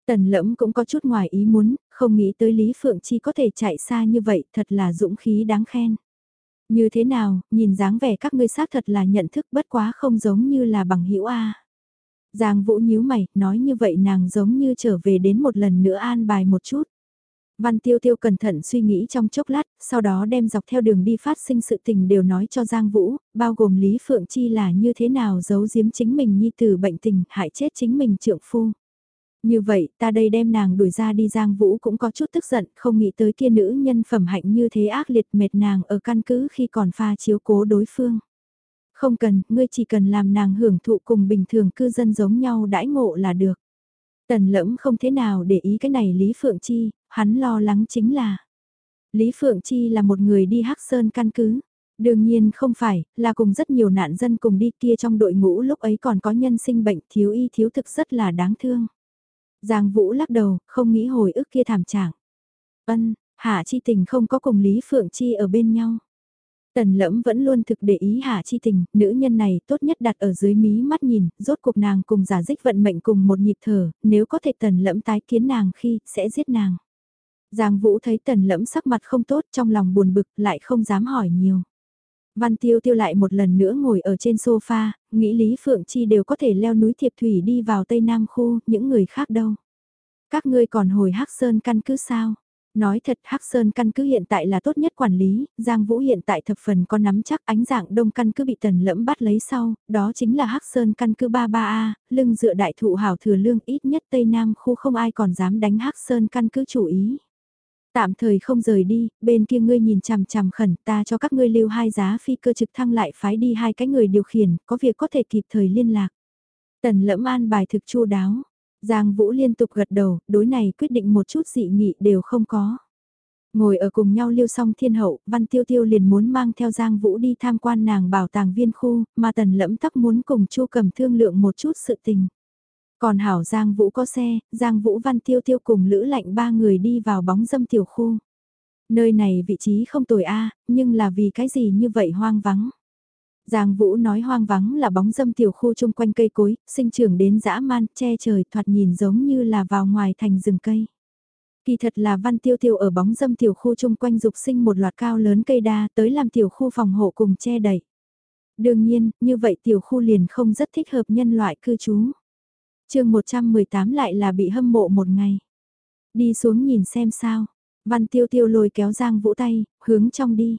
Tần lẫm cũng có chút ngoài ý muốn, không nghĩ tới Lý Phượng Chi có thể chạy xa như vậy, thật là dũng khí đáng khen. Như thế nào, nhìn dáng vẻ các ngươi xác thật là nhận thức bất quá không giống như là bằng hữu A. Giang Vũ nhíu mày, nói như vậy nàng giống như trở về đến một lần nữa an bài một chút. Văn Tiêu Tiêu cẩn thận suy nghĩ trong chốc lát, sau đó đem dọc theo đường đi phát sinh sự tình đều nói cho Giang Vũ, bao gồm Lý Phượng Chi là như thế nào giấu giếm chính mình nhi tử bệnh tình, hại chết chính mình trượng phu. Như vậy, ta đây đem nàng đuổi ra đi Giang Vũ cũng có chút tức giận, không nghĩ tới kia nữ nhân phẩm hạnh như thế ác liệt mệt nàng ở căn cứ khi còn pha chiếu cố đối phương. Không cần, ngươi chỉ cần làm nàng hưởng thụ cùng bình thường cư dân giống nhau đãi ngộ là được. Tần lẫm không thế nào để ý cái này Lý Phượng Chi, hắn lo lắng chính là. Lý Phượng Chi là một người đi Hắc Sơn căn cứ. Đương nhiên không phải, là cùng rất nhiều nạn dân cùng đi kia trong đội ngũ lúc ấy còn có nhân sinh bệnh thiếu y thiếu thực rất là đáng thương. Giang Vũ lắc đầu, không nghĩ hồi ức kia thảm trạng. Ân, Hạ Chi Tình không có cùng Lý Phượng Chi ở bên nhau. Tần lẫm vẫn luôn thực để ý Hạ Chi Tình, nữ nhân này tốt nhất đặt ở dưới mí mắt nhìn, rốt cuộc nàng cùng giả dích vận mệnh cùng một nhịp thở, nếu có thể tần lẫm tái kiến nàng khi, sẽ giết nàng. Giang Vũ thấy tần lẫm sắc mặt không tốt trong lòng buồn bực lại không dám hỏi nhiều. Văn Tiêu Tiêu lại một lần nữa ngồi ở trên sofa, nghĩ Lý Phượng Chi đều có thể leo núi Thiệp Thủy đi vào Tây Nam khu, những người khác đâu. Các ngươi còn hồi Hắc Sơn căn cứ sao? Nói thật Hắc Sơn căn cứ hiện tại là tốt nhất quản lý, Giang Vũ hiện tại thập phần có nắm chắc ánh dạng đông căn cứ bị tần lẫm bắt lấy sau, đó chính là Hắc Sơn căn cứ 33A, lưng dựa đại thụ hảo thừa lương ít nhất Tây Nam khu không ai còn dám đánh Hắc Sơn căn cứ chủ ý. Tạm thời không rời đi, bên kia ngươi nhìn chằm chằm khẩn ta cho các ngươi lưu hai giá phi cơ trực thăng lại phái đi hai cái người điều khiển, có việc có thể kịp thời liên lạc. Tần lẫm an bài thực chu đáo. Giang Vũ liên tục gật đầu, đối này quyết định một chút dị nghị đều không có. Ngồi ở cùng nhau liêu xong thiên hậu, Văn Tiêu Tiêu liền muốn mang theo Giang Vũ đi tham quan nàng bảo tàng viên khu, mà tần lẫm tắc muốn cùng Chu cầm thương lượng một chút sự tình. Còn hảo Giang Vũ có xe, Giang Vũ Văn Tiêu Tiêu cùng Lữ Lạnh ba người đi vào bóng dâm tiểu khu. Nơi này vị trí không tồi a nhưng là vì cái gì như vậy hoang vắng. Giang Vũ nói hoang vắng là bóng dâm tiểu khu chung quanh cây cối, sinh trưởng đến dã man, che trời thoạt nhìn giống như là vào ngoài thành rừng cây. Kỳ thật là văn tiêu tiêu ở bóng dâm tiểu khu chung quanh dục sinh một loạt cao lớn cây đa tới làm tiểu khu phòng hộ cùng che đẩy. Đương nhiên, như vậy tiểu khu liền không rất thích hợp nhân loại cư trú chương 118 lại là bị hâm mộ một ngày. Đi xuống nhìn xem sao. Văn tiêu tiêu lôi kéo Giang Vũ tay, hướng trong đi.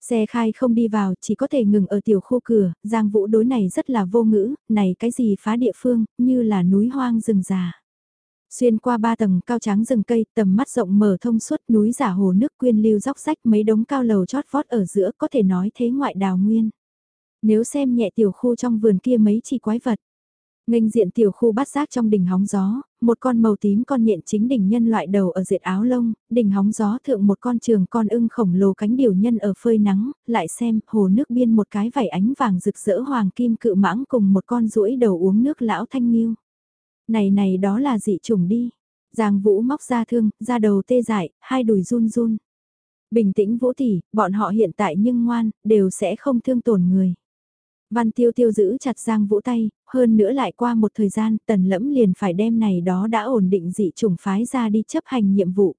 Xe khai không đi vào, chỉ có thể ngừng ở tiểu khu cửa, Giang Vũ đối này rất là vô ngữ, này cái gì phá địa phương, như là núi hoang rừng già. Xuyên qua ba tầng cao trắng rừng cây, tầm mắt rộng mở thông suốt núi giả hồ nước quyên lưu dốc rách mấy đống cao lầu chót vót ở giữa có thể nói thế ngoại đào nguyên. Nếu xem nhẹ tiểu khu trong vườn kia mấy chỉ quái vật, Nghênh diện tiểu khu bát giác trong đỉnh hóng gió, một con màu tím con nhện chính đỉnh nhân loại đầu ở diệt áo lông, đỉnh hóng gió thượng một con trường con ưng khổng lồ cánh điều nhân ở phơi nắng, lại xem hồ nước biên một cái vảy ánh vàng rực rỡ hoàng kim cự mãng cùng một con rũi đầu uống nước lão thanh nghiêu. Này này đó là dị trùng đi. Giang Vũ móc ra thương, ra đầu tê dại, hai đùi run run. Bình tĩnh Vũ tỷ, bọn họ hiện tại nhưng ngoan, đều sẽ không thương tổn người. Văn tiêu tiêu giữ chặt Giang Vũ tay, hơn nữa lại qua một thời gian tần lẫm liền phải đem này đó đã ổn định dị chủng phái ra đi chấp hành nhiệm vụ.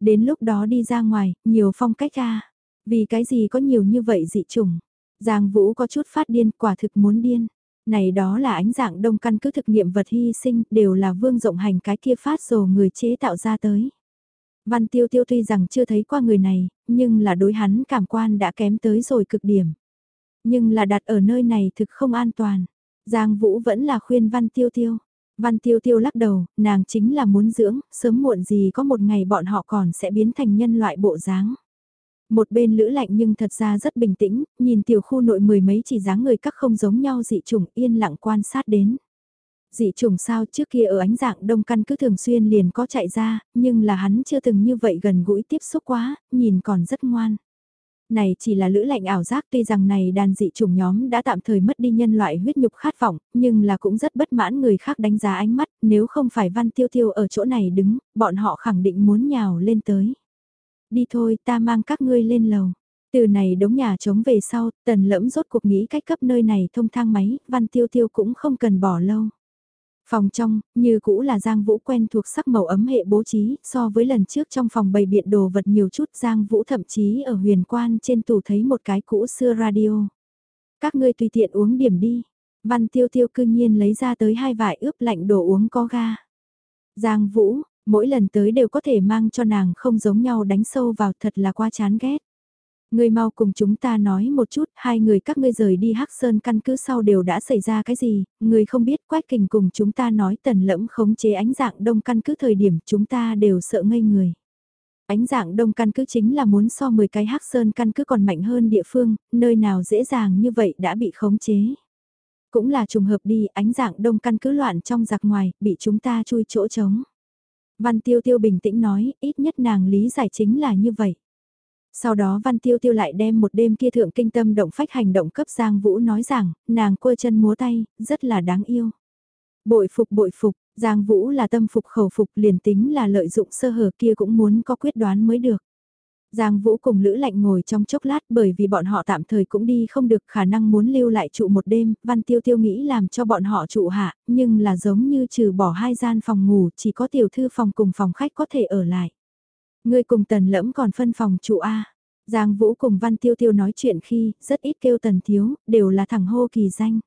Đến lúc đó đi ra ngoài, nhiều phong cách ra. Vì cái gì có nhiều như vậy dị chủng. Giang Vũ có chút phát điên, quả thực muốn điên. Này đó là ánh dạng đông căn cứ thực nghiệm vật hy sinh, đều là vương rộng hành cái kia phát rồ người chế tạo ra tới. Văn tiêu tiêu tuy rằng chưa thấy qua người này, nhưng là đối hắn cảm quan đã kém tới rồi cực điểm. Nhưng là đặt ở nơi này thực không an toàn. Giang Vũ vẫn là khuyên Văn Tiêu Tiêu. Văn Tiêu Tiêu lắc đầu, nàng chính là muốn dưỡng, sớm muộn gì có một ngày bọn họ còn sẽ biến thành nhân loại bộ dáng. Một bên lữ lạnh nhưng thật ra rất bình tĩnh, nhìn tiểu khu nội mười mấy chỉ dáng người các không giống nhau dị chủng yên lặng quan sát đến. Dị chủng sao trước kia ở ánh dạng đông căn cứ thường xuyên liền có chạy ra, nhưng là hắn chưa từng như vậy gần gũi tiếp xúc quá, nhìn còn rất ngoan. Này chỉ là lữ lạnh ảo giác tuy rằng này đàn dị chủng nhóm đã tạm thời mất đi nhân loại huyết nhục khát vọng, nhưng là cũng rất bất mãn người khác đánh giá ánh mắt, nếu không phải văn tiêu tiêu ở chỗ này đứng, bọn họ khẳng định muốn nhào lên tới. Đi thôi ta mang các ngươi lên lầu. Từ này đống nhà trống về sau, tần lẫm rốt cuộc nghĩ cách cấp nơi này thông thang máy, văn tiêu tiêu cũng không cần bỏ lâu. Phòng trong, như cũ là Giang Vũ quen thuộc sắc màu ấm hệ bố trí, so với lần trước trong phòng bày biện đồ vật nhiều chút Giang Vũ thậm chí ở huyền quan trên tủ thấy một cái cũ xưa radio. Các ngươi tùy tiện uống điểm đi. Văn tiêu tiêu cư nhiên lấy ra tới hai vải ướp lạnh đồ uống có ga. Giang Vũ, mỗi lần tới đều có thể mang cho nàng không giống nhau đánh sâu vào thật là quá chán ghét. Ngươi mau cùng chúng ta nói một chút, hai người các ngươi rời đi Hắc Sơn căn cứ sau đều đã xảy ra cái gì, người không biết Quách Kình cùng chúng ta nói tần lẫm khống chế ánh dạng đông căn cứ thời điểm chúng ta đều sợ ngây người. Ánh dạng đông căn cứ chính là muốn so 10 cái Hắc Sơn căn cứ còn mạnh hơn địa phương, nơi nào dễ dàng như vậy đã bị khống chế. Cũng là trùng hợp đi, ánh dạng đông căn cứ loạn trong giặc ngoài, bị chúng ta chui chỗ trống. Văn Tiêu Tiêu bình tĩnh nói, ít nhất nàng lý giải chính là như vậy. Sau đó Văn Tiêu Tiêu lại đem một đêm kia thượng kinh tâm động phách hành động cấp Giang Vũ nói rằng, nàng quơ chân múa tay, rất là đáng yêu. Bội phục bội phục, Giang Vũ là tâm phục khẩu phục liền tính là lợi dụng sơ hở kia cũng muốn có quyết đoán mới được. Giang Vũ cùng Lữ Lạnh ngồi trong chốc lát bởi vì bọn họ tạm thời cũng đi không được khả năng muốn lưu lại trụ một đêm, Văn Tiêu Tiêu nghĩ làm cho bọn họ trụ hạ, nhưng là giống như trừ bỏ hai gian phòng ngủ chỉ có tiểu thư phòng cùng phòng khách có thể ở lại. Ngươi cùng tần lẫm còn phân phòng trụ A. Giang Vũ cùng Văn Tiêu Tiêu nói chuyện khi, rất ít kêu tần thiếu, đều là thẳng hô kỳ danh.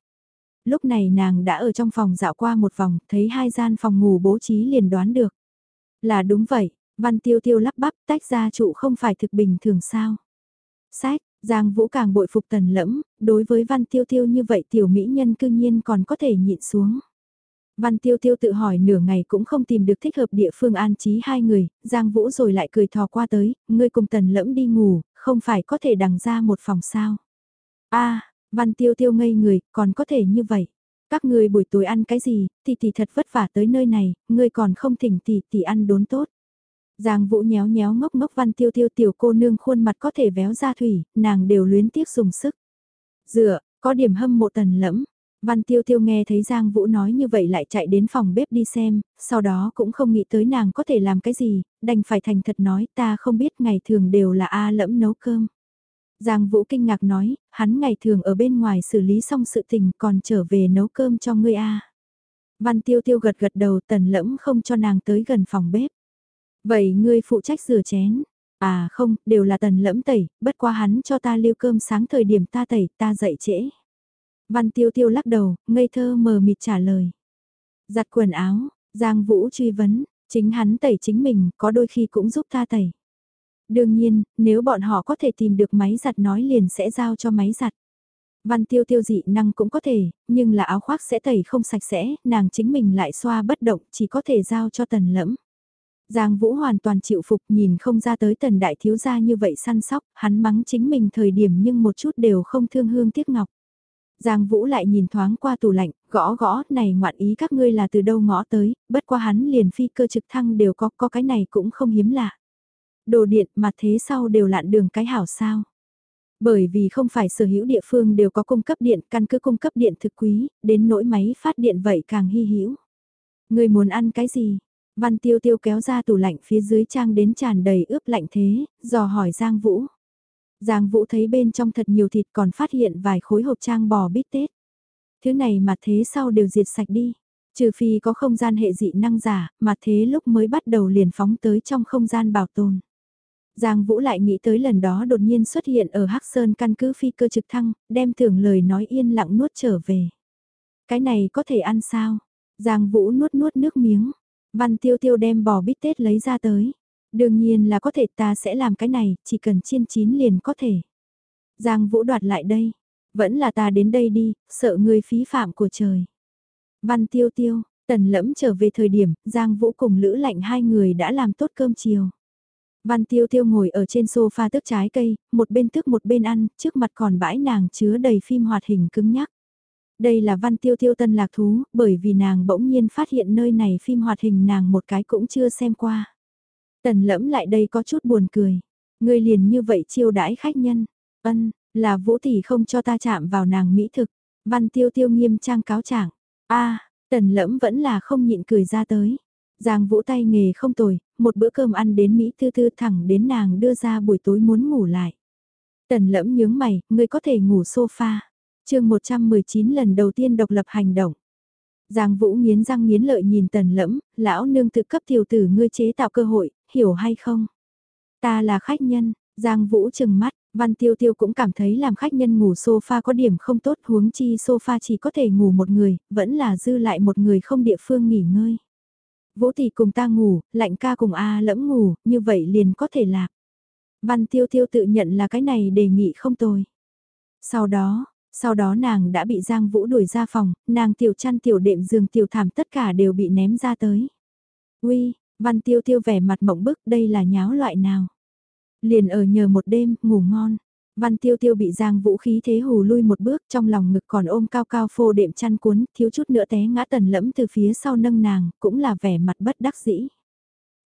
Lúc này nàng đã ở trong phòng dạo qua một vòng, thấy hai gian phòng ngủ bố trí liền đoán được. Là đúng vậy, Văn Tiêu Tiêu lắp bắp tách ra trụ không phải thực bình thường sao. Sách, Giang Vũ càng bội phục tần lẫm, đối với Văn Tiêu Tiêu như vậy tiểu mỹ nhân cư nhiên còn có thể nhịn xuống. Văn Tiêu Tiêu tự hỏi nửa ngày cũng không tìm được thích hợp địa phương an trí hai người, Giang Vũ rồi lại cười thò qua tới, ngươi cùng tần lẫm đi ngủ, không phải có thể đằng ra một phòng sao. a Văn Tiêu Tiêu ngây người, còn có thể như vậy. Các ngươi buổi tối ăn cái gì, thì tỷ thật vất vả tới nơi này, ngươi còn không thỉnh tỷ tỷ ăn đốn tốt. Giang Vũ nhéo nhéo ngốc ngốc văn tiêu tiêu tiểu cô nương khuôn mặt có thể véo ra thủy, nàng đều luyến tiếc dùng sức. Dựa, có điểm hâm mộ tần lẫm. Văn tiêu tiêu nghe thấy Giang Vũ nói như vậy lại chạy đến phòng bếp đi xem, sau đó cũng không nghĩ tới nàng có thể làm cái gì, đành phải thành thật nói ta không biết ngày thường đều là A lẫm nấu cơm. Giang Vũ kinh ngạc nói, hắn ngày thường ở bên ngoài xử lý xong sự tình còn trở về nấu cơm cho ngươi A. Văn tiêu tiêu gật gật đầu tần lẫm không cho nàng tới gần phòng bếp. Vậy ngươi phụ trách rửa chén. À không, đều là tần lẫm tẩy, bất quá hắn cho ta lưu cơm sáng thời điểm ta tẩy, ta dậy trễ. Văn tiêu tiêu lắc đầu, ngây thơ mờ mịt trả lời. Giặt quần áo, Giang Vũ truy vấn, chính hắn tẩy chính mình, có đôi khi cũng giúp ta tẩy. Đương nhiên, nếu bọn họ có thể tìm được máy giặt nói liền sẽ giao cho máy giặt. Văn tiêu tiêu dị năng cũng có thể, nhưng là áo khoác sẽ tẩy không sạch sẽ, nàng chính mình lại xoa bất động, chỉ có thể giao cho tần lẫm. Giang Vũ hoàn toàn chịu phục nhìn không ra tới tần đại thiếu gia như vậy săn sóc, hắn mắng chính mình thời điểm nhưng một chút đều không thương hương tiếc ngọc. Giang Vũ lại nhìn thoáng qua tủ lạnh, gõ gõ, này ngoạn ý các ngươi là từ đâu ngõ tới, bất qua hắn liền phi cơ trực thăng đều có, có cái này cũng không hiếm lạ. Đồ điện mà thế sau đều lạn đường cái hảo sao. Bởi vì không phải sở hữu địa phương đều có cung cấp điện, căn cứ cung cấp điện thực quý, đến nỗi máy phát điện vậy càng hy hữu. Người muốn ăn cái gì? Văn tiêu tiêu kéo ra tủ lạnh phía dưới trang đến tràn đầy ướp lạnh thế, dò hỏi Giang Vũ. Giang Vũ thấy bên trong thật nhiều thịt còn phát hiện vài khối hộp trang bò bít tết. Thứ này mà thế sau đều diệt sạch đi. Trừ phi có không gian hệ dị năng giả, mà thế lúc mới bắt đầu liền phóng tới trong không gian bảo tồn. Giang Vũ lại nghĩ tới lần đó đột nhiên xuất hiện ở Hắc Sơn căn cứ phi cơ trực thăng, đem tưởng lời nói yên lặng nuốt trở về. Cái này có thể ăn sao? Giang Vũ nuốt nuốt nước miếng. Văn Tiêu Tiêu đem bò bít tết lấy ra tới. Đương nhiên là có thể ta sẽ làm cái này, chỉ cần chiên chín liền có thể. Giang Vũ đoạt lại đây. Vẫn là ta đến đây đi, sợ người phí phạm của trời. Văn Tiêu Tiêu, tần lẫm trở về thời điểm, Giang Vũ cùng Lữ Lạnh hai người đã làm tốt cơm chiều. Văn Tiêu Tiêu ngồi ở trên sofa tước trái cây, một bên tước một bên ăn, trước mặt còn bãi nàng chứa đầy phim hoạt hình cứng nhắc. Đây là Văn Tiêu Tiêu tân lạc thú, bởi vì nàng bỗng nhiên phát hiện nơi này phim hoạt hình nàng một cái cũng chưa xem qua. Tần lẫm lại đây có chút buồn cười. Ngươi liền như vậy chiêu đãi khách nhân. Ân, là Vũ Tỷ không cho ta chạm vào nàng mỹ thực. Văn Tiêu Tiêu nghiêm trang cáo trạng. a tần lẫm vẫn là không nhịn cười ra tới. Giang Vũ tay nghề không tồi, một bữa cơm ăn đến Mỹ tư tư thẳng đến nàng đưa ra buổi tối muốn ngủ lại. Tần lẫm nhướng mày, ngươi có thể ngủ sofa. chương 119 lần đầu tiên độc lập hành động. Giang Vũ nghiến răng nghiến lợi nhìn tần lẫm, lão nương tự cấp tiểu tử ngươi chế tạo cơ hội, hiểu hay không? Ta là khách nhân, Giang Vũ chừng mắt, Văn Tiêu Tiêu cũng cảm thấy làm khách nhân ngủ sofa có điểm không tốt huống chi sofa chỉ có thể ngủ một người, vẫn là dư lại một người không địa phương nghỉ ngơi. Vũ tỷ cùng ta ngủ, lạnh ca cùng A lẫm ngủ, như vậy liền có thể lạc. Văn tiêu tiêu tự nhận là cái này đề nghị không tồi. Sau đó, sau đó nàng đã bị Giang Vũ đuổi ra phòng, nàng tiểu chăn tiểu đệm giường tiểu thảm tất cả đều bị ném ra tới. Uy, văn tiêu tiêu vẻ mặt mộng bức đây là nháo loại nào. Liền ở nhờ một đêm, ngủ ngon. Văn tiêu tiêu bị giang vũ khí thế hù lui một bước trong lòng ngực còn ôm cao cao phô đệm chăn cuốn, thiếu chút nữa té ngã tần lẫm từ phía sau nâng nàng, cũng là vẻ mặt bất đắc dĩ.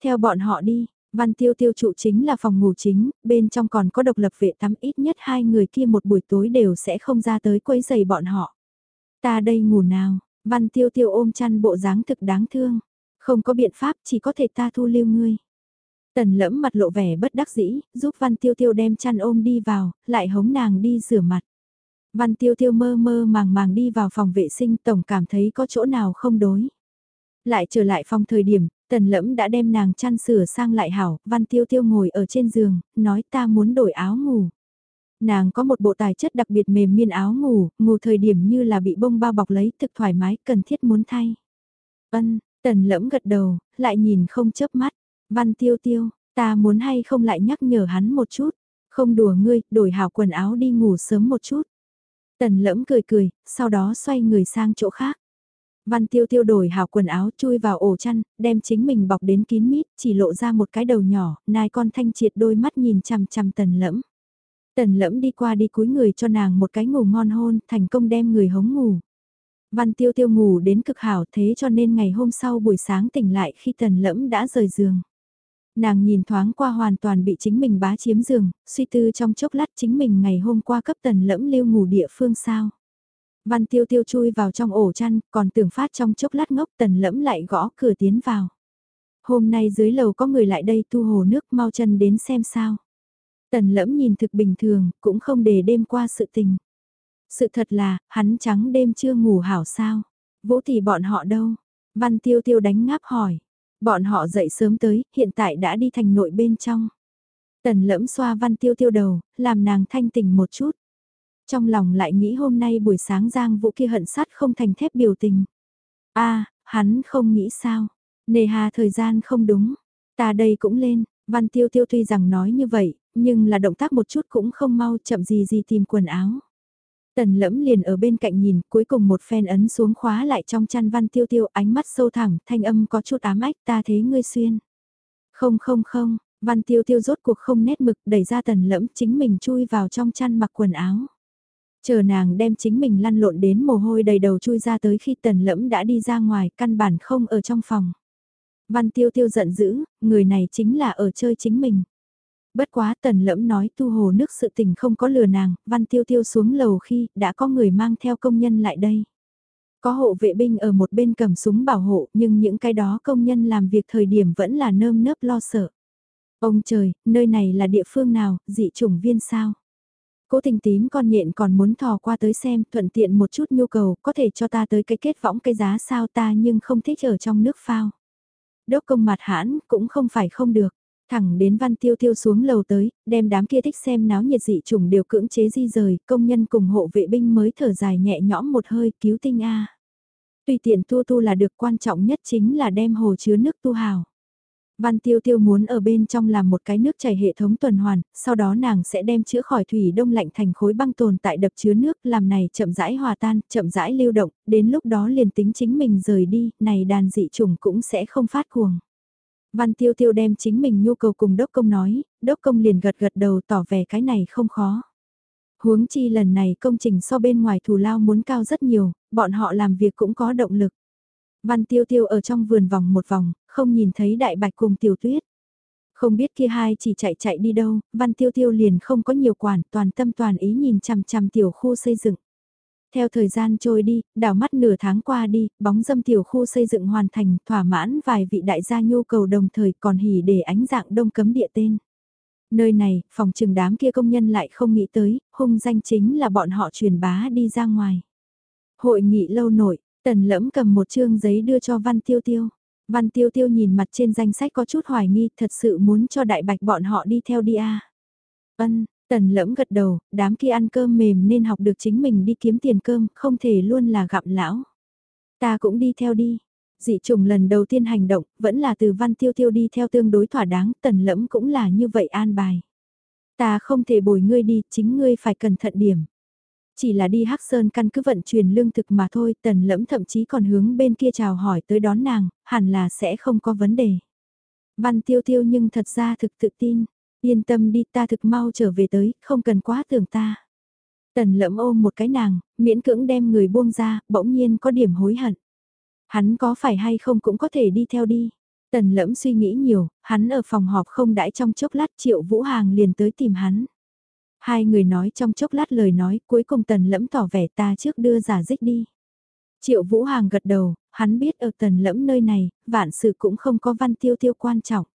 Theo bọn họ đi, văn tiêu tiêu trụ chính là phòng ngủ chính, bên trong còn có độc lập vệ tắm ít nhất hai người kia một buổi tối đều sẽ không ra tới quấy giày bọn họ. Ta đây ngủ nào, văn tiêu tiêu ôm chăn bộ dáng thực đáng thương, không có biện pháp chỉ có thể ta thu lưu ngươi. Tần lẫm mặt lộ vẻ bất đắc dĩ, giúp Văn Tiêu Tiêu đem chăn ôm đi vào, lại hống nàng đi rửa mặt. Văn Tiêu Tiêu mơ mơ màng màng đi vào phòng vệ sinh tổng cảm thấy có chỗ nào không đối. Lại trở lại phòng thời điểm, tần lẫm đã đem nàng chăn sửa sang lại hảo, Văn Tiêu Tiêu ngồi ở trên giường, nói ta muốn đổi áo ngủ. Nàng có một bộ tài chất đặc biệt mềm miên áo ngủ, ngủ thời điểm như là bị bông bao bọc lấy thực thoải mái, cần thiết muốn thay. Ân, tần lẫm gật đầu, lại nhìn không chớp mắt. Văn tiêu tiêu, ta muốn hay không lại nhắc nhở hắn một chút, không đùa ngươi, đổi hảo quần áo đi ngủ sớm một chút. Tần lẫm cười cười, sau đó xoay người sang chỗ khác. Văn tiêu tiêu đổi hảo quần áo chui vào ổ chăn, đem chính mình bọc đến kín mít, chỉ lộ ra một cái đầu nhỏ, nai con thanh triệt đôi mắt nhìn chằm chằm tần lẫm. Tần lẫm đi qua đi cúi người cho nàng một cái ngủ ngon hôn, thành công đem người hống ngủ. Văn tiêu tiêu ngủ đến cực hảo thế cho nên ngày hôm sau buổi sáng tỉnh lại khi tần lẫm đã rời giường. Nàng nhìn thoáng qua hoàn toàn bị chính mình bá chiếm giường, suy tư trong chốc lát chính mình ngày hôm qua cấp tần lẫm lưu ngủ địa phương sao. Văn tiêu tiêu chui vào trong ổ chăn, còn tưởng phát trong chốc lát ngốc tần lẫm lại gõ cửa tiến vào. Hôm nay dưới lầu có người lại đây tu hồ nước mau chân đến xem sao. Tần lẫm nhìn thực bình thường, cũng không để đêm qua sự tình. Sự thật là, hắn trắng đêm chưa ngủ hảo sao. Vũ thì bọn họ đâu? Văn tiêu tiêu đánh ngáp hỏi. Bọn họ dậy sớm tới, hiện tại đã đi thành nội bên trong. Tần lẫm xoa văn tiêu tiêu đầu, làm nàng thanh tỉnh một chút. Trong lòng lại nghĩ hôm nay buổi sáng giang vũ kia hận sắt không thành thép biểu tình. a hắn không nghĩ sao. Nề hà thời gian không đúng. Ta đây cũng lên, văn tiêu tiêu tuy rằng nói như vậy, nhưng là động tác một chút cũng không mau chậm gì gì tìm quần áo. Tần lẫm liền ở bên cạnh nhìn, cuối cùng một phen ấn xuống khóa lại trong chăn văn tiêu tiêu ánh mắt sâu thẳng thanh âm có chút ám ách ta thế ngươi xuyên. Không không không, văn tiêu tiêu rốt cuộc không nét mực đẩy ra tần lẫm chính mình chui vào trong chăn mặc quần áo. Chờ nàng đem chính mình lăn lộn đến mồ hôi đầy đầu chui ra tới khi tần lẫm đã đi ra ngoài căn bản không ở trong phòng. Văn tiêu tiêu giận dữ, người này chính là ở chơi chính mình. Bất quá tần lẫm nói tu hồ nước sự tình không có lừa nàng, văn tiêu tiêu xuống lầu khi đã có người mang theo công nhân lại đây. Có hộ vệ binh ở một bên cầm súng bảo hộ nhưng những cái đó công nhân làm việc thời điểm vẫn là nơm nớp lo sợ. Ông trời, nơi này là địa phương nào, dị chủng viên sao? Cố tình tím con nhện còn muốn thò qua tới xem thuận tiện một chút nhu cầu có thể cho ta tới cái kết võng cái giá sao ta nhưng không thích ở trong nước phao. Đốc công mặt hãn cũng không phải không được. Thẳng đến văn tiêu tiêu xuống lầu tới, đem đám kia thích xem náo nhiệt dị trùng đều cưỡng chế di rời, công nhân cùng hộ vệ binh mới thở dài nhẹ nhõm một hơi cứu tinh A. Tùy tiện tu tu là được quan trọng nhất chính là đem hồ chứa nước tu hào. Văn tiêu tiêu muốn ở bên trong làm một cái nước chảy hệ thống tuần hoàn, sau đó nàng sẽ đem chữa khỏi thủy đông lạnh thành khối băng tồn tại đập chứa nước làm này chậm rãi hòa tan, chậm rãi lưu động, đến lúc đó liền tính chính mình rời đi, này đàn dị trùng cũng sẽ không phát cuồng. Văn tiêu tiêu đem chính mình nhu cầu cùng đốc công nói, đốc công liền gật gật đầu tỏ vẻ cái này không khó. Huống chi lần này công trình so bên ngoài thù lao muốn cao rất nhiều, bọn họ làm việc cũng có động lực. Văn tiêu tiêu ở trong vườn vòng một vòng, không nhìn thấy đại bạch cùng tiểu tuyết. Không biết kia hai chỉ chạy chạy đi đâu, văn tiêu tiêu liền không có nhiều quản, toàn tâm toàn ý nhìn chằm chằm tiểu khu xây dựng. Theo thời gian trôi đi, đảo mắt nửa tháng qua đi, bóng dâm tiểu khu xây dựng hoàn thành, thỏa mãn vài vị đại gia nhu cầu đồng thời còn hỉ để ánh dạng đông cấm địa tên. Nơi này, phòng trừng đám kia công nhân lại không nghĩ tới, hung danh chính là bọn họ truyền bá đi ra ngoài. Hội nghị lâu nổi, tần lẫm cầm một chương giấy đưa cho Văn Tiêu Tiêu. Văn Tiêu Tiêu nhìn mặt trên danh sách có chút hoài nghi, thật sự muốn cho đại bạch bọn họ đi theo đi à. Ân, Tần lẫm gật đầu, đám kia ăn cơm mềm nên học được chính mình đi kiếm tiền cơm, không thể luôn là gặm lão. Ta cũng đi theo đi. Dị trùng lần đầu tiên hành động, vẫn là từ văn tiêu tiêu đi theo tương đối thỏa đáng, tần lẫm cũng là như vậy an bài. Ta không thể bồi ngươi đi, chính ngươi phải cẩn thận điểm. Chỉ là đi Hắc Sơn căn cứ vận chuyển lương thực mà thôi, tần lẫm thậm chí còn hướng bên kia chào hỏi tới đón nàng, hẳn là sẽ không có vấn đề. Văn tiêu tiêu nhưng thật ra thực tự tin, Yên tâm đi ta thực mau trở về tới, không cần quá tưởng ta. Tần lẫm ôm một cái nàng, miễn cưỡng đem người buông ra, bỗng nhiên có điểm hối hận. Hắn có phải hay không cũng có thể đi theo đi. Tần lẫm suy nghĩ nhiều, hắn ở phòng họp không đãi trong chốc lát triệu vũ hàng liền tới tìm hắn. Hai người nói trong chốc lát lời nói cuối cùng tần lẫm tỏ vẻ ta trước đưa giả dích đi. Triệu vũ hàng gật đầu, hắn biết ở tần lẫm nơi này, vạn sự cũng không có văn tiêu tiêu quan trọng.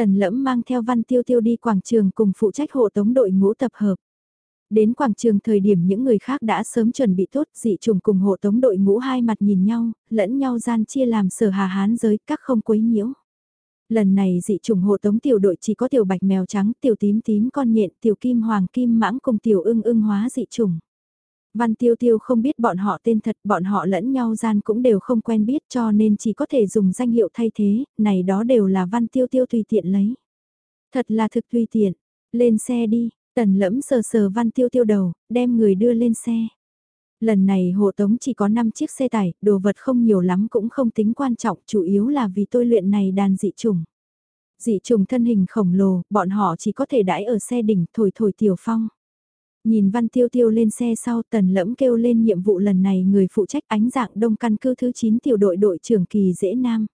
Tần lẫm mang theo văn tiêu tiêu đi quảng trường cùng phụ trách hộ tống đội ngũ tập hợp. Đến quảng trường thời điểm những người khác đã sớm chuẩn bị tốt dị trùng cùng hộ tống đội ngũ hai mặt nhìn nhau, lẫn nhau gian chia làm sở hà hán giới các không quấy nhiễu. Lần này dị trùng hộ tống tiểu đội chỉ có tiểu bạch mèo trắng, tiểu tím tím con nhện, tiểu kim hoàng kim mãng cùng tiểu ưng ưng hóa dị trùng. Văn Tiêu Tiêu không biết bọn họ tên thật, bọn họ lẫn nhau gian cũng đều không quen biết cho nên chỉ có thể dùng danh hiệu thay thế, này đó đều là Văn Tiêu Tiêu tùy tiện lấy. Thật là thực tùy tiện, lên xe đi, tần lẫm sờ sờ Văn Tiêu Tiêu đầu, đem người đưa lên xe. Lần này hộ tống chỉ có 5 chiếc xe tải, đồ vật không nhiều lắm cũng không tính quan trọng, chủ yếu là vì tôi luyện này đàn dị trùng. Dị trùng thân hình khổng lồ, bọn họ chỉ có thể đãi ở xe đỉnh thổi thổi tiểu phong. Nhìn Văn Tiêu Tiêu lên xe sau tần lẫm kêu lên nhiệm vụ lần này người phụ trách ánh dạng đông căn cứ thứ 9 tiểu đội đội trưởng kỳ dễ nam.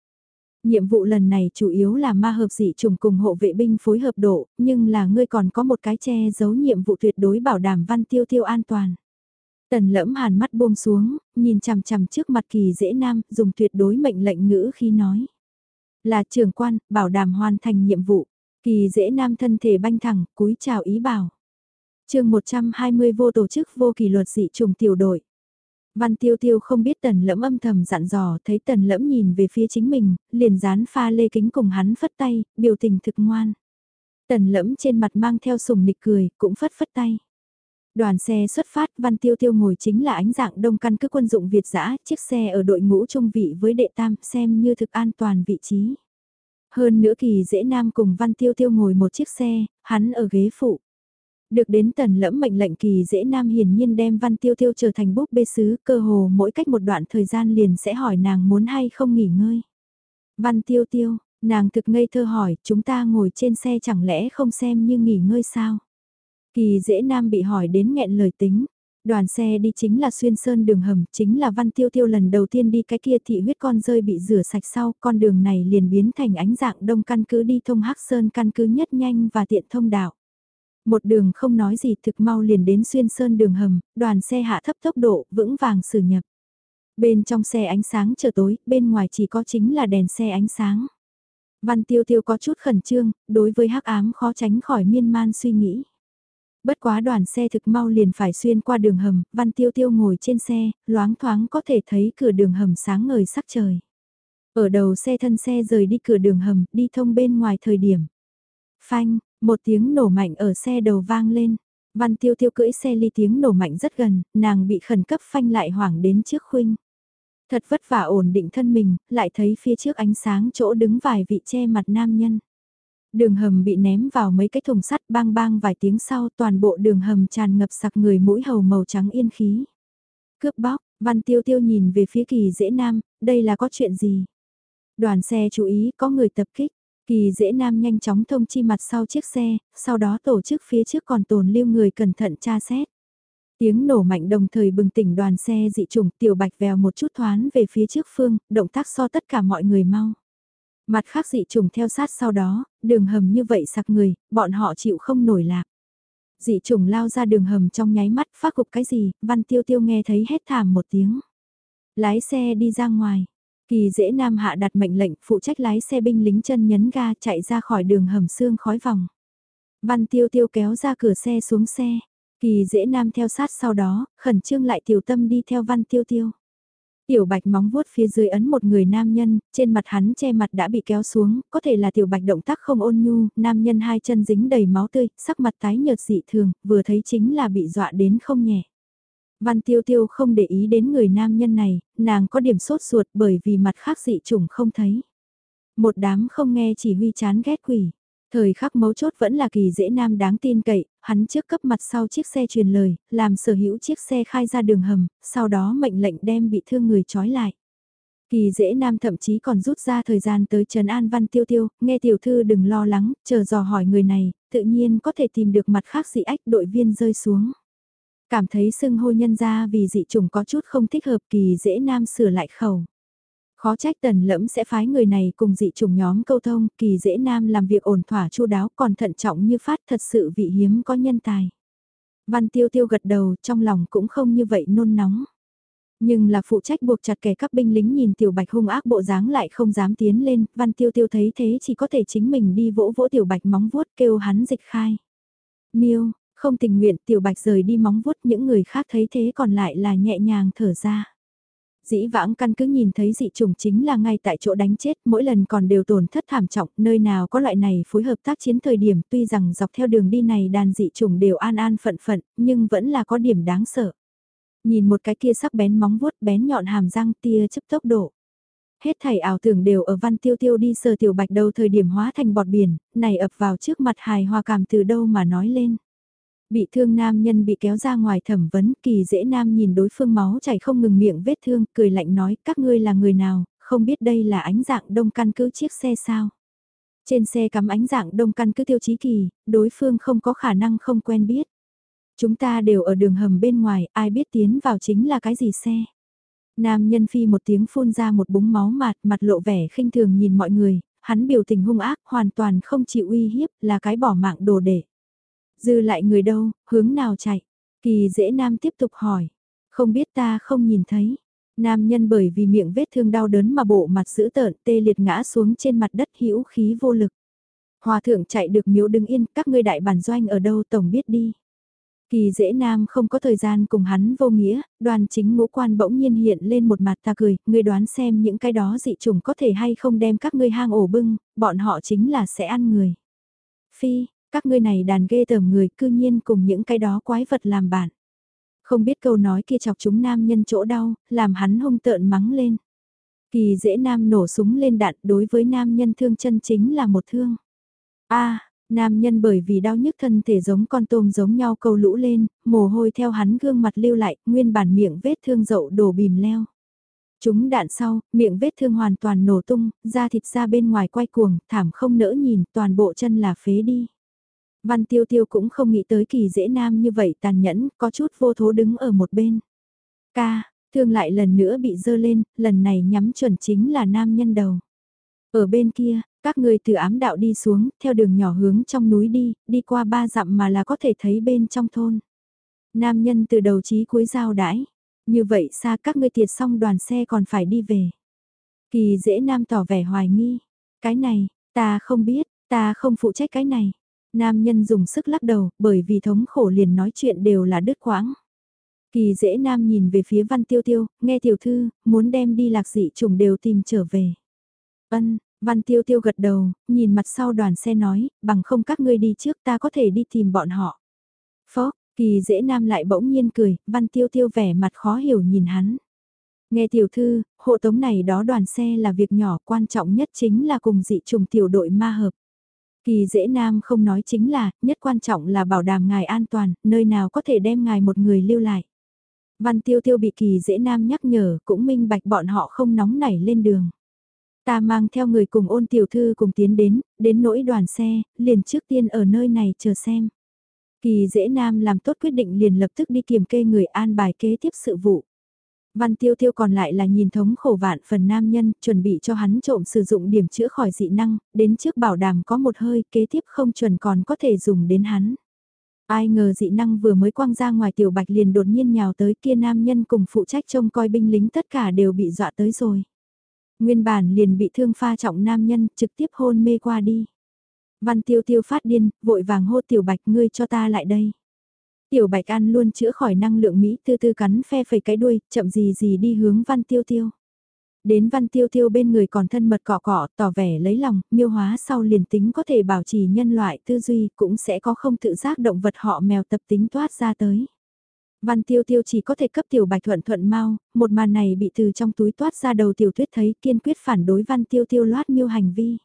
Nhiệm vụ lần này chủ yếu là ma hợp dị trùng cùng hộ vệ binh phối hợp độ, nhưng là ngươi còn có một cái che giấu nhiệm vụ tuyệt đối bảo đảm văn tiêu tiêu an toàn. Tần lẫm hàn mắt buông xuống, nhìn chằm chằm trước mặt kỳ dễ nam, dùng tuyệt đối mệnh lệnh ngữ khi nói. Là trưởng quan, bảo đảm hoàn thành nhiệm vụ. Kỳ dễ nam thân thể banh thẳng, cúi chào ý bảo chương 120 vô tổ chức vô kỷ luật dị trùng tiểu đội. Văn tiêu tiêu không biết tần lẫm âm thầm dặn dò, thấy tần lẫm nhìn về phía chính mình, liền dán pha lê kính cùng hắn phất tay, biểu tình thực ngoan. Tần lẫm trên mặt mang theo sùng nịch cười, cũng phất phất tay. Đoàn xe xuất phát, Văn Tiêu Tiêu ngồi chính là ánh dạng đông căn cứ quân dụng Việt giã, chiếc xe ở đội ngũ trung vị với đệ tam, xem như thực an toàn vị trí. Hơn nữa kỳ dễ nam cùng Văn Tiêu Tiêu ngồi một chiếc xe, hắn ở ghế phụ. Được đến tần lẫm mệnh lệnh kỳ dễ nam hiển nhiên đem Văn Tiêu Tiêu trở thành búp bê sứ, cơ hồ mỗi cách một đoạn thời gian liền sẽ hỏi nàng muốn hay không nghỉ ngơi. Văn Tiêu Tiêu, nàng thực ngây thơ hỏi, chúng ta ngồi trên xe chẳng lẽ không xem như nghỉ ngơi sao? Kỳ dễ nam bị hỏi đến nghẹn lời tính. Đoàn xe đi chính là xuyên sơn đường hầm, chính là văn tiêu tiêu lần đầu tiên đi cái kia thị huyết con rơi bị rửa sạch sau, con đường này liền biến thành ánh dạng đông căn cứ đi thông hắc sơn căn cứ nhất nhanh và tiện thông đạo. Một đường không nói gì thực mau liền đến xuyên sơn đường hầm, đoàn xe hạ thấp tốc độ, vững vàng xử nhập. Bên trong xe ánh sáng chờ tối, bên ngoài chỉ có chính là đèn xe ánh sáng. Văn tiêu tiêu có chút khẩn trương, đối với hắc ám khó tránh khỏi miên man suy nghĩ. Bất quá đoàn xe thực mau liền phải xuyên qua đường hầm, Văn Tiêu Tiêu ngồi trên xe, loáng thoáng có thể thấy cửa đường hầm sáng ngời sắc trời. Ở đầu xe thân xe rời đi cửa đường hầm, đi thông bên ngoài thời điểm. Phanh, một tiếng nổ mạnh ở xe đầu vang lên. Văn Tiêu Tiêu cưỡi xe ly tiếng nổ mạnh rất gần, nàng bị khẩn cấp phanh lại hoảng đến trước khuynh. Thật vất vả ổn định thân mình, lại thấy phía trước ánh sáng chỗ đứng vài vị che mặt nam nhân. Đường hầm bị ném vào mấy cái thùng sắt bang bang vài tiếng sau toàn bộ đường hầm tràn ngập sặc người mũi hầu màu trắng yên khí. Cướp bóc, văn tiêu tiêu nhìn về phía kỳ dễ nam, đây là có chuyện gì? Đoàn xe chú ý có người tập kích, kỳ dễ nam nhanh chóng thông chi mặt sau chiếc xe, sau đó tổ chức phía trước còn tồn lưu người cẩn thận tra xét. Tiếng nổ mạnh đồng thời bừng tỉnh đoàn xe dị trùng tiểu bạch vèo một chút thoán về phía trước phương, động tác so tất cả mọi người mau. Mặt khác dị trùng theo sát sau đó, đường hầm như vậy sặc người, bọn họ chịu không nổi lạc. Dị trùng lao ra đường hầm trong nháy mắt phát cục cái gì, văn tiêu tiêu nghe thấy hét thảm một tiếng. Lái xe đi ra ngoài. Kỳ dễ nam hạ đặt mệnh lệnh phụ trách lái xe binh lính chân nhấn ga chạy ra khỏi đường hầm xương khói vòng. Văn tiêu tiêu kéo ra cửa xe xuống xe. Kỳ dễ nam theo sát sau đó, khẩn trương lại tiểu tâm đi theo văn tiêu tiêu. Tiểu bạch móng vuốt phía dưới ấn một người nam nhân, trên mặt hắn che mặt đã bị kéo xuống, có thể là tiểu bạch động tác không ôn nhu, nam nhân hai chân dính đầy máu tươi, sắc mặt tái nhợt dị thường, vừa thấy chính là bị dọa đến không nhẹ. Văn tiêu tiêu không để ý đến người nam nhân này, nàng có điểm sốt ruột bởi vì mặt khác dị chủng không thấy. Một đám không nghe chỉ huy chán ghét quỷ. Thời khắc mấu chốt vẫn là kỳ dễ nam đáng tin cậy, hắn trước cấp mặt sau chiếc xe truyền lời, làm sở hữu chiếc xe khai ra đường hầm, sau đó mệnh lệnh đem bị thương người trói lại. Kỳ dễ nam thậm chí còn rút ra thời gian tới Trần An Văn Tiêu Tiêu, nghe tiểu thư đừng lo lắng, chờ dò hỏi người này, tự nhiên có thể tìm được mặt khác dị ách đội viên rơi xuống. Cảm thấy xưng hô nhân ra vì dị trùng có chút không thích hợp kỳ dễ nam sửa lại khẩu. Khó trách tần lẫm sẽ phái người này cùng dị trùng nhóm câu thông, kỳ dễ nam làm việc ổn thỏa chu đáo còn thận trọng như phát thật sự vị hiếm có nhân tài. Văn tiêu tiêu gật đầu trong lòng cũng không như vậy nôn nóng. Nhưng là phụ trách buộc chặt kẻ các binh lính nhìn tiểu bạch hung ác bộ dáng lại không dám tiến lên, văn tiêu tiêu thấy thế chỉ có thể chính mình đi vỗ vỗ tiểu bạch móng vuốt kêu hắn dịch khai. Miêu, không tình nguyện tiểu bạch rời đi móng vuốt những người khác thấy thế còn lại là nhẹ nhàng thở ra dĩ vãng căn cứ nhìn thấy dị trùng chính là ngay tại chỗ đánh chết, mỗi lần còn đều tổn thất thảm trọng, nơi nào có loại này phối hợp tác chiến thời điểm tuy rằng dọc theo đường đi này đàn dị trùng đều an an phận phận, nhưng vẫn là có điểm đáng sợ. Nhìn một cái kia sắc bén móng vuốt bén nhọn hàm răng tia chấp tốc độ. Hết thảy ảo tưởng đều ở văn tiêu tiêu đi sờ tiểu bạch đầu thời điểm hóa thành bọt biển, này ập vào trước mặt hài hòa cảm từ đâu mà nói lên. Bị thương nam nhân bị kéo ra ngoài thẩm vấn, kỳ dễ nam nhìn đối phương máu chảy không ngừng miệng vết thương, cười lạnh nói, các ngươi là người nào, không biết đây là ánh dạng đông căn cứ chiếc xe sao. Trên xe cắm ánh dạng đông căn cứ tiêu chí kỳ, đối phương không có khả năng không quen biết. Chúng ta đều ở đường hầm bên ngoài, ai biết tiến vào chính là cái gì xe. Nam nhân phi một tiếng phun ra một búng máu mạt, mặt lộ vẻ khinh thường nhìn mọi người, hắn biểu tình hung ác, hoàn toàn không chịu uy hiếp, là cái bỏ mạng đồ để. Dư lại người đâu, hướng nào chạy? Kỳ dễ nam tiếp tục hỏi. Không biết ta không nhìn thấy. Nam nhân bởi vì miệng vết thương đau đớn mà bộ mặt dữ tợn tê liệt ngã xuống trên mặt đất hữu khí vô lực. Hòa thượng chạy được miếu đứng yên, các ngươi đại bản doanh ở đâu tổng biết đi. Kỳ dễ nam không có thời gian cùng hắn vô nghĩa, đoàn chính ngũ quan bỗng nhiên hiện lên một mặt ta cười, ngươi đoán xem những cái đó dị trùng có thể hay không đem các ngươi hang ổ bưng, bọn họ chính là sẽ ăn người. Phi, các ngươi này đàn ghê tởm người cư nhiên cùng những cái đó quái vật làm bạn. Không biết câu nói kia chọc chúng nam nhân chỗ đau, làm hắn hung tợn mắng lên. Kỳ dễ nam nổ súng lên đạn đối với nam nhân thương chân chính là một thương. a nam nhân bởi vì đau nhức thân thể giống con tôm giống nhau câu lũ lên, mồ hôi theo hắn gương mặt lưu lại, nguyên bản miệng vết thương dậu đổ bìm leo. Chúng đạn sau, miệng vết thương hoàn toàn nổ tung, da thịt ra bên ngoài quay cuồng, thảm không nỡ nhìn, toàn bộ chân là phế đi. Văn tiêu tiêu cũng không nghĩ tới kỳ dễ nam như vậy tàn nhẫn, có chút vô thố đứng ở một bên. Ca, thương lại lần nữa bị dơ lên, lần này nhắm chuẩn chính là nam nhân đầu. Ở bên kia, các người từ ám đạo đi xuống, theo đường nhỏ hướng trong núi đi, đi qua ba dặm mà là có thể thấy bên trong thôn. Nam nhân từ đầu chí cuối giao đãi. Như vậy xa các ngươi tiệt xong đoàn xe còn phải đi về. Kỳ dễ nam tỏ vẻ hoài nghi. Cái này, ta không biết, ta không phụ trách cái này. Nam nhân dùng sức lắc đầu, bởi vì thống khổ liền nói chuyện đều là đứt quãng. Kỳ dễ nam nhìn về phía văn tiêu tiêu, nghe tiểu thư, muốn đem đi lạc dị trùng đều tìm trở về. Ân, văn tiêu tiêu gật đầu, nhìn mặt sau đoàn xe nói, bằng không các ngươi đi trước ta có thể đi tìm bọn họ. Phó, kỳ dễ nam lại bỗng nhiên cười, văn tiêu tiêu vẻ mặt khó hiểu nhìn hắn. Nghe tiểu thư, hộ tống này đó đoàn xe là việc nhỏ quan trọng nhất chính là cùng dị trùng tiểu đội ma hợp. Kỳ dễ nam không nói chính là, nhất quan trọng là bảo đảm ngài an toàn, nơi nào có thể đem ngài một người lưu lại. Văn tiêu tiêu bị kỳ dễ nam nhắc nhở, cũng minh bạch bọn họ không nóng nảy lên đường. Ta mang theo người cùng ôn tiểu thư cùng tiến đến, đến nỗi đoàn xe, liền trước tiên ở nơi này chờ xem. Kỳ dễ nam làm tốt quyết định liền lập tức đi kiểm kê người an bài kế tiếp sự vụ. Văn tiêu tiêu còn lại là nhìn thống khổ vạn phần nam nhân, chuẩn bị cho hắn trộm sử dụng điểm chữa khỏi dị năng, đến trước bảo đảm có một hơi, kế tiếp không chuẩn còn có thể dùng đến hắn. Ai ngờ dị năng vừa mới quăng ra ngoài tiểu bạch liền đột nhiên nhào tới kia nam nhân cùng phụ trách trông coi binh lính tất cả đều bị dọa tới rồi. Nguyên bản liền bị thương pha trọng nam nhân trực tiếp hôn mê qua đi. Văn tiêu tiêu phát điên, vội vàng hô tiểu bạch ngươi cho ta lại đây. Tiểu Bạch An luôn chữa khỏi năng lượng Mỹ tư tư cắn phe phẩy cái đuôi, chậm gì gì đi hướng Văn Tiêu Tiêu. Đến Văn Tiêu Tiêu bên người còn thân mật cọ cọ, tỏ vẻ lấy lòng, miêu hóa sau liền tính có thể bảo trì nhân loại tư duy, cũng sẽ có không tự giác động vật họ mèo tập tính toát ra tới. Văn Tiêu Tiêu chỉ có thể cấp Tiểu Bạch thuận thuận mau, một màn này bị từ trong túi toát ra đầu Tiểu Tuyết thấy kiên quyết phản đối Văn Tiêu Tiêu loát miêu hành vi.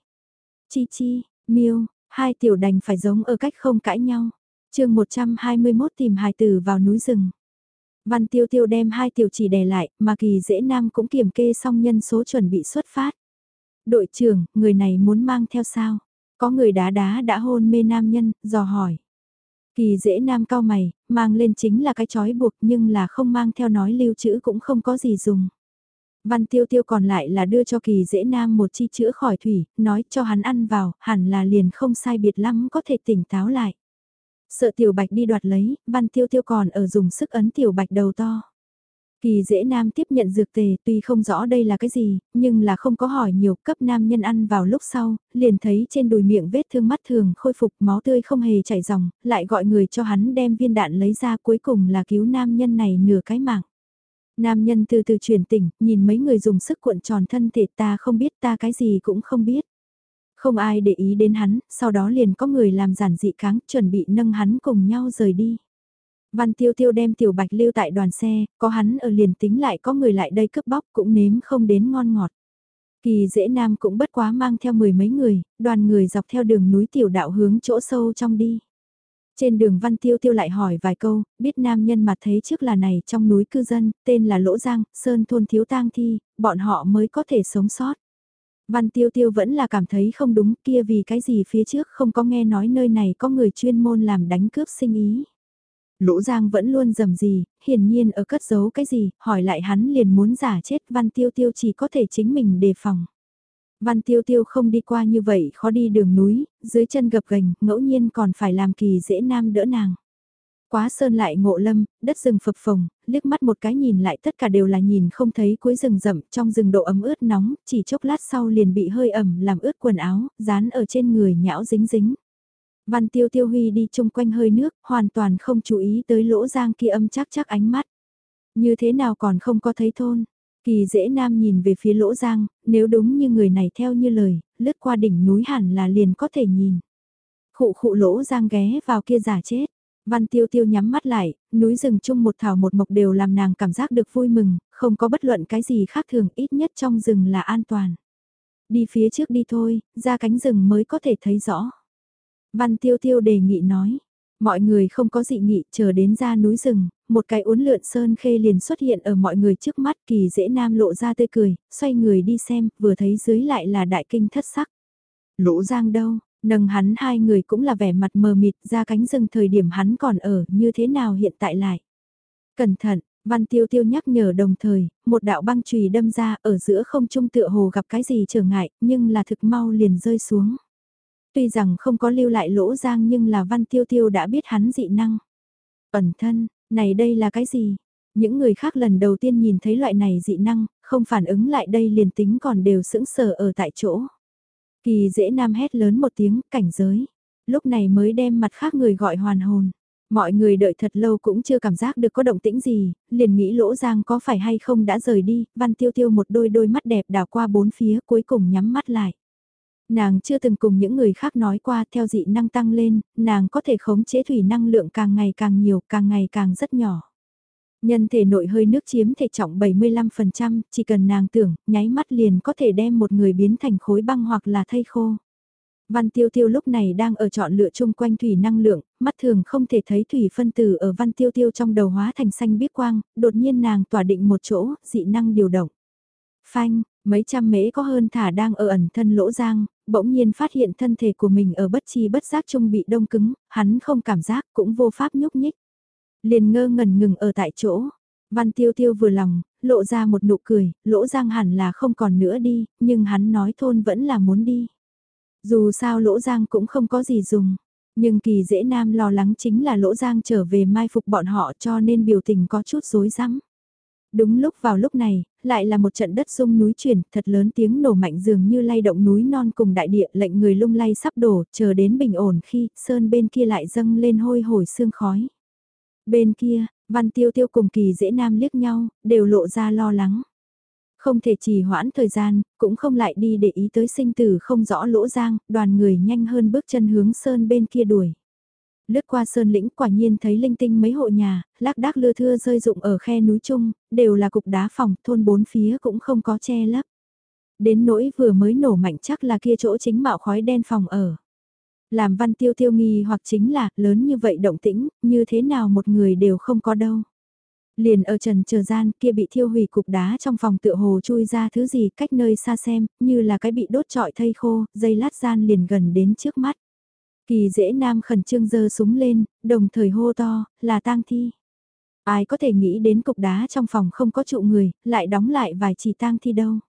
Chi chi, miêu, hai tiểu đành phải giống ở cách không cãi nhau chương 121 tìm hài tử vào núi rừng. Văn tiêu tiêu đem hai tiểu chỉ đè lại, mà kỳ dễ nam cũng kiểm kê xong nhân số chuẩn bị xuất phát. Đội trưởng, người này muốn mang theo sao? Có người đá đá đã hôn mê nam nhân, dò hỏi. Kỳ dễ nam cao mày, mang lên chính là cái chói buộc nhưng là không mang theo nói lưu trữ cũng không có gì dùng. Văn tiêu tiêu còn lại là đưa cho kỳ dễ nam một chi chữa khỏi thủy, nói cho hắn ăn vào, hẳn là liền không sai biệt lắm có thể tỉnh táo lại. Sợ tiểu bạch đi đoạt lấy, văn tiêu tiêu còn ở dùng sức ấn tiểu bạch đầu to. Kỳ dễ nam tiếp nhận dược tề tuy không rõ đây là cái gì, nhưng là không có hỏi nhiều cấp nam nhân ăn vào lúc sau, liền thấy trên đùi miệng vết thương mắt thường khôi phục máu tươi không hề chảy dòng, lại gọi người cho hắn đem viên đạn lấy ra cuối cùng là cứu nam nhân này nửa cái mạng. Nam nhân từ từ chuyển tỉnh, nhìn mấy người dùng sức cuộn tròn thân thể ta không biết ta cái gì cũng không biết. Không ai để ý đến hắn, sau đó liền có người làm giản dị kháng, chuẩn bị nâng hắn cùng nhau rời đi. Văn tiêu tiêu đem tiểu bạch lưu tại đoàn xe, có hắn ở liền tính lại có người lại đây cướp bóc cũng nếm không đến ngon ngọt. Kỳ dễ nam cũng bất quá mang theo mười mấy người, đoàn người dọc theo đường núi tiểu đạo hướng chỗ sâu trong đi. Trên đường văn tiêu tiêu lại hỏi vài câu, biết nam nhân mặt thấy trước là này trong núi cư dân, tên là Lỗ Giang, Sơn thôn thiếu tang thi, bọn họ mới có thể sống sót. Văn Tiêu Tiêu vẫn là cảm thấy không đúng kia vì cái gì phía trước không có nghe nói nơi này có người chuyên môn làm đánh cướp sinh ý. Lỗ Giang vẫn luôn dầm gì, hiển nhiên ở cất giấu cái gì, hỏi lại hắn liền muốn giả chết Văn Tiêu Tiêu chỉ có thể chính mình đề phòng. Văn Tiêu Tiêu không đi qua như vậy khó đi đường núi, dưới chân gập gành, ngẫu nhiên còn phải làm kỳ dễ nam đỡ nàng. Quá sơn lại ngộ lâm, đất rừng phập phồng, liếc mắt một cái nhìn lại tất cả đều là nhìn không thấy cuối rừng rậm, trong rừng độ ấm ướt nóng, chỉ chốc lát sau liền bị hơi ẩm làm ướt quần áo, dán ở trên người nhão dính dính. Văn tiêu tiêu huy đi chung quanh hơi nước, hoàn toàn không chú ý tới lỗ giang kia âm chắc chắc ánh mắt. Như thế nào còn không có thấy thôn. Kỳ dễ nam nhìn về phía lỗ giang, nếu đúng như người này theo như lời, lướt qua đỉnh núi hẳn là liền có thể nhìn. Khụ khụ lỗ giang ghé vào kia giả chết. Văn tiêu tiêu nhắm mắt lại, núi rừng chung một thảo một mộc đều làm nàng cảm giác được vui mừng, không có bất luận cái gì khác thường ít nhất trong rừng là an toàn. Đi phía trước đi thôi, ra cánh rừng mới có thể thấy rõ. Văn tiêu tiêu đề nghị nói. Mọi người không có dị nghị chờ đến ra núi rừng, một cái uốn lượn sơn khê liền xuất hiện ở mọi người trước mắt kỳ dễ nam lộ ra tươi cười, xoay người đi xem, vừa thấy dưới lại là đại kinh thất sắc. Lỗ giang đâu, nâng hắn hai người cũng là vẻ mặt mờ mịt ra cánh rừng thời điểm hắn còn ở như thế nào hiện tại lại. Cẩn thận, văn tiêu tiêu nhắc nhở đồng thời, một đạo băng chùy đâm ra ở giữa không trung tựa hồ gặp cái gì trở ngại nhưng là thực mau liền rơi xuống. Tuy rằng không có lưu lại lỗ giang nhưng là văn tiêu tiêu đã biết hắn dị năng. Ẩn thân, này đây là cái gì? Những người khác lần đầu tiên nhìn thấy loại này dị năng, không phản ứng lại đây liền tính còn đều sững sờ ở tại chỗ. Kỳ dễ nam hét lớn một tiếng, cảnh giới. Lúc này mới đem mặt khác người gọi hoàn hồn. Mọi người đợi thật lâu cũng chưa cảm giác được có động tĩnh gì, liền nghĩ lỗ giang có phải hay không đã rời đi, văn tiêu tiêu một đôi đôi mắt đẹp đảo qua bốn phía cuối cùng nhắm mắt lại. Nàng chưa từng cùng những người khác nói qua theo dị năng tăng lên, nàng có thể khống chế thủy năng lượng càng ngày càng nhiều, càng ngày càng rất nhỏ. Nhân thể nội hơi nước chiếm thể trọng 75%, chỉ cần nàng tưởng, nháy mắt liền có thể đem một người biến thành khối băng hoặc là thây khô. Văn Tiêu Tiêu lúc này đang ở chọn lựa chung quanh thủy năng lượng, mắt thường không thể thấy thủy phân tử ở Văn Tiêu Tiêu trong đầu hóa thành xanh biếc quang, đột nhiên nàng tỏa định một chỗ, dị năng điều động. Phanh, mấy trăm mễ có hơn thả đang ở ẩn thân lỗ giang, bỗng nhiên phát hiện thân thể của mình ở bất chi bất giác chung bị đông cứng, hắn không cảm giác cũng vô pháp nhúc nhích. Liền ngơ ngẩn ngừng ở tại chỗ. Văn tiêu tiêu vừa lòng, lộ ra một nụ cười, lỗ giang hẳn là không còn nữa đi, nhưng hắn nói thôn vẫn là muốn đi. Dù sao lỗ giang cũng không có gì dùng. Nhưng kỳ dễ nam lo lắng chính là lỗ giang trở về mai phục bọn họ cho nên biểu tình có chút rối rắm. Đúng lúc vào lúc này, lại là một trận đất sung núi chuyển, thật lớn tiếng nổ mạnh dường như lay động núi non cùng đại địa lệnh người lung lay sắp đổ, chờ đến bình ổn khi sơn bên kia lại dâng lên hôi hổi sương khói. Bên kia, văn tiêu tiêu cùng kỳ dễ nam liếc nhau, đều lộ ra lo lắng. Không thể trì hoãn thời gian, cũng không lại đi để ý tới sinh tử không rõ lỗ giang, đoàn người nhanh hơn bước chân hướng sơn bên kia đuổi lướt qua sơn lĩnh quả nhiên thấy linh tinh mấy hộ nhà, lác đác lưa thưa rơi rụng ở khe núi chung, đều là cục đá phòng, thôn bốn phía cũng không có che lấp. Đến nỗi vừa mới nổ mạnh chắc là kia chỗ chính mạo khói đen phòng ở. Làm văn tiêu tiêu nghi hoặc chính là lớn như vậy động tĩnh, như thế nào một người đều không có đâu. Liền ở trần chờ gian kia bị thiêu hủy cục đá trong phòng tựa hồ chui ra thứ gì cách nơi xa xem, như là cái bị đốt trọi thây khô, dây lát gian liền gần đến trước mắt. Kỳ dễ nam khẩn trương giơ súng lên, đồng thời hô to, là tang thi. Ai có thể nghĩ đến cục đá trong phòng không có trụ người, lại đóng lại vài chỉ tang thi đâu.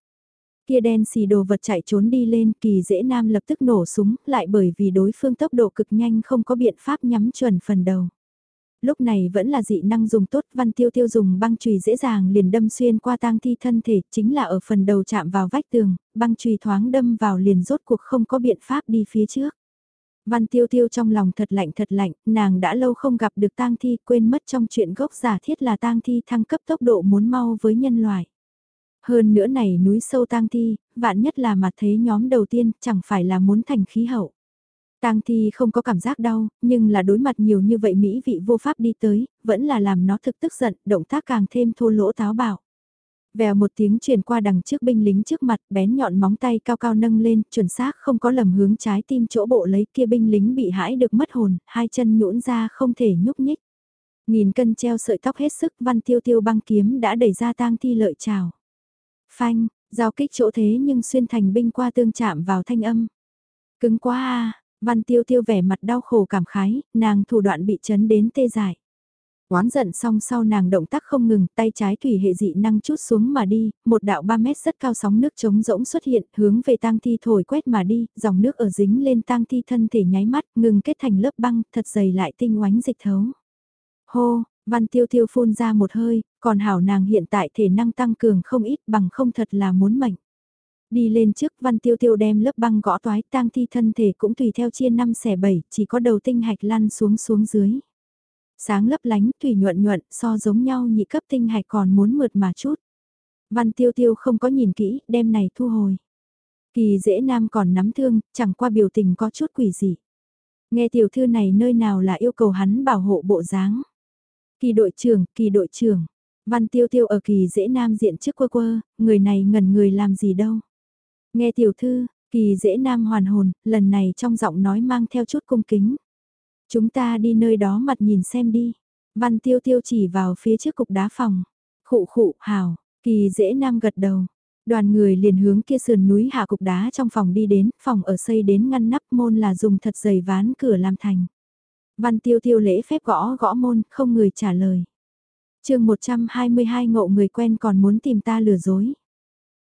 Kia đen xì đồ vật chạy trốn đi lên, kỳ dễ nam lập tức nổ súng, lại bởi vì đối phương tốc độ cực nhanh không có biện pháp nhắm chuẩn phần đầu. Lúc này vẫn là dị năng dùng tốt, văn tiêu tiêu dùng băng chùy dễ dàng liền đâm xuyên qua tang thi thân thể, chính là ở phần đầu chạm vào vách tường, băng chùy thoáng đâm vào liền rốt cuộc không có biện pháp đi phía trước. Văn tiêu tiêu trong lòng thật lạnh thật lạnh, nàng đã lâu không gặp được tang thi quên mất trong chuyện gốc giả thiết là tang thi thăng cấp tốc độ muốn mau với nhân loại. Hơn nữa này núi sâu tang thi, vạn nhất là mà thế nhóm đầu tiên chẳng phải là muốn thành khí hậu. Tang thi không có cảm giác đau, nhưng là đối mặt nhiều như vậy mỹ vị vô pháp đi tới, vẫn là làm nó thực tức giận, động tác càng thêm thô lỗ táo bạo. Vèo một tiếng truyền qua đằng trước binh lính trước mặt, bén nhọn móng tay cao cao nâng lên, chuẩn xác không có lầm hướng trái tim chỗ bộ lấy kia binh lính bị hãi được mất hồn, hai chân nhũn ra không thể nhúc nhích. Nghìn cân treo sợi tóc hết sức văn tiêu tiêu băng kiếm đã đẩy ra tang thi lợi trào. Phanh, giao kích chỗ thế nhưng xuyên thành binh qua tương chạm vào thanh âm. Cứng quá a văn tiêu tiêu vẻ mặt đau khổ cảm khái, nàng thủ đoạn bị chấn đến tê dại. Oán giận xong sau nàng động tác không ngừng, tay trái thủy hệ dị năng chút xuống mà đi, một đạo 3 mét rất cao sóng nước trống rỗng xuất hiện, hướng về tang thi thổi quét mà đi, dòng nước ở dính lên tang thi thân thể nháy mắt, ngừng kết thành lớp băng, thật dày lại tinh oánh dịch thấu. Hô, văn tiêu tiêu phun ra một hơi, còn hảo nàng hiện tại thể năng tăng cường không ít bằng không thật là muốn mệnh. Đi lên trước văn tiêu tiêu đem lớp băng gõ toái tang thi thân thể cũng tùy theo chia 5 xẻ 7, chỉ có đầu tinh hạch lăn xuống xuống dưới. Sáng lấp lánh thủy nhuận nhuận so giống nhau nhị cấp tinh hạch còn muốn mượt mà chút. Văn tiêu tiêu không có nhìn kỹ, đem này thu hồi. Kỳ dễ nam còn nắm thương, chẳng qua biểu tình có chút quỷ gì. Nghe tiểu thư này nơi nào là yêu cầu hắn bảo hộ bộ dáng. Kỳ đội trưởng, kỳ đội trưởng. Văn tiêu tiêu ở kỳ dễ nam diện trước quơ quơ, người này ngẩn người làm gì đâu. Nghe tiểu thư, kỳ dễ nam hoàn hồn, lần này trong giọng nói mang theo chút cung kính. Chúng ta đi nơi đó mặt nhìn xem đi. Văn tiêu tiêu chỉ vào phía trước cục đá phòng. Khụ khụ, hào, kỳ dễ nam gật đầu. Đoàn người liền hướng kia sườn núi hạ cục đá trong phòng đi đến, phòng ở xây đến ngăn nắp môn là dùng thật dày ván cửa làm thành. Văn tiêu tiêu lễ phép gõ gõ môn, không người trả lời. chương 122 ngộ người quen còn muốn tìm ta lừa dối.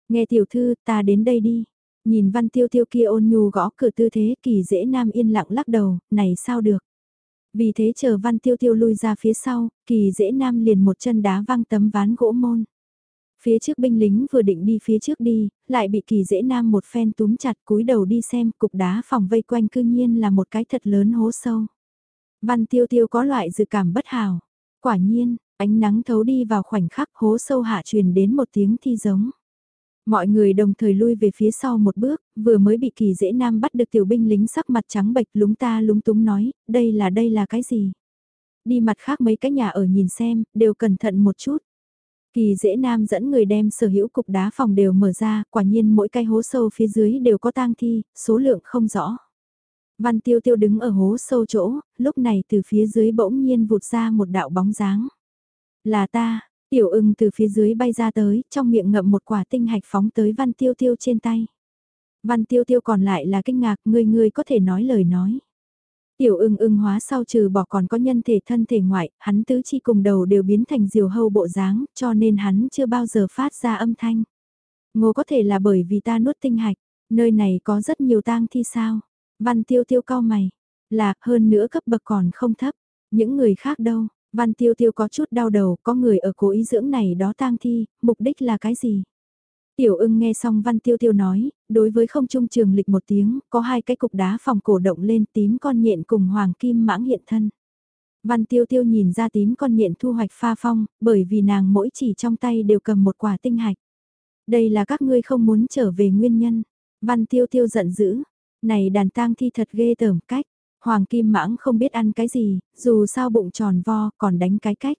Nghe tiểu thư, ta đến đây đi. Nhìn văn tiêu tiêu kia ôn nhu gõ cửa tư thế kỳ dễ nam yên lặng lắc đầu, này sao được. Vì thế chờ văn tiêu tiêu lui ra phía sau, kỳ dễ nam liền một chân đá văng tấm ván gỗ môn. Phía trước binh lính vừa định đi phía trước đi, lại bị kỳ dễ nam một phen túm chặt cúi đầu đi xem cục đá phòng vây quanh cư nhiên là một cái thật lớn hố sâu. Văn tiêu tiêu có loại dự cảm bất hào Quả nhiên, ánh nắng thấu đi vào khoảnh khắc hố sâu hạ truyền đến một tiếng thi giống. Mọi người đồng thời lui về phía sau một bước, vừa mới bị kỳ dễ nam bắt được tiểu binh lính sắc mặt trắng bệch lúng ta lúng túng nói, đây là đây là cái gì? Đi mặt khác mấy cái nhà ở nhìn xem, đều cẩn thận một chút. Kỳ dễ nam dẫn người đem sở hữu cục đá phòng đều mở ra, quả nhiên mỗi cái hố sâu phía dưới đều có tang thi, số lượng không rõ. Văn tiêu tiêu đứng ở hố sâu chỗ, lúc này từ phía dưới bỗng nhiên vụt ra một đạo bóng dáng. Là ta, Tiểu ưng từ phía dưới bay ra tới, trong miệng ngậm một quả tinh hạch phóng tới văn tiêu tiêu trên tay. Văn tiêu tiêu còn lại là kinh ngạc, người người có thể nói lời nói. Tiểu ưng ưng hóa sau trừ bỏ còn có nhân thể thân thể ngoại, hắn tứ chi cùng đầu đều biến thành diều hâu bộ dáng, cho nên hắn chưa bao giờ phát ra âm thanh. Ngô có thể là bởi vì ta nuốt tinh hạch, nơi này có rất nhiều tang thi sao. Văn tiêu tiêu cao mày, là hơn nữa cấp bậc còn không thấp, những người khác đâu, Văn tiêu tiêu có chút đau đầu, có người ở cố ý dưỡng này đó tang thi, mục đích là cái gì? Tiểu ưng nghe xong văn tiêu tiêu nói, đối với không trung trường lịch một tiếng, có hai cái cục đá phòng cổ động lên tím con nhện cùng hoàng kim mãng hiện thân. Văn tiêu tiêu nhìn ra tím con nhện thu hoạch pha phong, bởi vì nàng mỗi chỉ trong tay đều cầm một quả tinh hạch. Đây là các ngươi không muốn trở về nguyên nhân. Văn tiêu tiêu giận dữ. Này đàn tang thi thật ghê tởm cách. Hoàng Kim Mãng không biết ăn cái gì, dù sao bụng tròn vo còn đánh cái cách.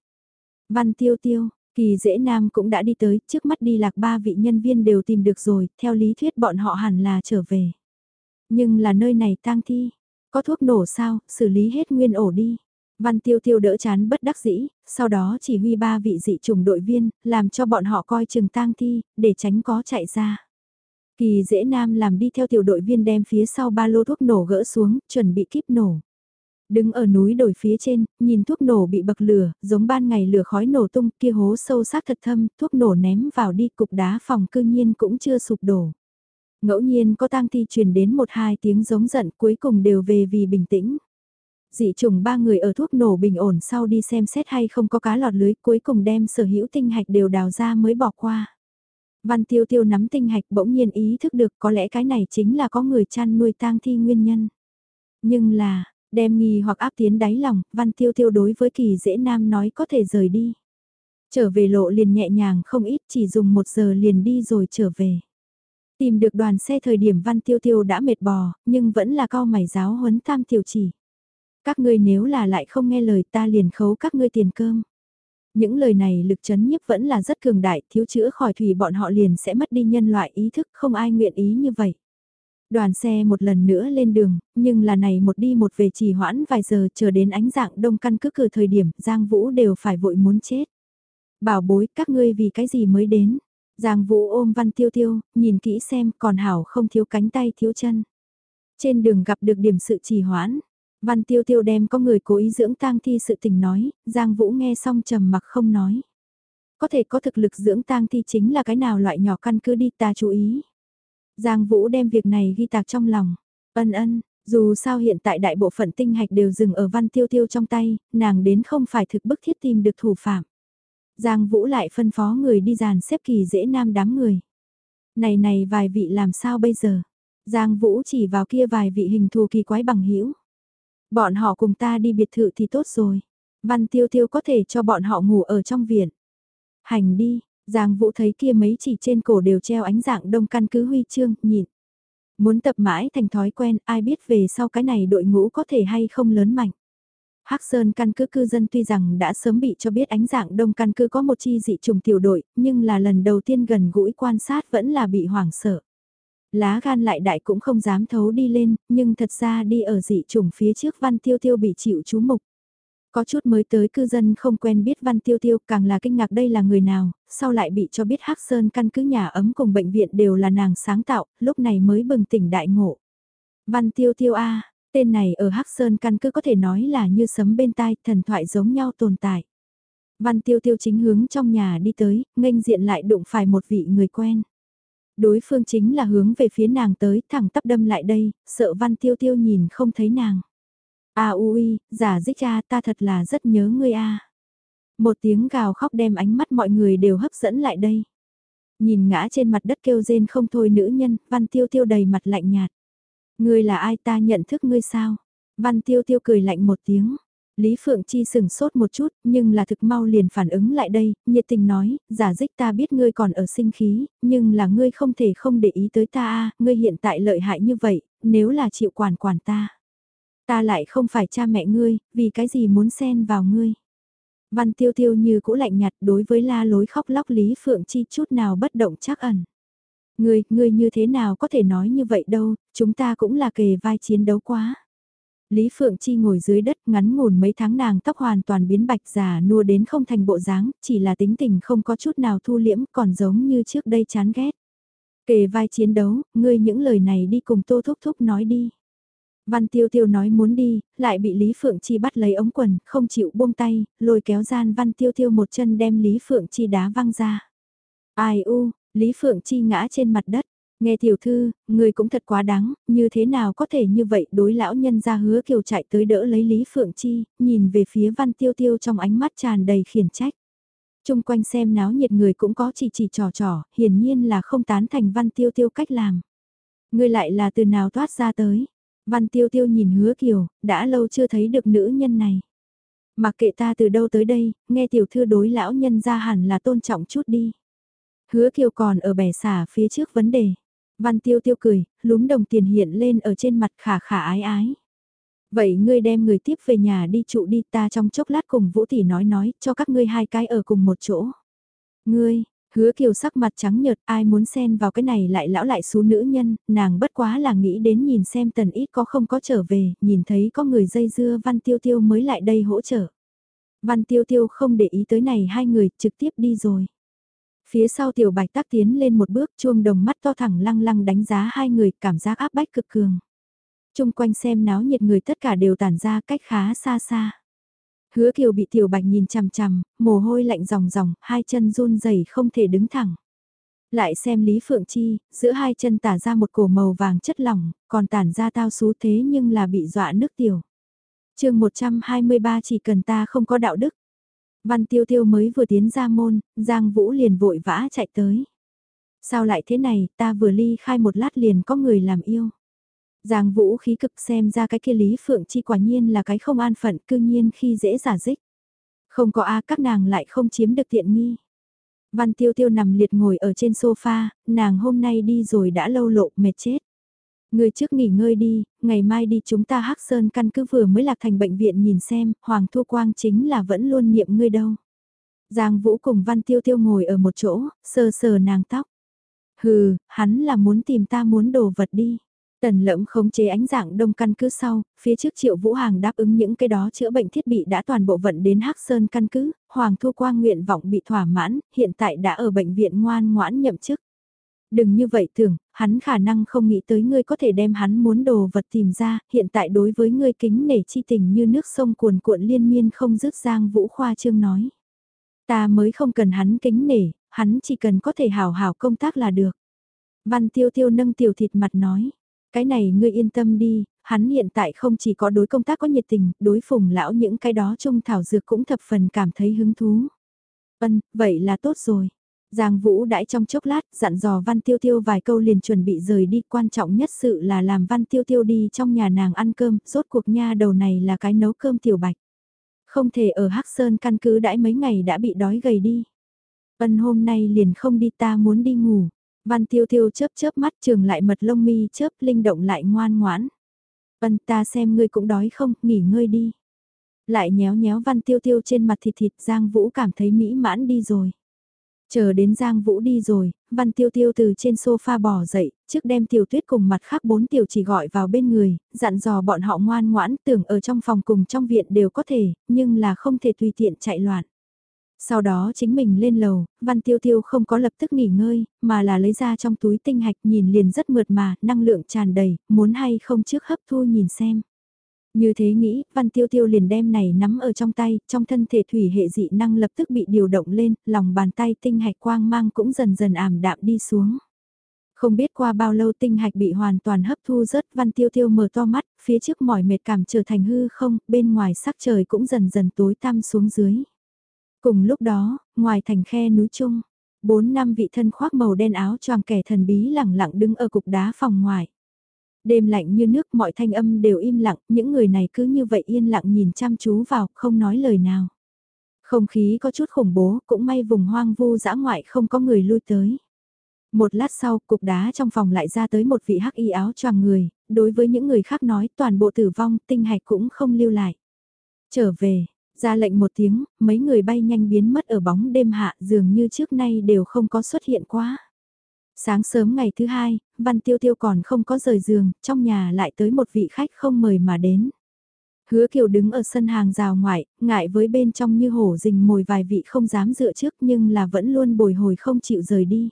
Văn Tiêu Tiêu, Kỳ dễ nam cũng đã đi tới, trước mắt đi lạc ba vị nhân viên đều tìm được rồi, theo lý thuyết bọn họ hẳn là trở về. Nhưng là nơi này tang thi, có thuốc nổ sao, xử lý hết nguyên ổ đi. Văn tiêu tiêu đỡ chán bất đắc dĩ, sau đó chỉ huy ba vị dị trùng đội viên, làm cho bọn họ coi chừng tang thi, để tránh có chạy ra. Kỳ dễ nam làm đi theo tiểu đội viên đem phía sau ba lô thuốc nổ gỡ xuống, chuẩn bị kíp nổ. Đứng ở núi đồi phía trên, nhìn thuốc nổ bị bậc lửa, giống ban ngày lửa khói nổ tung, kia hố sâu sắc thật thâm, thuốc nổ ném vào đi cục đá phòng cư nhiên cũng chưa sụp đổ. Ngẫu nhiên có tang thi truyền đến một hai tiếng giống giận cuối cùng đều về vì bình tĩnh. Dị trùng ba người ở thuốc nổ bình ổn sau đi xem xét hay không có cá lọt lưới cuối cùng đem sở hữu tinh hạch đều đào ra mới bỏ qua. Văn tiêu tiêu nắm tinh hạch bỗng nhiên ý thức được có lẽ cái này chính là có người chăn nuôi tang thi nguyên nhân. Nhưng là, đem nghi hoặc áp tiến đáy lòng, văn tiêu tiêu đối với kỳ dễ nam nói có thể rời đi. Trở về lộ liền nhẹ nhàng không ít chỉ dùng một giờ liền đi rồi trở về. Tìm được đoàn xe thời điểm văn tiêu tiêu đã mệt bò, nhưng vẫn là cao mày giáo huấn tam tiểu chỉ. Các ngươi nếu là lại không nghe lời ta liền khấu các ngươi tiền cơm. Những lời này lực chấn nhiếp vẫn là rất cường đại, thiếu chữa khỏi thủy bọn họ liền sẽ mất đi nhân loại ý thức, không ai nguyện ý như vậy. Đoàn xe một lần nữa lên đường, nhưng là này một đi một về trì hoãn vài giờ chờ đến ánh dạng đông căn cứ cử thời điểm Giang Vũ đều phải vội muốn chết. Bảo bối các ngươi vì cái gì mới đến. Giang Vũ ôm văn tiêu tiêu, nhìn kỹ xem còn hảo không thiếu cánh tay thiếu chân. Trên đường gặp được điểm sự trì hoãn, Văn Tiêu Tiêu đem có người cố ý dưỡng tang thi sự tình nói, Giang Vũ nghe xong trầm mặc không nói. Có thể có thực lực dưỡng tang thi chính là cái nào loại nhỏ căn cứ đi ta chú ý. Giang Vũ đem việc này ghi tạc trong lòng. Ân ân, dù sao hiện tại đại bộ phận tinh hạch đều dừng ở Văn Tiêu Tiêu trong tay, nàng đến không phải thực bức thiết tìm được thủ phạm. Giang Vũ lại phân phó người đi dàn xếp kỳ dễ nam đám người. Này này vài vị làm sao bây giờ? Giang Vũ chỉ vào kia vài vị hình thù kỳ quái bằng hữu Bọn họ cùng ta đi biệt thự thì tốt rồi. Văn Tiêu Tiêu có thể cho bọn họ ngủ ở trong viện. Hành đi, Giang Vũ thấy kia mấy chỉ trên cổ đều treo ánh dạng đông căn cứ huy chương, nhịn. Muốn tập mãi thành thói quen, ai biết về sau cái này đội ngũ có thể hay không lớn mạnh. Hắc Sơn căn cứ cư dân tuy rằng đã sớm bị cho biết ánh dạng đông căn cứ có một chi dị trùng tiểu đội, nhưng là lần đầu tiên gần gũi quan sát vẫn là bị hoảng sợ. Lá gan lại đại cũng không dám thấu đi lên, nhưng thật ra đi ở dị trùng phía trước văn tiêu tiêu bị chịu chú mục. Có chút mới tới cư dân không quen biết Văn Tiêu Tiêu càng là kinh ngạc đây là người nào, sau lại bị cho biết Hắc Sơn căn cứ nhà ấm cùng bệnh viện đều là nàng sáng tạo, lúc này mới bừng tỉnh đại ngộ. Văn Tiêu Tiêu A, tên này ở Hắc Sơn căn cứ có thể nói là như sấm bên tai, thần thoại giống nhau tồn tại. Văn Tiêu Tiêu chính hướng trong nhà đi tới, nghênh diện lại đụng phải một vị người quen. Đối phương chính là hướng về phía nàng tới, thẳng tắp đâm lại đây, sợ Văn Tiêu Tiêu nhìn không thấy nàng. A ui, giả dích cha ta thật là rất nhớ ngươi a. Một tiếng gào khóc đem ánh mắt mọi người đều hấp dẫn lại đây. Nhìn ngã trên mặt đất kêu rên không thôi nữ nhân, văn tiêu tiêu đầy mặt lạnh nhạt. Ngươi là ai ta nhận thức ngươi sao? Văn tiêu tiêu cười lạnh một tiếng. Lý Phượng Chi sừng sốt một chút, nhưng là thực mau liền phản ứng lại đây, nhiệt tình nói, giả dích ta biết ngươi còn ở sinh khí, nhưng là ngươi không thể không để ý tới ta a ngươi hiện tại lợi hại như vậy, nếu là chịu quản quản ta. Ta lại không phải cha mẹ ngươi, vì cái gì muốn xen vào ngươi. Văn tiêu tiêu như cũ lạnh nhạt đối với la lối khóc lóc Lý Phượng Chi chút nào bất động chắc ẩn. Ngươi, ngươi như thế nào có thể nói như vậy đâu, chúng ta cũng là kề vai chiến đấu quá. Lý Phượng Chi ngồi dưới đất ngắn ngủn mấy tháng nàng tóc hoàn toàn biến bạch già nua đến không thành bộ dáng, chỉ là tính tình không có chút nào thu liễm còn giống như trước đây chán ghét. Kề vai chiến đấu, ngươi những lời này đi cùng Tô Thúc Thúc nói đi. Văn Tiêu Tiêu nói muốn đi, lại bị Lý Phượng Chi bắt lấy ống quần, không chịu buông tay, lôi kéo gian Văn Tiêu Tiêu một chân đem Lý Phượng Chi đá văng ra. Ai u, Lý Phượng Chi ngã trên mặt đất. Nghe tiểu thư, người cũng thật quá đáng, như thế nào có thể như vậy đối lão nhân ra hứa kiều chạy tới đỡ lấy Lý Phượng Chi, nhìn về phía Văn Tiêu Tiêu trong ánh mắt tràn đầy khiển trách. Trung quanh xem náo nhiệt người cũng có chỉ chỉ trò trò, hiển nhiên là không tán thành Văn Tiêu Tiêu cách làm. Người lại là từ nào thoát ra tới, Văn tiêu tiêu nhìn hứa kiều, đã lâu chưa thấy được nữ nhân này. Mặc kệ ta từ đâu tới đây, nghe tiểu thư đối lão nhân ra hẳn là tôn trọng chút đi. Hứa kiều còn ở bẻ xả phía trước vấn đề. Văn tiêu tiêu cười, lúm đồng tiền hiện lên ở trên mặt khả khả ái ái. Vậy ngươi đem người tiếp về nhà đi trụ đi ta trong chốc lát cùng Vũ Tỷ nói nói cho các ngươi hai cái ở cùng một chỗ. Ngươi, Hứa kiều sắc mặt trắng nhợt, ai muốn xen vào cái này lại lão lại xú nữ nhân, nàng bất quá là nghĩ đến nhìn xem tần ít có không có trở về, nhìn thấy có người dây dưa văn tiêu tiêu mới lại đây hỗ trợ. Văn tiêu tiêu không để ý tới này hai người, trực tiếp đi rồi. Phía sau tiểu bạch tác tiến lên một bước chuông đồng mắt to thẳng lăng lăng đánh giá hai người, cảm giác áp bách cực cường. Trung quanh xem náo nhiệt người tất cả đều tản ra cách khá xa xa. Hứa Kiều bị Tiểu Bạch nhìn chằm chằm, mồ hôi lạnh ròng ròng, hai chân run rẩy không thể đứng thẳng. Lại xem Lý Phượng Chi, giữa hai chân tả ra một cổ màu vàng chất lỏng, còn tản ra tao xú thế nhưng là bị dọa nước tiểu. chương 123 chỉ cần ta không có đạo đức. Văn Tiêu Tiêu mới vừa tiến ra môn, Giang Vũ liền vội vã chạy tới. Sao lại thế này, ta vừa ly khai một lát liền có người làm yêu. Giang vũ khí cực xem ra cái kia Lý Phượng Chi quả nhiên là cái không an phận cư nhiên khi dễ giả dích. Không có a các nàng lại không chiếm được tiện nghi. Văn tiêu tiêu nằm liệt ngồi ở trên sofa, nàng hôm nay đi rồi đã lâu lộ mệt chết. Người trước nghỉ ngơi đi, ngày mai đi chúng ta hắc sơn căn cứ vừa mới lạc thành bệnh viện nhìn xem, Hoàng Thu Quang chính là vẫn luôn niệm ngươi đâu. Giang Vũ cùng Văn Tiêu Tiêu ngồi ở một chỗ, sờ sờ nàng tóc. Hừ, hắn là muốn tìm ta muốn đồ vật đi. Tần lẫm khống chế ánh dạng đông căn cứ sau, phía trước triệu vũ hàng đáp ứng những cái đó chữa bệnh thiết bị đã toàn bộ vận đến Hắc Sơn căn cứ, Hoàng Thu Quang nguyện vọng bị thỏa mãn, hiện tại đã ở bệnh viện ngoan ngoãn nhậm chức. Đừng như vậy tưởng, hắn khả năng không nghĩ tới ngươi có thể đem hắn muốn đồ vật tìm ra, hiện tại đối với ngươi kính nể chi tình như nước sông cuồn cuộn liên miên không dứt giang vũ khoa trương nói. Ta mới không cần hắn kính nể, hắn chỉ cần có thể hào hào công tác là được. Văn tiêu tiêu nâng tiểu thịt mặt nói, cái này ngươi yên tâm đi, hắn hiện tại không chỉ có đối công tác có nhiệt tình, đối phùng lão những cái đó trung thảo dược cũng thập phần cảm thấy hứng thú. Vân, vậy là tốt rồi. Giang Vũ đãi trong chốc lát, dặn dò Văn Tiêu Tiêu vài câu liền chuẩn bị rời đi, quan trọng nhất sự là làm Văn Tiêu Tiêu đi trong nhà nàng ăn cơm, rốt cuộc nha đầu này là cái nấu cơm tiểu bạch. Không thể ở Hắc Sơn căn cứ đãi mấy ngày đã bị đói gầy đi. Ân hôm nay liền không đi ta muốn đi ngủ. Văn Tiêu Tiêu chớp chớp mắt trường lại mật lông mi chớp linh động lại ngoan ngoãn. Ân ta xem ngươi cũng đói không, nghỉ ngơi đi. Lại nhéo nhéo Văn Tiêu Tiêu trên mặt thịt thịt Giang Vũ cảm thấy mỹ mãn đi rồi. Chờ đến Giang Vũ đi rồi, Văn Tiêu Tiêu từ trên sofa bỏ dậy, trước đem Tiểu Tuyết cùng mặt khác bốn tiểu chỉ gọi vào bên người, dặn dò bọn họ ngoan ngoãn tưởng ở trong phòng cùng trong viện đều có thể, nhưng là không thể tùy tiện chạy loạn. Sau đó chính mình lên lầu, Văn Tiêu Tiêu không có lập tức nghỉ ngơi, mà là lấy ra trong túi tinh hạch nhìn liền rất mượt mà, năng lượng tràn đầy, muốn hay không trước hấp thu nhìn xem. Như thế nghĩ, Văn Tiêu Tiêu liền đem này nắm ở trong tay, trong thân thể thủy hệ dị năng lập tức bị điều động lên, lòng bàn tay tinh hạch quang mang cũng dần dần ảm đạm đi xuống. Không biết qua bao lâu tinh hạch bị hoàn toàn hấp thu rớt Văn Tiêu Tiêu mở to mắt, phía trước mỏi mệt cảm trở thành hư không, bên ngoài sắc trời cũng dần dần tối tăm xuống dưới. Cùng lúc đó, ngoài thành khe núi trung, bốn năm vị thân khoác màu đen áo choàng kẻ thần bí lẳng lặng đứng ở cục đá phòng ngoài. Đêm lạnh như nước mọi thanh âm đều im lặng, những người này cứ như vậy yên lặng nhìn chăm chú vào, không nói lời nào. Không khí có chút khủng bố, cũng may vùng hoang vu dã ngoại không có người lui tới. Một lát sau, cục đá trong phòng lại ra tới một vị hắc y áo choàng người, đối với những người khác nói toàn bộ tử vong, tinh hạch cũng không lưu lại. Trở về, ra lệnh một tiếng, mấy người bay nhanh biến mất ở bóng đêm hạ dường như trước nay đều không có xuất hiện quá. Sáng sớm ngày thứ hai, Văn Tiêu Tiêu còn không có rời giường, trong nhà lại tới một vị khách không mời mà đến. Hứa Kiều đứng ở sân hàng rào ngoại, ngại với bên trong như hổ rình mồi vài vị không dám dựa trước nhưng là vẫn luôn bồi hồi không chịu rời đi.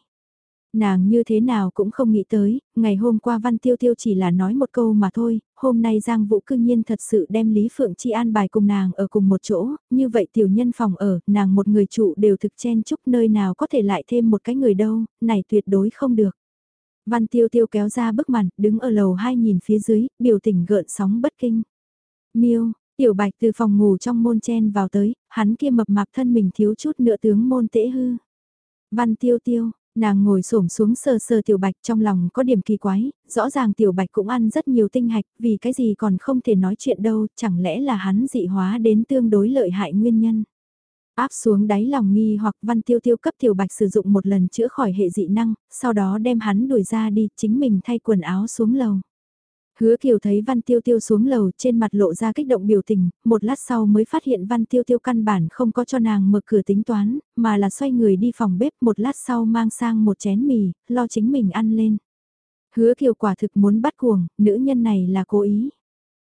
Nàng như thế nào cũng không nghĩ tới, ngày hôm qua Văn Tiêu Tiêu chỉ là nói một câu mà thôi, hôm nay Giang Vũ cư nhiên thật sự đem Lý Phượng Chi an bài cùng nàng ở cùng một chỗ, như vậy tiểu nhân phòng ở, nàng một người trụ đều thực chen chúc nơi nào có thể lại thêm một cái người đâu, này tuyệt đối không được. Văn Tiêu Tiêu kéo ra bức màn, đứng ở lầu hai nhìn phía dưới, biểu tình gợn sóng bất kinh. Miêu, Tiểu Bạch từ phòng ngủ trong môn chen vào tới, hắn kia mập mạp thân mình thiếu chút nữa tướng môn tễ hư. Văn Tiêu Tiêu, Nàng ngồi xổm xuống sờ sờ tiểu bạch trong lòng có điểm kỳ quái, rõ ràng tiểu bạch cũng ăn rất nhiều tinh hạch, vì cái gì còn không thể nói chuyện đâu, chẳng lẽ là hắn dị hóa đến tương đối lợi hại nguyên nhân. Áp xuống đáy lòng nghi hoặc văn tiêu tiêu cấp tiểu bạch sử dụng một lần chữa khỏi hệ dị năng, sau đó đem hắn đuổi ra đi, chính mình thay quần áo xuống lầu. Hứa Kiều thấy Văn Tiêu Tiêu xuống lầu trên mặt lộ ra kích động biểu tình, một lát sau mới phát hiện Văn Tiêu Tiêu căn bản không có cho nàng mở cửa tính toán, mà là xoay người đi phòng bếp một lát sau mang sang một chén mì, lo chính mình ăn lên. Hứa Kiều quả thực muốn bắt cuồng, nữ nhân này là cố ý.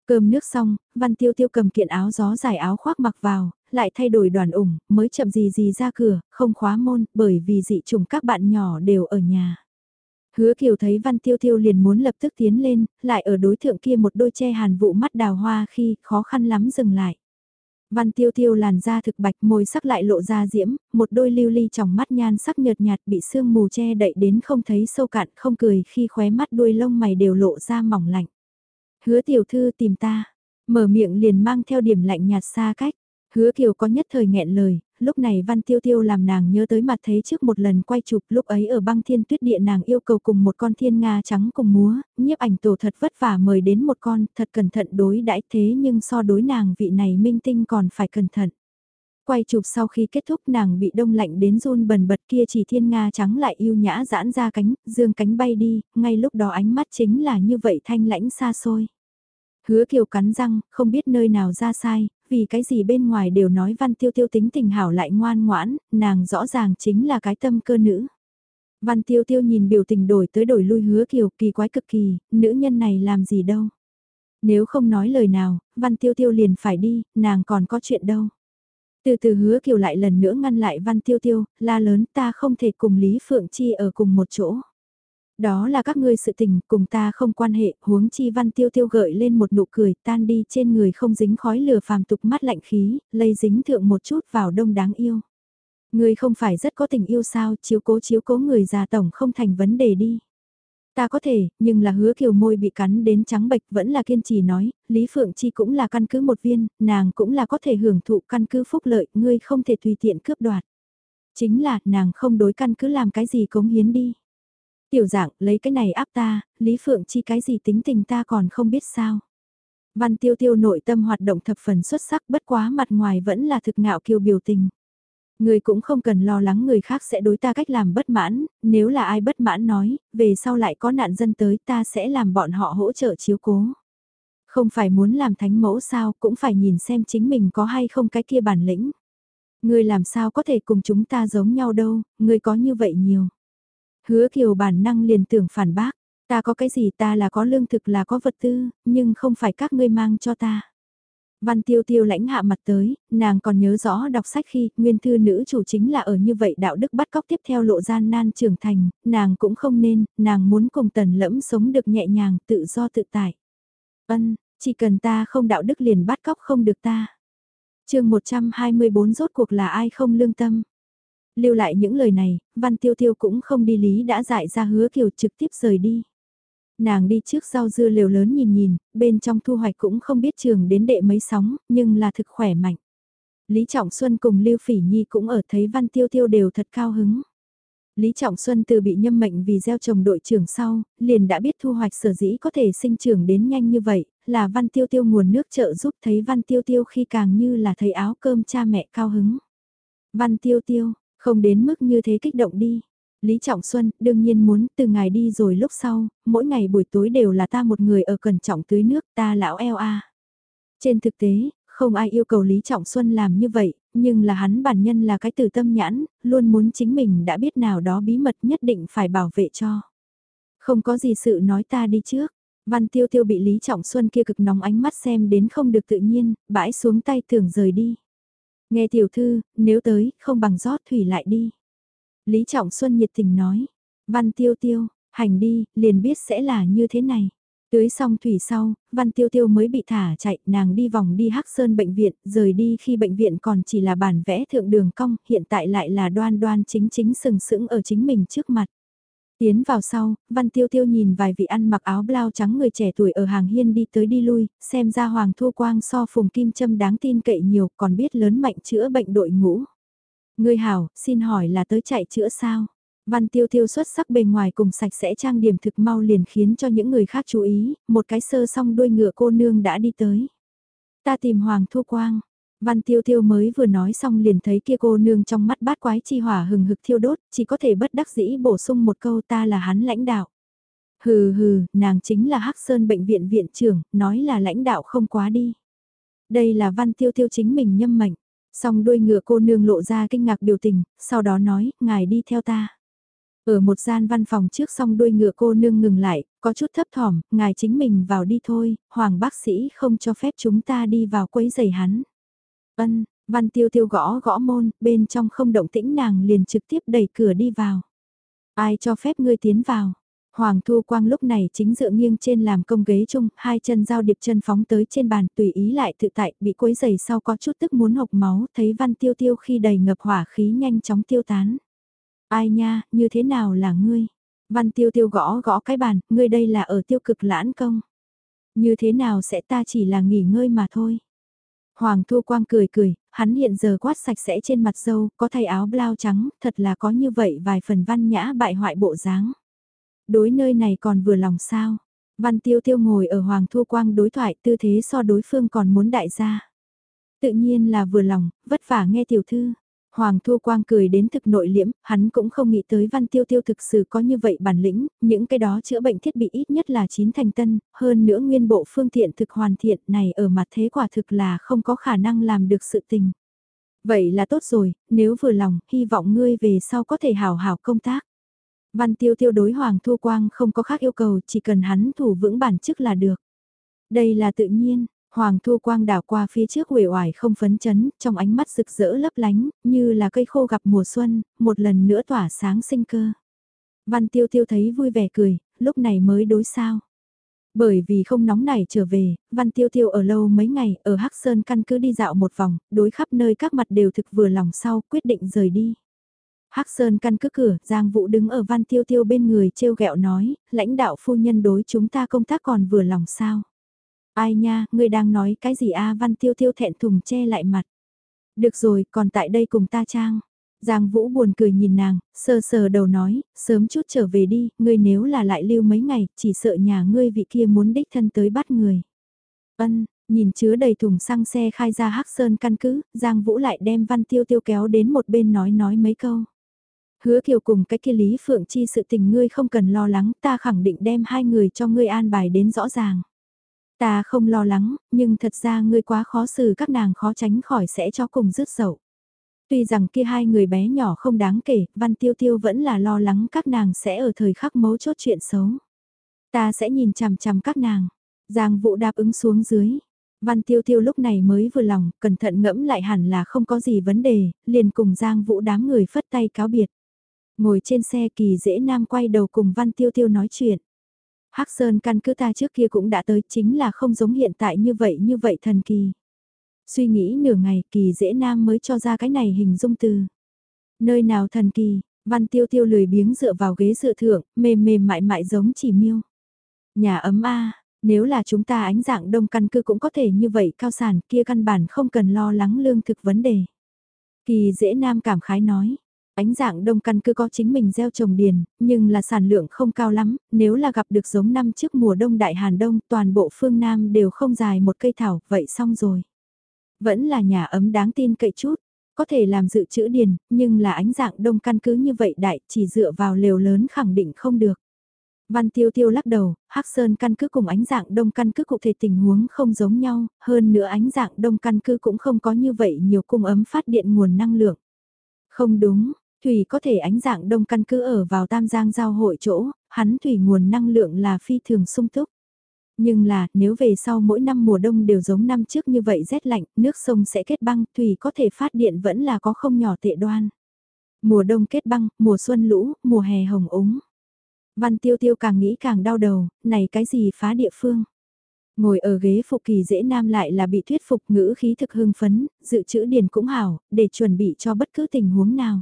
Cơm nước xong, Văn Tiêu Tiêu cầm kiện áo gió dài áo khoác mặc vào, lại thay đổi đoàn ủng, mới chậm gì gì ra cửa, không khóa môn, bởi vì dị trùng các bạn nhỏ đều ở nhà. Hứa Kiều thấy Văn Tiêu Tiêu liền muốn lập tức tiến lên, lại ở đối thượng kia một đôi che hàn vụ mắt đào hoa khi khó khăn lắm dừng lại. Văn Tiêu Tiêu làn da thực bạch môi sắc lại lộ ra diễm, một đôi lưu ly trong mắt nhan sắc nhợt nhạt bị sương mù che đậy đến không thấy sâu cạn không cười khi khóe mắt đuôi lông mày đều lộ ra mỏng lạnh. Hứa tiểu thư tìm ta, mở miệng liền mang theo điểm lạnh nhạt xa cách. Hứa Kiều có nhất thời nghẹn lời, lúc này Văn Tiêu Tiêu làm nàng nhớ tới mặt thấy trước một lần quay chụp lúc ấy ở băng thiên tuyết địa nàng yêu cầu cùng một con thiên nga trắng cùng múa, nhiếp ảnh tổ thật vất vả mời đến một con, thật cẩn thận đối đãi thế nhưng so đối nàng vị này minh tinh còn phải cẩn thận. Quay chụp sau khi kết thúc nàng bị đông lạnh đến run bần bật kia chỉ thiên nga trắng lại yêu nhã giãn ra cánh, dương cánh bay đi, ngay lúc đó ánh mắt chính là như vậy thanh lãnh xa xôi. Hứa kiều cắn răng, không biết nơi nào ra sai, vì cái gì bên ngoài đều nói văn tiêu tiêu tính tình hảo lại ngoan ngoãn, nàng rõ ràng chính là cái tâm cơ nữ. Văn tiêu tiêu nhìn biểu tình đổi tới đổi lui hứa kiều kỳ quái cực kỳ, nữ nhân này làm gì đâu. Nếu không nói lời nào, văn tiêu tiêu liền phải đi, nàng còn có chuyện đâu. Từ từ hứa kiều lại lần nữa ngăn lại văn tiêu tiêu, la lớn ta không thể cùng Lý Phượng Chi ở cùng một chỗ. Đó là các ngươi sự tình, cùng ta không quan hệ, huống chi văn tiêu tiêu gợi lên một nụ cười, tan đi trên người không dính khói lửa phàm tục mắt lạnh khí, lây dính thượng một chút vào đông đáng yêu. Ngươi không phải rất có tình yêu sao, chiếu cố chiếu cố người già tổng không thành vấn đề đi. Ta có thể, nhưng là hứa kiều môi bị cắn đến trắng bệch vẫn là kiên trì nói, Lý Phượng Chi cũng là căn cứ một viên, nàng cũng là có thể hưởng thụ căn cứ phúc lợi, ngươi không thể tùy tiện cướp đoạt. Chính là, nàng không đối căn cứ làm cái gì cống hiến đi. Tiểu dạng, lấy cái này áp ta, Lý Phượng Chi cái gì tính tình ta còn không biết sao. Văn tiêu tiêu nội tâm hoạt động thập phần xuất sắc bất quá mặt ngoài vẫn là thực ngạo kiều biểu tình. Người cũng không cần lo lắng người khác sẽ đối ta cách làm bất mãn, nếu là ai bất mãn nói, về sau lại có nạn dân tới ta sẽ làm bọn họ hỗ trợ chiếu cố. Không phải muốn làm thánh mẫu sao cũng phải nhìn xem chính mình có hay không cái kia bản lĩnh. Người làm sao có thể cùng chúng ta giống nhau đâu, người có như vậy nhiều. Hứa kiều bản năng liền tưởng phản bác, ta có cái gì ta là có lương thực là có vật tư, nhưng không phải các ngươi mang cho ta. Văn tiêu tiêu lãnh hạ mặt tới, nàng còn nhớ rõ đọc sách khi nguyên thư nữ chủ chính là ở như vậy đạo đức bắt cóc tiếp theo lộ gian nan trưởng thành, nàng cũng không nên, nàng muốn cùng tần lẫm sống được nhẹ nhàng tự do tự tại. Ân, chỉ cần ta không đạo đức liền bắt cóc không được ta. chương 124 rốt cuộc là ai không lương tâm. Lưu lại những lời này, văn tiêu tiêu cũng không đi lý đã dại ra hứa kiều trực tiếp rời đi. Nàng đi trước rau dưa liều lớn nhìn nhìn, bên trong thu hoạch cũng không biết trường đến đệ mấy sóng, nhưng là thực khỏe mạnh. Lý Trọng Xuân cùng Lưu Phỉ Nhi cũng ở thấy Văn Tiêu Tiêu đều thật cao hứng. Lý Trọng Xuân từ bị nhâm mệnh vì gieo trồng đội trưởng sau, liền đã biết thu hoạch sở dĩ có thể sinh trưởng đến nhanh như vậy, là Văn Tiêu Tiêu nguồn nước trợ giúp thấy Văn Tiêu Tiêu khi càng như là thấy áo cơm cha mẹ cao hứng. Văn Tiêu Tiêu, không đến mức như thế kích động đi. Lý Trọng Xuân đương nhiên muốn từ ngày đi rồi lúc sau, mỗi ngày buổi tối đều là ta một người ở cẩn trọng tưới nước ta lão eo a. Trên thực tế, không ai yêu cầu Lý Trọng Xuân làm như vậy, nhưng là hắn bản nhân là cái từ tâm nhãn, luôn muốn chính mình đã biết nào đó bí mật nhất định phải bảo vệ cho. Không có gì sự nói ta đi trước. Văn tiêu tiêu bị Lý Trọng Xuân kia cực nóng ánh mắt xem đến không được tự nhiên, bãi xuống tay tưởng rời đi. Nghe tiểu thư, nếu tới, không bằng rót thủy lại đi. Lý Trọng Xuân nhiệt tình nói, Văn Tiêu Tiêu, hành đi, liền biết sẽ là như thế này. Tưới xong thủy sau, Văn Tiêu Tiêu mới bị thả chạy, nàng đi vòng đi Hắc Sơn bệnh viện, rời đi khi bệnh viện còn chỉ là bản vẽ thượng đường cong, hiện tại lại là đoan đoan chính chính sừng sững ở chính mình trước mặt. Tiến vào sau, Văn Tiêu Tiêu nhìn vài vị ăn mặc áo blau trắng người trẻ tuổi ở hàng hiên đi tới đi lui, xem ra Hoàng Thu Quang so phùng kim châm đáng tin cậy nhiều, còn biết lớn mạnh chữa bệnh đội ngũ. người hảo, xin hỏi là tới chạy chữa sao? Văn tiêu tiêu xuất sắc bề ngoài cùng sạch sẽ trang điểm thực mau liền khiến cho những người khác chú ý, một cái sơ song đuôi ngựa cô nương đã đi tới. Ta tìm Hoàng Thu Quang. Văn tiêu tiêu mới vừa nói xong liền thấy kia cô nương trong mắt bát quái chi hỏa hừng hực thiêu đốt, chỉ có thể bất đắc dĩ bổ sung một câu ta là hắn lãnh đạo. Hừ hừ, nàng chính là Hắc Sơn bệnh viện viện trưởng, nói là lãnh đạo không quá đi. Đây là văn tiêu tiêu chính mình nhâm mệnh. Song đuôi ngựa cô nương lộ ra kinh ngạc biểu tình, sau đó nói, ngài đi theo ta. Ở một gian văn phòng trước song đuôi ngựa cô nương ngừng lại, có chút thấp thỏm, ngài chính mình vào đi thôi, hoàng bác sĩ không cho phép chúng ta đi vào quấy giày hắn. Ân, văn tiêu tiêu gõ gõ môn, bên trong không động tĩnh nàng liền trực tiếp đẩy cửa đi vào. Ai cho phép ngươi tiến vào? Hoàng Thu Quang lúc này chính dựa nghiêng trên làm công ghế chung, hai chân giao điệp chân phóng tới trên bàn tùy ý lại tự tại, bị quấy giày sau có chút tức muốn hộc máu, thấy văn tiêu tiêu khi đầy ngập hỏa khí nhanh chóng tiêu tán. Ai nha, như thế nào là ngươi? Văn tiêu tiêu gõ gõ cái bàn, ngươi đây là ở tiêu cực lãn công. Như thế nào sẽ ta chỉ là nghỉ ngơi mà thôi. Hoàng Thu Quang cười cười, hắn hiện giờ quát sạch sẽ trên mặt dâu, có thay áo blau trắng, thật là có như vậy vài phần văn nhã bại hoại bộ dáng. Đối nơi này còn vừa lòng sao? Văn Tiêu Tiêu ngồi ở Hoàng Thu Quang đối thoại tư thế so đối phương còn muốn đại gia. Tự nhiên là vừa lòng, vất vả nghe tiểu thư. Hoàng Thu Quang cười đến thực nội liễm, hắn cũng không nghĩ tới Văn Tiêu Tiêu thực sự có như vậy bản lĩnh, những cái đó chữa bệnh thiết bị ít nhất là chín thành tân, hơn nữa nguyên bộ phương tiện thực hoàn thiện này ở mặt thế quả thực là không có khả năng làm được sự tình. Vậy là tốt rồi, nếu vừa lòng, hy vọng ngươi về sau có thể hào hào công tác. Văn tiêu tiêu đối Hoàng Thu Quang không có khác yêu cầu, chỉ cần hắn thủ vững bản chức là được. Đây là tự nhiên, Hoàng Thu Quang đảo qua phía trước uể oải không phấn chấn, trong ánh mắt rực rỡ lấp lánh, như là cây khô gặp mùa xuân, một lần nữa tỏa sáng sinh cơ. Văn Tiêu Tiêu thấy vui vẻ cười, lúc này mới đối sao. Bởi vì không nóng nảy trở về, Văn Tiêu Tiêu ở lâu mấy ngày, ở Hắc Sơn căn cứ đi dạo một vòng, đối khắp nơi các mặt đều thực vừa lòng sau, quyết định rời đi. Hắc Sơn căn cứ cửa, Giang Vũ đứng ở Văn Tiêu Tiêu bên người trêu ghẹo nói, lãnh đạo phu nhân đối chúng ta công tác còn vừa lòng sao. Ai nha, ngươi đang nói cái gì a Văn Tiêu Tiêu thẹn thùng che lại mặt. Được rồi, còn tại đây cùng ta trang. Giang Vũ buồn cười nhìn nàng, sờ sờ đầu nói, sớm chút trở về đi, ngươi nếu là lại lưu mấy ngày, chỉ sợ nhà ngươi vị kia muốn đích thân tới bắt người. Ân, nhìn chứa đầy thùng xăng xe khai ra hắc sơn căn cứ, Giang Vũ lại đem Văn Tiêu Tiêu kéo đến một bên nói nói mấy câu. Hứa kiều cùng cái kia Lý Phượng Chi sự tình ngươi không cần lo lắng, ta khẳng định đem hai người cho ngươi an bài đến rõ ràng. Ta không lo lắng, nhưng thật ra ngươi quá khó xử các nàng khó tránh khỏi sẽ cho cùng rứt sầu. Tuy rằng kia hai người bé nhỏ không đáng kể, Văn Tiêu Tiêu vẫn là lo lắng các nàng sẽ ở thời khắc mấu chốt chuyện xấu. Ta sẽ nhìn chằm chằm các nàng. Giang Vũ đáp ứng xuống dưới. Văn Tiêu Tiêu lúc này mới vừa lòng, cẩn thận ngẫm lại hẳn là không có gì vấn đề, liền cùng Giang Vũ đám người phất tay cáo biệt. Ngồi trên xe kỳ dễ nam quay đầu cùng Văn Tiêu Tiêu nói chuyện. Hắc Sơn căn cứ ta trước kia cũng đã tới chính là không giống hiện tại như vậy như vậy thần kỳ. Suy nghĩ nửa ngày kỳ dễ nam mới cho ra cái này hình dung từ. Nơi nào thần kỳ, văn tiêu tiêu lười biếng dựa vào ghế dựa thượng, mềm mềm mại mại giống chỉ miêu. Nhà ấm a nếu là chúng ta ánh dạng đông căn cứ cũng có thể như vậy cao sản kia căn bản không cần lo lắng lương thực vấn đề. Kỳ dễ nam cảm khái nói, Ánh dạng đông căn cứ có chính mình gieo trồng điền, nhưng là sản lượng không cao lắm, nếu là gặp được giống năm trước mùa đông đại hàn đông toàn bộ phương Nam đều không dài một cây thảo, vậy xong rồi. Vẫn là nhà ấm đáng tin cậy chút, có thể làm dự trữ điền, nhưng là ánh dạng đông căn cứ như vậy đại chỉ dựa vào lều lớn khẳng định không được. Văn Tiêu Tiêu lắc đầu, Hắc Sơn căn cứ cùng ánh dạng đông căn cứ cụ thể tình huống không giống nhau, hơn nữa ánh dạng đông căn cứ cũng không có như vậy nhiều cung ấm phát điện nguồn năng lượng. Không đúng, Thủy có thể ánh dạng đông căn cứ ở vào tam giang giao hội chỗ, hắn thủy nguồn năng lượng là phi thường sung túc. Nhưng là, nếu về sau mỗi năm mùa đông đều giống năm trước như vậy rét lạnh, nước sông sẽ kết băng, thủy có thể phát điện vẫn là có không nhỏ tệ đoan. Mùa đông kết băng, mùa xuân lũ, mùa hè hồng úng. Văn tiêu tiêu càng nghĩ càng đau đầu, này cái gì phá địa phương. Ngồi ở ghế phục kỳ dễ nam lại là bị thuyết phục ngữ khí thực hưng phấn, dự trữ điền cũng hảo, để chuẩn bị cho bất cứ tình huống nào.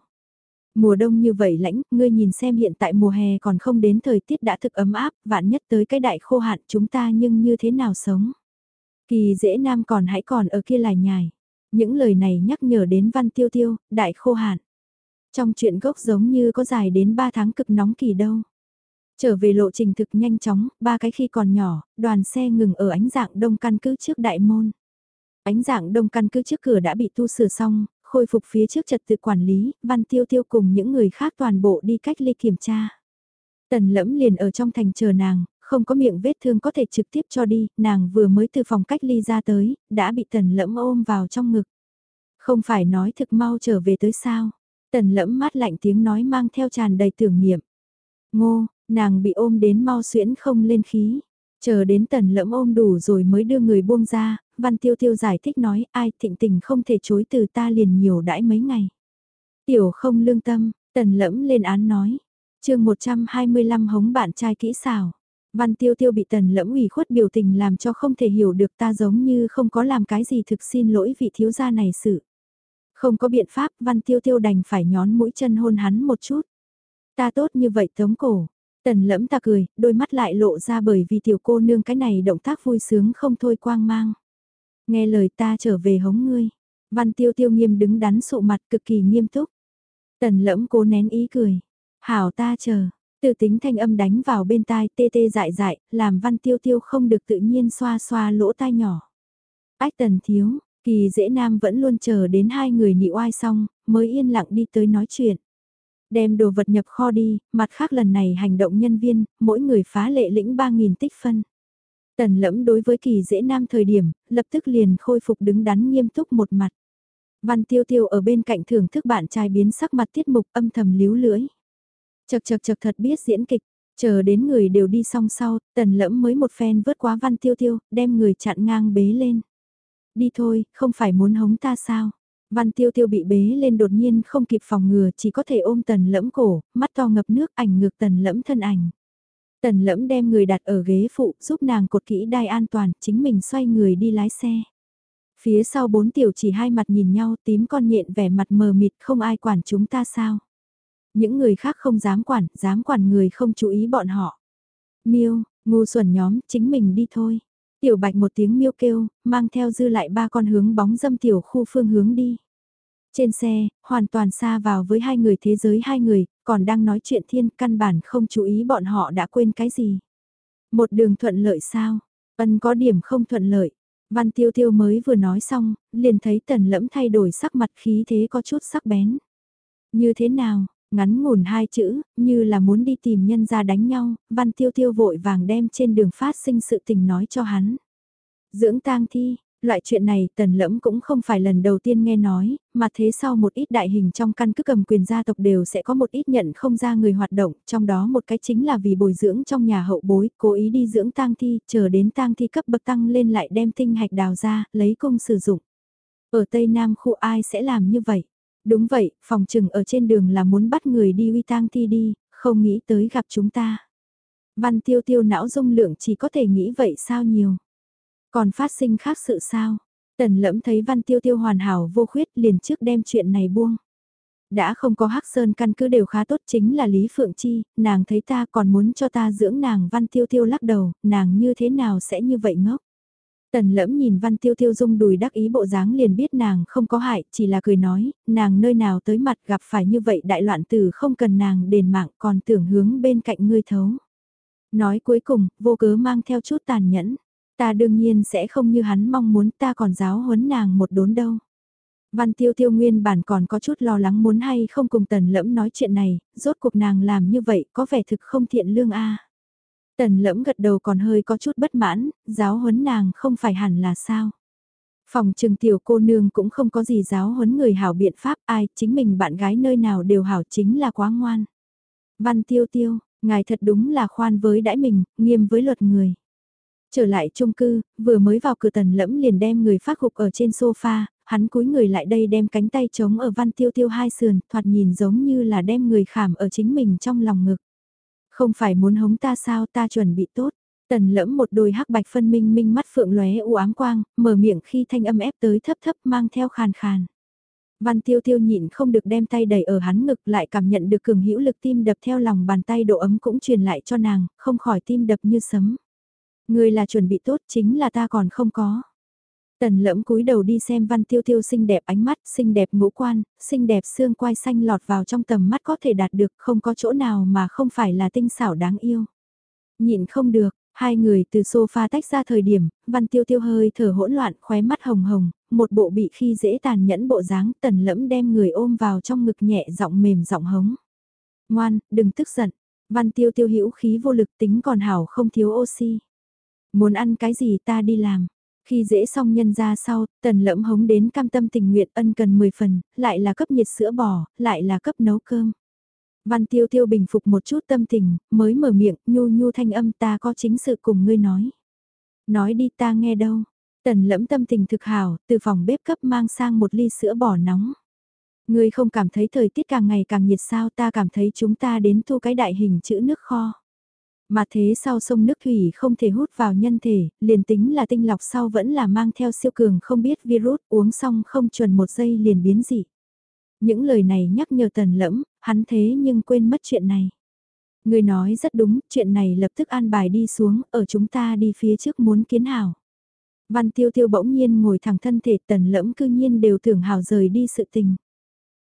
Mùa đông như vậy lãnh, ngươi nhìn xem hiện tại mùa hè còn không đến thời tiết đã thực ấm áp, vạn nhất tới cái đại khô hạn chúng ta nhưng như thế nào sống. Kỳ dễ nam còn hãy còn ở kia lại nhài. Những lời này nhắc nhở đến văn tiêu tiêu, đại khô hạn. Trong chuyện gốc giống như có dài đến 3 tháng cực nóng kỳ đâu. Trở về lộ trình thực nhanh chóng, ba cái khi còn nhỏ, đoàn xe ngừng ở ánh dạng đông căn cứ trước đại môn. Ánh dạng đông căn cứ trước cửa đã bị tu sửa xong, khôi phục phía trước trật tự quản lý, Văn Tiêu Tiêu cùng những người khác toàn bộ đi cách ly kiểm tra. Tần lẫm liền ở trong thành chờ nàng, không có miệng vết thương có thể trực tiếp cho đi, nàng vừa mới từ phòng cách ly ra tới, đã bị tần lẫm ôm vào trong ngực. Không phải nói thực mau trở về tới sao, tần lẫm mát lạnh tiếng nói mang theo tràn đầy tưởng niệm. Ngô, nàng bị ôm đến mau xuyễn không lên khí. Chờ đến tần lẫm ôm đủ rồi mới đưa người buông ra, Văn Tiêu Tiêu giải thích nói ai thịnh tình không thể chối từ ta liền nhiều đãi mấy ngày. Tiểu không lương tâm, tần lẫm lên án nói. chương 125 hống bạn trai kỹ xảo. Văn Tiêu Tiêu bị tần lẫm ủy khuất biểu tình làm cho không thể hiểu được ta giống như không có làm cái gì thực xin lỗi vị thiếu gia này sự. Không có biện pháp Văn Tiêu Tiêu đành phải nhón mũi chân hôn hắn một chút. Ta tốt như vậy tống cổ, Tần lẫm ta cười, đôi mắt lại lộ ra bởi vì tiểu cô nương cái này động tác vui sướng không thôi quang mang. Nghe lời ta trở về hống ngươi. Văn tiêu tiêu nghiêm đứng đắn sụ mặt cực kỳ nghiêm túc. Tần lẫm cố nén ý cười. Hảo ta chờ. Tự tính thanh âm đánh vào bên tai tê tê dại dại, làm văn tiêu tiêu không được tự nhiên xoa xoa lỗ tai nhỏ. Ách tần thiếu, kỳ dễ nam vẫn luôn chờ đến hai người nị oai xong, mới yên lặng đi tới nói chuyện. Đem đồ vật nhập kho đi, mặt khác lần này hành động nhân viên, mỗi người phá lệ lĩnh 3.000 tích phân. Tần lẫm đối với kỳ dễ nam thời điểm, lập tức liền khôi phục đứng đắn nghiêm túc một mặt. Văn tiêu tiêu ở bên cạnh thưởng thức bạn trai biến sắc mặt tiết mục âm thầm líu lưỡi. Chật chật chật thật biết diễn kịch, chờ đến người đều đi xong sau, tần lẫm mới một phen vớt quá văn tiêu tiêu, đem người chặn ngang bế lên. Đi thôi, không phải muốn hống ta sao? Văn tiêu tiêu bị bế lên đột nhiên không kịp phòng ngừa chỉ có thể ôm tần lẫm cổ, mắt to ngập nước ảnh ngược tần lẫm thân ảnh. Tần lẫm đem người đặt ở ghế phụ giúp nàng cột kỹ đai an toàn, chính mình xoay người đi lái xe. Phía sau bốn tiểu chỉ hai mặt nhìn nhau tím con nhện vẻ mặt mờ mịt không ai quản chúng ta sao. Những người khác không dám quản, dám quản người không chú ý bọn họ. Miêu, ngu xuẩn nhóm, chính mình đi thôi. Tiểu bạch một tiếng miêu kêu, mang theo dư lại ba con hướng bóng dâm tiểu khu phương hướng đi. Trên xe, hoàn toàn xa vào với hai người thế giới hai người, còn đang nói chuyện thiên căn bản không chú ý bọn họ đã quên cái gì. Một đường thuận lợi sao? Ân có điểm không thuận lợi. Văn tiêu tiêu mới vừa nói xong, liền thấy tần lẫm thay đổi sắc mặt khí thế có chút sắc bén. Như thế nào, ngắn ngủn hai chữ, như là muốn đi tìm nhân ra đánh nhau, văn tiêu tiêu vội vàng đem trên đường phát sinh sự tình nói cho hắn. Dưỡng tang thi, Loại chuyện này tần lẫm cũng không phải lần đầu tiên nghe nói, mà thế sau một ít đại hình trong căn cứ cầm quyền gia tộc đều sẽ có một ít nhận không ra người hoạt động, trong đó một cái chính là vì bồi dưỡng trong nhà hậu bối, cố ý đi dưỡng tang thi, chờ đến tang thi cấp bậc tăng lên lại đem tinh hạch đào ra, lấy công sử dụng. Ở Tây Nam khu ai sẽ làm như vậy? Đúng vậy, phòng trừng ở trên đường là muốn bắt người đi uy tang thi đi, không nghĩ tới gặp chúng ta. Văn tiêu tiêu não dung lượng chỉ có thể nghĩ vậy sao nhiều. Còn phát sinh khác sự sao? Tần lẫm thấy văn tiêu tiêu hoàn hảo vô khuyết liền trước đem chuyện này buông. Đã không có hắc sơn căn cứ đều khá tốt chính là Lý Phượng Chi, nàng thấy ta còn muốn cho ta dưỡng nàng văn tiêu tiêu lắc đầu, nàng như thế nào sẽ như vậy ngốc. Tần lẫm nhìn văn tiêu tiêu dung đùi đắc ý bộ dáng liền biết nàng không có hại, chỉ là cười nói, nàng nơi nào tới mặt gặp phải như vậy đại loạn tử không cần nàng đền mạng còn tưởng hướng bên cạnh ngươi thấu. Nói cuối cùng, vô cớ mang theo chút tàn nhẫn. Ta đương nhiên sẽ không như hắn mong muốn ta còn giáo huấn nàng một đốn đâu. Văn tiêu tiêu nguyên bản còn có chút lo lắng muốn hay không cùng tần lẫm nói chuyện này, rốt cuộc nàng làm như vậy có vẻ thực không thiện lương a. Tần lẫm gật đầu còn hơi có chút bất mãn, giáo huấn nàng không phải hẳn là sao. Phòng trường tiểu cô nương cũng không có gì giáo huấn người hảo biện pháp ai, chính mình bạn gái nơi nào đều hảo chính là quá ngoan. Văn tiêu tiêu, ngài thật đúng là khoan với đãi mình, nghiêm với luật người. Trở lại chung cư, vừa mới vào cửa tần lẫm liền đem người phát gục ở trên sofa, hắn cúi người lại đây đem cánh tay chống ở văn tiêu tiêu hai sườn, thoạt nhìn giống như là đem người khảm ở chính mình trong lòng ngực. Không phải muốn hống ta sao ta chuẩn bị tốt. Tần lẫm một đôi hắc bạch phân minh minh mắt phượng lóe u ám quang, mở miệng khi thanh âm ép tới thấp thấp mang theo khàn khàn. Văn tiêu tiêu nhịn không được đem tay đẩy ở hắn ngực lại cảm nhận được cường hữu lực tim đập theo lòng bàn tay độ ấm cũng truyền lại cho nàng, không khỏi tim đập như sấm. Người là chuẩn bị tốt chính là ta còn không có. Tần lẫm cúi đầu đi xem văn tiêu tiêu xinh đẹp ánh mắt, xinh đẹp ngũ quan, xinh đẹp xương quai xanh lọt vào trong tầm mắt có thể đạt được không có chỗ nào mà không phải là tinh xảo đáng yêu. Nhịn không được, hai người từ sofa tách ra thời điểm, văn tiêu tiêu hơi thở hỗn loạn khóe mắt hồng hồng, một bộ bị khi dễ tàn nhẫn bộ dáng tần lẫm đem người ôm vào trong ngực nhẹ giọng mềm giọng hống. Ngoan, đừng tức giận, văn tiêu tiêu hữu khí vô lực tính còn hảo không thiếu oxy. Muốn ăn cái gì ta đi làm. Khi dễ xong nhân ra sau, tần lẫm hống đến cam tâm tình nguyện ân cần 10 phần, lại là cấp nhiệt sữa bò, lại là cấp nấu cơm. Văn tiêu tiêu bình phục một chút tâm tình, mới mở miệng, nhu nhu thanh âm ta có chính sự cùng ngươi nói. Nói đi ta nghe đâu. Tần lẫm tâm tình thực hảo, từ phòng bếp cấp mang sang một ly sữa bò nóng. Ngươi không cảm thấy thời tiết càng ngày càng nhiệt sao ta cảm thấy chúng ta đến thu cái đại hình chữ nước kho. Mà thế sau sông nước thủy không thể hút vào nhân thể, liền tính là tinh lọc sau vẫn là mang theo siêu cường không biết virus uống xong không chuẩn một giây liền biến dị. Những lời này nhắc nhở tần lẫm, hắn thế nhưng quên mất chuyện này. Người nói rất đúng, chuyện này lập tức an bài đi xuống, ở chúng ta đi phía trước muốn kiến hảo. Văn tiêu tiêu bỗng nhiên ngồi thẳng thân thể tần lẫm cư nhiên đều tưởng hào rời đi sự tình.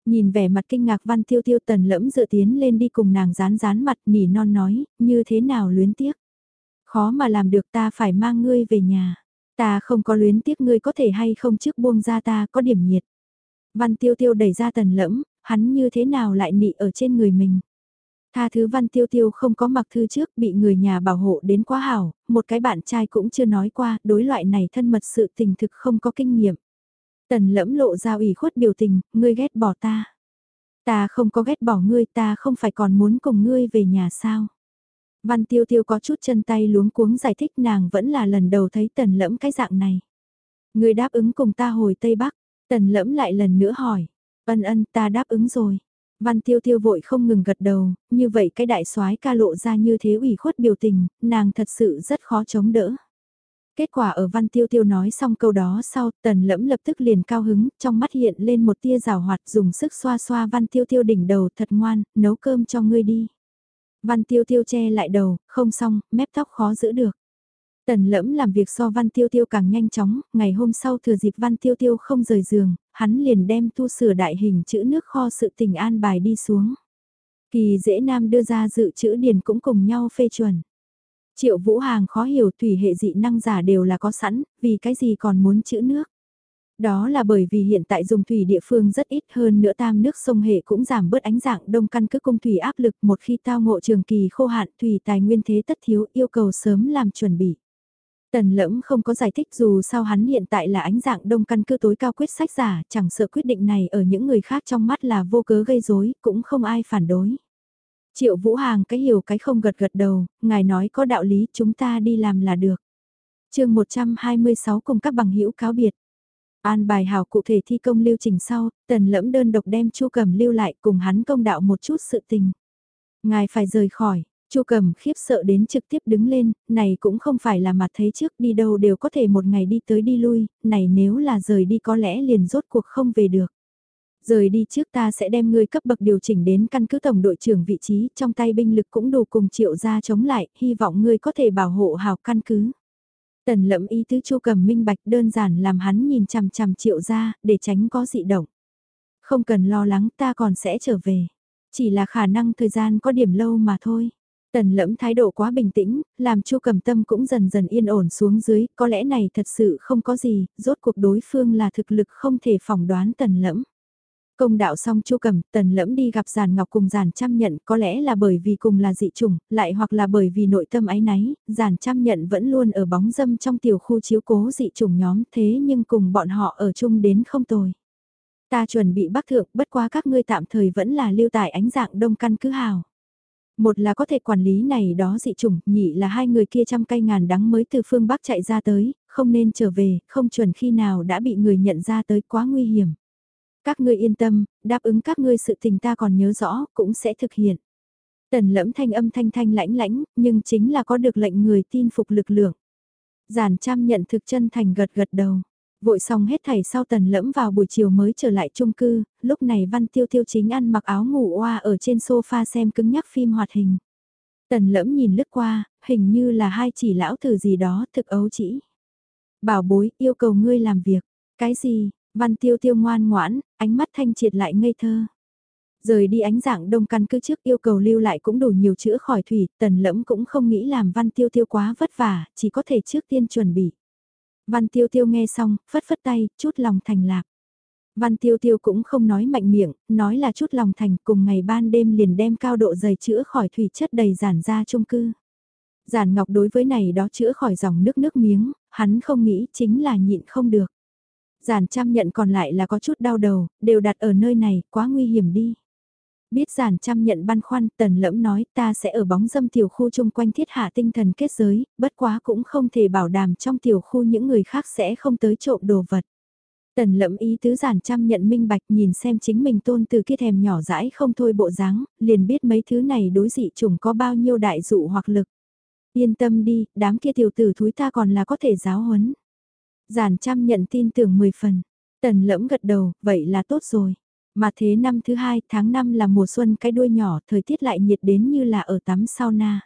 Nhìn vẻ mặt kinh ngạc văn tiêu tiêu tần lẫm dựa tiến lên đi cùng nàng rán rán mặt nỉ non nói, như thế nào luyến tiếc. Khó mà làm được ta phải mang ngươi về nhà. Ta không có luyến tiếc ngươi có thể hay không trước buông ra ta có điểm nhiệt. Văn tiêu tiêu đẩy ra tần lẫm, hắn như thế nào lại nị ở trên người mình. Tha thứ văn tiêu tiêu không có mặc thư trước bị người nhà bảo hộ đến quá hảo, một cái bạn trai cũng chưa nói qua, đối loại này thân mật sự tình thực không có kinh nghiệm. Tần lẫm lộ ra ủy khuất biểu tình, ngươi ghét bỏ ta. Ta không có ghét bỏ ngươi ta không phải còn muốn cùng ngươi về nhà sao. Văn tiêu tiêu có chút chân tay luống cuống giải thích nàng vẫn là lần đầu thấy tần lẫm cái dạng này. Ngươi đáp ứng cùng ta hồi Tây Bắc, Tần lẫm lại lần nữa hỏi. Ân ân ta đáp ứng rồi. Văn tiêu tiêu vội không ngừng gật đầu, như vậy cái đại soái ca lộ ra như thế ủy khuất biểu tình, nàng thật sự rất khó chống đỡ. Kết quả ở văn tiêu tiêu nói xong câu đó sau, tần lẫm lập tức liền cao hứng, trong mắt hiện lên một tia rào hoạt dùng sức xoa xoa văn tiêu tiêu đỉnh đầu thật ngoan, nấu cơm cho ngươi đi. Văn tiêu tiêu che lại đầu, không xong, mép tóc khó giữ được. Tần lẫm làm việc so văn tiêu tiêu càng nhanh chóng, ngày hôm sau thừa dịp văn tiêu tiêu không rời giường, hắn liền đem tu sửa đại hình chữ nước kho sự tình an bài đi xuống. Kỳ dễ nam đưa ra dự chữ điền cũng cùng nhau phê chuẩn. Triệu Vũ Hàng khó hiểu thủy hệ dị năng giả đều là có sẵn, vì cái gì còn muốn chữ nước. Đó là bởi vì hiện tại dùng thủy địa phương rất ít hơn nữa tam nước sông hệ cũng giảm bớt ánh dạng đông căn cứ cung thủy áp lực một khi tao ngộ trường kỳ khô hạn thủy tài nguyên thế tất thiếu yêu cầu sớm làm chuẩn bị. Tần lẫm không có giải thích dù sao hắn hiện tại là ánh dạng đông căn cứ tối cao quyết sách giả, chẳng sợ quyết định này ở những người khác trong mắt là vô cớ gây rối, cũng không ai phản đối. Triệu Vũ Hàng cái hiểu cái không gật gật đầu, ngài nói có đạo lý chúng ta đi làm là được. chương 126 cùng các bằng hữu cáo biệt. An bài hào cụ thể thi công lưu trình sau, tần lẫm đơn độc đem chu cầm lưu lại cùng hắn công đạo một chút sự tình. Ngài phải rời khỏi, chu cầm khiếp sợ đến trực tiếp đứng lên, này cũng không phải là mặt thấy trước đi đâu đều có thể một ngày đi tới đi lui, này nếu là rời đi có lẽ liền rốt cuộc không về được. Rời đi trước ta sẽ đem ngươi cấp bậc điều chỉnh đến căn cứ tổng đội trưởng vị trí, trong tay binh lực cũng đủ cùng triệu ra chống lại, hy vọng ngươi có thể bảo hộ hào căn cứ. Tần lẫm ý tứ chu cầm minh bạch đơn giản làm hắn nhìn chằm chằm triệu ra, để tránh có dị động. Không cần lo lắng ta còn sẽ trở về. Chỉ là khả năng thời gian có điểm lâu mà thôi. Tần lẫm thái độ quá bình tĩnh, làm chu cầm tâm cũng dần dần yên ổn xuống dưới, có lẽ này thật sự không có gì, rốt cuộc đối phương là thực lực không thể phỏng đoán tần lẫm. Công đạo xong chu cầm, tần lẫm đi gặp giàn ngọc cùng giàn trăm nhận có lẽ là bởi vì cùng là dị chủng, lại hoặc là bởi vì nội tâm ái náy, giàn trăm nhận vẫn luôn ở bóng dâm trong tiểu khu chiếu cố dị chủng nhóm thế nhưng cùng bọn họ ở chung đến không tồi. Ta chuẩn bị bắc thượng bất quá các ngươi tạm thời vẫn là lưu tại ánh dạng đông căn cứ hào. Một là có thể quản lý này đó dị chủng, nhị là hai người kia trăm cây ngàn đắng mới từ phương Bắc chạy ra tới, không nên trở về, không chuẩn khi nào đã bị người nhận ra tới quá nguy hiểm. Các ngươi yên tâm, đáp ứng các ngươi sự tình ta còn nhớ rõ, cũng sẽ thực hiện. Tần lẫm thanh âm thanh thanh lãnh lãnh, nhưng chính là có được lệnh người tin phục lực lượng. Giản trăm nhận thực chân thành gật gật đầu. Vội xong hết thảy sau tần lẫm vào buổi chiều mới trở lại chung cư, lúc này văn tiêu tiêu chính ăn mặc áo ngủ oa ở trên sofa xem cứng nhắc phim hoạt hình. Tần lẫm nhìn lướt qua, hình như là hai chỉ lão thử gì đó thực ấu chỉ. Bảo bối, yêu cầu ngươi làm việc. Cái gì, Văn tiêu tiêu ngoan ngoãn, ánh mắt thanh triệt lại ngây thơ. Rời đi ánh dạng đông căn cứ trước yêu cầu lưu lại cũng đủ nhiều chữa khỏi thủy, tần lẫm cũng không nghĩ làm văn tiêu tiêu quá vất vả, chỉ có thể trước tiên chuẩn bị. Văn tiêu tiêu nghe xong, phất phất tay, chút lòng thành lạc. Văn tiêu tiêu cũng không nói mạnh miệng, nói là chút lòng thành cùng ngày ban đêm liền đem cao độ dày chữa khỏi thủy chất đầy giản ra chung cư. Giản ngọc đối với này đó chữa khỏi dòng nước nước miếng, hắn không nghĩ chính là nhịn không được. Giản trăm nhận còn lại là có chút đau đầu, đều đặt ở nơi này, quá nguy hiểm đi. Biết giản trăm nhận băn khoăn, tần lẫm nói ta sẽ ở bóng dâm tiểu khu chung quanh thiết hạ tinh thần kết giới, bất quá cũng không thể bảo đảm trong tiểu khu những người khác sẽ không tới trộm đồ vật. Tần lẫm ý tứ giản trăm nhận minh bạch nhìn xem chính mình tôn từ kia thèm nhỏ dãi không thôi bộ dáng, liền biết mấy thứ này đối dị trùng có bao nhiêu đại dụ hoặc lực. Yên tâm đi, đám kia tiểu tử thúi ta còn là có thể giáo huấn. Giản trăm nhận tin tưởng 10 phần. Tần lẫm gật đầu, vậy là tốt rồi. Mà thế năm thứ hai, tháng 5 là mùa xuân cái đuôi nhỏ, thời tiết lại nhiệt đến như là ở tắm sauna.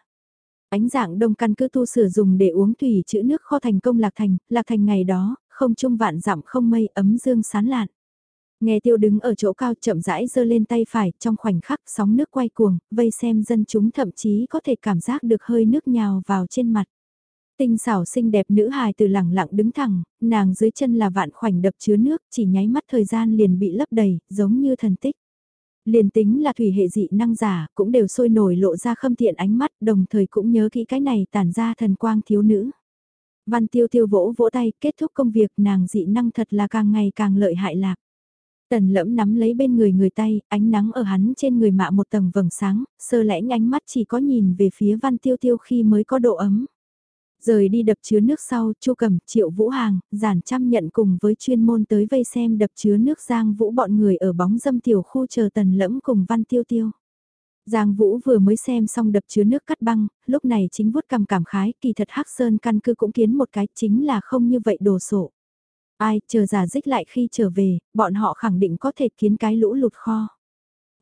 Ánh dạng đông căn cứ tu sửa dùng để uống thủy chữ nước kho thành công lạc thành, lạc thành ngày đó, không trung vạn dặm không mây ấm dương sán lạn. Nghe tiêu đứng ở chỗ cao chậm rãi giơ lên tay phải, trong khoảnh khắc sóng nước quay cuồng, vây xem dân chúng thậm chí có thể cảm giác được hơi nước nhào vào trên mặt. Tinh xảo xinh đẹp nữ hài từ lẳng lặng đứng thẳng, nàng dưới chân là vạn khoảnh đập chứa nước, chỉ nháy mắt thời gian liền bị lấp đầy, giống như thần tích. Liền tính là thủy hệ dị năng giả, cũng đều sôi nổi lộ ra khâm thiện ánh mắt, đồng thời cũng nhớ kỹ cái này tản ra thần quang thiếu nữ. Văn tiêu tiêu vỗ vỗ tay, kết thúc công việc nàng dị năng thật là càng ngày càng lợi hại lạc. Tần lẫm nắm lấy bên người người tay, ánh nắng ở hắn trên người mạ một tầng vầng sáng, sơ lẽnh ánh mắt chỉ có nhìn về phía văn tiêu tiêu khi mới có độ ấm. Rời đi đập chứa nước sau, Chu Cẩm, Triệu Vũ Hàng, giản trăm nhận cùng với chuyên môn tới vây xem đập chứa nước Giang Vũ bọn người ở bóng dâm tiểu khu chờ tần lẫm cùng Văn Tiêu Tiêu. Giang Vũ vừa mới xem xong đập chứa nước cắt băng, lúc này chính vuốt cầm cảm khái, kỳ thật Hắc Sơn căn cứ cũng kiến một cái chính là không như vậy đồ sộ. Ai, chờ giả dích lại khi trở về, bọn họ khẳng định có thể kiến cái lũ lụt kho.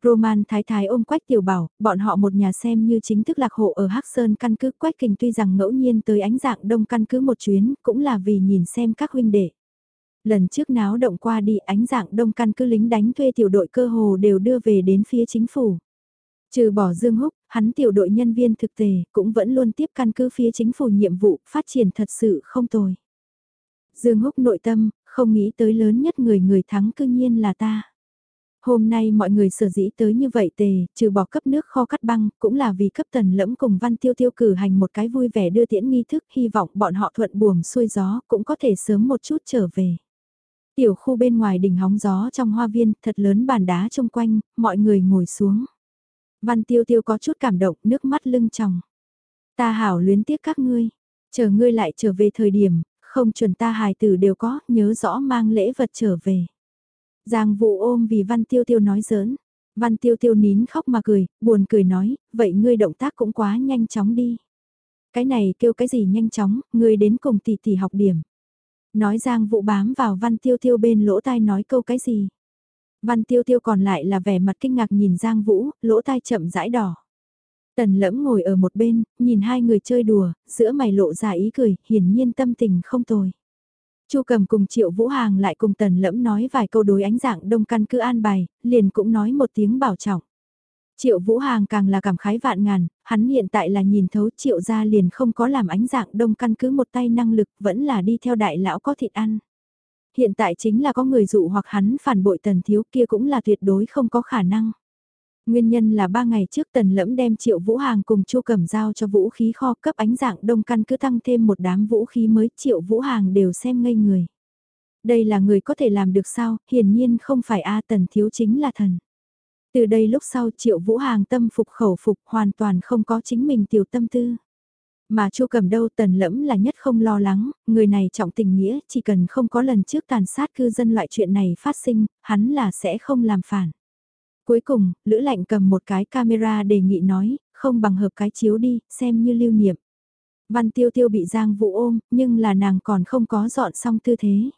Roman Thái Thái ôm Quách Tiểu Bảo, bọn họ một nhà xem như chính thức lạc hộ ở Hắc Sơn căn cứ Quách Kình tuy rằng ngẫu nhiên tới ánh dạng đông căn cứ một chuyến, cũng là vì nhìn xem các huynh đệ. Lần trước náo động qua đi ánh dạng đông căn cứ lính đánh thuê tiểu đội cơ hồ đều đưa về đến phía chính phủ. Trừ bỏ Dương Húc, hắn tiểu đội nhân viên thực tế cũng vẫn luôn tiếp căn cứ phía chính phủ nhiệm vụ phát triển thật sự không tồi. Dương Húc nội tâm, không nghĩ tới lớn nhất người người thắng cư nhiên là ta. Hôm nay mọi người sở dĩ tới như vậy tề, trừ bỏ cấp nước kho cắt băng, cũng là vì cấp tần lẫm cùng văn tiêu tiêu cử hành một cái vui vẻ đưa tiễn nghi thức, hy vọng bọn họ thuận buồm xuôi gió, cũng có thể sớm một chút trở về. Tiểu khu bên ngoài đỉnh hóng gió trong hoa viên, thật lớn bàn đá chung quanh, mọi người ngồi xuống. Văn tiêu tiêu có chút cảm động, nước mắt lưng tròng. Ta hảo luyến tiếc các ngươi, chờ ngươi lại trở về thời điểm, không chuẩn ta hài tử đều có, nhớ rõ mang lễ vật trở về. Giang vụ ôm vì Văn Tiêu Tiêu nói giỡn. Văn Tiêu Tiêu nín khóc mà cười, buồn cười nói, vậy ngươi động tác cũng quá nhanh chóng đi. Cái này kêu cái gì nhanh chóng, ngươi đến cùng tỷ tỷ học điểm. Nói Giang vụ bám vào Văn Tiêu Tiêu bên lỗ tai nói câu cái gì. Văn Tiêu Tiêu còn lại là vẻ mặt kinh ngạc nhìn Giang Vũ, lỗ tai chậm rãi đỏ. Tần lẫm ngồi ở một bên, nhìn hai người chơi đùa, giữa mày lộ ra ý cười, hiển nhiên tâm tình không tồi. Chu cầm cùng triệu vũ hàng lại cùng tần lẫm nói vài câu đối ánh dạng đông căn cứ an bài, liền cũng nói một tiếng bảo trọng. Triệu vũ hàng càng là cảm khái vạn ngàn, hắn hiện tại là nhìn thấu triệu gia liền không có làm ánh dạng đông căn cứ một tay năng lực vẫn là đi theo đại lão có thịt ăn. Hiện tại chính là có người dụ hoặc hắn phản bội tần thiếu kia cũng là tuyệt đối không có khả năng. Nguyên nhân là ba ngày trước tần lẫm đem triệu vũ hàng cùng chu cẩm giao cho vũ khí kho cấp ánh dạng đông căn cứ tăng thêm một đám vũ khí mới triệu vũ hàng đều xem ngây người. Đây là người có thể làm được sao, hiển nhiên không phải A tần thiếu chính là thần. Từ đây lúc sau triệu vũ hàng tâm phục khẩu phục hoàn toàn không có chính mình tiểu tâm tư. Mà chu cầm đâu tần lẫm là nhất không lo lắng, người này trọng tình nghĩa chỉ cần không có lần trước tàn sát cư dân loại chuyện này phát sinh, hắn là sẽ không làm phản. Cuối cùng, Lữ Lạnh cầm một cái camera đề nghị nói, không bằng hợp cái chiếu đi, xem như lưu niệm. Văn Tiêu Tiêu bị Giang Vũ ôm, nhưng là nàng còn không có dọn xong tư thế.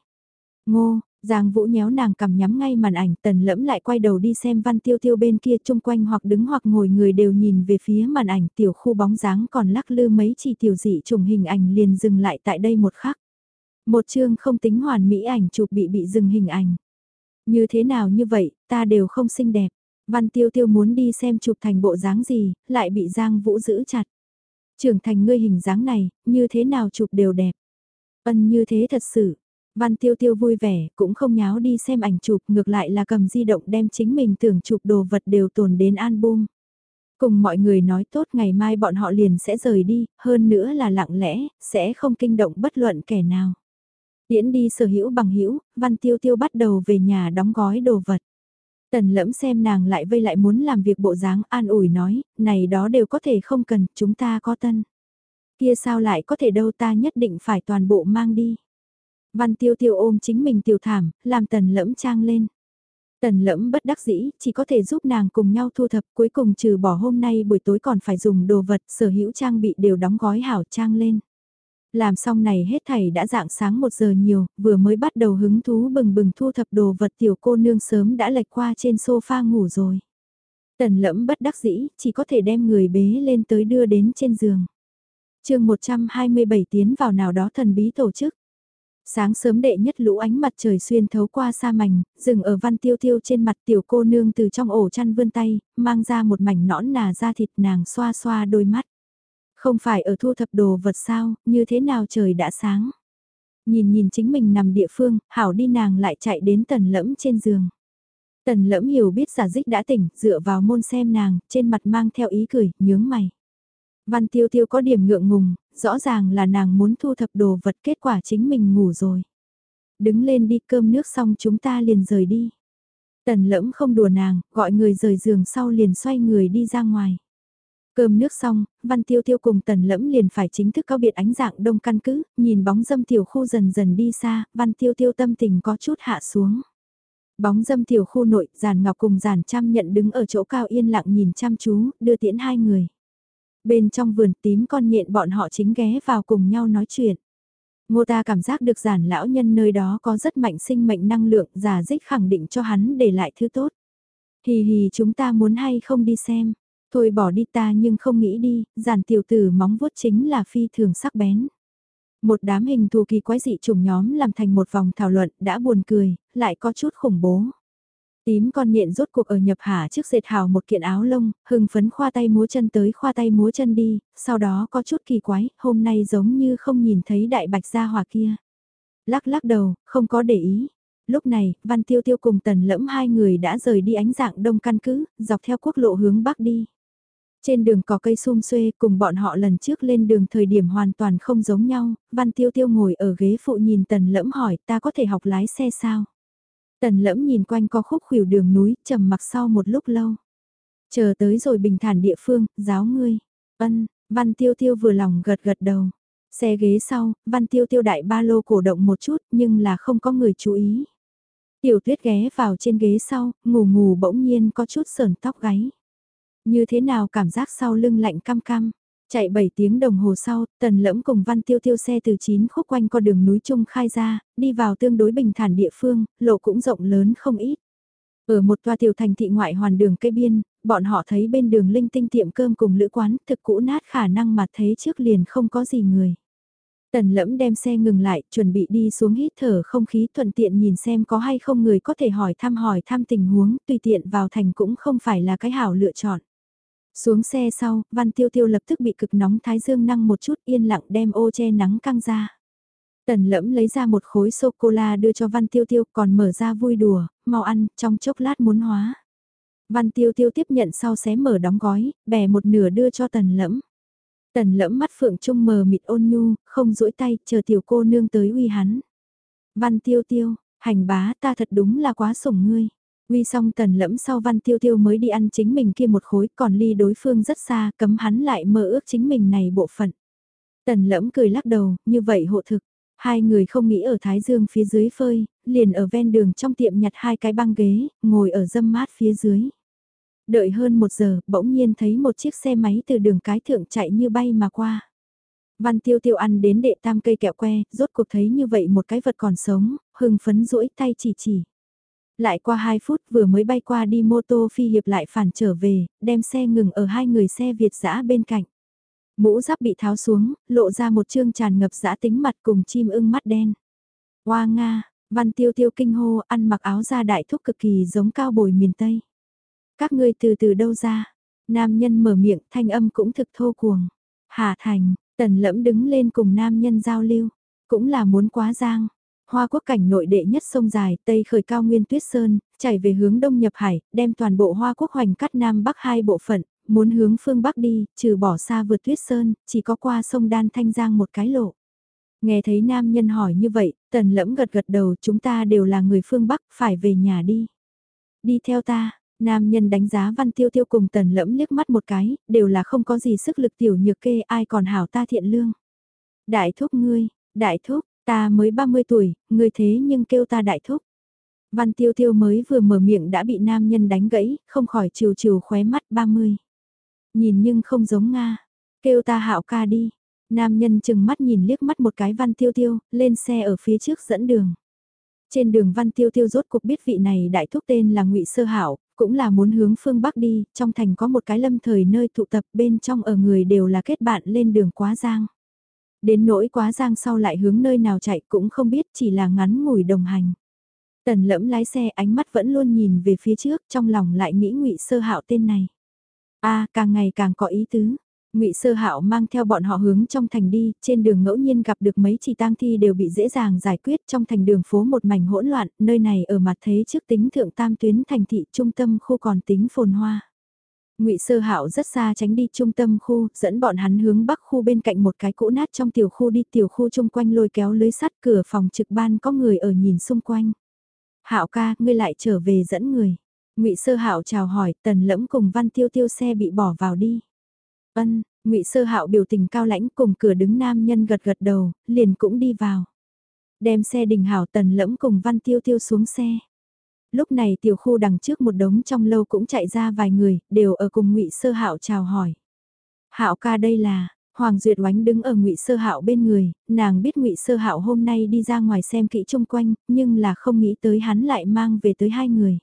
Ngô, Giang Vũ nhéo nàng cầm nhắm ngay màn ảnh, tần lẫm lại quay đầu đi xem Văn Tiêu Tiêu bên kia chung quanh hoặc đứng hoặc ngồi người đều nhìn về phía màn ảnh tiểu khu bóng dáng còn lắc lư mấy chỉ tiểu dị trùng hình ảnh liền dừng lại tại đây một khắc. Một chương không tính hoàn mỹ ảnh chụp bị bị dừng hình ảnh. Như thế nào như vậy, ta đều không xinh đẹp. Văn Tiêu Tiêu muốn đi xem chụp thành bộ dáng gì, lại bị Giang Vũ giữ chặt. Trưởng thành ngươi hình dáng này, như thế nào chụp đều đẹp. Ân như thế thật sự. Văn Tiêu Tiêu vui vẻ, cũng không nháo đi xem ảnh chụp, ngược lại là cầm di động đem chính mình tưởng chụp đồ vật đều tồn đến album. Cùng mọi người nói tốt ngày mai bọn họ liền sẽ rời đi, hơn nữa là lặng lẽ, sẽ không kinh động bất luận kẻ nào. Điễn đi sở hữu bằng hữu Văn Tiêu Tiêu bắt đầu về nhà đóng gói đồ vật. Tần lẫm xem nàng lại vây lại muốn làm việc bộ dáng an ủi nói, này đó đều có thể không cần, chúng ta có tân. Kia sao lại có thể đâu ta nhất định phải toàn bộ mang đi. Văn tiêu tiêu ôm chính mình tiểu thảm, làm tần lẫm trang lên. Tần lẫm bất đắc dĩ, chỉ có thể giúp nàng cùng nhau thu thập, cuối cùng trừ bỏ hôm nay buổi tối còn phải dùng đồ vật, sở hữu trang bị đều đóng gói hảo trang lên. Làm xong này hết thảy đã dạng sáng một giờ nhiều, vừa mới bắt đầu hứng thú bừng bừng thu thập đồ vật tiểu cô nương sớm đã lệch qua trên sofa ngủ rồi. Tần lẫm bất đắc dĩ, chỉ có thể đem người bế lên tới đưa đến trên giường. chương 127 tiến vào nào đó thần bí tổ chức. Sáng sớm đệ nhất lũ ánh mặt trời xuyên thấu qua sa mảnh, dừng ở văn tiêu tiêu trên mặt tiểu cô nương từ trong ổ chăn vươn tay, mang ra một mảnh nõn nà da thịt nàng xoa xoa đôi mắt. Không phải ở thu thập đồ vật sao, như thế nào trời đã sáng. Nhìn nhìn chính mình nằm địa phương, hảo đi nàng lại chạy đến tần lẫm trên giường. Tần lẫm hiểu biết giả dích đã tỉnh, dựa vào môn xem nàng, trên mặt mang theo ý cười, nhướng mày. Văn tiêu tiêu có điểm ngượng ngùng, rõ ràng là nàng muốn thu thập đồ vật kết quả chính mình ngủ rồi. Đứng lên đi cơm nước xong chúng ta liền rời đi. Tần lẫm không đùa nàng, gọi người rời giường sau liền xoay người đi ra ngoài. Cơm nước xong, Văn Tiêu Tiêu cùng Tần Lẫm liền phải chính thức cáo biệt ánh dạng đông căn cứ, nhìn bóng dâm tiểu khu dần dần đi xa, Văn Tiêu Tiêu tâm tình có chút hạ xuống. Bóng dâm tiểu khu nội, giàn ngọc cùng giàn trăm nhận đứng ở chỗ cao yên lặng nhìn chăm chú, đưa tiễn hai người. Bên trong vườn tím con nhện bọn họ chính ghé vào cùng nhau nói chuyện. Ngô ta cảm giác được giản lão nhân nơi đó có rất mạnh sinh mệnh năng lượng, giả dích khẳng định cho hắn để lại thứ tốt. Hì hì chúng ta muốn hay không đi xem. Thôi bỏ đi ta nhưng không nghĩ đi, giản tiểu tử móng vuốt chính là phi thường sắc bén. Một đám hình thù kỳ quái dị trùng nhóm làm thành một vòng thảo luận đã buồn cười, lại có chút khủng bố. Tím con nhện rốt cuộc ở nhập hạ trước dệt hào một kiện áo lông, hưng phấn khoa tay múa chân tới khoa tay múa chân đi, sau đó có chút kỳ quái, hôm nay giống như không nhìn thấy đại bạch gia hòa kia. Lắc lắc đầu, không có để ý. Lúc này, Văn Tiêu Tiêu cùng Tần Lẫm hai người đã rời đi ánh dạng đông căn cứ, dọc theo quốc lộ hướng bắc đi. Trên đường có cây sum xuê cùng bọn họ lần trước lên đường thời điểm hoàn toàn không giống nhau, Văn Tiêu Tiêu ngồi ở ghế phụ nhìn Tần Lẫm hỏi ta có thể học lái xe sao? Tần Lẫm nhìn quanh co khúc khuỷu đường núi, trầm mặc sau một lúc lâu. Chờ tới rồi bình thản địa phương, giáo ngươi. Ân, Văn Tiêu Tiêu vừa lòng gật gật đầu. Xe ghế sau, Văn Tiêu Tiêu đại ba lô cổ động một chút nhưng là không có người chú ý. Tiểu tuyết ghé vào trên ghế sau, ngủ ngủ bỗng nhiên có chút sờn tóc gáy. Như thế nào cảm giác sau lưng lạnh cam cam. Chạy 7 tiếng đồng hồ sau, tần lẫm cùng văn tiêu tiêu xe từ 9 khúc quanh con đường núi Trung khai ra, đi vào tương đối bình thản địa phương, lộ cũng rộng lớn không ít. Ở một tòa tiểu thành thị ngoại hoàn đường cây biên, bọn họ thấy bên đường linh tinh tiệm cơm cùng lữ quán thực cũ nát khả năng mà thấy trước liền không có gì người. Tần lẫm đem xe ngừng lại, chuẩn bị đi xuống hít thở không khí thuận tiện nhìn xem có hay không người có thể hỏi thăm hỏi thăm tình huống, tùy tiện vào thành cũng không phải là cái hảo lựa chọn. Xuống xe sau, Văn Tiêu Tiêu lập tức bị cực nóng thái dương năng một chút yên lặng đem ô che nắng căng ra. Tần lẫm lấy ra một khối sô-cô-la đưa cho Văn Tiêu Tiêu còn mở ra vui đùa, mau ăn, trong chốc lát muốn hóa. Văn Tiêu Tiêu tiếp nhận sau xé mở đóng gói, bẻ một nửa đưa cho tần lẫm. Tần lẫm mắt phượng trung mờ mịt ôn nhu, không duỗi tay, chờ tiểu cô nương tới uy hắn. Văn Tiêu Tiêu, hành bá ta thật đúng là quá sủng ngươi. Uy xong tần lẫm sau văn tiêu tiêu mới đi ăn chính mình kia một khối còn ly đối phương rất xa cấm hắn lại mơ ước chính mình này bộ phận. Tần lẫm cười lắc đầu, như vậy hộ thực. Hai người không nghĩ ở Thái Dương phía dưới phơi, liền ở ven đường trong tiệm nhặt hai cái băng ghế, ngồi ở dâm mát phía dưới. Đợi hơn một giờ, bỗng nhiên thấy một chiếc xe máy từ đường cái thượng chạy như bay mà qua. Văn tiêu tiêu ăn đến đệ tam cây kẹo que, rốt cuộc thấy như vậy một cái vật còn sống, hưng phấn rũi tay chỉ chỉ. Lại qua 2 phút vừa mới bay qua đi mô tô phi hiệp lại phản trở về, đem xe ngừng ở hai người xe Việt dã bên cạnh. Mũ giáp bị tháo xuống, lộ ra một chương tràn ngập dã tính mặt cùng chim ưng mắt đen. Hoa Nga, văn tiêu tiêu kinh hô ăn mặc áo da đại thúc cực kỳ giống cao bồi miền Tây. Các ngươi từ từ đâu ra? Nam nhân mở miệng thanh âm cũng thực thô cuồng. Hà Thành, tần lẫm đứng lên cùng nam nhân giao lưu. Cũng là muốn quá giang. Hoa quốc cảnh nội đệ nhất sông dài, tây khởi cao nguyên tuyết sơn, chảy về hướng đông nhập hải, đem toàn bộ Hoa quốc hoành cắt nam bắc hai bộ phận, muốn hướng phương bắc đi, trừ bỏ xa vượt tuyết sơn, chỉ có qua sông Đan Thanh Giang một cái lộ. Nghe thấy nam nhân hỏi như vậy, tần lẫm gật gật đầu chúng ta đều là người phương Bắc, phải về nhà đi. Đi theo ta, nam nhân đánh giá văn tiêu tiêu cùng tần lẫm liếc mắt một cái, đều là không có gì sức lực tiểu nhược kê ai còn hảo ta thiện lương. Đại thúc ngươi, đại thúc, Ta mới 30 tuổi, người thế nhưng kêu ta đại thúc. Văn tiêu tiêu mới vừa mở miệng đã bị nam nhân đánh gãy, không khỏi chiều chiều khóe mắt 30. Nhìn nhưng không giống Nga, kêu ta hạo ca đi. Nam nhân chừng mắt nhìn liếc mắt một cái văn tiêu tiêu, lên xe ở phía trước dẫn đường. Trên đường văn tiêu tiêu rốt cuộc biết vị này đại thúc tên là ngụy Sơ Hảo, cũng là muốn hướng phương Bắc đi, trong thành có một cái lâm thời nơi tụ tập bên trong ở người đều là kết bạn lên đường quá giang. Đến nỗi quá giang sau lại hướng nơi nào chạy cũng không biết chỉ là ngắn ngủi đồng hành. Tần lẫm lái xe ánh mắt vẫn luôn nhìn về phía trước trong lòng lại nghĩ ngụy sơ hạo tên này. a càng ngày càng có ý tứ. Ngụy Sơ Hạo mang theo bọn họ hướng trong thành đi, trên đường ngẫu nhiên gặp được mấy chỉ tang thi đều bị dễ dàng giải quyết trong thành đường phố một mảnh hỗn loạn, nơi này ở mặt thế trước tính thượng tam tuyến thành thị trung tâm khu còn tính phồn hoa. Ngụy Sơ Hạo rất xa tránh đi trung tâm khu, dẫn bọn hắn hướng bắc khu bên cạnh một cái cũ nát trong tiểu khu đi tiểu khu chung quanh lôi kéo lưới sắt cửa phòng trực ban có người ở nhìn xung quanh. Hạo ca, ngươi lại trở về dẫn người. Ngụy Sơ Hạo chào hỏi, Tần Lẫm cùng Văn Tiêu Tiêu xe bị bỏ vào đi. Ân, ngụy Sơ Hạo biểu tình cao lãnh cùng cửa đứng nam nhân gật gật đầu, liền cũng đi vào. Đem xe đình hảo tần lẫm cùng Văn Tiêu Tiêu xuống xe. Lúc này tiểu khu đằng trước một đống trong lâu cũng chạy ra vài người, đều ở cùng ngụy Sơ Hạo chào hỏi. Hạo ca đây là, Hoàng Duyệt Oánh đứng ở Ngụy Sơ Hạo bên người, nàng biết Ngụy Sơ Hạo hôm nay đi ra ngoài xem kỹ chung quanh, nhưng là không nghĩ tới hắn lại mang về tới hai người.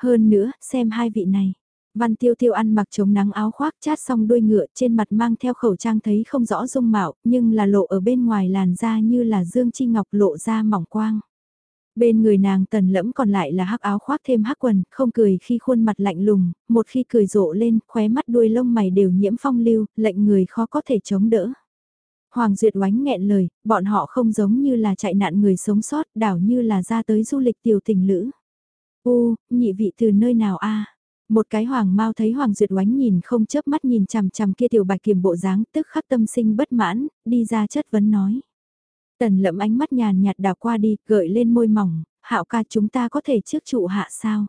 Hơn nữa, xem hai vị này. Văn Tiêu Tiêu ăn mặc chống nắng áo khoác chát xong đuôi ngựa trên mặt mang theo khẩu trang thấy không rõ dung mạo, nhưng là lộ ở bên ngoài làn da như là dương chi ngọc lộ ra mỏng quang. Bên người nàng tần lẫm còn lại là hắc áo khoác thêm hắc quần, không cười khi khuôn mặt lạnh lùng, một khi cười rộ lên, khóe mắt đuôi lông mày đều nhiễm phong lưu, lệnh người khó có thể chống đỡ. Hoàng Duyệt oánh nghẹn lời, bọn họ không giống như là chạy nạn người sống sót, đảo như là ra tới du lịch tiểu tình lữ. U, nhị vị từ nơi nào a? Một cái hoàng mau thấy Hoàng Duyệt oánh nhìn không chớp mắt nhìn chằm chằm kia tiểu bạch kiềm bộ dáng tức khắc tâm sinh bất mãn, đi ra chất vấn nói. Tần lẫm ánh mắt nhàn nhạt đào qua đi, gợi lên môi mỏng, hạo ca chúng ta có thể trước trụ hạ sao?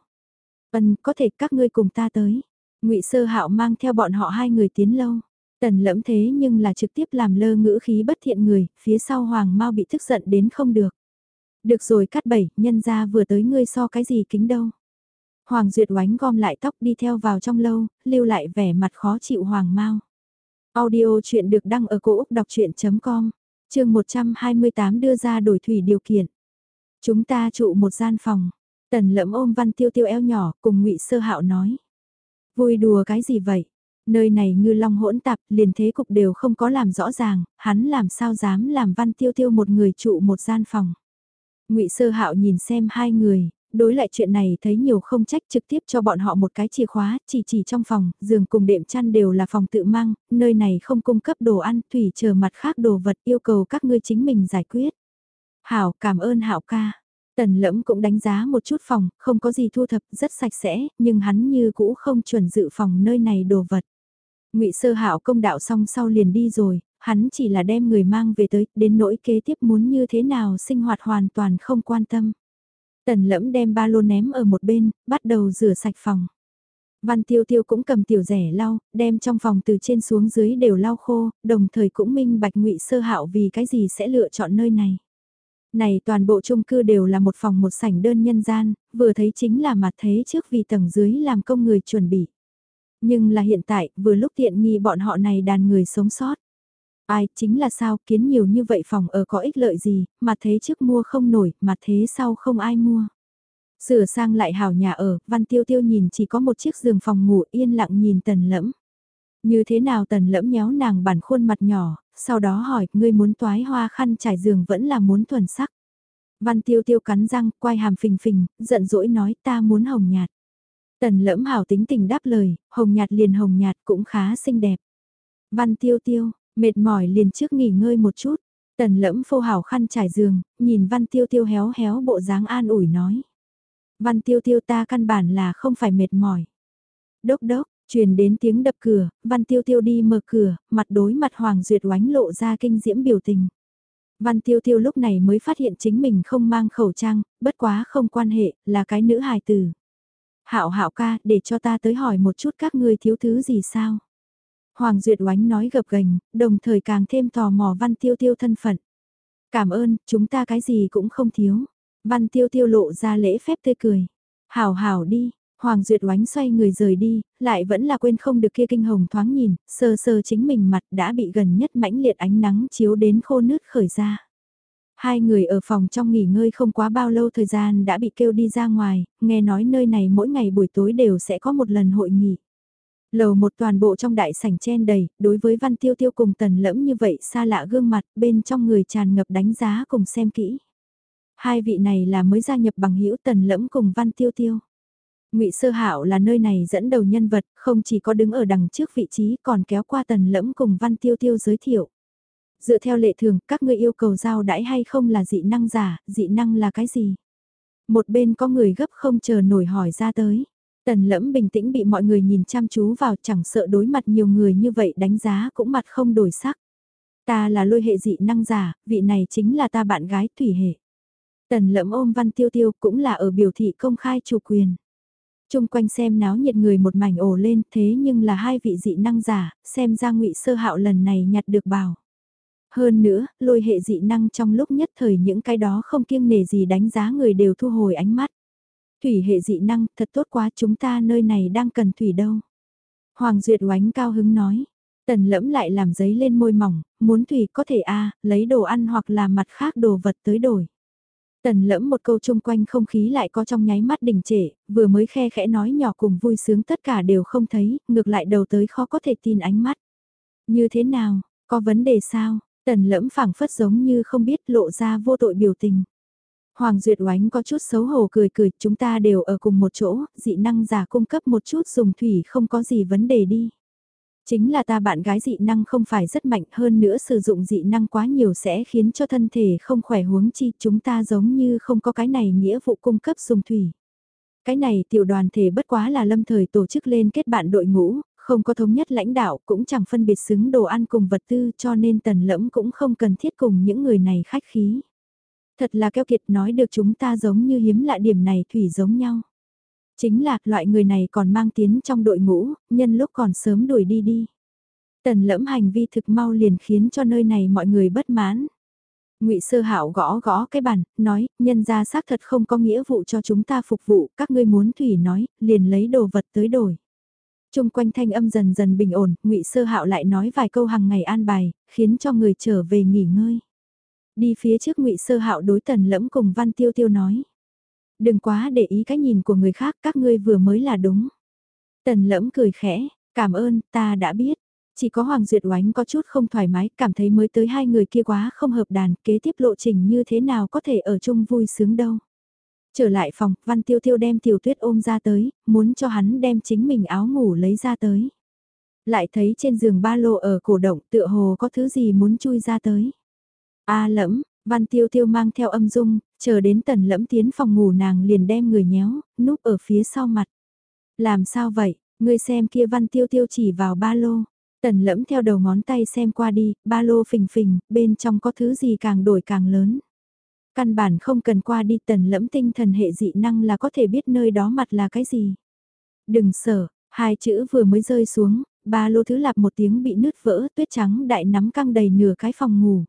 Ân, có thể các ngươi cùng ta tới. ngụy Sơ Hạo mang theo bọn họ hai người tiến lâu. Tần lẫm thế nhưng là trực tiếp làm lơ ngữ khí bất thiện người, phía sau Hoàng Mao bị tức giận đến không được. Được rồi cắt bảy, nhân gia vừa tới ngươi so cái gì kính đâu. Hoàng Duyệt oánh gom lại tóc đi theo vào trong lâu, lưu lại vẻ mặt khó chịu Hoàng Mao. Audio chuyện được đăng ở cổ Úc đọc chuyện.com chương 128 đưa ra đổi thủy điều kiện. Chúng ta trụ một gian phòng. Tần lẫm ôm văn tiêu tiêu eo nhỏ cùng ngụy Sơ hạo nói. Vui đùa cái gì vậy? Nơi này ngư long hỗn tạp liền thế cục đều không có làm rõ ràng, hắn làm sao dám làm văn tiêu tiêu một người trụ một gian phòng. ngụy Sơ hạo nhìn xem hai người, đối lại chuyện này thấy nhiều không trách trực tiếp cho bọn họ một cái chìa khóa, chỉ chỉ trong phòng, giường cùng đệm chăn đều là phòng tự mang, nơi này không cung cấp đồ ăn, thủy chờ mặt khác đồ vật yêu cầu các ngươi chính mình giải quyết. Hảo, cảm ơn Hảo ca. Tần lẫm cũng đánh giá một chút phòng, không có gì thu thập, rất sạch sẽ, nhưng hắn như cũ không chuẩn dự phòng nơi này đồ vật. ngụy sơ hạo công đạo xong sau liền đi rồi, hắn chỉ là đem người mang về tới, đến nỗi kế tiếp muốn như thế nào sinh hoạt hoàn toàn không quan tâm. Tần lẫm đem ba lô ném ở một bên, bắt đầu rửa sạch phòng. Văn tiêu tiêu cũng cầm tiểu rẻ lau, đem trong phòng từ trên xuống dưới đều lau khô, đồng thời cũng minh bạch ngụy sơ hạo vì cái gì sẽ lựa chọn nơi này. Này toàn bộ chung cư đều là một phòng một sảnh đơn nhân gian, vừa thấy chính là mặt thế trước vì tầng dưới làm công người chuẩn bị. Nhưng là hiện tại, vừa lúc tiện nghi bọn họ này đàn người sống sót. Ai, chính là sao, kiến nhiều như vậy phòng ở có ích lợi gì, mà thế trước mua không nổi, mà thế sau không ai mua. Sửa sang lại hảo nhà ở, văn tiêu tiêu nhìn chỉ có một chiếc giường phòng ngủ yên lặng nhìn tần lẫm. Như thế nào tần lẫm nhéo nàng bản khuôn mặt nhỏ, sau đó hỏi, ngươi muốn toái hoa khăn trải giường vẫn là muốn thuần sắc. Văn tiêu tiêu cắn răng, quay hàm phình phình, giận dỗi nói ta muốn hồng nhạt. Tần lẫm hảo tính tình đáp lời, hồng nhạt liền hồng nhạt cũng khá xinh đẹp. Văn tiêu tiêu, Mệt mỏi liền trước nghỉ ngơi một chút, tần lẫm phô hảo khăn trải giường, nhìn văn tiêu tiêu héo héo bộ dáng an ủi nói. Văn tiêu tiêu ta căn bản là không phải mệt mỏi. Đốc đốc, truyền đến tiếng đập cửa, văn tiêu tiêu đi mở cửa, mặt đối mặt Hoàng Duyệt oánh lộ ra kinh diễm biểu tình. Văn tiêu tiêu lúc này mới phát hiện chính mình không mang khẩu trang, bất quá không quan hệ, là cái nữ hài tử. Hạo hạo ca, để cho ta tới hỏi một chút các ngươi thiếu thứ gì sao? Hoàng Duyệt Oánh nói gập gành, đồng thời càng thêm tò mò Văn Tiêu Tiêu thân phận. Cảm ơn, chúng ta cái gì cũng không thiếu. Văn Tiêu Tiêu lộ ra lễ phép tươi cười. Hảo hảo đi, Hoàng Duyệt Oánh xoay người rời đi, lại vẫn là quên không được kia kinh hồng thoáng nhìn, sơ sơ chính mình mặt đã bị gần nhất mãnh liệt ánh nắng chiếu đến khô nứt khởi ra. Hai người ở phòng trong nghỉ ngơi không quá bao lâu thời gian đã bị kêu đi ra ngoài, nghe nói nơi này mỗi ngày buổi tối đều sẽ có một lần hội nghị. Lầu một toàn bộ trong đại sảnh chen đầy, đối với văn tiêu tiêu cùng tần lẫm như vậy xa lạ gương mặt bên trong người tràn ngập đánh giá cùng xem kỹ. Hai vị này là mới gia nhập bằng hữu tần lẫm cùng văn tiêu tiêu. ngụy Sơ Hạo là nơi này dẫn đầu nhân vật, không chỉ có đứng ở đằng trước vị trí còn kéo qua tần lẫm cùng văn tiêu tiêu giới thiệu. Dựa theo lệ thường, các ngươi yêu cầu giao đãi hay không là dị năng giả, dị năng là cái gì? Một bên có người gấp không chờ nổi hỏi ra tới. Tần lẫm bình tĩnh bị mọi người nhìn chăm chú vào chẳng sợ đối mặt nhiều người như vậy đánh giá cũng mặt không đổi sắc. Ta là lôi hệ dị năng giả, vị này chính là ta bạn gái thủy hệ. Tần lẫm ôm văn tiêu tiêu cũng là ở biểu thị công khai chủ quyền. Trung quanh xem náo nhiệt người một mảnh ồ lên thế nhưng là hai vị dị năng giả, xem ra ngụy sơ hạo lần này nhặt được bảo. Hơn nữa, lôi hệ dị năng trong lúc nhất thời những cái đó không kiêng nề gì đánh giá người đều thu hồi ánh mắt. Thủy hệ dị năng, thật tốt quá chúng ta nơi này đang cần thủy đâu. Hoàng Duyệt oánh cao hứng nói. Tần lẫm lại làm giấy lên môi mỏng, muốn thủy có thể a lấy đồ ăn hoặc là mặt khác đồ vật tới đổi. Tần lẫm một câu chung quanh không khí lại có trong nháy mắt đỉnh trệ, vừa mới khe khẽ nói nhỏ cùng vui sướng tất cả đều không thấy, ngược lại đầu tới khó có thể tin ánh mắt. Như thế nào, có vấn đề sao? Tần lẫm phảng phất giống như không biết lộ ra vô tội biểu tình. Hoàng Duyệt Oánh có chút xấu hổ cười cười, chúng ta đều ở cùng một chỗ, dị năng giả cung cấp một chút dùng thủy không có gì vấn đề đi. Chính là ta bạn gái dị năng không phải rất mạnh hơn nữa sử dụng dị năng quá nhiều sẽ khiến cho thân thể không khỏe huống chi chúng ta giống như không có cái này nghĩa vụ cung cấp dùng thủy. Cái này tiểu đoàn thể bất quá là lâm thời tổ chức lên kết bạn đội ngũ, không có thống nhất lãnh đạo cũng chẳng phân biệt xứng đồ ăn cùng vật tư cho nên tần lẫm cũng không cần thiết cùng những người này khách khí. Thật là keo kiệt nói được chúng ta giống như hiếm lạ điểm này thủy giống nhau. Chính là loại người này còn mang tiến trong đội ngũ, nhân lúc còn sớm đuổi đi đi. Tần lẫm hành vi thực mau liền khiến cho nơi này mọi người bất mãn. Ngụy Sơ Hạo gõ gõ cái bàn, nói, nhân gia xác thật không có nghĩa vụ cho chúng ta phục vụ, các ngươi muốn thủy nói, liền lấy đồ vật tới đổi. Trung quanh thanh âm dần dần bình ổn, Ngụy Sơ Hạo lại nói vài câu hàng ngày an bài, khiến cho người trở về nghỉ ngơi. Đi phía trước Ngụy Sơ Hạo đối Tần Lẫm cùng Văn Tiêu Tiêu nói: "Đừng quá để ý cái nhìn của người khác, các ngươi vừa mới là đúng." Tần Lẫm cười khẽ: "Cảm ơn, ta đã biết." Chỉ có Hoàng Duyệt Oánh có chút không thoải mái, cảm thấy mới tới hai người kia quá không hợp đàn, kế tiếp lộ trình như thế nào có thể ở chung vui sướng đâu. Trở lại phòng, Văn Tiêu Tiêu đem Tiểu Tuyết ôm ra tới, muốn cho hắn đem chính mình áo ngủ lấy ra tới. Lại thấy trên giường ba lô ở cổ động tựa hồ có thứ gì muốn chui ra tới. A lẫm, Văn Tiêu Tiêu mang theo âm dung, chờ đến tần lẫm tiến phòng ngủ nàng liền đem người nhéo, núp ở phía sau mặt. Làm sao vậy, ngươi xem kia Văn Tiêu Tiêu chỉ vào ba lô. Tần lẫm theo đầu ngón tay xem qua đi, ba lô phình phình, bên trong có thứ gì càng đổi càng lớn. Căn bản không cần qua đi tần lẫm tinh thần hệ dị năng là có thể biết nơi đó mặt là cái gì. Đừng sợ, hai chữ vừa mới rơi xuống, ba lô thứ lạp một tiếng bị nứt vỡ, tuyết trắng đại nắm căng đầy nửa cái phòng ngủ.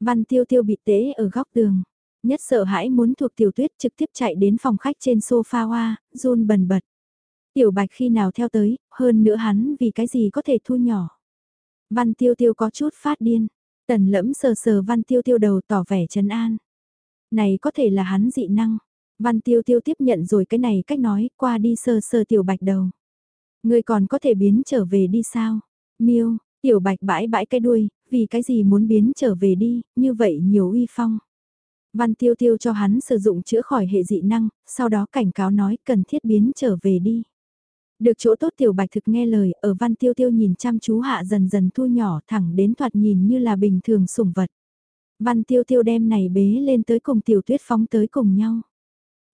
Văn tiêu tiêu bị tế ở góc tường. Nhất sợ hãi muốn thuộc tiểu tuyết trực tiếp chạy đến phòng khách trên sofa hoa, run bần bật. Tiểu bạch khi nào theo tới, hơn nữa hắn vì cái gì có thể thu nhỏ. Văn tiêu tiêu có chút phát điên. Tần lẫm sờ sờ văn tiêu tiêu đầu tỏ vẻ trấn an. Này có thể là hắn dị năng. Văn tiêu tiêu tiếp nhận rồi cái này cách nói, qua đi sờ sờ tiểu bạch đầu. Người còn có thể biến trở về đi sao? Miêu, tiểu bạch bãi bãi cái đuôi, vì cái gì muốn biến trở về đi, như vậy nhiều uy phong. Văn tiêu tiêu cho hắn sử dụng chữa khỏi hệ dị năng, sau đó cảnh cáo nói cần thiết biến trở về đi. Được chỗ tốt tiểu bạch thực nghe lời, ở văn tiêu tiêu nhìn chăm chú hạ dần dần thu nhỏ thẳng đến thoạt nhìn như là bình thường sủng vật. Văn tiêu tiêu đem này bế lên tới cùng tiểu tuyết phóng tới cùng nhau.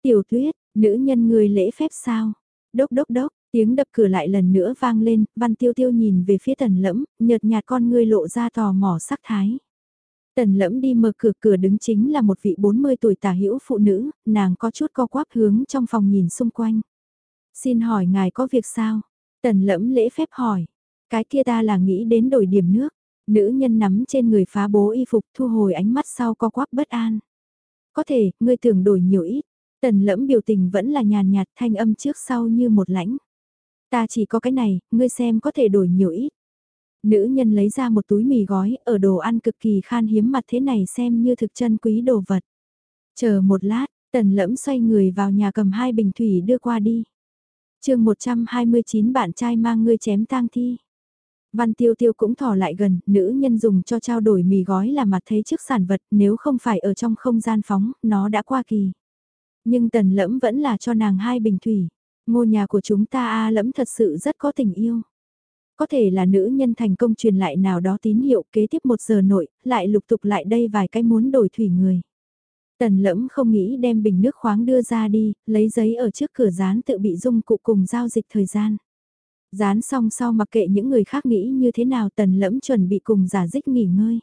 Tiểu tuyết, nữ nhân người lễ phép sao? Đốc đốc đốc, tiếng đập cửa lại lần nữa vang lên, văn tiêu tiêu nhìn về phía tần lẫm, nhợt nhạt con ngươi lộ ra tò mò sắc thái. Tần lẫm đi mở cửa cửa đứng chính là một vị 40 tuổi tả hữu phụ nữ, nàng có chút co quắp hướng trong phòng nhìn xung quanh. Xin hỏi ngài có việc sao? Tần lẫm lễ phép hỏi. Cái kia ta là nghĩ đến đổi điểm nước. Nữ nhân nắm trên người phá bố y phục thu hồi ánh mắt sau co quắp bất an. Có thể, ngươi tưởng đổi nhiều ít. Tần lẫm biểu tình vẫn là nhàn nhạt thanh âm trước sau như một lãnh. Ta chỉ có cái này, ngươi xem có thể đổi nhiều ít. Nữ nhân lấy ra một túi mì gói ở đồ ăn cực kỳ khan hiếm mặt thế này xem như thực chân quý đồ vật. Chờ một lát, tần lẫm xoay người vào nhà cầm hai bình thủy đưa qua đi. chương 129 bạn trai mang ngươi chém tang thi. Văn tiêu tiêu cũng thò lại gần, nữ nhân dùng cho trao đổi mì gói là mặt thấy trước sản vật, nếu không phải ở trong không gian phóng, nó đã qua kỳ. Nhưng tần lẫm vẫn là cho nàng hai bình thủy. Ngôi nhà của chúng ta a lẫm thật sự rất có tình yêu. Có thể là nữ nhân thành công truyền lại nào đó tín hiệu kế tiếp một giờ nội, lại lục tục lại đây vài cái muốn đổi thủy người. Tần lẫm không nghĩ đem bình nước khoáng đưa ra đi, lấy giấy ở trước cửa dán tự bị dung cụ cùng giao dịch thời gian. Dán xong sau mặc kệ những người khác nghĩ như thế nào tần lẫm chuẩn bị cùng giả dích nghỉ ngơi.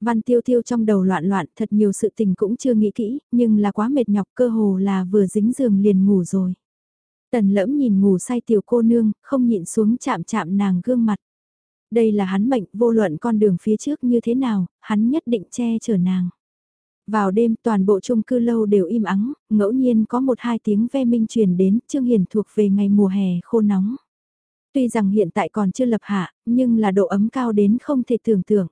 Văn tiêu tiêu trong đầu loạn loạn thật nhiều sự tình cũng chưa nghĩ kỹ, nhưng là quá mệt nhọc cơ hồ là vừa dính giường liền ngủ rồi. Tần lẫm nhìn ngủ say tiểu cô nương, không nhịn xuống chạm chạm nàng gương mặt. Đây là hắn mệnh, vô luận con đường phía trước như thế nào, hắn nhất định che chở nàng. Vào đêm toàn bộ chung cư lâu đều im ắng, ngẫu nhiên có một hai tiếng ve minh truyền đến, Trương Hiền thuộc về ngày mùa hè khô nóng. Tuy rằng hiện tại còn chưa lập hạ, nhưng là độ ấm cao đến không thể tưởng tượng.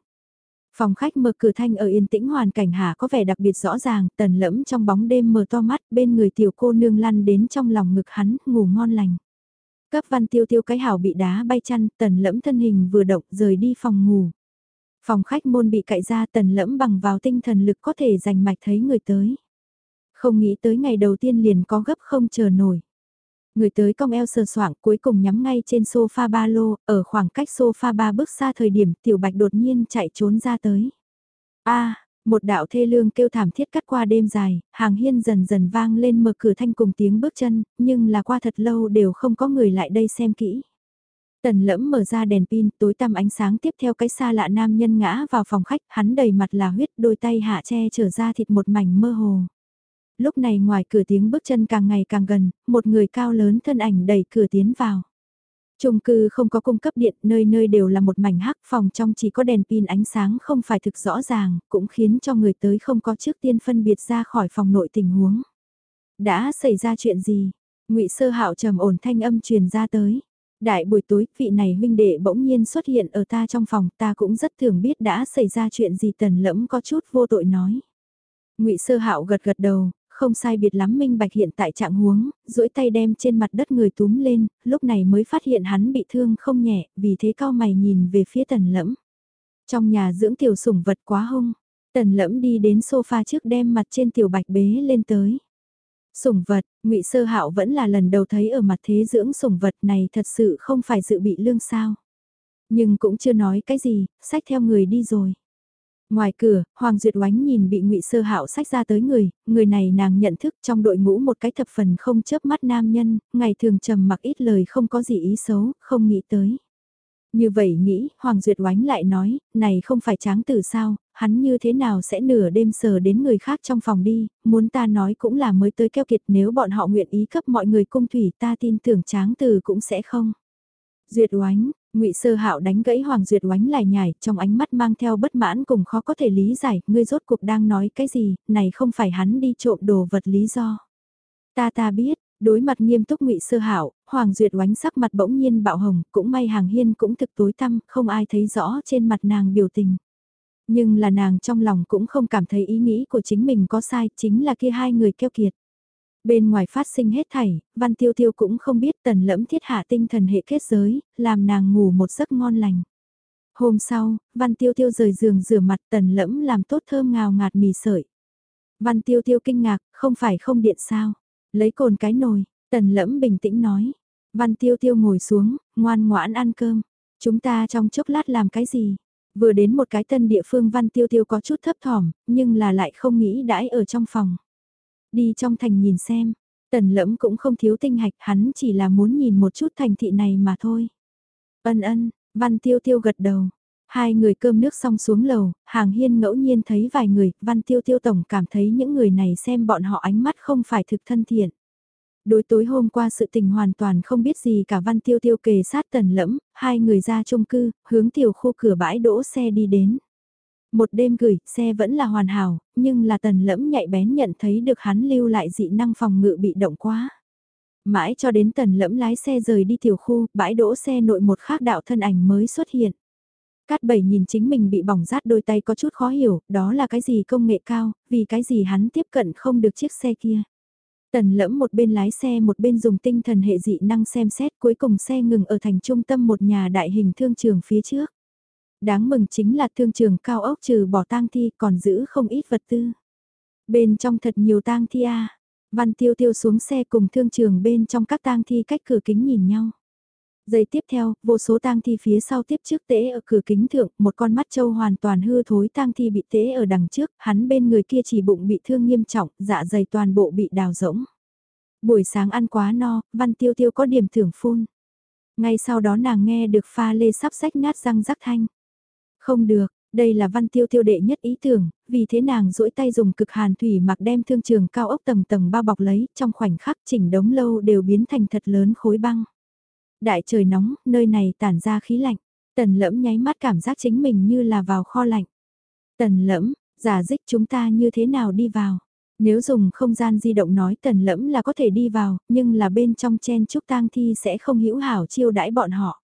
Phòng khách mở cửa thanh ở yên tĩnh hoàn cảnh hạ có vẻ đặc biệt rõ ràng, tần lẫm trong bóng đêm mở to mắt bên người tiểu cô nương lăn đến trong lòng ngực hắn, ngủ ngon lành. Cấp văn tiêu tiêu cái hảo bị đá bay chăn, tần lẫm thân hình vừa động rời đi phòng ngủ. Phòng khách môn bị cậy ra tần lẫm bằng vào tinh thần lực có thể giành mạch thấy người tới. Không nghĩ tới ngày đầu tiên liền có gấp không chờ nổi. Người tới cong eo sờ soạng cuối cùng nhắm ngay trên sofa ba lô, ở khoảng cách sofa ba bước xa thời điểm tiểu bạch đột nhiên chạy trốn ra tới. a một đạo thê lương kêu thảm thiết cắt qua đêm dài, hàng hiên dần dần vang lên mở cửa thanh cùng tiếng bước chân, nhưng là qua thật lâu đều không có người lại đây xem kỹ. Tần lẫm mở ra đèn pin, tối tăm ánh sáng tiếp theo cái xa lạ nam nhân ngã vào phòng khách, hắn đầy mặt là huyết, đôi tay hạ che trở ra thịt một mảnh mơ hồ. Lúc này ngoài cửa tiếng bước chân càng ngày càng gần, một người cao lớn thân ảnh đẩy cửa tiến vào. Trung cư không có cung cấp điện, nơi nơi đều là một mảnh hắc, phòng trong chỉ có đèn pin ánh sáng không phải thực rõ ràng, cũng khiến cho người tới không có trước tiên phân biệt ra khỏi phòng nội tình huống. Đã xảy ra chuyện gì? Ngụy Sơ Hạo trầm ổn thanh âm truyền ra tới. Đại buổi tối, vị này huynh đệ bỗng nhiên xuất hiện ở ta trong phòng, ta cũng rất thường biết đã xảy ra chuyện gì tần lẫm có chút vô tội nói. ngụy Sơ Hạo gật gật đầu, không sai biệt lắm minh bạch hiện tại trạng huống, duỗi tay đem trên mặt đất người túm lên, lúc này mới phát hiện hắn bị thương không nhẹ, vì thế cao mày nhìn về phía tần lẫm. Trong nhà dưỡng tiểu sủng vật quá hung, tần lẫm đi đến sofa trước đem mặt trên tiểu bạch bế lên tới. Sủng vật, ngụy Sơ Hạo vẫn là lần đầu thấy ở mặt thế dưỡng sủng vật này thật sự không phải dự bị lương sao. Nhưng cũng chưa nói cái gì, sách theo người đi rồi. Ngoài cửa, Hoàng Duyệt Oánh nhìn bị ngụy Sơ Hạo sách ra tới người, người này nàng nhận thức trong đội ngũ một cái thập phần không chớp mắt nam nhân, ngày thường trầm mặc ít lời không có gì ý xấu, không nghĩ tới. Như vậy nghĩ, Hoàng Duyệt Oánh lại nói, này không phải tráng tử sao, hắn như thế nào sẽ nửa đêm sờ đến người khác trong phòng đi, muốn ta nói cũng là mới tới keo kiệt nếu bọn họ nguyện ý cấp mọi người cung thủy ta tin tưởng tráng tử cũng sẽ không. Duyệt Oánh, ngụy Sơ Hạo đánh gãy Hoàng Duyệt Oánh lại nhải, trong ánh mắt mang theo bất mãn cùng khó có thể lý giải, ngươi rốt cuộc đang nói cái gì, này không phải hắn đi trộm đồ vật lý do. Ta ta biết, Đối mặt nghiêm túc ngụy sơ hạo, Hoàng Duyệt oánh sắc mặt bỗng nhiên bạo hồng, cũng may hàng hiên cũng thực tối tăm, không ai thấy rõ trên mặt nàng biểu tình. Nhưng là nàng trong lòng cũng không cảm thấy ý nghĩ của chính mình có sai, chính là kia hai người keo kiệt. Bên ngoài phát sinh hết thảy, Văn Tiêu Tiêu cũng không biết tần lẫm thiết hạ tinh thần hệ kết giới, làm nàng ngủ một giấc ngon lành. Hôm sau, Văn Tiêu Tiêu rời giường rửa mặt tần lẫm làm tốt thơm ngào ngạt mì sợi. Văn Tiêu Tiêu kinh ngạc, không phải không điện sao. Lấy cồn cái nồi, tần lẫm bình tĩnh nói. Văn tiêu tiêu ngồi xuống, ngoan ngoãn ăn cơm. Chúng ta trong chốc lát làm cái gì? Vừa đến một cái tân địa phương văn tiêu tiêu có chút thấp thỏm, nhưng là lại không nghĩ đãi ở trong phòng. Đi trong thành nhìn xem, tần lẫm cũng không thiếu tinh hạch, hắn chỉ là muốn nhìn một chút thành thị này mà thôi. Ân ân, văn tiêu tiêu gật đầu. Hai người cơm nước xong xuống lầu, hàng hiên ngẫu nhiên thấy vài người, văn tiêu tiêu tổng cảm thấy những người này xem bọn họ ánh mắt không phải thực thân thiện. Đối tối hôm qua sự tình hoàn toàn không biết gì cả văn tiêu tiêu kề sát tần lẫm, hai người ra chung cư, hướng tiểu khu cửa bãi đỗ xe đi đến. Một đêm gửi, xe vẫn là hoàn hảo, nhưng là tần lẫm nhạy bén nhận thấy được hắn lưu lại dị năng phòng ngự bị động quá. Mãi cho đến tần lẫm lái xe rời đi tiểu khu, bãi đỗ xe nội một khác đạo thân ảnh mới xuất hiện. Cát bảy nhìn chính mình bị bỏng rát đôi tay có chút khó hiểu, đó là cái gì công nghệ cao, vì cái gì hắn tiếp cận không được chiếc xe kia. Tần lẫm một bên lái xe một bên dùng tinh thần hệ dị năng xem xét cuối cùng xe ngừng ở thành trung tâm một nhà đại hình thương trường phía trước. Đáng mừng chính là thương trường cao ốc trừ bỏ tang thi còn giữ không ít vật tư. Bên trong thật nhiều tang thi a Văn tiêu tiêu xuống xe cùng thương trường bên trong các tang thi cách cửa kính nhìn nhau. Giây tiếp theo, vô số tang thi phía sau tiếp trước tễ ở cửa kính thượng, một con mắt trâu hoàn toàn hư thối tang thi bị tễ ở đằng trước, hắn bên người kia chỉ bụng bị thương nghiêm trọng, dạ dày toàn bộ bị đào rỗng. Buổi sáng ăn quá no, văn tiêu tiêu có điểm thưởng phun. Ngay sau đó nàng nghe được pha lê sắp sách nát răng rắc thanh. Không được, Đây là văn tiêu tiêu đệ nhất ý tưởng, vì thế nàng duỗi tay dùng cực hàn thủy mặc đem thương trường cao ốc tầng tầng bao bọc lấy, trong khoảnh khắc chỉnh đống lâu đều biến thành thật lớn khối băng. Đại trời nóng, nơi này tản ra khí lạnh, tần lẫm nháy mắt cảm giác chính mình như là vào kho lạnh. Tần lẫm, giả dích chúng ta như thế nào đi vào? Nếu dùng không gian di động nói tần lẫm là có thể đi vào, nhưng là bên trong chen trúc tang thi sẽ không hữu hảo chiêu đãi bọn họ.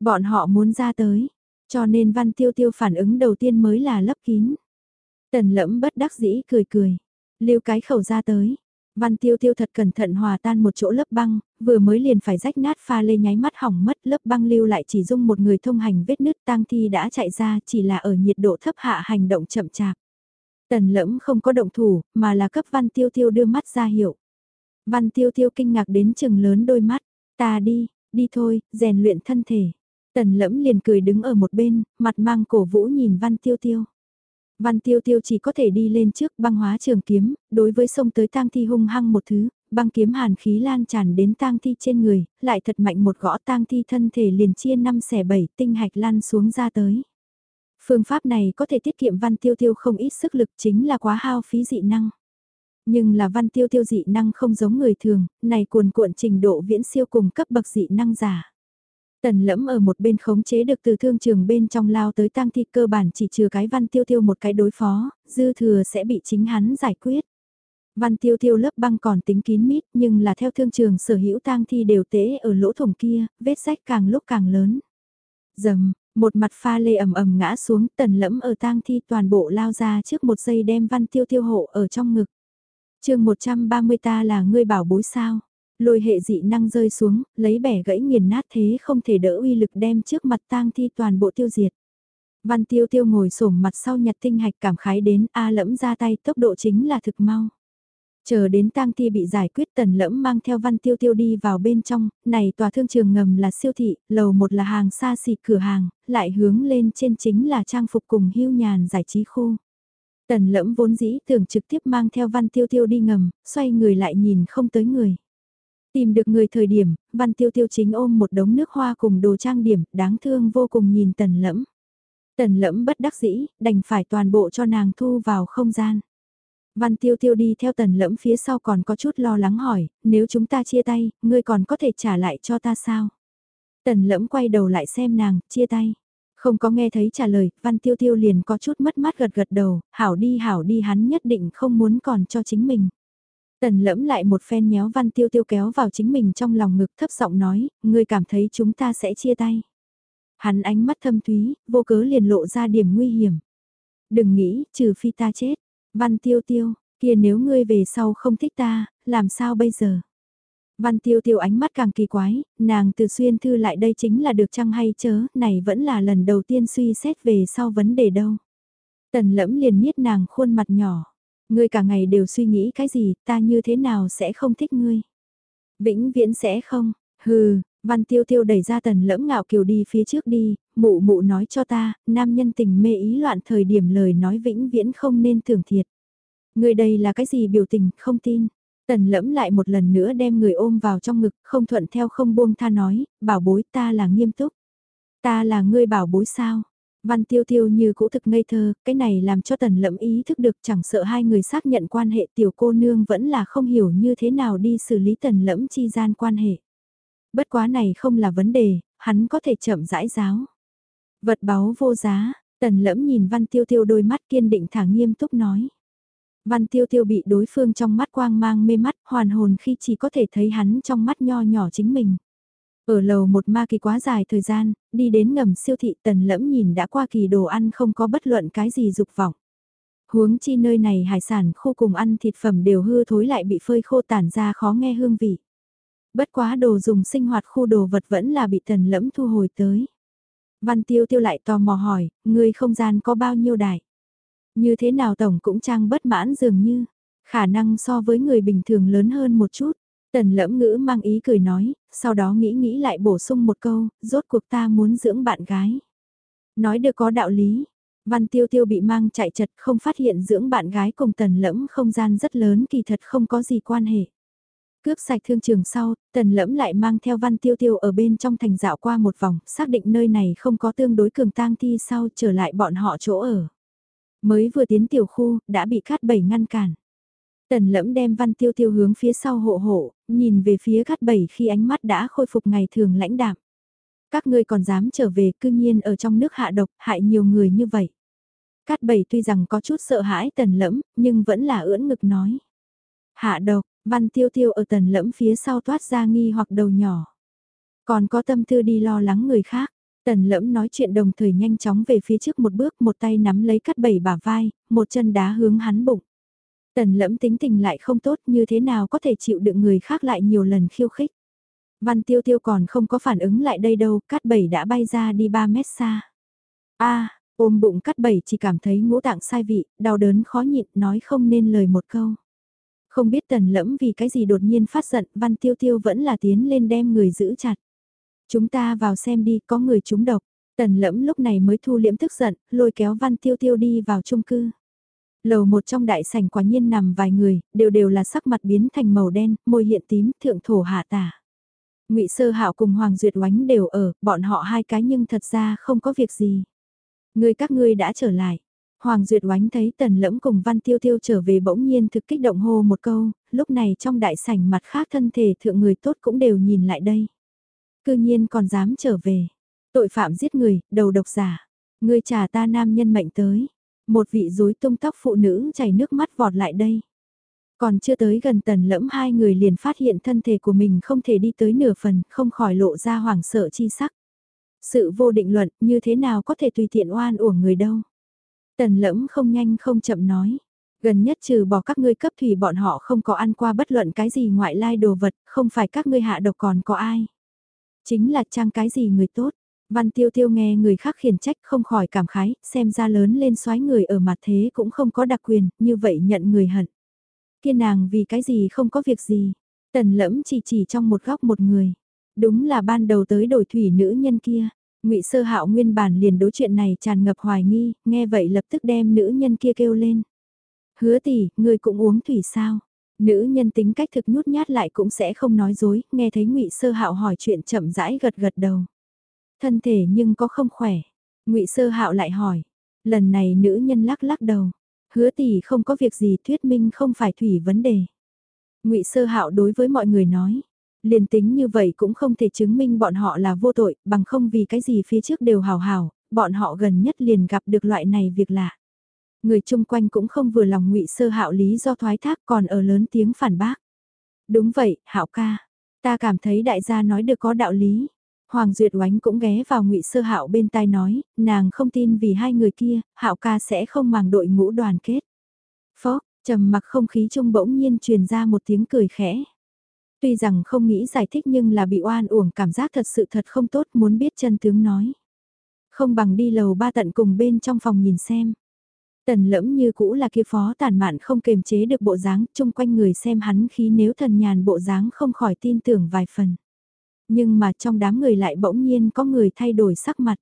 Bọn họ muốn ra tới, cho nên văn tiêu tiêu phản ứng đầu tiên mới là lấp kín. Tần lẫm bất đắc dĩ cười cười, lưu cái khẩu ra tới. Văn tiêu tiêu thật cẩn thận hòa tan một chỗ lớp băng, vừa mới liền phải rách nát pha lê nháy mắt hỏng mất lớp băng lưu lại chỉ dung một người thông hành vết nứt tang thi đã chạy ra chỉ là ở nhiệt độ thấp hạ hành động chậm chạp. Tần lẫm không có động thủ, mà là cấp văn tiêu tiêu đưa mắt ra hiệu. Văn tiêu tiêu kinh ngạc đến chừng lớn đôi mắt, ta đi, đi thôi, rèn luyện thân thể. Tần lẫm liền cười đứng ở một bên, mặt mang cổ vũ nhìn văn tiêu tiêu. Văn tiêu tiêu chỉ có thể đi lên trước băng hóa trường kiếm, đối với sông tới tang thi hung hăng một thứ, băng kiếm hàn khí lan tràn đến tang thi trên người, lại thật mạnh một gõ tang thi thân thể liền chia năm xẻ bảy tinh hạch lan xuống ra tới. Phương pháp này có thể tiết kiệm văn tiêu tiêu không ít sức lực chính là quá hao phí dị năng. Nhưng là văn tiêu tiêu dị năng không giống người thường, này cuồn cuộn trình độ viễn siêu cùng cấp bậc dị năng giả. Tần lẫm ở một bên khống chế được từ thương trường bên trong lao tới tang thi cơ bản chỉ trừ cái văn tiêu tiêu một cái đối phó, dư thừa sẽ bị chính hắn giải quyết. Văn tiêu tiêu lớp băng còn tính kín mít nhưng là theo thương trường sở hữu tang thi đều tế ở lỗ thủng kia, vết rách càng lúc càng lớn. Dầm, một mặt pha lê ầm ầm ngã xuống tần lẫm ở tang thi toàn bộ lao ra trước một giây đem văn tiêu tiêu hộ ở trong ngực. Trường 130 ta là ngươi bảo bối sao. Lôi hệ dị năng rơi xuống, lấy bẻ gãy nghiền nát thế không thể đỡ uy lực đem trước mặt tang thi toàn bộ tiêu diệt. Văn tiêu tiêu ngồi sổm mặt sau nhặt tinh hạch cảm khái đến A lẫm ra tay tốc độ chính là thực mau. Chờ đến tang thi bị giải quyết tần lẫm mang theo văn tiêu tiêu đi vào bên trong, này tòa thương trường ngầm là siêu thị, lầu một là hàng xa xỉ cửa hàng, lại hướng lên trên chính là trang phục cùng hưu nhàn giải trí khu. Tần lẫm vốn dĩ tưởng trực tiếp mang theo văn tiêu tiêu đi ngầm, xoay người lại nhìn không tới người. Tìm được người thời điểm, văn tiêu tiêu chính ôm một đống nước hoa cùng đồ trang điểm, đáng thương vô cùng nhìn tần lẫm. Tần lẫm bất đắc dĩ, đành phải toàn bộ cho nàng thu vào không gian. Văn tiêu tiêu đi theo tần lẫm phía sau còn có chút lo lắng hỏi, nếu chúng ta chia tay, ngươi còn có thể trả lại cho ta sao? Tần lẫm quay đầu lại xem nàng, chia tay. Không có nghe thấy trả lời, văn tiêu tiêu liền có chút mất mát gật gật đầu, hảo đi hảo đi hắn nhất định không muốn còn cho chính mình. Tần lẫm lại một phen nhéo văn tiêu tiêu kéo vào chính mình trong lòng ngực thấp giọng nói, ngươi cảm thấy chúng ta sẽ chia tay. Hắn ánh mắt thâm thúy, vô cớ liền lộ ra điểm nguy hiểm. Đừng nghĩ, trừ phi ta chết. Văn tiêu tiêu, kia nếu ngươi về sau không thích ta, làm sao bây giờ? Văn tiêu tiêu ánh mắt càng kỳ quái, nàng từ xuyên thư lại đây chính là được chăng hay chớ, này vẫn là lần đầu tiên suy xét về sau vấn đề đâu. Tần lẫm liền miết nàng khuôn mặt nhỏ, ngươi cả ngày đều suy nghĩ cái gì, ta như thế nào sẽ không thích ngươi. Vĩnh viễn sẽ không, hừ, văn tiêu tiêu đẩy ra tần lẫm ngạo kiều đi phía trước đi, mụ mụ nói cho ta, nam nhân tình mê ý loạn thời điểm lời nói vĩnh viễn không nên thưởng thiệt. ngươi đây là cái gì biểu tình, không tin. Tần lẫm lại một lần nữa đem người ôm vào trong ngực, không thuận theo không buông tha nói, bảo bối ta là nghiêm túc. Ta là ngươi bảo bối sao? Văn tiêu tiêu như cũ thực ngây thơ, cái này làm cho tần lẫm ý thức được chẳng sợ hai người xác nhận quan hệ tiểu cô nương vẫn là không hiểu như thế nào đi xử lý tần lẫm chi gian quan hệ. Bất quá này không là vấn đề, hắn có thể chậm rãi giáo. Vật báu vô giá, tần lẫm nhìn văn tiêu tiêu đôi mắt kiên định thả nghiêm túc nói. Văn tiêu tiêu bị đối phương trong mắt quang mang mê mắt hoàn hồn khi chỉ có thể thấy hắn trong mắt nho nhỏ chính mình. Ở lầu một ma kỳ quá dài thời gian, đi đến ngầm siêu thị tần lẫm nhìn đã qua kỳ đồ ăn không có bất luận cái gì dục vọng. Huống chi nơi này hải sản khô cùng ăn thịt phẩm đều hư thối lại bị phơi khô tản ra khó nghe hương vị. Bất quá đồ dùng sinh hoạt khu đồ vật vẫn là bị tần lẫm thu hồi tới. Văn tiêu tiêu lại tò mò hỏi, người không gian có bao nhiêu đại? Như thế nào tổng cũng trang bất mãn dường như, khả năng so với người bình thường lớn hơn một chút. Tần lẫm ngữ mang ý cười nói, sau đó nghĩ nghĩ lại bổ sung một câu, rốt cuộc ta muốn dưỡng bạn gái. Nói được có đạo lý, văn tiêu tiêu bị mang chạy chật không phát hiện dưỡng bạn gái cùng tần lẫm không gian rất lớn kỳ thật không có gì quan hệ. Cướp sạch thương trường sau, tần lẫm lại mang theo văn tiêu tiêu ở bên trong thành dạo qua một vòng, xác định nơi này không có tương đối cường tang thi sau trở lại bọn họ chỗ ở. Mới vừa tiến tiểu khu, đã bị cát bảy ngăn cản. Tần lẫm đem văn tiêu tiêu hướng phía sau hộ hộ, nhìn về phía cát bảy khi ánh mắt đã khôi phục ngày thường lãnh đạm. Các ngươi còn dám trở về cư nhiên ở trong nước hạ độc, hại nhiều người như vậy. Cát bảy tuy rằng có chút sợ hãi tần lẫm, nhưng vẫn là ưỡn ngực nói. Hạ độc, văn tiêu tiêu ở tần lẫm phía sau toát ra nghi hoặc đầu nhỏ. Còn có tâm tư đi lo lắng người khác. Tần lẫm nói chuyện đồng thời nhanh chóng về phía trước một bước một tay nắm lấy Cát bảy bả vai, một chân đá hướng hắn bụng. Tần lẫm tính tình lại không tốt như thế nào có thể chịu đựng người khác lại nhiều lần khiêu khích. Văn tiêu tiêu còn không có phản ứng lại đây đâu, Cát bảy đã bay ra đi 3 mét xa. a ôm bụng Cát bảy chỉ cảm thấy ngũ tạng sai vị, đau đớn khó nhịn, nói không nên lời một câu. Không biết tần lẫm vì cái gì đột nhiên phát giận, văn tiêu tiêu vẫn là tiến lên đem người giữ chặt. Chúng ta vào xem đi, có người trúng độc. Tần lẫm lúc này mới thu liễm tức giận, lôi kéo văn tiêu tiêu đi vào chung cư. Lầu một trong đại sảnh quả nhiên nằm vài người, đều đều là sắc mặt biến thành màu đen, môi hiện tím, thượng thổ hạ tả. ngụy Sơ Hạo cùng Hoàng Duyệt Oánh đều ở, bọn họ hai cái nhưng thật ra không có việc gì. Người các ngươi đã trở lại. Hoàng Duyệt Oánh thấy Tần Lẫm cùng Văn Tiêu Tiêu trở về bỗng nhiên thực kích động hô một câu, lúc này trong đại sảnh mặt khác thân thể thượng người tốt cũng đều nhìn lại đây. Cư nhiên còn dám trở về. Tội phạm giết người, đầu độc giả. ngươi trả ta nam nhân mệnh tới. Một vị rối tung tóc phụ nữ chảy nước mắt vọt lại đây. Còn chưa tới gần tần lẫm hai người liền phát hiện thân thể của mình không thể đi tới nửa phần, không khỏi lộ ra hoảng sợ chi sắc. Sự vô định luận như thế nào có thể tùy tiện oan uổng người đâu. Tần lẫm không nhanh không chậm nói. Gần nhất trừ bỏ các ngươi cấp thủy bọn họ không có ăn qua bất luận cái gì ngoại lai đồ vật, không phải các ngươi hạ độc còn có ai. Chính là trang cái gì người tốt. Văn tiêu tiêu nghe người khác khiển trách không khỏi cảm khái, xem ra lớn lên xoái người ở mặt thế cũng không có đặc quyền, như vậy nhận người hận. Kia nàng vì cái gì không có việc gì. Tần lẫm chỉ chỉ trong một góc một người. Đúng là ban đầu tới đổi thủy nữ nhân kia. ngụy sơ hạo nguyên bản liền đối chuyện này tràn ngập hoài nghi, nghe vậy lập tức đem nữ nhân kia kêu lên. Hứa tỷ, người cũng uống thủy sao? Nữ nhân tính cách thực nhút nhát lại cũng sẽ không nói dối, nghe thấy ngụy Sơ Hạo hỏi chuyện chậm rãi gật gật đầu. Thân thể nhưng có không khỏe. ngụy Sơ Hạo lại hỏi. Lần này nữ nhân lắc lắc đầu. Hứa tỷ không có việc gì thuyết minh không phải thủy vấn đề. ngụy Sơ Hạo đối với mọi người nói. Liền tính như vậy cũng không thể chứng minh bọn họ là vô tội, bằng không vì cái gì phía trước đều hào hào, bọn họ gần nhất liền gặp được loại này việc lạ. Người chung quanh cũng không vừa lòng ngụy sơ hạo lý do thoái thác còn ở lớn tiếng phản bác. Đúng vậy, hạo ca. Ta cảm thấy đại gia nói được có đạo lý. Hoàng Duyệt Oánh cũng ghé vào ngụy sơ hạo bên tai nói, nàng không tin vì hai người kia, hạo ca sẽ không màng đội ngũ đoàn kết. Phó, trầm mặc không khí trung bỗng nhiên truyền ra một tiếng cười khẽ. Tuy rằng không nghĩ giải thích nhưng là bị oan uổng cảm giác thật sự thật không tốt muốn biết chân tướng nói. Không bằng đi lầu ba tận cùng bên trong phòng nhìn xem. Tần lẫm như cũ là kia phó tàn mạn không kềm chế được bộ dáng, chung quanh người xem hắn khí nếu thần nhàn bộ dáng không khỏi tin tưởng vài phần. Nhưng mà trong đám người lại bỗng nhiên có người thay đổi sắc mặt.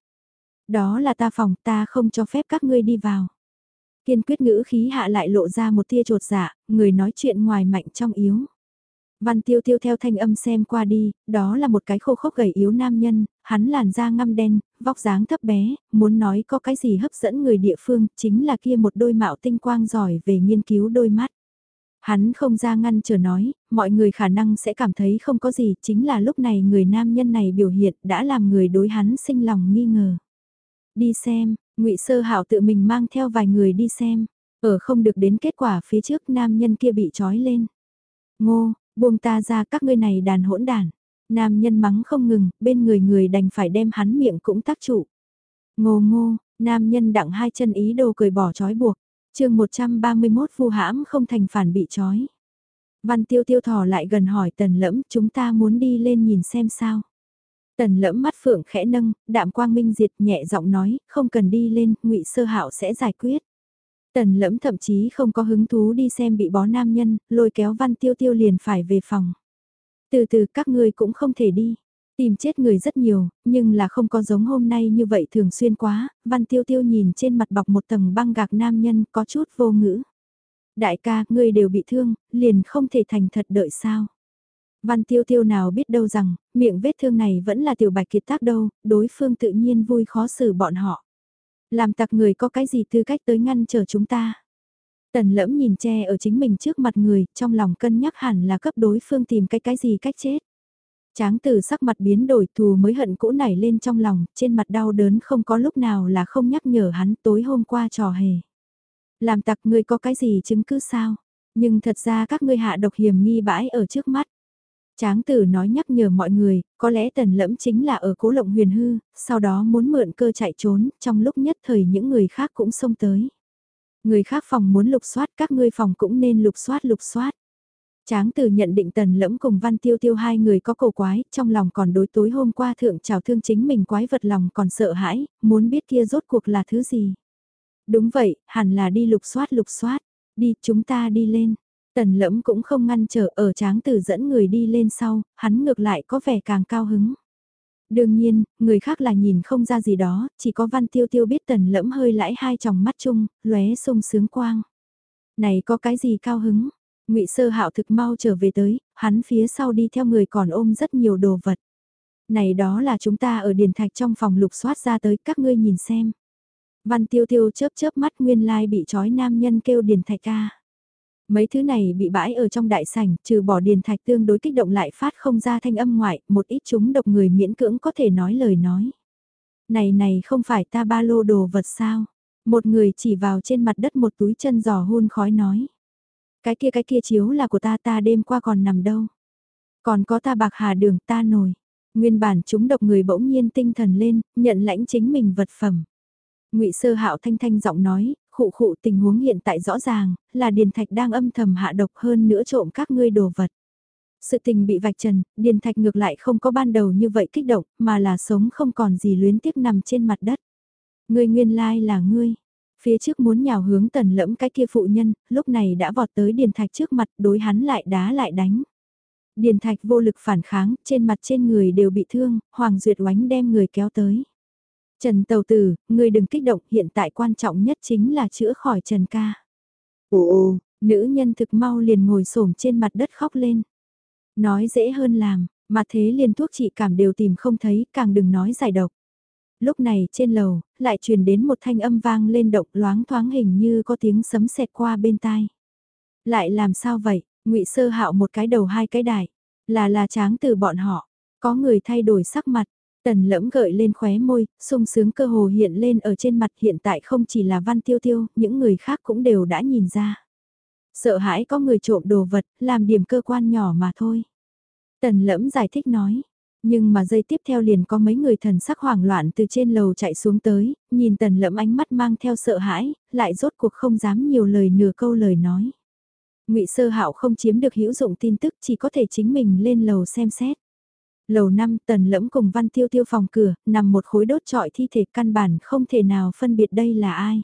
Đó là ta phòng ta không cho phép các ngươi đi vào. Kiên quyết ngữ khí hạ lại lộ ra một tia trột dạ, người nói chuyện ngoài mạnh trong yếu. Văn tiêu tiêu theo thanh âm xem qua đi, đó là một cái khô khốc gầy yếu nam nhân, hắn làn da ngăm đen, vóc dáng thấp bé, muốn nói có cái gì hấp dẫn người địa phương, chính là kia một đôi mạo tinh quang giỏi về nghiên cứu đôi mắt. Hắn không ra ngăn chờ nói, mọi người khả năng sẽ cảm thấy không có gì, chính là lúc này người nam nhân này biểu hiện đã làm người đối hắn sinh lòng nghi ngờ. Đi xem, ngụy Sơ Hảo tự mình mang theo vài người đi xem, ở không được đến kết quả phía trước nam nhân kia bị trói lên. Ngô, Buông ta ra các ngươi này đàn hỗn đàn. Nam nhân mắng không ngừng, bên người người đành phải đem hắn miệng cũng tác trụ. Ngô ngô, nam nhân đặng hai chân ý đồ cười bỏ trói buộc chương 131 vu hãm không thành phản bị trói. Văn tiêu tiêu thò lại gần hỏi tần lẫm chúng ta muốn đi lên nhìn xem sao. Tần lẫm mắt phượng khẽ nâng, đạm quang minh diệt nhẹ giọng nói, không cần đi lên, ngụy sơ hạo sẽ giải quyết. Tần lẫm thậm chí không có hứng thú đi xem bị bó nam nhân, lôi kéo văn tiêu tiêu liền phải về phòng. Từ từ các ngươi cũng không thể đi. Tìm chết người rất nhiều, nhưng là không có giống hôm nay như vậy thường xuyên quá, văn tiêu tiêu nhìn trên mặt bọc một tầng băng gạc nam nhân có chút vô ngữ. Đại ca, ngươi đều bị thương, liền không thể thành thật đợi sao. Văn tiêu tiêu nào biết đâu rằng, miệng vết thương này vẫn là tiểu bạch kiệt tác đâu, đối phương tự nhiên vui khó xử bọn họ. Làm tặc người có cái gì tư cách tới ngăn trở chúng ta. Tần lẫm nhìn che ở chính mình trước mặt người, trong lòng cân nhắc hẳn là cấp đối phương tìm cái cái gì cách chết. Tráng tử sắc mặt biến đổi thù mới hận cũ nảy lên trong lòng, trên mặt đau đớn không có lúc nào là không nhắc nhở hắn tối hôm qua trò hề. Làm tặc ngươi có cái gì chứng cứ sao? Nhưng thật ra các ngươi hạ độc hiểm nghi bãi ở trước mắt. Tráng tử nói nhắc nhở mọi người, có lẽ tần lẫm chính là ở cố lộng huyền hư, sau đó muốn mượn cơ chạy trốn, trong lúc nhất thời những người khác cũng xông tới. Người khác phòng muốn lục soát các ngươi phòng cũng nên lục soát lục soát. Tráng tử nhận định tần lẫm cùng văn tiêu tiêu hai người có cổ quái, trong lòng còn đối tối hôm qua thượng trào thương chính mình quái vật lòng còn sợ hãi, muốn biết kia rốt cuộc là thứ gì. Đúng vậy, hẳn là đi lục soát lục soát, đi chúng ta đi lên. Tần lẫm cũng không ngăn trở ở tráng tử dẫn người đi lên sau, hắn ngược lại có vẻ càng cao hứng. Đương nhiên, người khác là nhìn không ra gì đó, chỉ có văn tiêu tiêu biết tần lẫm hơi lãi hai tròng mắt chung, lóe sung sướng quang. Này có cái gì cao hứng? Ngụy sơ hạo thực mau trở về tới, hắn phía sau đi theo người còn ôm rất nhiều đồ vật. Này đó là chúng ta ở điền thạch trong phòng lục soát ra tới các ngươi nhìn xem. Văn tiêu tiêu chớp chớp mắt nguyên lai bị trói nam nhân kêu điền thạch ca. Mấy thứ này bị bãi ở trong đại sảnh, trừ bỏ điền thạch tương đối kích động lại phát không ra thanh âm ngoại, một ít chúng độc người miễn cưỡng có thể nói lời nói. Này này không phải ta ba lô đồ vật sao? Một người chỉ vào trên mặt đất một túi chân giò hun khói nói. Cái kia cái kia chiếu là của ta ta đêm qua còn nằm đâu. Còn có ta bạc hà đường ta nổi. Nguyên bản chúng độc người bỗng nhiên tinh thần lên, nhận lãnh chính mình vật phẩm. ngụy Sơ Hạo thanh thanh giọng nói, khụ khụ tình huống hiện tại rõ ràng, là Điền Thạch đang âm thầm hạ độc hơn nữa trộm các ngươi đồ vật. Sự tình bị vạch trần, Điền Thạch ngược lại không có ban đầu như vậy kích động, mà là sống không còn gì luyến tiếc nằm trên mặt đất. Ngươi nguyên lai là ngươi. Phía trước muốn nhào hướng tần lẫm cái kia phụ nhân, lúc này đã vọt tới Điền Thạch trước mặt đối hắn lại đá lại đánh. Điền Thạch vô lực phản kháng, trên mặt trên người đều bị thương, Hoàng Duyệt oánh đem người kéo tới. Trần Tàu Tử, ngươi đừng kích động, hiện tại quan trọng nhất chính là chữa khỏi Trần ca. Ồ ồ, nữ nhân thực mau liền ngồi xổm trên mặt đất khóc lên. Nói dễ hơn làm, mà thế liền thuốc trị cảm đều tìm không thấy, càng đừng nói giải độc. Lúc này trên lầu, lại truyền đến một thanh âm vang lên động loáng thoáng hình như có tiếng sấm sẹt qua bên tai. Lại làm sao vậy, ngụy sơ hạo một cái đầu hai cái đại, là là tráng từ bọn họ, có người thay đổi sắc mặt, Tần lẫm gợi lên khóe môi, sung sướng cơ hồ hiện lên ở trên mặt hiện tại không chỉ là văn tiêu tiêu, những người khác cũng đều đã nhìn ra. Sợ hãi có người trộm đồ vật, làm điểm cơ quan nhỏ mà thôi. Tần lẫm giải thích nói, nhưng mà giây tiếp theo liền có mấy người thần sắc hoảng loạn từ trên lầu chạy xuống tới, nhìn tần lẫm ánh mắt mang theo sợ hãi, lại rốt cuộc không dám nhiều lời nửa câu lời nói. ngụy Sơ Hạo không chiếm được hữu dụng tin tức chỉ có thể chính mình lên lầu xem xét. Lầu năm tần lẫm cùng văn tiêu tiêu phòng cửa, nằm một khối đốt trọi thi thể căn bản không thể nào phân biệt đây là ai.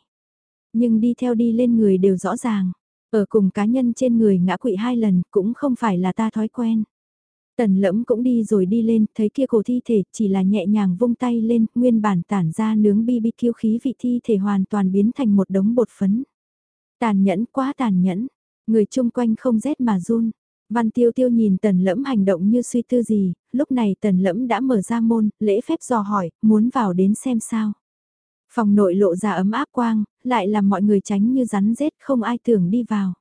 Nhưng đi theo đi lên người đều rõ ràng, ở cùng cá nhân trên người ngã quỵ hai lần cũng không phải là ta thói quen. Tần lẫm cũng đi rồi đi lên, thấy kia cổ thi thể chỉ là nhẹ nhàng vung tay lên, nguyên bản tản ra nướng BBQ khí vị thi thể hoàn toàn biến thành một đống bột phấn. Tàn nhẫn quá tàn nhẫn, người chung quanh không rét mà run. Văn tiêu tiêu nhìn tần lẫm hành động như suy tư gì, lúc này tần lẫm đã mở ra môn, lễ phép dò hỏi, muốn vào đến xem sao. Phòng nội lộ ra ấm áp quang, lại làm mọi người tránh như rắn rết không ai tưởng đi vào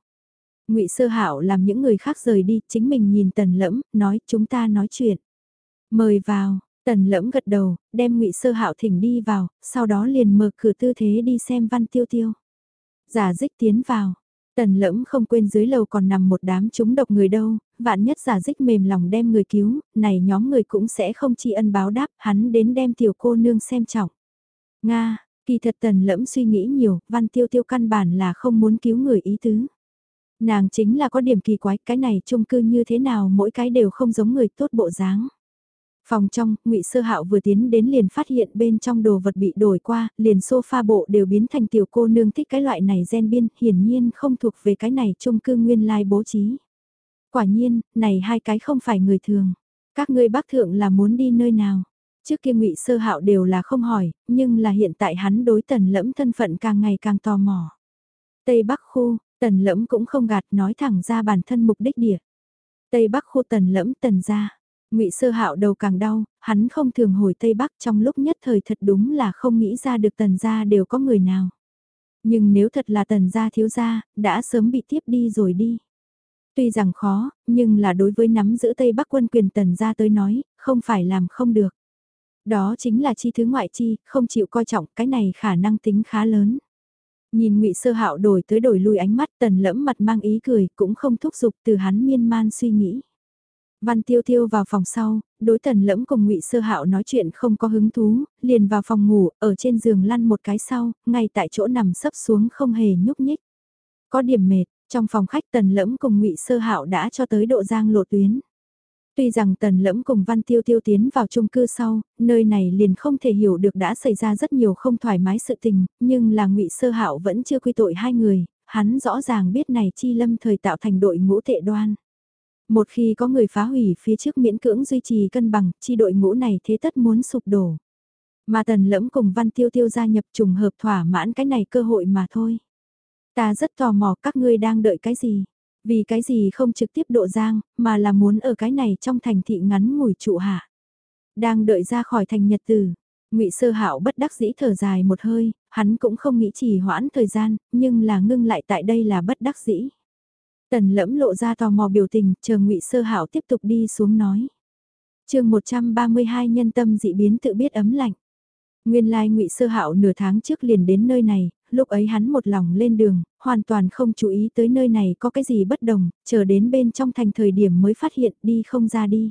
ngụy Sơ Hạo làm những người khác rời đi, chính mình nhìn tần lẫm, nói chúng ta nói chuyện. Mời vào, tần lẫm gật đầu, đem ngụy Sơ Hạo thỉnh đi vào, sau đó liền mở cửa tư thế đi xem văn tiêu tiêu. Giả dích tiến vào, Tần lẫm không quên dưới lầu còn nằm một đám chúng độc người đâu, vạn nhất giả dích mềm lòng đem người cứu, này nhóm người cũng sẽ không tri ân báo đáp, hắn đến đem tiểu cô nương xem trọng. Nga, kỳ thật tần lẫm suy nghĩ nhiều, văn tiêu tiêu căn bản là không muốn cứu người ý tứ. Nàng chính là có điểm kỳ quái, cái này chung cư như thế nào mỗi cái đều không giống người tốt bộ dáng. Phòng trong, ngụy Sơ Hạo vừa tiến đến liền phát hiện bên trong đồ vật bị đổi qua, liền sofa bộ đều biến thành tiểu cô nương thích cái loại này gen biên, hiển nhiên không thuộc về cái này chung cư nguyên lai bố trí. Quả nhiên, này hai cái không phải người thường. Các ngươi bác thượng là muốn đi nơi nào? Trước kia ngụy Sơ Hạo đều là không hỏi, nhưng là hiện tại hắn đối tần lẫm thân phận càng ngày càng tò mò. Tây Bắc khu, tần lẫm cũng không gạt nói thẳng ra bản thân mục đích địa. Tây Bắc khu tần lẫm tần gia ngụy Sơ Hạo đầu càng đau, hắn không thường hồi Tây Bắc trong lúc nhất thời thật đúng là không nghĩ ra được tần gia đều có người nào. Nhưng nếu thật là tần gia thiếu gia, đã sớm bị tiếp đi rồi đi. Tuy rằng khó, nhưng là đối với nắm giữ Tây Bắc quân quyền tần gia tới nói, không phải làm không được. Đó chính là chi thứ ngoại chi, không chịu coi trọng, cái này khả năng tính khá lớn. Nhìn ngụy Sơ Hạo đổi tới đổi lui ánh mắt, Tần Lẫm mặt mang ý cười, cũng không thúc giục từ hắn miên man suy nghĩ. Văn Tiêu Tiêu vào phòng sau, đối Tần Lẫm cùng ngụy Sơ Hạo nói chuyện không có hứng thú, liền vào phòng ngủ, ở trên giường lăn một cái sau, ngay tại chỗ nằm sấp xuống không hề nhúc nhích. Có điểm mệt, trong phòng khách Tần Lẫm cùng ngụy Sơ Hạo đã cho tới độ giang lộ tuyến. Tuy rằng tần lẫm cùng văn tiêu tiêu tiến vào chung cư sau, nơi này liền không thể hiểu được đã xảy ra rất nhiều không thoải mái sự tình, nhưng là ngụy Sơ Hạo vẫn chưa quy tội hai người, hắn rõ ràng biết này chi lâm thời tạo thành đội ngũ tệ đoan. Một khi có người phá hủy phía trước miễn cưỡng duy trì cân bằng, chi đội ngũ này thế tất muốn sụp đổ. Mà tần lẫm cùng văn tiêu tiêu gia nhập trùng hợp thỏa mãn cái này cơ hội mà thôi. Ta rất tò mò các ngươi đang đợi cái gì. Vì cái gì không trực tiếp độ giang, mà là muốn ở cái này trong thành thị ngắn ngủi trụ hạ. Đang đợi ra khỏi thành nhật tử, ngụy Sơ Hạo bất đắc dĩ thở dài một hơi, hắn cũng không nghĩ trì hoãn thời gian, nhưng là ngưng lại tại đây là bất đắc dĩ. Tần lẫm lộ ra tò mò biểu tình, chờ ngụy Sơ Hạo tiếp tục đi xuống nói. chương 132 nhân tâm dị biến tự biết ấm lạnh. Nguyên lai ngụy Sơ Hạo nửa tháng trước liền đến nơi này, lúc ấy hắn một lòng lên đường, hoàn toàn không chú ý tới nơi này có cái gì bất đồng, chờ đến bên trong thành thời điểm mới phát hiện đi không ra đi.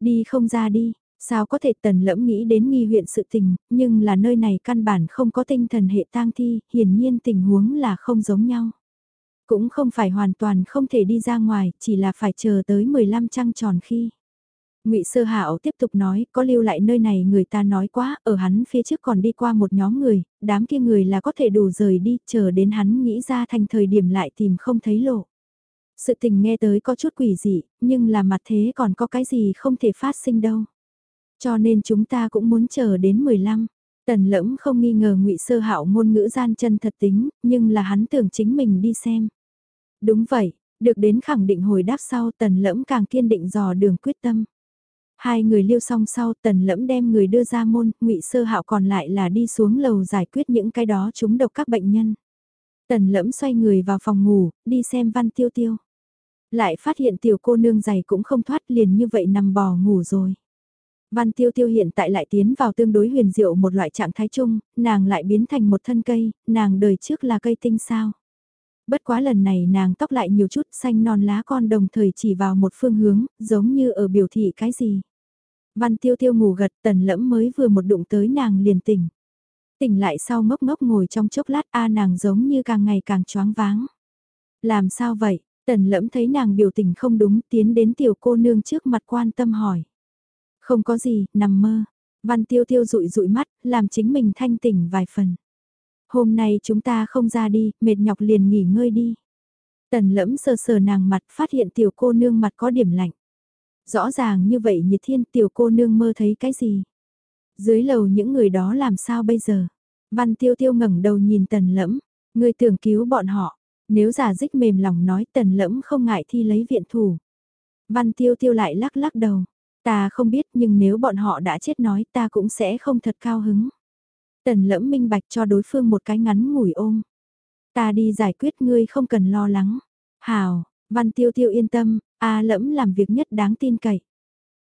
Đi không ra đi, sao có thể tần lẫm nghĩ đến nghi huyện sự tình, nhưng là nơi này căn bản không có tinh thần hệ tang thi, hiển nhiên tình huống là không giống nhau. Cũng không phải hoàn toàn không thể đi ra ngoài, chỉ là phải chờ tới 15 trăng tròn khi. Ngụy Sơ Hạo tiếp tục nói, có lưu lại nơi này người ta nói quá, ở hắn phía trước còn đi qua một nhóm người, đám kia người là có thể đủ rời đi, chờ đến hắn nghĩ ra thành thời điểm lại tìm không thấy lộ. Sự tình nghe tới có chút quỷ dị, nhưng là mặt thế còn có cái gì không thể phát sinh đâu. Cho nên chúng ta cũng muốn chờ đến 15. Tần lẫm không nghi ngờ ngụy Sơ Hạo ngôn ngữ gian chân thật tính, nhưng là hắn tưởng chính mình đi xem. Đúng vậy, được đến khẳng định hồi đáp sau tần lẫm càng kiên định dò đường quyết tâm. Hai người liêu xong sau tần lẫm đem người đưa ra môn, ngụy sơ hạo còn lại là đi xuống lầu giải quyết những cái đó chúng độc các bệnh nhân. Tần lẫm xoay người vào phòng ngủ, đi xem văn tiêu tiêu. Lại phát hiện tiểu cô nương giày cũng không thoát liền như vậy nằm bò ngủ rồi. Văn tiêu tiêu hiện tại lại tiến vào tương đối huyền diệu một loại trạng thái chung, nàng lại biến thành một thân cây, nàng đời trước là cây tinh sao. Bất quá lần này nàng tóc lại nhiều chút xanh non lá con đồng thời chỉ vào một phương hướng, giống như ở biểu thị cái gì. Văn tiêu tiêu ngủ gật tần lẫm mới vừa một đụng tới nàng liền tỉnh. Tỉnh lại sau ngốc ngốc ngồi trong chốc lát a nàng giống như càng ngày càng choáng váng. Làm sao vậy? Tần lẫm thấy nàng biểu tình không đúng tiến đến tiểu cô nương trước mặt quan tâm hỏi. Không có gì, nằm mơ. Văn tiêu tiêu rụi rụi mắt, làm chính mình thanh tỉnh vài phần. Hôm nay chúng ta không ra đi, mệt nhọc liền nghỉ ngơi đi. Tần lẫm sờ sờ nàng mặt phát hiện tiểu cô nương mặt có điểm lạnh. Rõ ràng như vậy nhiệt thiên tiểu cô nương mơ thấy cái gì? Dưới lầu những người đó làm sao bây giờ? Văn tiêu tiêu ngẩng đầu nhìn tần lẫm, người tưởng cứu bọn họ. Nếu giả dích mềm lòng nói tần lẫm không ngại thi lấy viện thủ. Văn tiêu tiêu lại lắc lắc đầu. Ta không biết nhưng nếu bọn họ đã chết nói ta cũng sẽ không thật cao hứng. Tần lẫm minh bạch cho đối phương một cái ngắn ngủi ôm. Ta đi giải quyết ngươi không cần lo lắng. Hào, văn tiêu tiêu yên tâm, a lẫm làm việc nhất đáng tin cậy.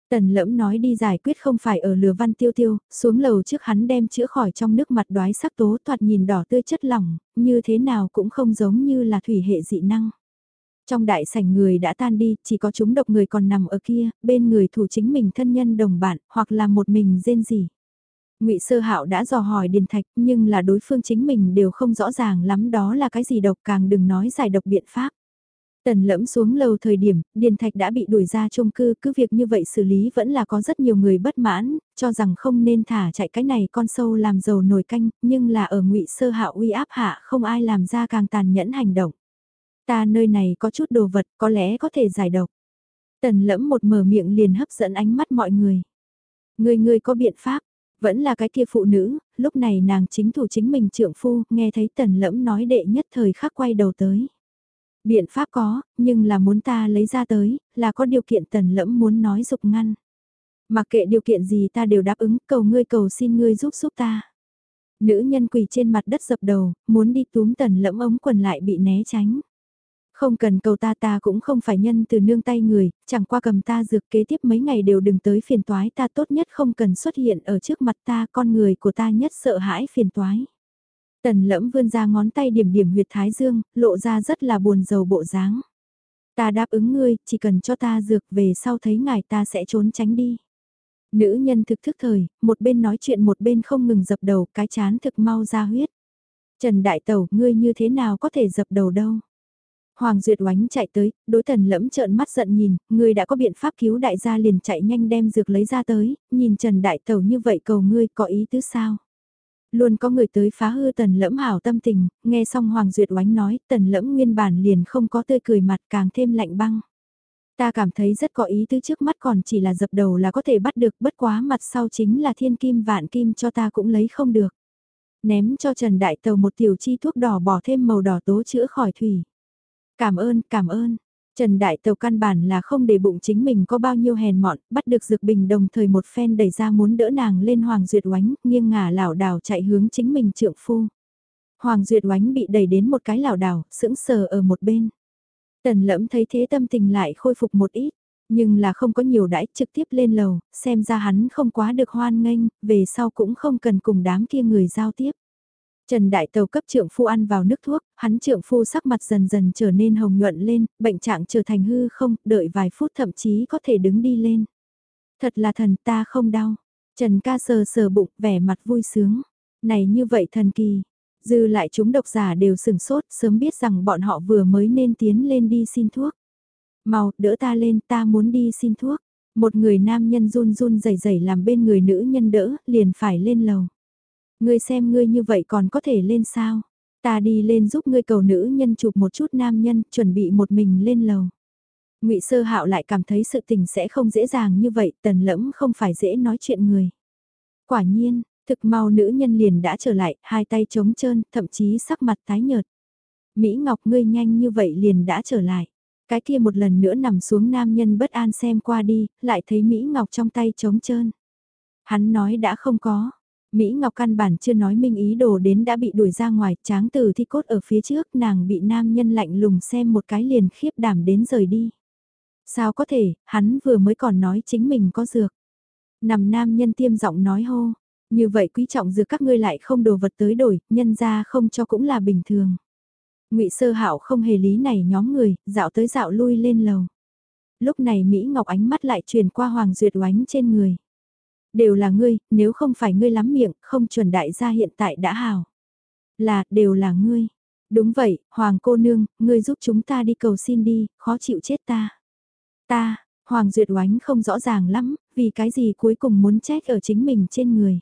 Tần lẫm nói đi giải quyết không phải ở lừa văn tiêu tiêu, xuống lầu trước hắn đem chữa khỏi trong nước mặt đoái sắc tố thoạt nhìn đỏ tươi chất lỏng, như thế nào cũng không giống như là thủy hệ dị năng. Trong đại sảnh người đã tan đi, chỉ có chúng độc người còn nằm ở kia, bên người thủ chính mình thân nhân đồng bạn, hoặc là một mình rên gì. Ngụy Sơ Hạo đã dò hỏi Điền Thạch, nhưng là đối phương chính mình đều không rõ ràng lắm đó là cái gì độc, càng đừng nói giải độc biện pháp. Tần lẫm xuống lầu thời điểm, Điền Thạch đã bị đuổi ra chung cư, cứ việc như vậy xử lý vẫn là có rất nhiều người bất mãn, cho rằng không nên thả chạy cái này con sâu làm dầu nồi canh, nhưng là ở ngụy Sơ Hạo uy áp hạ không ai làm ra càng tàn nhẫn hành động. Ta nơi này có chút đồ vật, có lẽ có thể giải độc. Tần lẫm một mở miệng liền hấp dẫn ánh mắt mọi người. Người người có biện pháp, vẫn là cái kia phụ nữ, lúc này nàng chính thủ chính mình trượng phu, nghe thấy tần lẫm nói đệ nhất thời khắc quay đầu tới. Biện pháp có, nhưng là muốn ta lấy ra tới, là có điều kiện tần lẫm muốn nói dục ngăn. Mặc kệ điều kiện gì ta đều đáp ứng, cầu ngươi cầu xin ngươi giúp giúp ta. Nữ nhân quỳ trên mặt đất dập đầu, muốn đi túm tần lẫm ống quần lại bị né tránh. Không cần cầu ta ta cũng không phải nhân từ nương tay người, chẳng qua cầm ta dược kế tiếp mấy ngày đều đừng tới phiền toái ta tốt nhất không cần xuất hiện ở trước mặt ta con người của ta nhất sợ hãi phiền toái. Tần lẫm vươn ra ngón tay điểm điểm huyệt thái dương, lộ ra rất là buồn rầu bộ dáng. Ta đáp ứng ngươi, chỉ cần cho ta dược về sau thấy ngài ta sẽ trốn tránh đi. Nữ nhân thực thức thời, một bên nói chuyện một bên không ngừng dập đầu, cái chán thực mau ra huyết. Trần Đại Tẩu, ngươi như thế nào có thể dập đầu đâu? Hoàng Duyệt oánh chạy tới, đối tần lẫm trợn mắt giận nhìn, ngươi đã có biện pháp cứu đại gia liền chạy nhanh đem dược lấy ra tới, nhìn Trần Đại Tẩu như vậy cầu ngươi có ý tứ sao? Luôn có người tới phá hư tần lẫm hảo tâm tình, nghe xong Hoàng Duyệt oánh nói, tần lẫm nguyên bản liền không có tươi cười mặt càng thêm lạnh băng. Ta cảm thấy rất có ý tứ trước mắt còn chỉ là dập đầu là có thể bắt được bất quá mặt sau chính là thiên kim vạn kim cho ta cũng lấy không được. Ném cho Trần Đại Tàu một tiểu chi thuốc đỏ bỏ thêm màu đỏ tố chữa khỏi thủy. Cảm ơn, cảm ơn. Trần Đại Tàu căn bản là không để bụng chính mình có bao nhiêu hèn mọn, bắt được Dược Bình đồng thời một phen đẩy ra muốn đỡ nàng lên Hoàng Duyệt oánh, nghiêng ngả lảo đảo chạy hướng chính mình trượng phu. Hoàng Duyệt oánh bị đẩy đến một cái lảo đảo, sững sờ ở một bên. Tần lẫm thấy thế tâm tình lại khôi phục một ít, nhưng là không có nhiều đãi trực tiếp lên lầu, xem ra hắn không quá được hoan nghênh, về sau cũng không cần cùng đám kia người giao tiếp. Trần Đại Tàu cấp trượng phu ăn vào nước thuốc, hắn trượng phu sắc mặt dần dần trở nên hồng nhuận lên, bệnh trạng trở thành hư không, đợi vài phút thậm chí có thể đứng đi lên. Thật là thần ta không đau. Trần ca sờ sờ bụng, vẻ mặt vui sướng. Này như vậy thần kỳ. Dư lại chúng độc giả đều sừng sốt, sớm biết rằng bọn họ vừa mới nên tiến lên đi xin thuốc. Mau, đỡ ta lên, ta muốn đi xin thuốc. Một người nam nhân run run rẩy rẩy làm bên người nữ nhân đỡ, liền phải lên lầu. Ngươi xem ngươi như vậy còn có thể lên sao? Ta đi lên giúp ngươi cầu nữ nhân chụp một chút nam nhân, chuẩn bị một mình lên lầu. Ngụy Sơ Hạo lại cảm thấy sự tình sẽ không dễ dàng như vậy, tần lẫm không phải dễ nói chuyện người. Quả nhiên, thực mau nữ nhân liền đã trở lại, hai tay trống trơn, thậm chí sắc mặt tái nhợt. Mỹ Ngọc ngươi nhanh như vậy liền đã trở lại. Cái kia một lần nữa nằm xuống nam nhân bất an xem qua đi, lại thấy Mỹ Ngọc trong tay trống trơn. Hắn nói đã không có, Mỹ Ngọc căn bản chưa nói minh ý đồ đến đã bị đuổi ra ngoài, tráng từ thi cốt ở phía trước, nàng bị nam nhân lạnh lùng xem một cái liền khiếp đảm đến rời đi. Sao có thể, hắn vừa mới còn nói chính mình có dược. Nằm nam nhân tiêm giọng nói hô, như vậy quý trọng dược các ngươi lại không đồ vật tới đổi, nhân ra không cho cũng là bình thường. ngụy Sơ Hạo không hề lý này nhóm người, dạo tới dạo lui lên lầu. Lúc này Mỹ Ngọc ánh mắt lại truyền qua Hoàng Duyệt oánh trên người. Đều là ngươi, nếu không phải ngươi lắm miệng, không chuẩn đại gia hiện tại đã hào. Là, đều là ngươi. Đúng vậy, Hoàng cô nương, ngươi giúp chúng ta đi cầu xin đi, khó chịu chết ta. Ta, Hoàng Duyệt oánh không rõ ràng lắm, vì cái gì cuối cùng muốn trách ở chính mình trên người.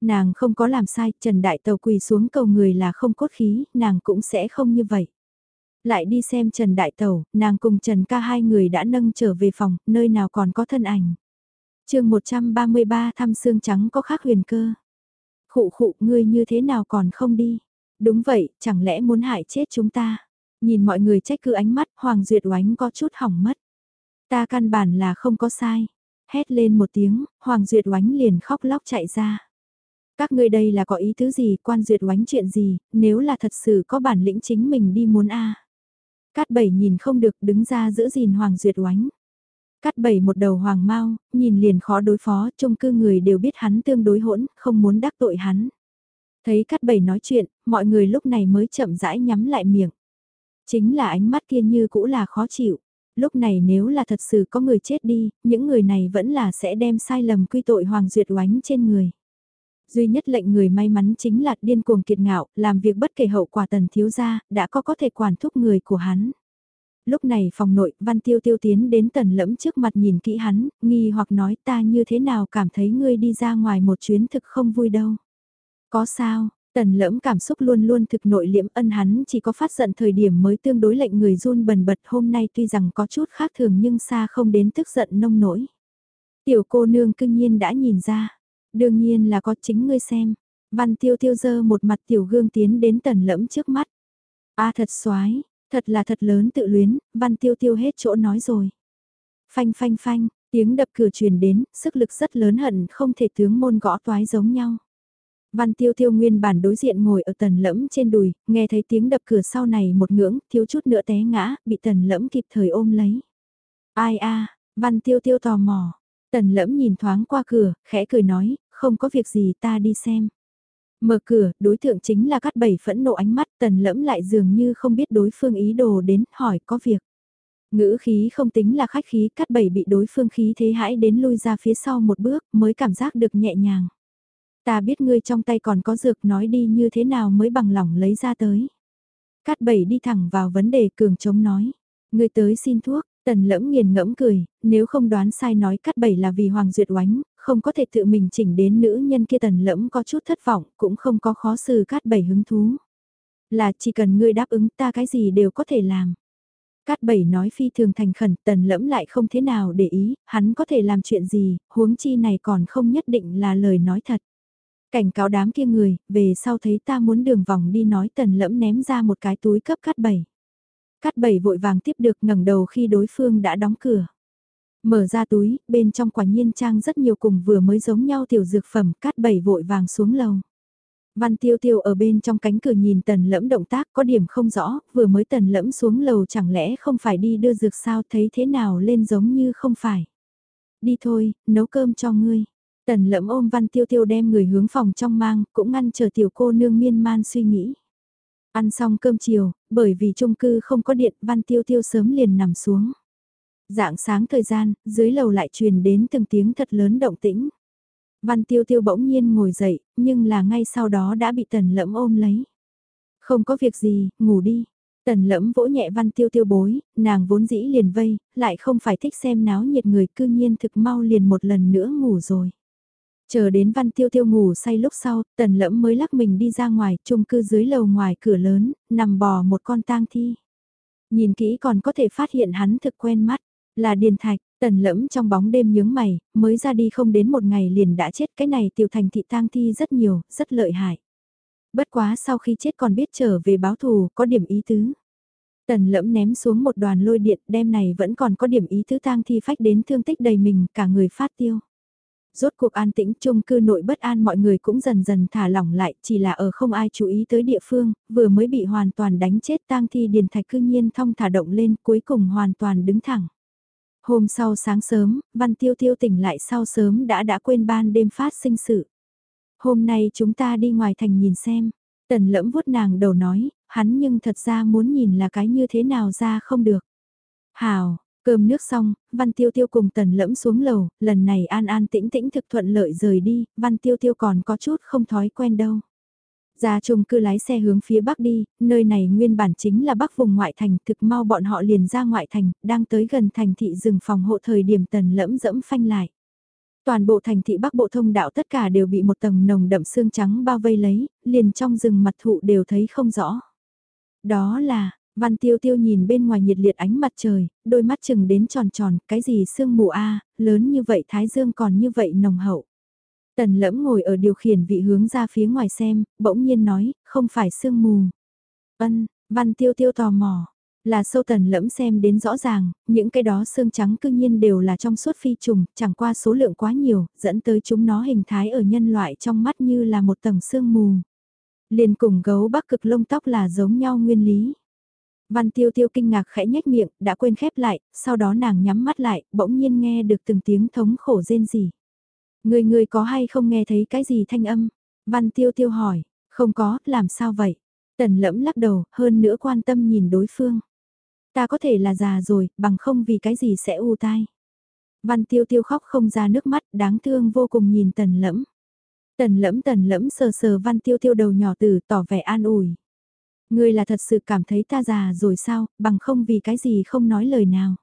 Nàng không có làm sai, Trần Đại Tàu quỳ xuống cầu người là không cốt khí, nàng cũng sẽ không như vậy. Lại đi xem Trần Đại Tàu, nàng cùng Trần ca hai người đã nâng trở về phòng, nơi nào còn có thân ảnh chương 133 thăm xương trắng có khác huyền cơ. Khụ khụ ngươi như thế nào còn không đi? Đúng vậy, chẳng lẽ muốn hại chết chúng ta? Nhìn mọi người trách cứ ánh mắt, Hoàng Duyệt oánh có chút hỏng mất. Ta căn bản là không có sai. Hét lên một tiếng, Hoàng Duyệt oánh liền khóc lóc chạy ra. Các ngươi đây là có ý tứ gì, quan Duyệt oánh chuyện gì, nếu là thật sự có bản lĩnh chính mình đi muốn a Cát bảy nhìn không được đứng ra giữ gìn Hoàng Duyệt oánh. Cắt bảy một đầu hoàng mau, nhìn liền khó đối phó, chung cư người đều biết hắn tương đối hỗn, không muốn đắc tội hắn. Thấy cắt bảy nói chuyện, mọi người lúc này mới chậm rãi nhắm lại miệng. Chính là ánh mắt kia như cũ là khó chịu. Lúc này nếu là thật sự có người chết đi, những người này vẫn là sẽ đem sai lầm quy tội Hoàng Duyệt oánh trên người. Duy nhất lệnh người may mắn chính là điên cuồng kiệt ngạo, làm việc bất kể hậu quả tần thiếu gia, đã có có thể quản thúc người của hắn lúc này phòng nội, văn tiêu tiêu tiến đến tần lẫm trước mặt nhìn kỹ hắn, nghi hoặc nói ta như thế nào cảm thấy ngươi đi ra ngoài một chuyến thực không vui đâu. Có sao, tần lẫm cảm xúc luôn luôn thực nội liễm ân hắn chỉ có phát giận thời điểm mới tương đối lệnh người run bần bật hôm nay tuy rằng có chút khác thường nhưng xa không đến tức giận nông nổi. Tiểu cô nương cưng nhiên đã nhìn ra, đương nhiên là có chính ngươi xem. Văn tiêu tiêu dơ một mặt tiểu gương tiến đến tần lẫm trước mắt. a thật xoái, Thật là thật lớn tự luyến, văn tiêu tiêu hết chỗ nói rồi. Phanh phanh phanh, tiếng đập cửa truyền đến, sức lực rất lớn hận không thể tướng môn gõ toái giống nhau. Văn tiêu tiêu nguyên bản đối diện ngồi ở tần lẫm trên đùi, nghe thấy tiếng đập cửa sau này một ngưỡng, thiếu chút nữa té ngã, bị tần lẫm kịp thời ôm lấy. Ai a văn tiêu tiêu tò mò. Tần lẫm nhìn thoáng qua cửa, khẽ cười nói, không có việc gì ta đi xem. Mở cửa, đối tượng chính là cắt bảy phẫn nộ ánh mắt, tần lẫm lại dường như không biết đối phương ý đồ đến, hỏi có việc. Ngữ khí không tính là khách khí, cắt bảy bị đối phương khí thế hãi đến lui ra phía sau một bước, mới cảm giác được nhẹ nhàng. Ta biết ngươi trong tay còn có dược nói đi như thế nào mới bằng lòng lấy ra tới. Cát bảy đi thẳng vào vấn đề cường chống nói. Ngươi tới xin thuốc, tần lẫm nghiền ngẫm cười, nếu không đoán sai nói cát bảy là vì Hoàng Duyệt oánh, không có thể tự mình chỉnh đến nữ nhân kia tần lẫm có chút thất vọng, cũng không có khó xử cát bảy hứng thú. Là chỉ cần ngươi đáp ứng ta cái gì đều có thể làm. Cát bảy nói phi thường thành khẩn, tần lẫm lại không thế nào để ý, hắn có thể làm chuyện gì, huống chi này còn không nhất định là lời nói thật. Cảnh cáo đám kia người, về sau thấy ta muốn đường vòng đi nói tần lẫm ném ra một cái túi cấp cát bảy. Cát bảy vội vàng tiếp được ngẩng đầu khi đối phương đã đóng cửa. Mở ra túi, bên trong quả nhiên trang rất nhiều cùng vừa mới giống nhau tiểu dược phẩm, cát bảy vội vàng xuống lầu. Văn tiêu tiêu ở bên trong cánh cửa nhìn tần lẫm động tác có điểm không rõ, vừa mới tần lẫm xuống lầu chẳng lẽ không phải đi đưa dược sao thấy thế nào lên giống như không phải. Đi thôi, nấu cơm cho ngươi. Tần lẫm ôm văn tiêu tiêu đem người hướng phòng trong mang, cũng ngăn chờ tiểu cô nương miên man suy nghĩ. Ăn xong cơm chiều, bởi vì chung cư không có điện, văn tiêu tiêu sớm liền nằm xuống. Dạng sáng thời gian, dưới lầu lại truyền đến từng tiếng thật lớn động tĩnh. Văn tiêu tiêu bỗng nhiên ngồi dậy, nhưng là ngay sau đó đã bị tần lẫm ôm lấy. Không có việc gì, ngủ đi. Tần lẫm vỗ nhẹ văn tiêu tiêu bối, nàng vốn dĩ liền vây, lại không phải thích xem náo nhiệt người cư nhiên thực mau liền một lần nữa ngủ rồi. Chờ đến văn tiêu tiêu ngủ say lúc sau, tần lẫm mới lắc mình đi ra ngoài, chung cư dưới lầu ngoài cửa lớn, nằm bò một con tang thi. Nhìn kỹ còn có thể phát hiện hắn thực quen mắt, là điền thạch, tần lẫm trong bóng đêm nhướng mày, mới ra đi không đến một ngày liền đã chết cái này tiểu thành thị tang thi rất nhiều, rất lợi hại. Bất quá sau khi chết còn biết trở về báo thù, có điểm ý tứ. Tần lẫm ném xuống một đoàn lôi điện, đêm này vẫn còn có điểm ý tứ tang thi phách đến thương tích đầy mình, cả người phát tiêu. Rốt cuộc an tĩnh chung cư nội bất an mọi người cũng dần dần thả lỏng lại, chỉ là ở không ai chú ý tới địa phương, vừa mới bị hoàn toàn đánh chết tang thi điền thạch cư nhiên thong thả động lên cuối cùng hoàn toàn đứng thẳng. Hôm sau sáng sớm, Văn Tiêu Tiêu tỉnh lại sau sớm đã đã quên ban đêm phát sinh sự. Hôm nay chúng ta đi ngoài thành nhìn xem. Tần lẫm vuốt nàng đầu nói, hắn nhưng thật ra muốn nhìn là cái như thế nào ra không được. Hào, Cơm nước xong, Văn Tiêu Tiêu cùng Tần Lẫm xuống lầu, lần này an an tĩnh tĩnh thực thuận lợi rời đi, Văn Tiêu Tiêu còn có chút không thói quen đâu. Ra chung cư lái xe hướng phía bắc đi, nơi này nguyên bản chính là bắc vùng ngoại thành, thực mau bọn họ liền ra ngoại thành, đang tới gần thành thị rừng phòng hộ thời điểm Tần Lẫm dẫm phanh lại. Toàn bộ thành thị bắc bộ thông đạo tất cả đều bị một tầng nồng đậm xương trắng bao vây lấy, liền trong rừng mặt thụ đều thấy không rõ. Đó là, Văn tiêu tiêu nhìn bên ngoài nhiệt liệt ánh mặt trời, đôi mắt chừng đến tròn tròn, cái gì sương mù a lớn như vậy thái dương còn như vậy nồng hậu. Tần lẫm ngồi ở điều khiển vị hướng ra phía ngoài xem, bỗng nhiên nói, không phải sương mù. Ân, văn tiêu tiêu tò mò, là sâu tần lẫm xem đến rõ ràng, những cái đó xương trắng cương nhiên đều là trong suốt phi trùng, chẳng qua số lượng quá nhiều, dẫn tới chúng nó hình thái ở nhân loại trong mắt như là một tầng sương mù. Liền cùng gấu bắc cực lông tóc là giống nhau nguyên lý. Văn tiêu tiêu kinh ngạc khẽ nhếch miệng, đã quên khép lại, sau đó nàng nhắm mắt lại, bỗng nhiên nghe được từng tiếng thống khổ rên rỉ. Người người có hay không nghe thấy cái gì thanh âm? Văn tiêu tiêu hỏi, không có, làm sao vậy? Tần lẫm lắc đầu, hơn nữa quan tâm nhìn đối phương. Ta có thể là già rồi, bằng không vì cái gì sẽ u tai. Văn tiêu tiêu khóc không ra nước mắt, đáng thương vô cùng nhìn tần lẫm. Tần lẫm tần lẫm sờ sờ văn tiêu tiêu đầu nhỏ tử tỏ vẻ an ủi. Ngươi là thật sự cảm thấy ta già rồi sao, bằng không vì cái gì không nói lời nào.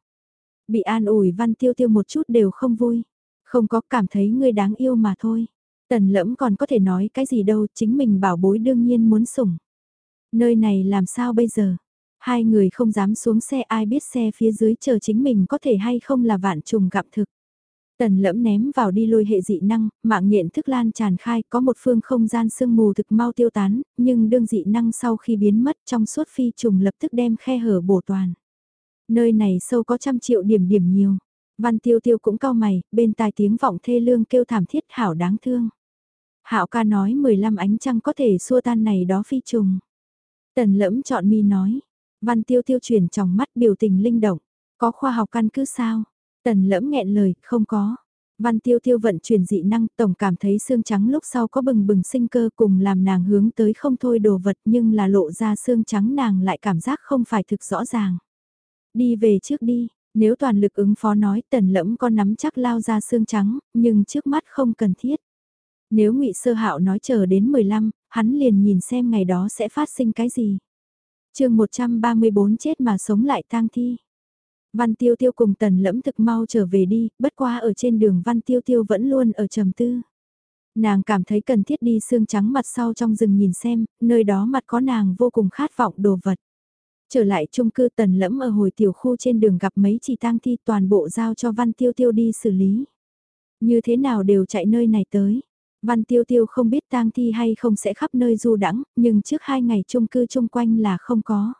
Bị an ủi văn tiêu tiêu một chút đều không vui. Không có cảm thấy ngươi đáng yêu mà thôi. Tần lẫm còn có thể nói cái gì đâu, chính mình bảo bối đương nhiên muốn sủng. Nơi này làm sao bây giờ? Hai người không dám xuống xe ai biết xe phía dưới chờ chính mình có thể hay không là vạn trùng gặp thực. Tần lẫm ném vào đi lôi hệ dị năng, mạng nhện thức lan tràn khai, có một phương không gian sương mù thực mau tiêu tán, nhưng đương dị năng sau khi biến mất trong suốt phi trùng lập tức đem khe hở bổ toàn. Nơi này sâu có trăm triệu điểm điểm nhiều. Văn tiêu tiêu cũng cao mày, bên tai tiếng vọng thê lương kêu thảm thiết hảo đáng thương. Hạo ca nói 15 ánh trăng có thể xua tan này đó phi trùng. Tần lẫm chọn mi nói. Văn tiêu tiêu chuyển trong mắt biểu tình linh động. Có khoa học căn cứ sao? Tần lẫm nghẹn lời, không có. Văn tiêu tiêu vận chuyển dị năng tổng cảm thấy xương trắng lúc sau có bừng bừng sinh cơ cùng làm nàng hướng tới không thôi đồ vật nhưng là lộ ra xương trắng nàng lại cảm giác không phải thực rõ ràng. Đi về trước đi, nếu toàn lực ứng phó nói tần lẫm có nắm chắc lao ra xương trắng, nhưng trước mắt không cần thiết. Nếu ngụy Sơ Hạo nói chờ đến 15, hắn liền nhìn xem ngày đó sẽ phát sinh cái gì. chương 134 chết mà sống lại tang thi. Văn Tiêu Tiêu cùng Tần Lẫm thực mau trở về đi, bất qua ở trên đường Văn Tiêu Tiêu vẫn luôn ở trầm tư. Nàng cảm thấy cần thiết đi xương trắng mặt sau trong rừng nhìn xem, nơi đó mặt có nàng vô cùng khát vọng đồ vật. Trở lại chung cư Tần Lẫm ở hồi tiểu khu trên đường gặp mấy chỉ tang thi toàn bộ giao cho Văn Tiêu Tiêu đi xử lý. Như thế nào đều chạy nơi này tới. Văn Tiêu Tiêu không biết tang thi hay không sẽ khắp nơi du đãng, nhưng trước hai ngày chung cư chung quanh là không có.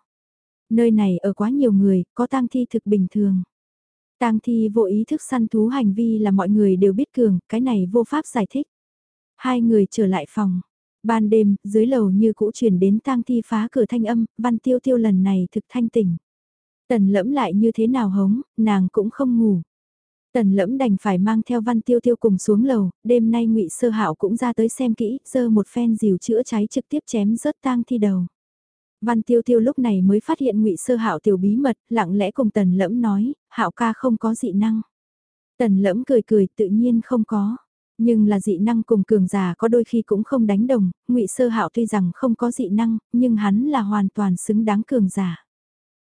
Nơi này ở quá nhiều người, có tang thi thực bình thường. Tang thi vô ý thức săn thú hành vi là mọi người đều biết cường, cái này vô pháp giải thích. Hai người trở lại phòng. Ban đêm, dưới lầu như cũ truyền đến tang thi phá cửa thanh âm, văn tiêu tiêu lần này thực thanh tỉnh. Tần lẫm lại như thế nào hống, nàng cũng không ngủ. Tần lẫm đành phải mang theo văn tiêu tiêu cùng xuống lầu, đêm nay ngụy Sơ Hạo cũng ra tới xem kỹ, giơ một phen dìu chữa cháy trực tiếp chém rớt tang thi đầu. Văn tiêu tiêu lúc này mới phát hiện ngụy Sơ Hạo tiểu bí mật, lặng lẽ cùng tần lẫm nói, Hạo ca không có dị năng. Tần lẫm cười cười tự nhiên không có. Nhưng là dị năng cùng cường giả có đôi khi cũng không đánh đồng, ngụy Sơ Hạo tuy rằng không có dị năng, nhưng hắn là hoàn toàn xứng đáng cường giả.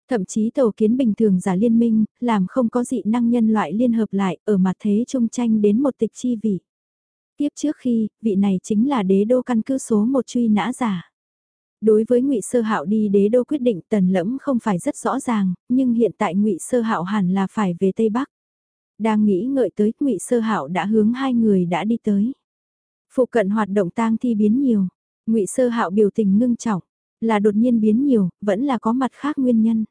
Thậm chí tàu kiến bình thường giả liên minh, làm không có dị năng nhân loại liên hợp lại ở mặt thế trung tranh đến một tịch chi vị. Tiếp trước khi, vị này chính là đế đô căn cứ số một truy nã giả. Đối với ngụy Sơ Hạo đi đế đô quyết định tần lẫm không phải rất rõ ràng, nhưng hiện tại ngụy Sơ Hạo hẳn là phải về Tây Bắc. Đang nghĩ ngợi tới, ngụy Sơ Hạo đã hướng hai người đã đi tới. Phụ cận hoạt động tang thi biến nhiều, ngụy Sơ Hạo biểu tình ngưng trọng, là đột nhiên biến nhiều, vẫn là có mặt khác nguyên nhân.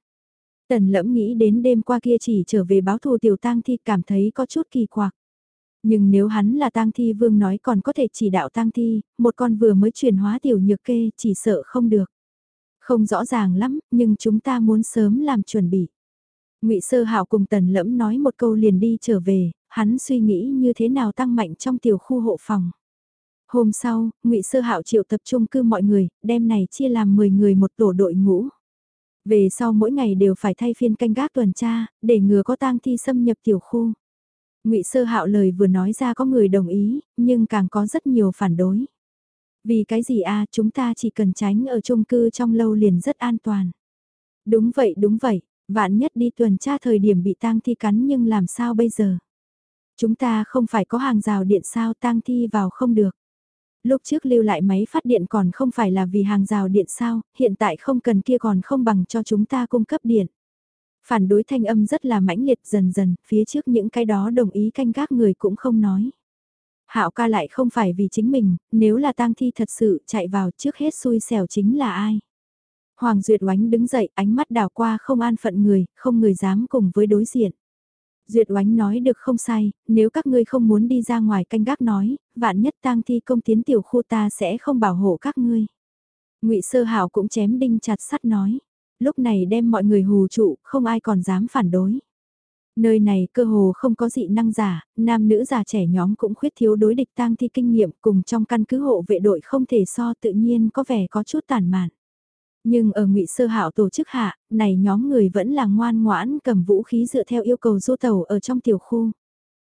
Tần lẫm nghĩ đến đêm qua kia chỉ trở về báo thù tiểu tang thi cảm thấy có chút kỳ quặc. Nhưng nếu hắn là tang thi vương nói còn có thể chỉ đạo tang thi, một con vừa mới chuyển hóa tiểu nhược kê chỉ sợ không được. Không rõ ràng lắm, nhưng chúng ta muốn sớm làm chuẩn bị ngụy Sơ Hạo cùng Tần Lẫm nói một câu liền đi trở về, hắn suy nghĩ như thế nào tăng mạnh trong tiểu khu hộ phòng. Hôm sau, ngụy Sơ Hạo triệu tập trung cư mọi người, đêm này chia làm 10 người một tổ đội ngũ. Về sau mỗi ngày đều phải thay phiên canh gác tuần tra, để ngừa có tang thi xâm nhập tiểu khu. Ngụy Sơ Hạo lời vừa nói ra có người đồng ý, nhưng càng có rất nhiều phản đối. Vì cái gì a, chúng ta chỉ cần tránh ở chung cư trong lâu liền rất an toàn. Đúng vậy, đúng vậy, vạn nhất đi tuần tra thời điểm bị tang thi cắn nhưng làm sao bây giờ? Chúng ta không phải có hàng rào điện sao tang thi vào không được lúc trước lưu lại máy phát điện còn không phải là vì hàng rào điện sao, hiện tại không cần kia còn không bằng cho chúng ta cung cấp điện. Phản đối thanh âm rất là mãnh liệt dần dần, phía trước những cái đó đồng ý canh gác người cũng không nói. Hạo ca lại không phải vì chính mình, nếu là tang thi thật sự chạy vào trước hết xui xẻo chính là ai. Hoàng Duyệt oánh đứng dậy, ánh mắt đảo qua không an phận người, không người dám cùng với đối diện. Duyệt oánh nói được không sai, nếu các ngươi không muốn đi ra ngoài canh gác nói, vạn nhất tang thi công tiến tiểu khu ta sẽ không bảo hộ các ngươi. ngụy Sơ Hảo cũng chém đinh chặt sắt nói, lúc này đem mọi người hù trụ, không ai còn dám phản đối. Nơi này cơ hồ không có dị năng giả, nam nữ già trẻ nhóm cũng khuyết thiếu đối địch tang thi kinh nghiệm cùng trong căn cứ hộ vệ đội không thể so tự nhiên có vẻ có chút tàn mạn. Nhưng ở ngụy Sơ Hạo tổ chức hạ, này nhóm người vẫn là ngoan ngoãn cầm vũ khí dựa theo yêu cầu du tàu ở trong tiểu khu.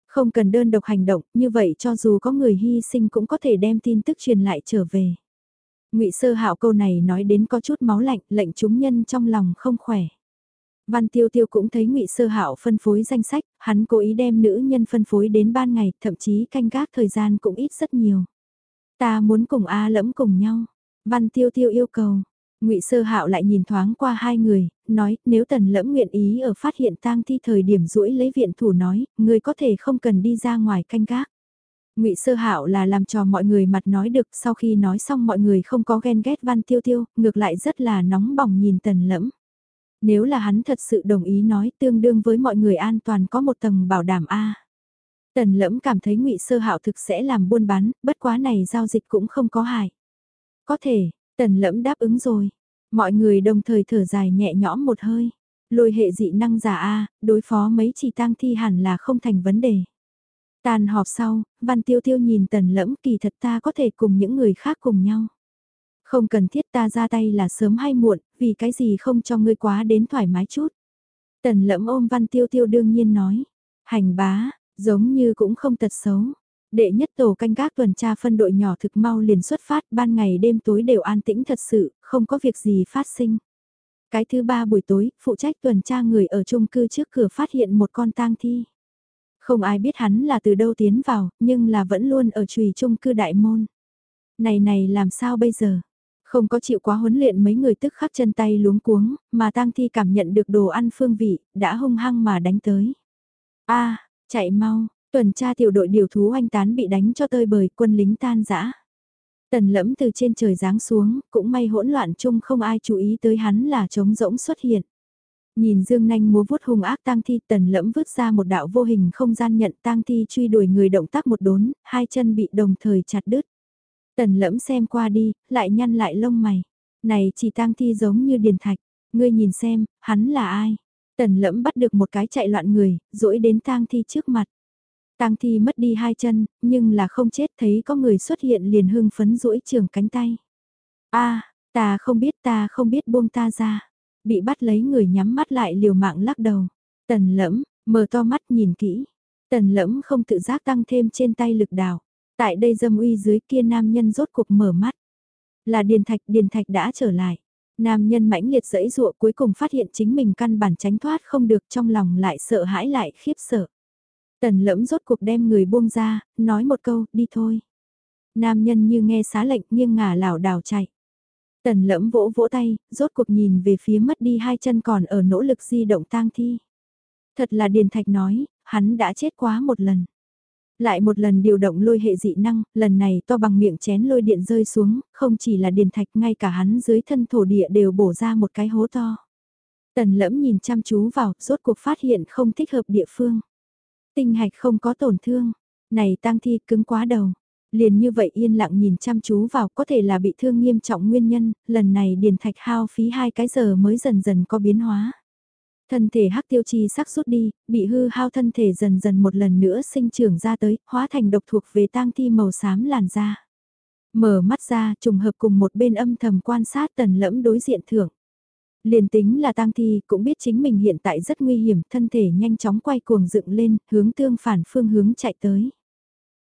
Không cần đơn độc hành động, như vậy cho dù có người hy sinh cũng có thể đem tin tức truyền lại trở về. Ngụy Sơ Hạo câu này nói đến có chút máu lạnh, lệnh chúng nhân trong lòng không khỏe. Văn Tiêu Tiêu cũng thấy Ngụy Sơ Hạo phân phối danh sách, hắn cố ý đem nữ nhân phân phối đến ban ngày, thậm chí canh gác thời gian cũng ít rất nhiều. Ta muốn cùng A lẫm cùng nhau. Văn Tiêu Tiêu yêu cầu, ngụy Sơ Hạo lại nhìn thoáng qua hai người, nói, nếu Tần Lẫm nguyện ý ở phát hiện tang thi thời điểm rũi lấy viện thủ nói, người có thể không cần đi ra ngoài canh gác. Ngụy Sơ Hạo là làm cho mọi người mặt nói được, sau khi nói xong mọi người không có ghen ghét Văn Tiêu Tiêu, ngược lại rất là nóng bỏng nhìn Tần Lẫm. Nếu là hắn thật sự đồng ý nói tương đương với mọi người an toàn có một tầng bảo đảm A. Tần lẫm cảm thấy ngụy Sơ Hạo thực sẽ làm buôn bán, bất quá này giao dịch cũng không có hại. Có thể, tần lẫm đáp ứng rồi. Mọi người đồng thời thở dài nhẹ nhõm một hơi. Lôi hệ dị năng giả A, đối phó mấy chỉ tang thi hẳn là không thành vấn đề. Tàn họp sau, Văn Tiêu Tiêu nhìn tần lẫm kỳ thật ta có thể cùng những người khác cùng nhau. Không cần thiết ta ra tay là sớm hay muộn, vì cái gì không cho ngươi quá đến thoải mái chút. Tần lẫm ôm Văn Tiêu Tiêu đương nhiên nói. Hành bá, giống như cũng không tật xấu. Đệ nhất tổ canh gác tuần tra phân đội nhỏ thực mau liền xuất phát ban ngày đêm tối đều an tĩnh thật sự, không có việc gì phát sinh. Cái thứ ba buổi tối, phụ trách tuần tra người ở chung cư trước cửa phát hiện một con tang thi. Không ai biết hắn là từ đâu tiến vào, nhưng là vẫn luôn ở trùy chung cư đại môn. Này này làm sao bây giờ? Không có chịu quá huấn luyện mấy người tức khắc chân tay luống cuống, mà tang thi cảm nhận được đồ ăn phương vị, đã hung hăng mà đánh tới. a chạy mau, tuần tra tiểu đội điều thú anh tán bị đánh cho tơi bời quân lính tan rã. Tần lẫm từ trên trời giáng xuống, cũng may hỗn loạn chung không ai chú ý tới hắn là trống rỗng xuất hiện. Nhìn dương nanh múa vuốt hung ác tang thi tần lẫm vứt ra một đạo vô hình không gian nhận tang thi truy đuổi người động tác một đốn, hai chân bị đồng thời chặt đứt. Tần lẫm xem qua đi, lại nhăn lại lông mày. Này chỉ tang thi giống như điền thạch, ngươi nhìn xem, hắn là ai? Tần lẫm bắt được một cái chạy loạn người, rỗi đến tang thi trước mặt. Tang thi mất đi hai chân, nhưng là không chết thấy có người xuất hiện liền hưng phấn duỗi trường cánh tay. a ta không biết ta không biết buông ta ra. Bị bắt lấy người nhắm mắt lại liều mạng lắc đầu. Tần lẫm, mở to mắt nhìn kỹ. Tần lẫm không tự giác tăng thêm trên tay lực đào Tại đây dâm uy dưới kia nam nhân rốt cuộc mở mắt. Là Điền Thạch, Điền Thạch đã trở lại. Nam nhân mãnh liệt dẫy dụa cuối cùng phát hiện chính mình căn bản tránh thoát không được trong lòng lại sợ hãi lại khiếp sợ. Tần lẫm rốt cuộc đem người buông ra, nói một câu, đi thôi. Nam nhân như nghe xá lệnh nghiêng ngả lảo đảo chạy. Tần lẫm vỗ vỗ tay, rốt cuộc nhìn về phía mất đi hai chân còn ở nỗ lực di động tang thi. Thật là Điền Thạch nói, hắn đã chết quá một lần. Lại một lần điều động lôi hệ dị năng, lần này to bằng miệng chén lôi điện rơi xuống, không chỉ là điền thạch ngay cả hắn dưới thân thổ địa đều bổ ra một cái hố to. Tần lẫm nhìn chăm chú vào, rốt cuộc phát hiện không thích hợp địa phương. Tinh hạch không có tổn thương, này tang thi cứng quá đầu. Liền như vậy yên lặng nhìn chăm chú vào có thể là bị thương nghiêm trọng nguyên nhân, lần này điền thạch hao phí hai cái giờ mới dần dần có biến hóa. Thân thể hắc tiêu chi sắc rút đi, bị hư hao thân thể dần dần một lần nữa sinh trưởng ra tới, hóa thành độc thuộc về tang thi màu xám làn da. Mở mắt ra, trùng hợp cùng một bên âm thầm quan sát tần lẫm đối diện thưởng. Liền tính là tang thi cũng biết chính mình hiện tại rất nguy hiểm, thân thể nhanh chóng quay cuồng dựng lên, hướng tương phản phương hướng chạy tới.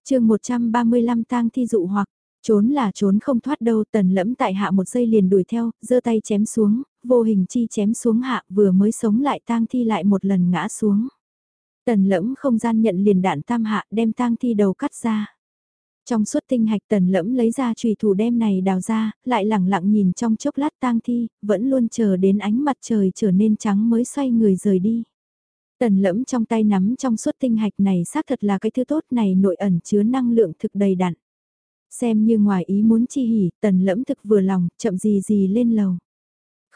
chương 135 tang thi dụ hoặc, Trốn là trốn không thoát đâu, tần lẫm tại hạ một giây liền đuổi theo, giơ tay chém xuống, vô hình chi chém xuống hạ vừa mới sống lại tang thi lại một lần ngã xuống. Tần lẫm không gian nhận liền đạn tam hạ đem tang thi đầu cắt ra. Trong suốt tinh hạch tần lẫm lấy ra trùy thủ đem này đào ra, lại lẳng lặng nhìn trong chốc lát tang thi, vẫn luôn chờ đến ánh mặt trời trở nên trắng mới xoay người rời đi. Tần lẫm trong tay nắm trong suốt tinh hạch này xác thật là cái thứ tốt này nội ẩn chứa năng lượng thực đầy đặn. Xem như ngoài ý muốn chi hỉ, tần lẫm thực vừa lòng, chậm gì gì lên lầu.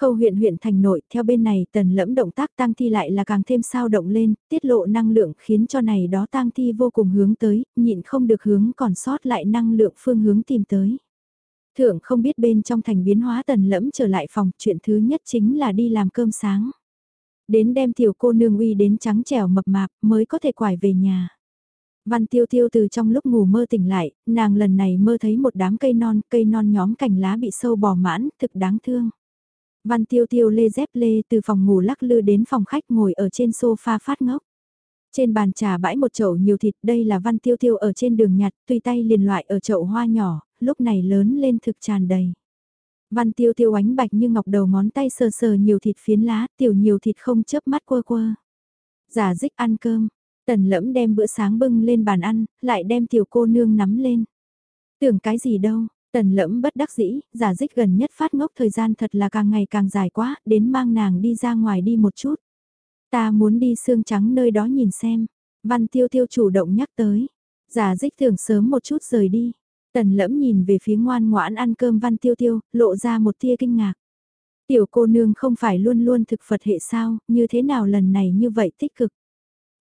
Khâu huyện huyện thành nội, theo bên này tần lẫm động tác tăng thi lại là càng thêm sao động lên, tiết lộ năng lượng khiến cho này đó tăng thi vô cùng hướng tới, nhịn không được hướng còn sót lại năng lượng phương hướng tìm tới. Thượng không biết bên trong thành biến hóa tần lẫm trở lại phòng, chuyện thứ nhất chính là đi làm cơm sáng. Đến đem tiểu cô nương uy đến trắng trẻo mập mạp mới có thể quải về nhà. Văn tiêu tiêu từ trong lúc ngủ mơ tỉnh lại, nàng lần này mơ thấy một đám cây non, cây non nhóm cành lá bị sâu bò mãn, thực đáng thương. Văn tiêu tiêu lê dép lê từ phòng ngủ lắc lư đến phòng khách ngồi ở trên sofa phát ngốc. Trên bàn trà bãi một chậu nhiều thịt, đây là văn tiêu tiêu ở trên đường nhặt, tùy tay liền loại ở chậu hoa nhỏ, lúc này lớn lên thực tràn đầy. Văn tiêu tiêu ánh bạch như ngọc đầu ngón tay sờ sờ nhiều thịt phiến lá, tiểu nhiều thịt không chớp mắt quơ quơ. Giả dích ăn cơm, Tần lẫm đem bữa sáng bưng lên bàn ăn, lại đem tiểu cô nương nắm lên. Tưởng cái gì đâu, Tần lẫm bất đắc dĩ, giả dích gần nhất phát ngốc thời gian thật là càng ngày càng dài quá, đến mang nàng đi ra ngoài đi một chút. Ta muốn đi xương trắng nơi đó nhìn xem. Văn tiêu tiêu chủ động nhắc tới. Giả dích thường sớm một chút rời đi. Tần lẫm nhìn về phía ngoan ngoãn ăn cơm văn tiêu tiêu, lộ ra một tia kinh ngạc. Tiểu cô nương không phải luôn luôn thực Phật hệ sao, như thế nào lần này như vậy tích cực.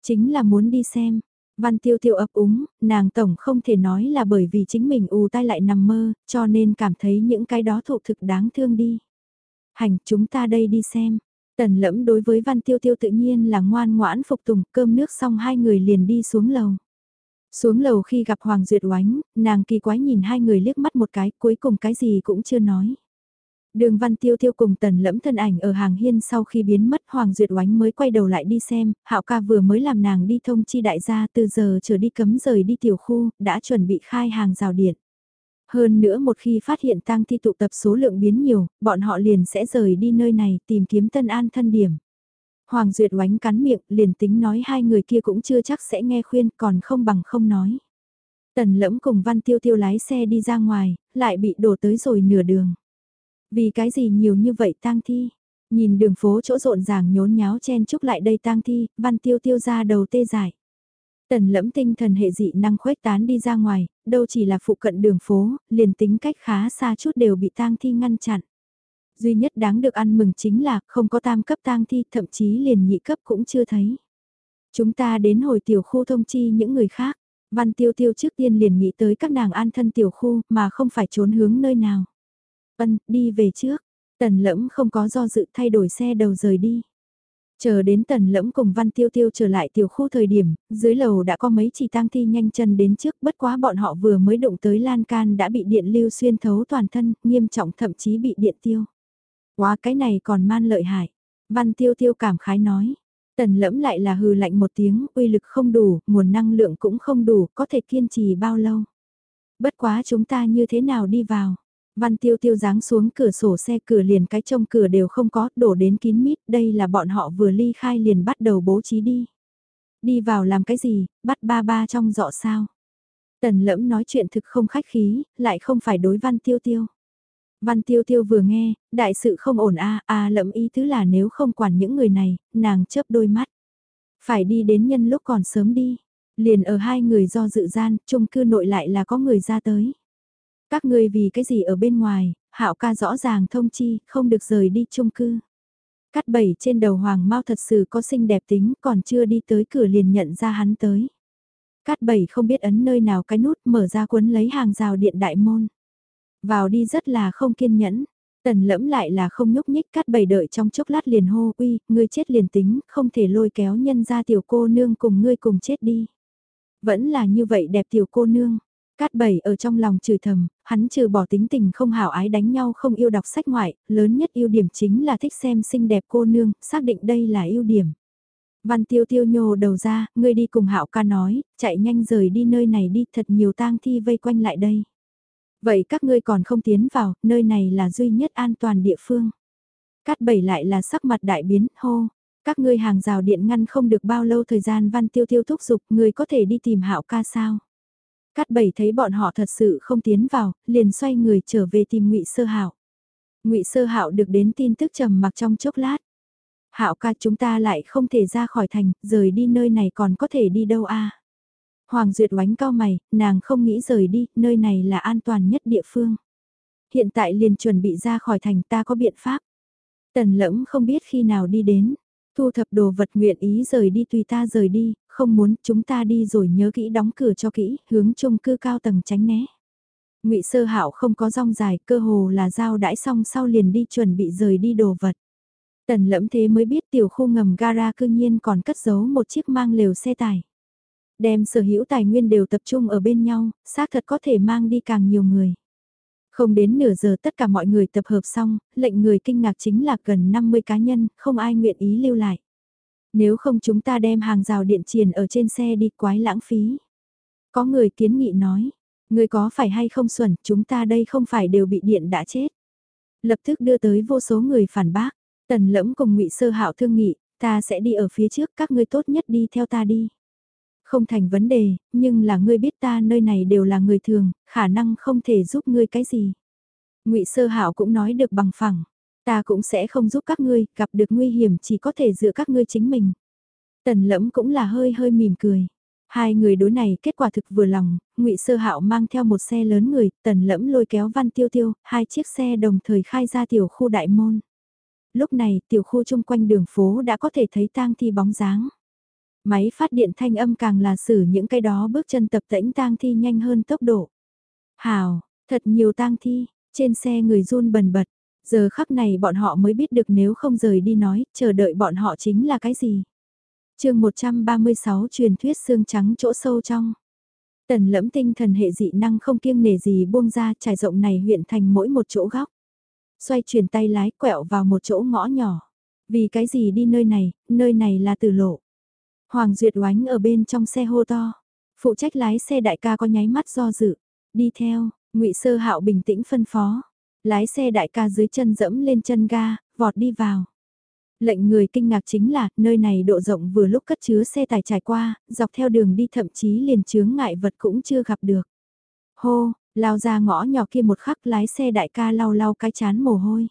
Chính là muốn đi xem. Văn tiêu tiêu ấp úng, nàng tổng không thể nói là bởi vì chính mình ù tai lại nằm mơ, cho nên cảm thấy những cái đó thụ thực đáng thương đi. Hành, chúng ta đây đi xem. Tần lẫm đối với văn tiêu tiêu tự nhiên là ngoan ngoãn phục tùng cơm nước xong hai người liền đi xuống lầu. Xuống lầu khi gặp Hoàng Duyệt oánh, nàng kỳ quái nhìn hai người liếc mắt một cái cuối cùng cái gì cũng chưa nói. Đường Văn Tiêu Tiêu cùng Tần Lẫm thân ảnh ở hàng hiên sau khi biến mất Hoàng Duyệt Oánh mới quay đầu lại đi xem, Hạo ca vừa mới làm nàng đi thông chi đại gia từ giờ trở đi cấm rời đi tiểu khu, đã chuẩn bị khai hàng rào điện. Hơn nữa một khi phát hiện tang thi tụ tập số lượng biến nhiều, bọn họ liền sẽ rời đi nơi này tìm kiếm tân an thân điểm. Hoàng Duyệt oánh cắn miệng liền tính nói hai người kia cũng chưa chắc sẽ nghe khuyên còn không bằng không nói. Tần lẫm cùng Văn Tiêu Tiêu lái xe đi ra ngoài, lại bị đổ tới rồi nửa đường. Vì cái gì nhiều như vậy tang thi? Nhìn đường phố chỗ rộn ràng nhốn nháo chen chúc lại đây tang thi, Văn Tiêu Tiêu ra đầu tê dại. Tần lẫm tinh thần hệ dị năng khuếch tán đi ra ngoài, đâu chỉ là phụ cận đường phố, liền tính cách khá xa chút đều bị tang thi ngăn chặn. Duy nhất đáng được ăn mừng chính là không có tam cấp tang thi, thậm chí liền nhị cấp cũng chưa thấy. Chúng ta đến hồi tiểu khu thông chi những người khác. Văn tiêu tiêu trước tiên liền nghĩ tới các nàng an thân tiểu khu mà không phải trốn hướng nơi nào. Ân, đi về trước. Tần lẫm không có do dự thay đổi xe đầu rời đi. Chờ đến tần lẫm cùng văn tiêu tiêu trở lại tiểu khu thời điểm, dưới lầu đã có mấy chỉ tang thi nhanh chân đến trước bất quá bọn họ vừa mới đụng tới lan can đã bị điện lưu xuyên thấu toàn thân, nghiêm trọng thậm chí bị điện tiêu. Quá cái này còn man lợi hại. Văn tiêu tiêu cảm khái nói. Tần lẫm lại là hừ lạnh một tiếng, uy lực không đủ, nguồn năng lượng cũng không đủ, có thể kiên trì bao lâu. Bất quá chúng ta như thế nào đi vào. Văn tiêu tiêu giáng xuống cửa sổ xe cửa liền cái trông cửa đều không có, đổ đến kín mít, đây là bọn họ vừa ly khai liền bắt đầu bố trí đi. Đi vào làm cái gì, bắt ba ba trong dọ sao. Tần lẫm nói chuyện thực không khách khí, lại không phải đối văn tiêu tiêu. Văn tiêu tiêu vừa nghe, đại sự không ổn a a lẫm ý tứ là nếu không quản những người này, nàng chớp đôi mắt. Phải đi đến nhân lúc còn sớm đi. Liền ở hai người do dự gian, chung cư nội lại là có người ra tới. Các ngươi vì cái gì ở bên ngoài, hạo ca rõ ràng thông chi, không được rời đi chung cư. Cắt bảy trên đầu hoàng mau thật sự có xinh đẹp tính, còn chưa đi tới cửa liền nhận ra hắn tới. Cát bảy không biết ấn nơi nào cái nút mở ra cuốn lấy hàng rào điện đại môn. Vào đi rất là không kiên nhẫn. Tần lẫm lại là không nhúc nhích cắt bảy đợi trong chốc lát liền hô uy, ngươi chết liền tính, không thể lôi kéo nhân ra tiểu cô nương cùng ngươi cùng chết đi. Vẫn là như vậy đẹp tiểu cô nương. Cát bảy ở trong lòng trừ thầm, hắn trừ bỏ tính tình không hảo ái đánh nhau không yêu đọc sách ngoại, lớn nhất ưu điểm chính là thích xem xinh đẹp cô nương, xác định đây là ưu điểm. Văn tiêu tiêu nhô đầu ra, ngươi đi cùng hạo ca nói, chạy nhanh rời đi nơi này đi thật nhiều tang thi vây quanh lại đây. Vậy các ngươi còn không tiến vào, nơi này là duy nhất an toàn địa phương. Cát bảy lại là sắc mặt đại biến, hô. Các ngươi hàng rào điện ngăn không được bao lâu thời gian văn tiêu tiêu thúc giục, người có thể đi tìm hạo ca sao. Cát bảy thấy bọn họ thật sự không tiến vào, liền xoay người trở về tìm ngụy Sơ Hạo. Ngụy Sơ Hạo được đến tin tức trầm mặc trong chốc lát. Hạo ca chúng ta lại không thể ra khỏi thành, rời đi nơi này còn có thể đi đâu a? Hoàng Duyệt oánh cao mày, nàng không nghĩ rời đi, nơi này là an toàn nhất địa phương. Hiện tại liền chuẩn bị ra khỏi thành ta có biện pháp. Tần lẫm không biết khi nào đi đến, thu thập đồ vật nguyện ý rời đi tùy ta rời đi, không muốn chúng ta đi rồi nhớ kỹ đóng cửa cho kỹ, hướng chung cư cao tầng tránh né. ngụy Sơ Hạo không có rong dài, cơ hồ là giao đãi xong sau liền đi chuẩn bị rời đi đồ vật. Tần lẫm thế mới biết tiểu khu ngầm gara cư nhiên còn cất giấu một chiếc mang lều xe tải. Đem sở hữu tài nguyên đều tập trung ở bên nhau, xác thật có thể mang đi càng nhiều người. Không đến nửa giờ tất cả mọi người tập hợp xong, lệnh người kinh ngạc chính là gần 50 cá nhân, không ai nguyện ý lưu lại. Nếu không chúng ta đem hàng rào điện triển ở trên xe đi quái lãng phí. Có người kiến nghị nói, người có phải hay không xuẩn, chúng ta đây không phải đều bị điện đã chết. Lập tức đưa tới vô số người phản bác, tần lẫm cùng ngụy sơ hạo thương nghị, ta sẽ đi ở phía trước các ngươi tốt nhất đi theo ta đi. Không thành vấn đề, nhưng là ngươi biết ta nơi này đều là người thường, khả năng không thể giúp ngươi cái gì. ngụy Sơ Hạo cũng nói được bằng phẳng, ta cũng sẽ không giúp các ngươi, gặp được nguy hiểm chỉ có thể dựa các ngươi chính mình. Tần lẫm cũng là hơi hơi mỉm cười. Hai người đối này kết quả thực vừa lòng, ngụy Sơ Hạo mang theo một xe lớn người, tần lẫm lôi kéo văn tiêu tiêu, hai chiếc xe đồng thời khai ra tiểu khu đại môn. Lúc này tiểu khu chung quanh đường phố đã có thể thấy tang thi bóng dáng. Máy phát điện thanh âm càng là xử những cái đó bước chân tập tễnh tang thi nhanh hơn tốc độ. Hào, thật nhiều tang thi, trên xe người run bần bật, giờ khắc này bọn họ mới biết được nếu không rời đi nói, chờ đợi bọn họ chính là cái gì. chương 136 truyền thuyết xương trắng chỗ sâu trong. Tần lẫm tinh thần hệ dị năng không kiêng nề gì buông ra trải rộng này huyện thành mỗi một chỗ góc. Xoay chuyển tay lái quẹo vào một chỗ ngõ nhỏ. Vì cái gì đi nơi này, nơi này là từ lộ. Hoàng Duyệt oánh ở bên trong xe hô to. Phụ trách lái xe đại ca có nháy mắt do dự. Đi theo, ngụy Sơ Hạo bình tĩnh phân phó. Lái xe đại ca dưới chân dẫm lên chân ga, vọt đi vào. Lệnh người kinh ngạc chính là, nơi này độ rộng vừa lúc cất chứa xe tải trải qua, dọc theo đường đi thậm chí liền chướng ngại vật cũng chưa gặp được. Hô, lao ra ngõ nhỏ kia một khắc lái xe đại ca lau lau cái chán mồ hôi.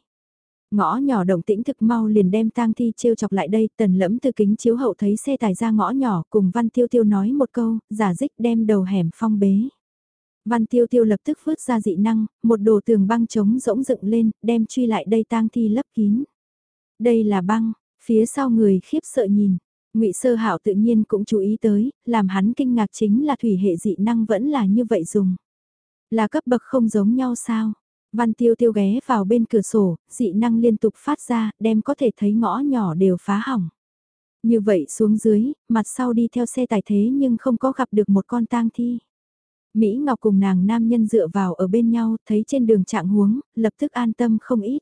Ngõ nhỏ động tĩnh thực mau liền đem tang thi trêu chọc lại đây, tần lẫm từ kính chiếu hậu thấy xe tải ra ngõ nhỏ cùng Văn Tiêu Tiêu nói một câu, giả dích đem đầu hẻm phong bế. Văn Tiêu Tiêu lập tức vứt ra dị năng, một đồ tường băng chống rỗng dựng lên, đem truy lại đây tang thi lấp kín. Đây là băng, phía sau người khiếp sợ nhìn. Ngụy Sơ Hạo tự nhiên cũng chú ý tới, làm hắn kinh ngạc chính là thủy hệ dị năng vẫn là như vậy dùng. Là cấp bậc không giống nhau sao? Văn tiêu tiêu ghé vào bên cửa sổ, dị năng liên tục phát ra, đem có thể thấy ngõ nhỏ đều phá hỏng. Như vậy xuống dưới, mặt sau đi theo xe tài thế nhưng không có gặp được một con tang thi. Mỹ Ngọc cùng nàng nam nhân dựa vào ở bên nhau, thấy trên đường trạng huống, lập tức an tâm không ít.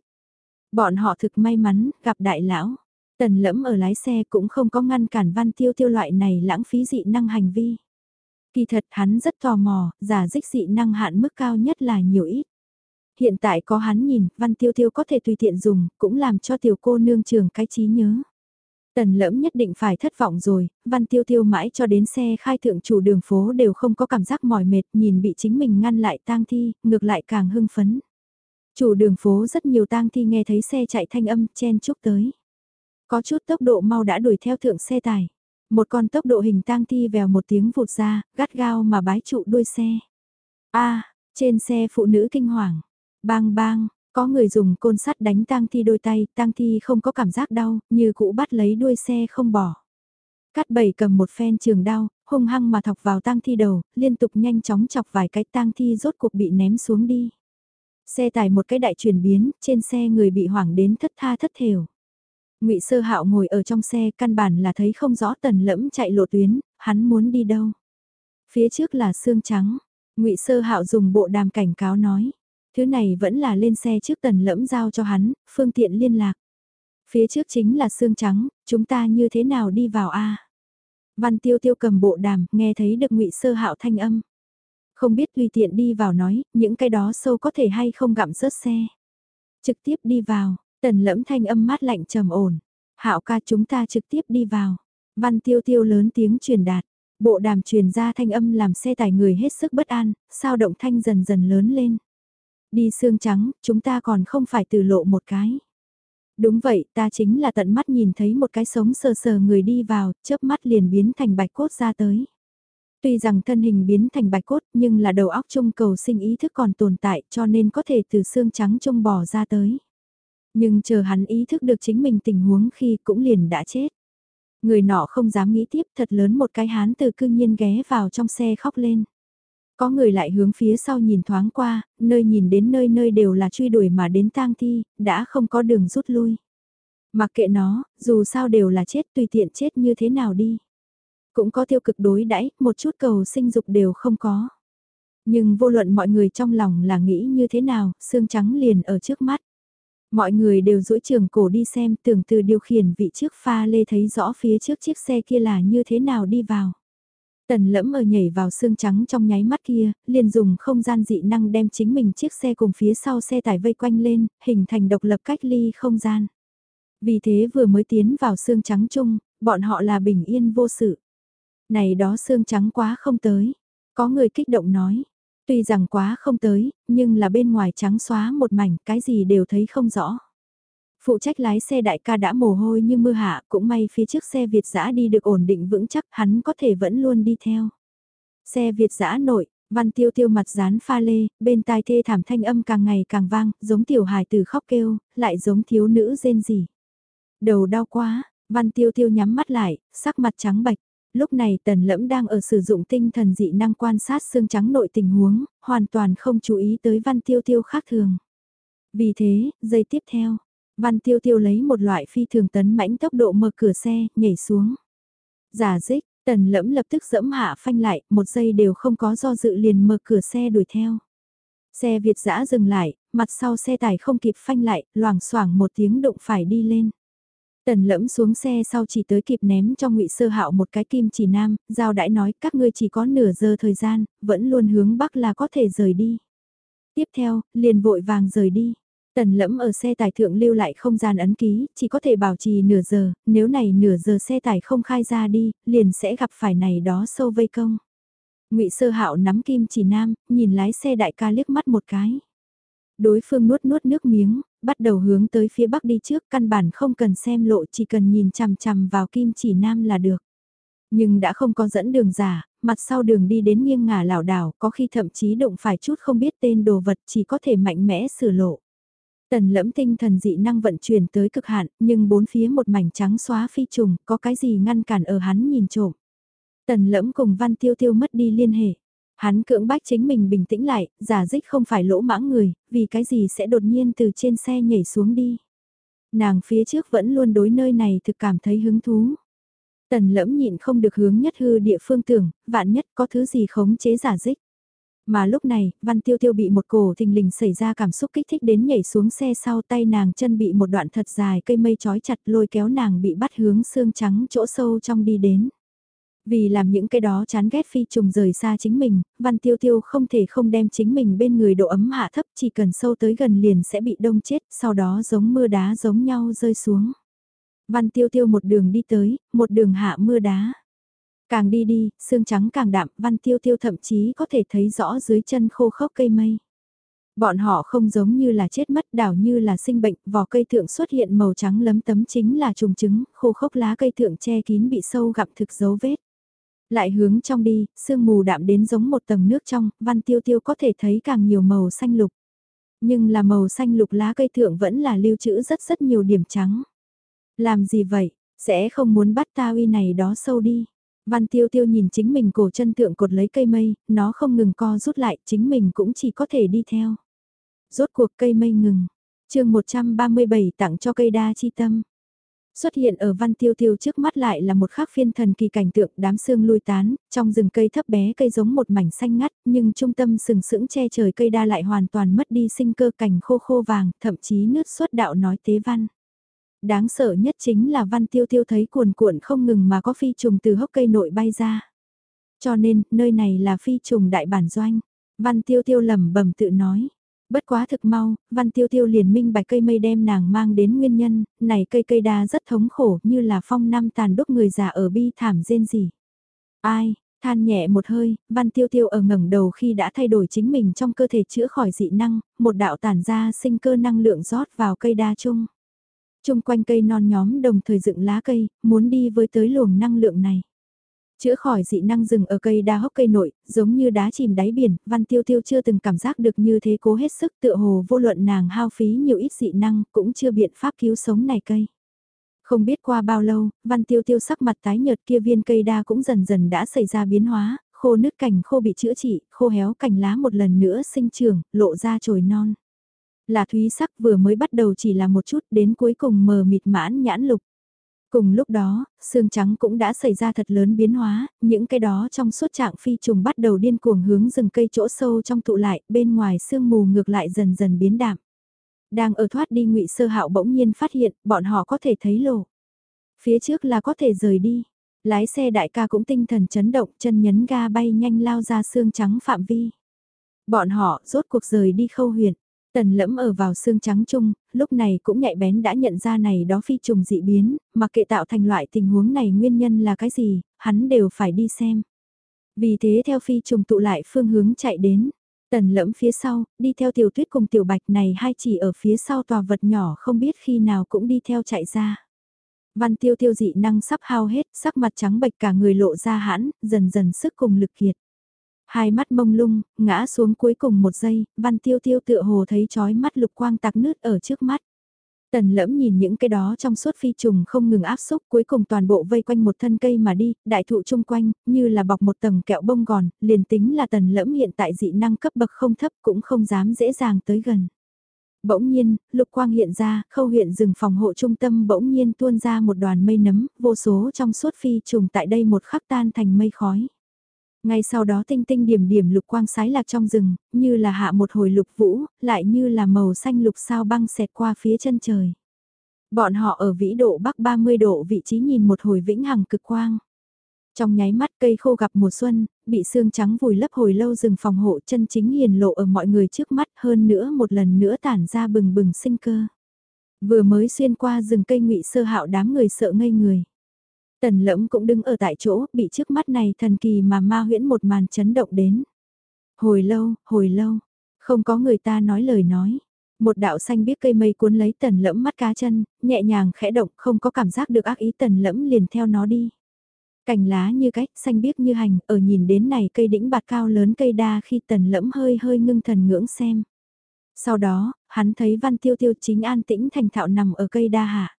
Bọn họ thực may mắn, gặp đại lão. Tần lẫm ở lái xe cũng không có ngăn cản văn tiêu tiêu loại này lãng phí dị năng hành vi. Kỳ thật hắn rất tò mò, giả dích dị năng hạn mức cao nhất là nhiều ít. Hiện tại có hắn nhìn, văn tiêu tiêu có thể tùy tiện dùng, cũng làm cho tiểu cô nương trường cái trí nhớ. Tần lẫm nhất định phải thất vọng rồi, văn tiêu tiêu mãi cho đến xe khai thượng chủ đường phố đều không có cảm giác mỏi mệt, nhìn bị chính mình ngăn lại tang thi, ngược lại càng hưng phấn. Chủ đường phố rất nhiều tang thi nghe thấy xe chạy thanh âm chen chúc tới. Có chút tốc độ mau đã đuổi theo thượng xe tải. Một con tốc độ hình tang thi vèo một tiếng vụt ra, gắt gao mà bái trụ đuôi xe. a trên xe phụ nữ kinh hoàng. Bang bang, có người dùng côn sắt đánh tang thi đôi tay, tang thi không có cảm giác đau, như cũ bắt lấy đuôi xe không bỏ. Cát bảy cầm một phen trường đao, hung hăng mà thọc vào tang thi đầu, liên tục nhanh chóng chọc vài cái tang thi rốt cuộc bị ném xuống đi. Xe tải một cái đại chuyển biến, trên xe người bị hoảng đến thất tha thất thều. Ngụy Sơ Hạo ngồi ở trong xe, căn bản là thấy không rõ tần lẫm chạy lộ tuyến, hắn muốn đi đâu. Phía trước là xương trắng, Ngụy Sơ Hạo dùng bộ đàm cảnh cáo nói, thứ này vẫn là lên xe trước tần lẫm giao cho hắn, phương tiện liên lạc. Phía trước chính là xương trắng, chúng ta như thế nào đi vào a? Văn Tiêu Tiêu cầm bộ đàm, nghe thấy được Ngụy Sơ Hạo thanh âm. Không biết tùy tiện đi vào nói, những cái đó sâu có thể hay không gặm rớt xe. Trực tiếp đi vào, tần lẫm thanh âm mát lạnh trầm ổn. Hạo ca chúng ta trực tiếp đi vào. Văn tiêu tiêu lớn tiếng truyền đạt. Bộ đàm truyền ra thanh âm làm xe tải người hết sức bất an, sao động thanh dần dần lớn lên. Đi xương trắng, chúng ta còn không phải từ lộ một cái. Đúng vậy, ta chính là tận mắt nhìn thấy một cái sống sờ sờ người đi vào, chớp mắt liền biến thành bạch cốt ra tới. Tuy rằng thân hình biến thành bạch cốt nhưng là đầu óc trung cầu sinh ý thức còn tồn tại cho nên có thể từ xương trắng trung bò ra tới. Nhưng chờ hắn ý thức được chính mình tình huống khi cũng liền đã chết. Người nọ không dám nghĩ tiếp thật lớn một cái hán từ cương nhiên ghé vào trong xe khóc lên. Có người lại hướng phía sau nhìn thoáng qua, nơi nhìn đến nơi nơi đều là truy đuổi mà đến tang thi, đã không có đường rút lui. Mặc kệ nó, dù sao đều là chết tùy tiện chết như thế nào đi. Cũng có tiêu cực đối đãi một chút cầu sinh dục đều không có. Nhưng vô luận mọi người trong lòng là nghĩ như thế nào, xương trắng liền ở trước mắt. Mọi người đều duỗi trường cổ đi xem tưởng từ điều khiển vị trước pha lê thấy rõ phía trước chiếc xe kia là như thế nào đi vào. Tần lẫm ở nhảy vào xương trắng trong nháy mắt kia, liền dùng không gian dị năng đem chính mình chiếc xe cùng phía sau xe tải vây quanh lên, hình thành độc lập cách ly không gian. Vì thế vừa mới tiến vào xương trắng chung, bọn họ là bình yên vô sự. Này đó xương trắng quá không tới. Có người kích động nói. Tuy rằng quá không tới, nhưng là bên ngoài trắng xóa một mảnh, cái gì đều thấy không rõ. Phụ trách lái xe đại ca đã mồ hôi như mưa hạ, cũng may phía trước xe Việt dã đi được ổn định vững chắc, hắn có thể vẫn luôn đi theo. Xe Việt dã nội, văn tiêu tiêu mặt dán pha lê, bên tai thê thảm thanh âm càng ngày càng vang, giống tiểu hài từ khóc kêu, lại giống thiếu nữ rên gì. Đầu đau quá, văn tiêu tiêu nhắm mắt lại, sắc mặt trắng bạch. Lúc này tần lẫm đang ở sử dụng tinh thần dị năng quan sát xương trắng nội tình huống, hoàn toàn không chú ý tới văn tiêu tiêu khác thường. Vì thế, giây tiếp theo, Văn tiêu tiêu lấy một loại phi thường tấn mãnh tốc độ mở cửa xe, nhảy xuống. Giả dích, tần lẫm lập tức dẫm hạ phanh lại, một giây đều không có do dự liền mở cửa xe đuổi theo. Xe Việt dã dừng lại, mặt sau xe tải không kịp phanh lại, loảng xoảng một tiếng đụng phải đi lên. Tần lẫm xuống xe sau chỉ tới kịp ném cho ngụy Sơ Hạo một cái kim chỉ nam, giao đãi nói các ngươi chỉ có nửa giờ thời gian, vẫn luôn hướng bắc là có thể rời đi. Tiếp theo, liền vội vàng rời đi. Tần lẫm ở xe tải thượng lưu lại không gian ấn ký, chỉ có thể bảo trì nửa giờ, nếu này nửa giờ xe tải không khai ra đi, liền sẽ gặp phải này đó sâu vây công. ngụy Sơ Hạo nắm kim chỉ nam, nhìn lái xe đại ca liếc mắt một cái. Đối phương nuốt nuốt nước miếng, bắt đầu hướng tới phía bắc đi trước, căn bản không cần xem lộ chỉ cần nhìn chằm chằm vào kim chỉ nam là được. Nhưng đã không có dẫn đường giả, mặt sau đường đi đến nghiêng ngả lảo đảo, có khi thậm chí động phải chút không biết tên đồ vật chỉ có thể mạnh mẽ sửa lộ. Tần lẫm tinh thần dị năng vận chuyển tới cực hạn, nhưng bốn phía một mảnh trắng xóa phi trùng, có cái gì ngăn cản ở hắn nhìn trộm. Tần lẫm cùng văn tiêu tiêu mất đi liên hệ. Hắn cưỡng bách chính mình bình tĩnh lại, giả dích không phải lỗ mãng người, vì cái gì sẽ đột nhiên từ trên xe nhảy xuống đi. Nàng phía trước vẫn luôn đối nơi này thực cảm thấy hứng thú. Tần lẫm nhịn không được hướng nhất hư địa phương tưởng, vạn nhất có thứ gì khống chế giả dích. Mà lúc này, Văn Tiêu Tiêu bị một cổ thình lình xảy ra cảm xúc kích thích đến nhảy xuống xe sau tay nàng chân bị một đoạn thật dài cây mây trói chặt lôi kéo nàng bị bắt hướng xương trắng chỗ sâu trong đi đến. Vì làm những cái đó chán ghét phi trùng rời xa chính mình, Văn Tiêu Tiêu không thể không đem chính mình bên người độ ấm hạ thấp chỉ cần sâu tới gần liền sẽ bị đông chết, sau đó giống mưa đá giống nhau rơi xuống. Văn Tiêu Tiêu một đường đi tới, một đường hạ mưa đá. Càng đi đi, xương trắng càng đạm, văn tiêu tiêu thậm chí có thể thấy rõ dưới chân khô khốc cây mây. Bọn họ không giống như là chết mất đảo như là sinh bệnh, vỏ cây thượng xuất hiện màu trắng lấm tấm chính là trùng trứng, khô khốc lá cây thượng che kín bị sâu gặm thực dấu vết. Lại hướng trong đi, sương mù đạm đến giống một tầng nước trong, văn tiêu tiêu có thể thấy càng nhiều màu xanh lục. Nhưng là màu xanh lục lá cây thượng vẫn là lưu trữ rất rất nhiều điểm trắng. Làm gì vậy, sẽ không muốn bắt ta uy này đó sâu đi. Văn tiêu tiêu nhìn chính mình cổ chân thượng cột lấy cây mây, nó không ngừng co rút lại, chính mình cũng chỉ có thể đi theo. Rốt cuộc cây mây ngừng. chương 137 tặng cho cây đa chi tâm. Xuất hiện ở văn tiêu tiêu trước mắt lại là một khắc phiên thần kỳ cảnh tượng đám xương lui tán, trong rừng cây thấp bé cây giống một mảnh xanh ngắt, nhưng trung tâm sừng sững che trời cây đa lại hoàn toàn mất đi sinh cơ cảnh khô khô vàng, thậm chí nước xuất đạo nói tế văn. Đáng sợ nhất chính là văn tiêu tiêu thấy cuồn cuộn không ngừng mà có phi trùng từ hốc cây nội bay ra. Cho nên, nơi này là phi trùng đại bản doanh. Văn tiêu tiêu lẩm bẩm tự nói. Bất quá thực mau, văn tiêu tiêu liền minh bạch cây mây đem nàng mang đến nguyên nhân, này cây cây đa rất thống khổ như là phong năm tàn đúc người già ở bi thảm rên gì. Ai, than nhẹ một hơi, văn tiêu tiêu ở ngẩng đầu khi đã thay đổi chính mình trong cơ thể chữa khỏi dị năng, một đạo tản ra sinh cơ năng lượng rót vào cây đa chung. Trung quanh cây non nhóm đồng thời dựng lá cây, muốn đi với tới luồng năng lượng này. Chữa khỏi dị năng rừng ở cây đa hốc cây nội, giống như đá chìm đáy biển, văn tiêu tiêu chưa từng cảm giác được như thế cố hết sức tựa hồ vô luận nàng hao phí nhiều ít dị năng cũng chưa biện pháp cứu sống này cây. Không biết qua bao lâu, văn tiêu tiêu sắc mặt tái nhợt kia viên cây đa cũng dần dần đã xảy ra biến hóa, khô nứt cành khô bị chữa trị, khô héo cành lá một lần nữa sinh trưởng, lộ ra chồi non. Là thúy sắc vừa mới bắt đầu chỉ là một chút đến cuối cùng mờ mịt mãn nhãn lục. Cùng lúc đó, xương trắng cũng đã xảy ra thật lớn biến hóa, những cái đó trong suốt trạng phi trùng bắt đầu điên cuồng hướng rừng cây chỗ sâu trong tụ lại, bên ngoài sương mù ngược lại dần dần biến đạm. Đang ở thoát đi ngụy sơ hạo bỗng nhiên phát hiện, bọn họ có thể thấy lộ. Phía trước là có thể rời đi. Lái xe đại ca cũng tinh thần chấn động, chân nhấn ga bay nhanh lao ra xương trắng phạm vi. Bọn họ rốt cuộc rời đi khâu huyện. Tần lẫm ở vào xương trắng chung, lúc này cũng nhạy bén đã nhận ra này đó phi trùng dị biến, mà kệ tạo thành loại tình huống này nguyên nhân là cái gì, hắn đều phải đi xem. Vì thế theo phi trùng tụ lại phương hướng chạy đến, tần lẫm phía sau, đi theo tiểu tuyết cùng tiểu bạch này hai chỉ ở phía sau tòa vật nhỏ không biết khi nào cũng đi theo chạy ra. Văn tiêu tiêu dị năng sắp hao hết, sắc mặt trắng bệch cả người lộ ra hãn, dần dần sức cùng lực kiệt. Hai mắt mông lung, ngã xuống cuối cùng một giây, văn tiêu tiêu tựa hồ thấy chói mắt lục quang tạc nứt ở trước mắt. Tần lẫm nhìn những cái đó trong suốt phi trùng không ngừng áp xúc cuối cùng toàn bộ vây quanh một thân cây mà đi, đại thụ chung quanh, như là bọc một tầng kẹo bông gòn, liền tính là tần lẫm hiện tại dị năng cấp bậc không thấp cũng không dám dễ dàng tới gần. Bỗng nhiên, lục quang hiện ra, khâu huyện rừng phòng hộ trung tâm bỗng nhiên tuôn ra một đoàn mây nấm, vô số trong suốt phi trùng tại đây một khắc tan thành mây khói. Ngay sau đó tinh tinh điểm điểm lục quang sái lạc trong rừng, như là hạ một hồi lục vũ, lại như là màu xanh lục sao băng xẹt qua phía chân trời. Bọn họ ở vĩ độ bắc 30 độ vị trí nhìn một hồi vĩnh hằng cực quang. Trong nháy mắt cây khô gặp mùa xuân, bị xương trắng vùi lấp hồi lâu rừng phòng hộ chân chính hiền lộ ở mọi người trước mắt hơn nữa một lần nữa tản ra bừng bừng sinh cơ. Vừa mới xuyên qua rừng cây ngụy sơ hạo đám người sợ ngây người. Tần lẫm cũng đứng ở tại chỗ, bị trước mắt này thần kỳ mà ma huyễn một màn chấn động đến. Hồi lâu, hồi lâu, không có người ta nói lời nói. Một đạo xanh biết cây mây cuốn lấy tần lẫm mắt cá chân, nhẹ nhàng khẽ động không có cảm giác được ác ý tần lẫm liền theo nó đi. Cành lá như cách, xanh biếc như hành, ở nhìn đến này cây đĩnh bạt cao lớn cây đa khi tần lẫm hơi hơi ngưng thần ngưỡng xem. Sau đó, hắn thấy văn tiêu tiêu chính an tĩnh thành thạo nằm ở cây đa hạ.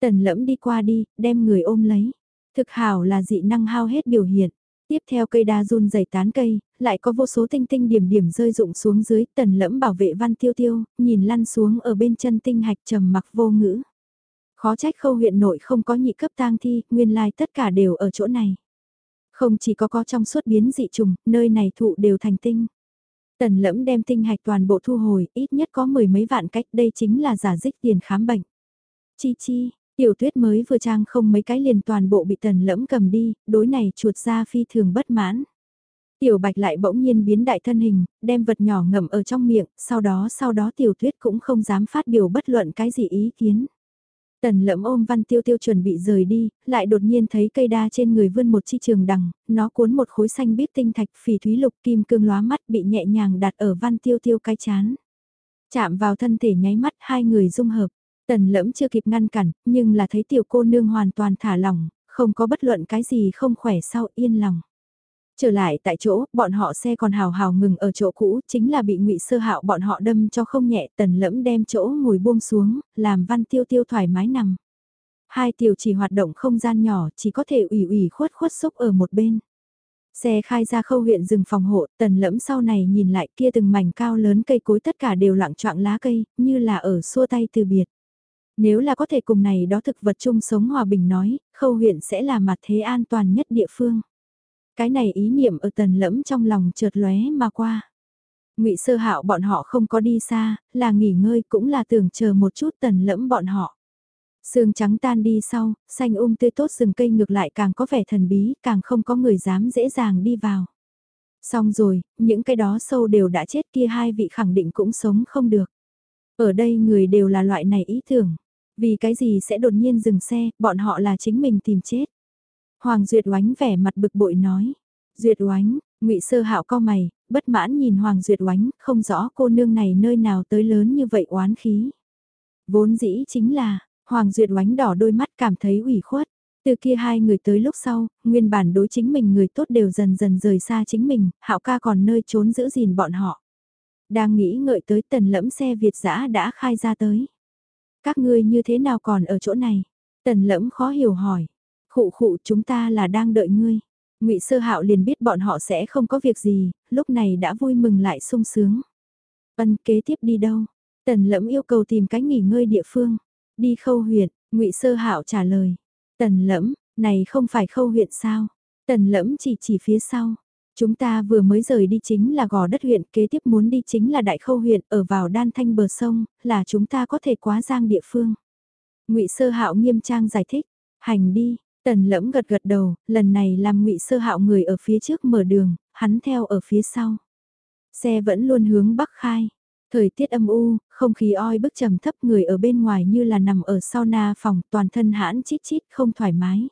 Tần lẫm đi qua đi, đem người ôm lấy. Thực hảo là dị năng hao hết biểu hiện. Tiếp theo cây đa run dày tán cây, lại có vô số tinh tinh điểm điểm rơi rụng xuống dưới tần lẫm bảo vệ văn tiêu tiêu, nhìn lăn xuống ở bên chân tinh hạch trầm mặc vô ngữ. Khó trách khâu huyện nội không có nhị cấp tang thi, nguyên lai tất cả đều ở chỗ này. Không chỉ có có trong suốt biến dị trùng, nơi này thụ đều thành tinh. Tần lẫm đem tinh hạch toàn bộ thu hồi, ít nhất có mười mấy vạn cách, đây chính là giả dích tiền khám bệnh. Chi chi, tiểu tuyết mới vừa trang không mấy cái liền toàn bộ bị tần lẫm cầm đi, đối này chuột ra phi thường bất mãn. Tiểu bạch lại bỗng nhiên biến đại thân hình, đem vật nhỏ ngậm ở trong miệng, sau đó sau đó tiểu tuyết cũng không dám phát biểu bất luận cái gì ý kiến. Tần lẫm ôm văn tiêu tiêu chuẩn bị rời đi, lại đột nhiên thấy cây đa trên người vươn một chi trường đằng, nó cuốn một khối xanh biết tinh thạch phỉ thúy lục kim cương lóa mắt bị nhẹ nhàng đặt ở văn tiêu tiêu cái chán. Chạm vào thân thể nháy mắt hai người dung hợp, tần lẫm chưa kịp ngăn cản, nhưng là thấy tiểu cô nương hoàn toàn thả lỏng, không có bất luận cái gì không khỏe sau yên lòng. Trở lại tại chỗ, bọn họ xe còn hào hào ngừng ở chỗ cũ, chính là bị ngụy sơ hạo bọn họ đâm cho không nhẹ, tần lẫm đem chỗ ngồi buông xuống, làm văn tiêu tiêu thoải mái nằm. Hai tiểu chỉ hoạt động không gian nhỏ, chỉ có thể ủy ủy khuất khuất xúc ở một bên. Xe khai ra khâu huyện rừng phòng hộ, tần lẫm sau này nhìn lại kia từng mảnh cao lớn cây cối tất cả đều lặng trọng lá cây, như là ở xua tay từ biệt. Nếu là có thể cùng này đó thực vật chung sống hòa bình nói, khâu huyện sẽ là mặt thế an toàn nhất địa phương. Cái này ý niệm ở tần lẫm trong lòng chợt lóe mà qua. ngụy sơ hạo bọn họ không có đi xa, là nghỉ ngơi cũng là tưởng chờ một chút tần lẫm bọn họ. Sương trắng tan đi sau, xanh um tươi tốt rừng cây ngược lại càng có vẻ thần bí, càng không có người dám dễ dàng đi vào. Xong rồi, những cái đó sâu đều đã chết kia hai vị khẳng định cũng sống không được. Ở đây người đều là loại này ý tưởng. Vì cái gì sẽ đột nhiên dừng xe, bọn họ là chính mình tìm chết. Hoàng Duyệt Oánh vẻ mặt bực bội nói. Duyệt Oánh, ngụy Sơ Hạo co mày, bất mãn nhìn Hoàng Duyệt Oánh, không rõ cô nương này nơi nào tới lớn như vậy oán khí. Vốn dĩ chính là, Hoàng Duyệt Oánh đỏ đôi mắt cảm thấy ủy khuất. Từ kia hai người tới lúc sau, nguyên bản đối chính mình người tốt đều dần dần rời xa chính mình, Hạo ca còn nơi trốn giữ gìn bọn họ. Đang nghĩ ngợi tới tần lẫm xe Việt giã đã khai ra tới. Các ngươi như thế nào còn ở chỗ này? Tần lẫm khó hiểu hỏi. Khụ khụ chúng ta là đang đợi ngươi. ngụy Sơ Hạo liền biết bọn họ sẽ không có việc gì, lúc này đã vui mừng lại sung sướng. Ân kế tiếp đi đâu? Tần lẫm yêu cầu tìm cái nghỉ ngơi địa phương. Đi khâu huyện, ngụy Sơ Hạo trả lời. Tần lẫm, này không phải khâu huyện sao? Tần lẫm chỉ chỉ phía sau. Chúng ta vừa mới rời đi chính là gò đất huyện, kế tiếp muốn đi chính là đại khâu huyện, ở vào đan thanh bờ sông, là chúng ta có thể quá giang địa phương. ngụy Sơ Hạo nghiêm trang giải thích, hành đi, Tần lẫm gật gật đầu, lần này làm ngụy sơ hạo người ở phía trước mở đường, hắn theo ở phía sau. Xe vẫn luôn hướng bắc khai. Thời tiết âm u, không khí oi bức trầm thấp người ở bên ngoài như là nằm ở sauna phòng toàn thân hãn chít chít không thoải mái.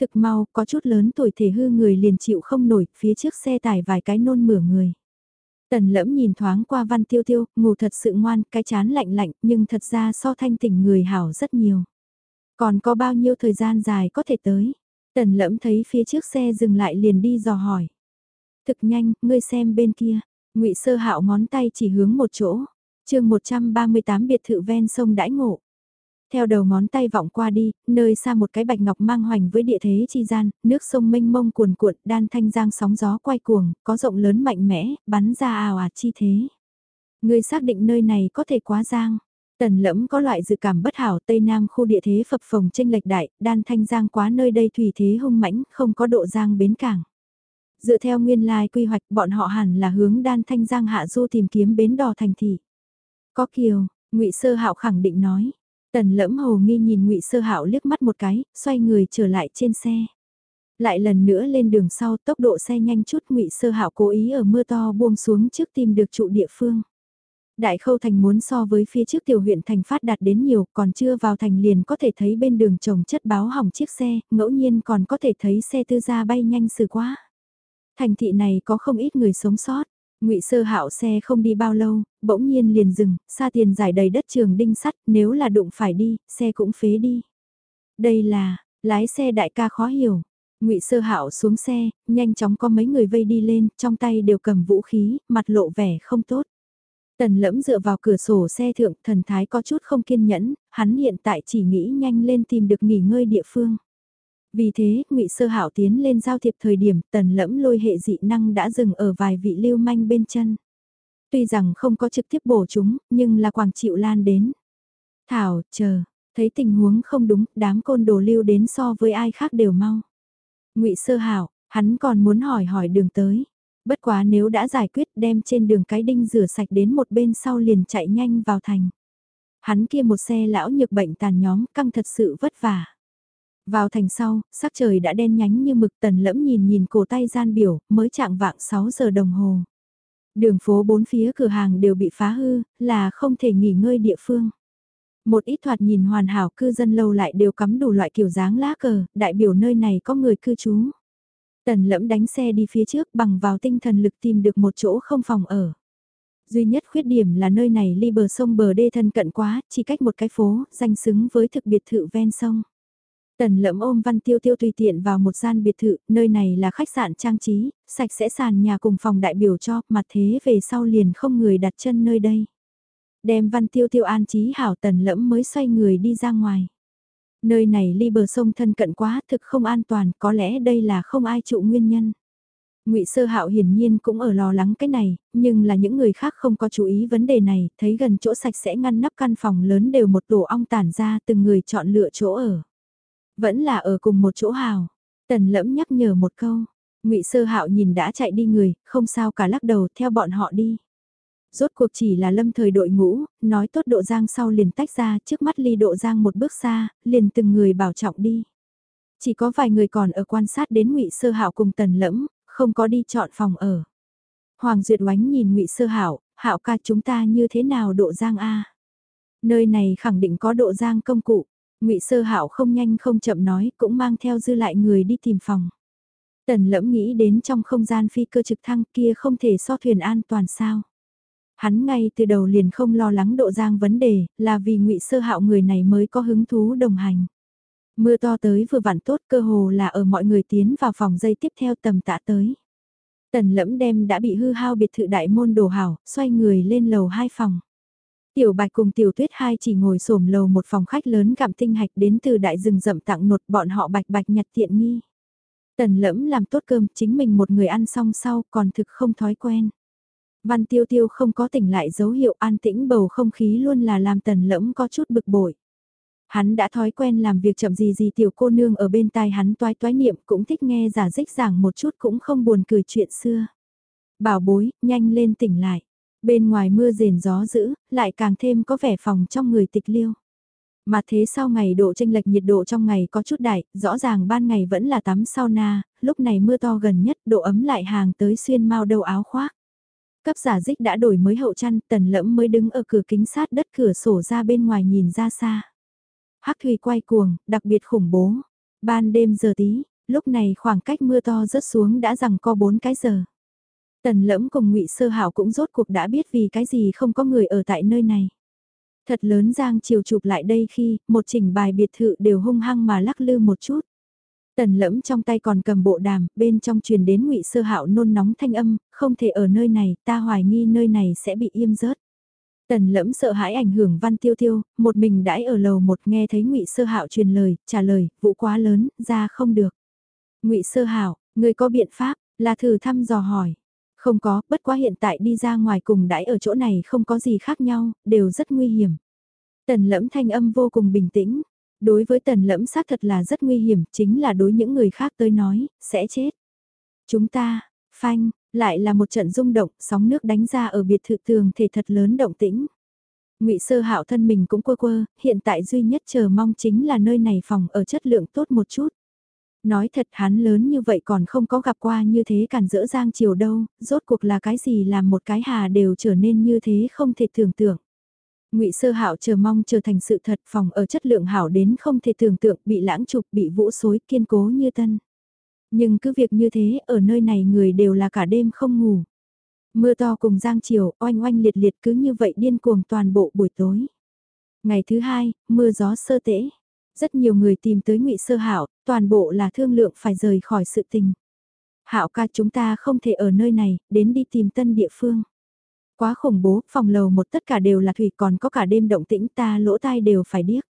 Thực mau, có chút lớn tuổi thể hư người liền chịu không nổi, phía trước xe tải vài cái nôn mửa người. Tần lẫm nhìn thoáng qua văn tiêu tiêu, ngủ thật sự ngoan, cái chán lạnh lạnh, nhưng thật ra so thanh tỉnh người hảo rất nhiều. Còn có bao nhiêu thời gian dài có thể tới? Tần lẫm thấy phía trước xe dừng lại liền đi dò hỏi. Thực nhanh, ngươi xem bên kia. ngụy sơ hạo ngón tay chỉ hướng một chỗ. trường 138 biệt thự ven sông đãi ngộ. Theo đầu ngón tay vọng qua đi, nơi xa một cái bạch ngọc mang hoành với địa thế chi gian, nước sông mênh mông cuồn cuộn, đan thanh giang sóng gió quay cuồng, có rộng lớn mạnh mẽ, bắn ra ào ạt chi thế. Người xác định nơi này có thể quá giang. Tần lẫm có loại dự cảm bất hảo Tây Nam khu địa thế phập phồng tranh lệch đại, đan thanh giang quá nơi đây thủy thế hung mãnh, không có độ giang bến cảng. Dựa theo nguyên lai quy hoạch bọn họ hẳn là hướng đan thanh giang hạ du tìm kiếm bến đò thành thị. Có kiều, ngụy Sơ hạo khẳng định nói. Tần lẫm hồ nghi nhìn ngụy Sơ hạo liếc mắt một cái, xoay người trở lại trên xe. Lại lần nữa lên đường sau tốc độ xe nhanh chút ngụy Sơ hạo cố ý ở mưa to buông xuống trước tìm được trụ địa phương. Đại khâu thành muốn so với phía trước tiểu huyện thành phát đạt đến nhiều, còn chưa vào thành liền có thể thấy bên đường trồng chất báo hỏng chiếc xe, ngẫu nhiên còn có thể thấy xe tư gia bay nhanh xử quá. Thành thị này có không ít người sống sót. Ngụy Sơ Hạo xe không đi bao lâu, bỗng nhiên liền dừng, xa tiền giải đầy đất trường đinh sắt, nếu là đụng phải đi, xe cũng phế đi. Đây là, lái xe đại ca khó hiểu. Ngụy Sơ Hạo xuống xe, nhanh chóng có mấy người vây đi lên, trong tay đều cầm vũ khí, mặt lộ vẻ không tốt. Tần lẫm dựa vào cửa sổ xe thượng thần thái có chút không kiên nhẫn, hắn hiện tại chỉ nghĩ nhanh lên tìm được nghỉ ngơi địa phương. Vì thế, ngụy Sơ Hạo tiến lên giao thiệp thời điểm tần lẫm lôi hệ dị năng đã dừng ở vài vị lưu manh bên chân. Tuy rằng không có trực tiếp bổ chúng, nhưng là quảng chịu lan đến. Thảo, chờ, thấy tình huống không đúng, đám côn đồ lưu đến so với ai khác đều mau. ngụy Sơ Hạo, hắn còn muốn hỏi hỏi đường tới. Bất quá nếu đã giải quyết đem trên đường cái đinh rửa sạch đến một bên sau liền chạy nhanh vào thành. Hắn kia một xe lão nhược bệnh tàn nhóm căng thật sự vất vả. Vào thành sau, sắc trời đã đen nhánh như mực tần lẫm nhìn nhìn cổ tay gian biểu, mới chạng vạng 6 giờ đồng hồ. Đường phố bốn phía cửa hàng đều bị phá hư, là không thể nghỉ ngơi địa phương. Một ít thoạt nhìn hoàn hảo cư dân lâu lại đều cắm đủ loại kiểu dáng lá cờ, đại biểu nơi này có người cư trú. Tần lẫm đánh xe đi phía trước bằng vào tinh thần lực tìm được một chỗ không phòng ở. Duy nhất khuyết điểm là nơi này ly bờ sông bờ đê thân cận quá, chỉ cách một cái phố, danh xứng với thực biệt thự ven sông. Tần lẫm ôm văn tiêu tiêu tùy tiện vào một gian biệt thự, nơi này là khách sạn trang trí, sạch sẽ sàn nhà cùng phòng đại biểu cho, mặt thế về sau liền không người đặt chân nơi đây. Đem văn tiêu tiêu an trí hảo tần lẫm mới xoay người đi ra ngoài. Nơi này ly bờ sông thân cận quá thực không an toàn, có lẽ đây là không ai trụ nguyên nhân. Ngụy Sơ Hạo hiển nhiên cũng ở lo lắng cái này, nhưng là những người khác không có chú ý vấn đề này, thấy gần chỗ sạch sẽ ngăn nắp căn phòng lớn đều một tổ ong tản ra từng người chọn lựa chỗ ở. Vẫn là ở cùng một chỗ hào. Tần lẫm nhắc nhở một câu. ngụy Sơ Hạo nhìn đã chạy đi người, không sao cả lắc đầu theo bọn họ đi. Rốt cuộc chỉ là lâm thời đội ngũ, nói tốt độ giang sau liền tách ra trước mắt ly độ giang một bước xa, liền từng người bảo trọng đi. Chỉ có vài người còn ở quan sát đến ngụy Sơ Hạo cùng tần lẫm, không có đi chọn phòng ở. Hoàng Duyệt oánh nhìn ngụy Sơ Hạo, Hạo ca chúng ta như thế nào độ giang A. Nơi này khẳng định có độ giang công cụ, ngụy Sơ Hạo không nhanh không chậm nói cũng mang theo dư lại người đi tìm phòng. Tần lẫm nghĩ đến trong không gian phi cơ trực thăng kia không thể so thuyền an toàn sao. Hắn ngay từ đầu liền không lo lắng độ giang vấn đề, là vì ngụy Sơ Hạo người này mới có hứng thú đồng hành. Mưa to tới vừa vặn tốt cơ hồ là ở mọi người tiến vào phòng dây tiếp theo tầm tạ tới. Tần lẫm đem đã bị hư hao biệt thự đại môn đồ hảo, xoay người lên lầu hai phòng. Tiểu bạch cùng tiểu tuyết hai chỉ ngồi xổm lầu một phòng khách lớn gặm tinh hạch đến từ đại rừng rậm tặng nột bọn họ bạch bạch nhặt tiện nghi. Tần lẫm làm tốt cơm chính mình một người ăn xong sau còn thực không thói quen. Văn tiêu tiêu không có tỉnh lại dấu hiệu an tĩnh bầu không khí luôn là làm tần lẫm có chút bực bội. Hắn đã thói quen làm việc chậm gì gì tiểu cô nương ở bên tai hắn toái toái niệm cũng thích nghe giả dích giảng một chút cũng không buồn cười chuyện xưa. Bảo bối, nhanh lên tỉnh lại. Bên ngoài mưa rền gió dữ, lại càng thêm có vẻ phòng trong người tịch liêu. Mà thế sau ngày độ tranh lệch nhiệt độ trong ngày có chút đại, rõ ràng ban ngày vẫn là tắm sauna, lúc này mưa to gần nhất độ ấm lại hàng tới xuyên mau đầu áo khoác. Cấp giả dích đã đổi mới hậu chăn, tần lẫm mới đứng ở cửa kính sát đất cửa sổ ra bên ngoài nhìn ra xa. Hắc thủy quay cuồng, đặc biệt khủng bố. Ban đêm giờ tí, lúc này khoảng cách mưa to rớt xuống đã rằng co 4 cái giờ. Tần lẫm cùng ngụy Sơ Hảo cũng rốt cuộc đã biết vì cái gì không có người ở tại nơi này. Thật lớn giang chiều chụp lại đây khi một chỉnh bài biệt thự đều hung hăng mà lắc lư một chút. Tần lẫm trong tay còn cầm bộ đàm, bên trong truyền đến ngụy Sơ Hạo nôn nóng thanh âm, không thể ở nơi này, ta hoài nghi nơi này sẽ bị im rớt. Tần lẫm sợ hãi ảnh hưởng văn tiêu tiêu, một mình đãi ở lầu một nghe thấy ngụy Sơ Hạo truyền lời, trả lời, vụ quá lớn, ra không được. ngụy Sơ Hạo, người có biện pháp, là thử thăm dò hỏi. Không có, bất quá hiện tại đi ra ngoài cùng đãi ở chỗ này không có gì khác nhau, đều rất nguy hiểm. Tần lẫm thanh âm vô cùng bình tĩnh. Đối với tần lẫm xác thật là rất nguy hiểm, chính là đối những người khác tới nói, sẽ chết. Chúng ta, phanh, lại là một trận rung động, sóng nước đánh ra ở biệt thự tường thể thật lớn động tĩnh. Ngụy Sơ Hạo thân mình cũng quơ quơ, hiện tại duy nhất chờ mong chính là nơi này phòng ở chất lượng tốt một chút. Nói thật hắn lớn như vậy còn không có gặp qua như thế cản dỡ giang chiều đâu, rốt cuộc là cái gì làm một cái hà đều trở nên như thế không thể tưởng tượng. Ngụy Sơ Hạo chờ mong trở thành sự thật, phòng ở chất lượng hảo đến không thể tưởng tượng, bị lãng chụp bị vũ xối, kiên cố như tân. Nhưng cứ việc như thế, ở nơi này người đều là cả đêm không ngủ. Mưa to cùng giang chiều, oanh oanh liệt liệt cứ như vậy điên cuồng toàn bộ buổi tối. Ngày thứ hai, mưa gió sơ tễ. Rất nhiều người tìm tới ngụy Sơ Hạo, toàn bộ là thương lượng phải rời khỏi sự tình. Hạo ca chúng ta không thể ở nơi này, đến đi tìm tân địa phương. Quá khủng bố, phòng lầu một tất cả đều là thủy còn có cả đêm động tĩnh ta lỗ tai đều phải điếc.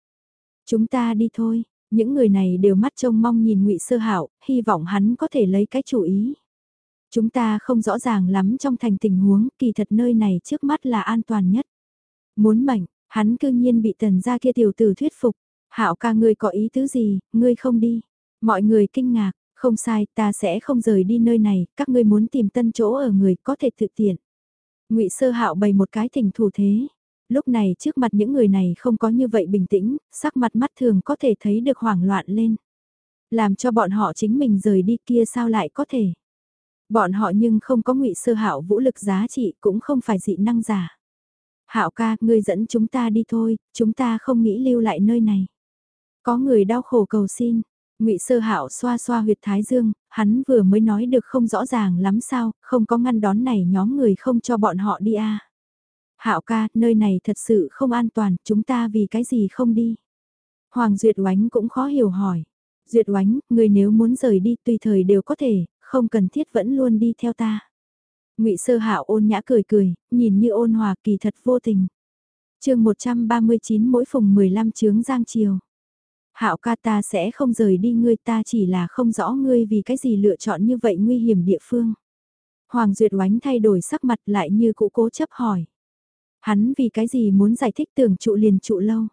Chúng ta đi thôi, những người này đều mắt trông mong nhìn ngụy Sơ Hạo, hy vọng hắn có thể lấy cái chủ ý. Chúng ta không rõ ràng lắm trong thành tình huống, kỳ thật nơi này trước mắt là an toàn nhất. Muốn mệnh, hắn cương nhiên bị tần gia kia tiểu tử thuyết phục. Hạo ca ngươi có ý tứ gì, ngươi không đi. Mọi người kinh ngạc, không sai, ta sẽ không rời đi nơi này, các ngươi muốn tìm tân chỗ ở người có thể thực tiện. Ngụy Sơ Hạo bày một cái tình thủ thế. Lúc này trước mặt những người này không có như vậy bình tĩnh, sắc mặt mắt thường có thể thấy được hoảng loạn lên. Làm cho bọn họ chính mình rời đi kia sao lại có thể. Bọn họ nhưng không có Ngụy Sơ Hạo vũ lực giá trị cũng không phải dị năng giả. Hạo ca, ngươi dẫn chúng ta đi thôi, chúng ta không nghĩ lưu lại nơi này. Có người đau khổ cầu xin, ngụy Sơ Hạo xoa xoa huyệt thái dương, hắn vừa mới nói được không rõ ràng lắm sao, không có ngăn đón này nhóm người không cho bọn họ đi à. Hạo ca, nơi này thật sự không an toàn, chúng ta vì cái gì không đi? Hoàng Duyệt Oánh cũng khó hiểu hỏi. Duyệt Oánh, người nếu muốn rời đi tùy thời đều có thể, không cần thiết vẫn luôn đi theo ta. Ngụy Sơ Hạo ôn nhã cười cười, nhìn như ôn hòa kỳ thật vô tình. Chương 139 mỗi phùng 15 chướng giang chiều. Hạo ca ta sẽ không rời đi ngươi ta chỉ là không rõ ngươi vì cái gì lựa chọn như vậy nguy hiểm địa phương. Hoàng Duyệt oánh thay đổi sắc mặt lại như cũ cố chấp hỏi. Hắn vì cái gì muốn giải thích tưởng trụ liền trụ lâu.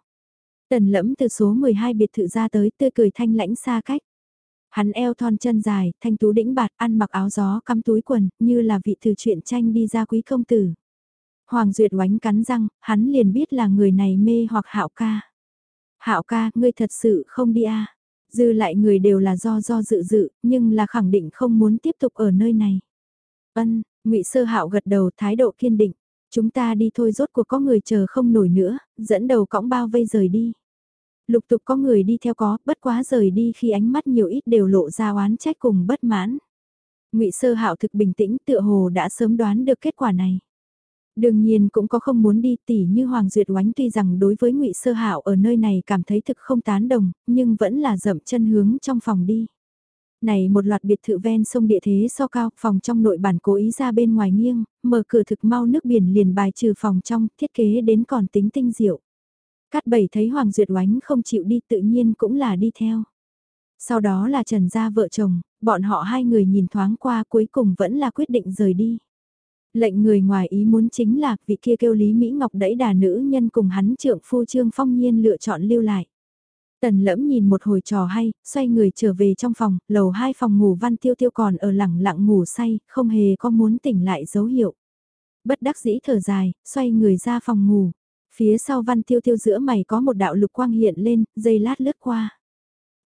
Tần lẫm từ số 12 biệt thự ra tới tươi cười thanh lãnh xa cách. Hắn eo thon chân dài, thanh tú đĩnh bạt, ăn mặc áo gió cắm túi quần, như là vị từ chuyện tranh đi ra quý công tử. Hoàng Duyệt oánh cắn răng, hắn liền biết là người này mê hoặc hạo ca. Hạo ca, ngươi thật sự không đi à. Dư lại người đều là do do dự dự, nhưng là khẳng định không muốn tiếp tục ở nơi này. Ân, ngụy Sơ Hạo gật đầu thái độ kiên định. Chúng ta đi thôi rốt cuộc có người chờ không nổi nữa, dẫn đầu cõng bao vây rời đi. Lục tục có người đi theo có, bất quá rời đi khi ánh mắt nhiều ít đều lộ ra oán trách cùng bất mãn. ngụy Sơ Hạo thực bình tĩnh tựa hồ đã sớm đoán được kết quả này. Đương nhiên cũng có không muốn đi tỉ như Hoàng Duyệt Oánh tuy rằng đối với ngụy Sơ Hạo ở nơi này cảm thấy thực không tán đồng, nhưng vẫn là dậm chân hướng trong phòng đi. Này một loạt biệt thự ven sông địa thế so cao, phòng trong nội bản cố ý ra bên ngoài nghiêng, mở cửa thực mau nước biển liền bài trừ phòng trong, thiết kế đến còn tính tinh diệu. Cát bảy thấy Hoàng Duyệt Oánh không chịu đi tự nhiên cũng là đi theo. Sau đó là Trần gia vợ chồng, bọn họ hai người nhìn thoáng qua cuối cùng vẫn là quyết định rời đi. Lệnh người ngoài ý muốn chính là vị kia kêu Lý Mỹ Ngọc đẩy đà nữ nhân cùng hắn trượng phu Trương Phong Nhiên lựa chọn lưu lại. Tần lẫm nhìn một hồi trò hay, xoay người trở về trong phòng, lầu hai phòng ngủ văn tiêu tiêu còn ở lẳng lặng ngủ say, không hề có muốn tỉnh lại dấu hiệu. Bất đắc dĩ thở dài, xoay người ra phòng ngủ. Phía sau văn tiêu tiêu giữa mày có một đạo lục quang hiện lên, dây lát lướt qua.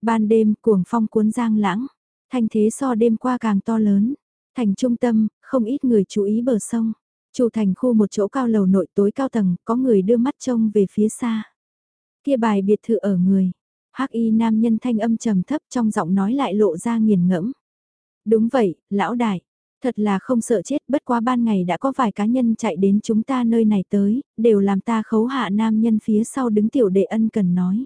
Ban đêm cuồng phong cuốn giang lãng, thanh thế so đêm qua càng to lớn. Thành trung tâm, không ít người chú ý bờ sông. Chủ thành khu một chỗ cao lầu nội tối cao tầng, có người đưa mắt trông về phía xa. Kia bài biệt thự ở người. Hắc y nam nhân thanh âm trầm thấp trong giọng nói lại lộ ra nghiền ngẫm. Đúng vậy, lão đại. Thật là không sợ chết, bất quá ban ngày đã có vài cá nhân chạy đến chúng ta nơi này tới, đều làm ta khấu hạ nam nhân phía sau đứng tiểu đệ ân cần nói.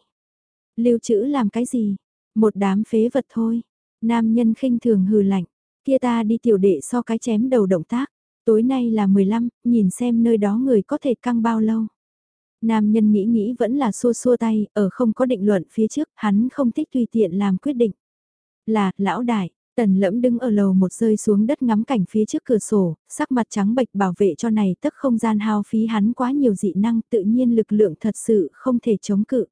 Lưu trữ làm cái gì? Một đám phế vật thôi. Nam nhân khinh thường hừ lạnh, kia ta đi tiểu đệ so cái chém đầu động tác. Tối nay là 15, nhìn xem nơi đó người có thể căng bao lâu. Nam nhân nghĩ nghĩ vẫn là xua xua tay, ở không có định luận phía trước, hắn không thích tùy tiện làm quyết định. Là, lão đại, tần lẫm đứng ở lầu một rơi xuống đất ngắm cảnh phía trước cửa sổ, sắc mặt trắng bệch bảo vệ cho này tức không gian hao phí hắn quá nhiều dị năng tự nhiên lực lượng thật sự không thể chống cự.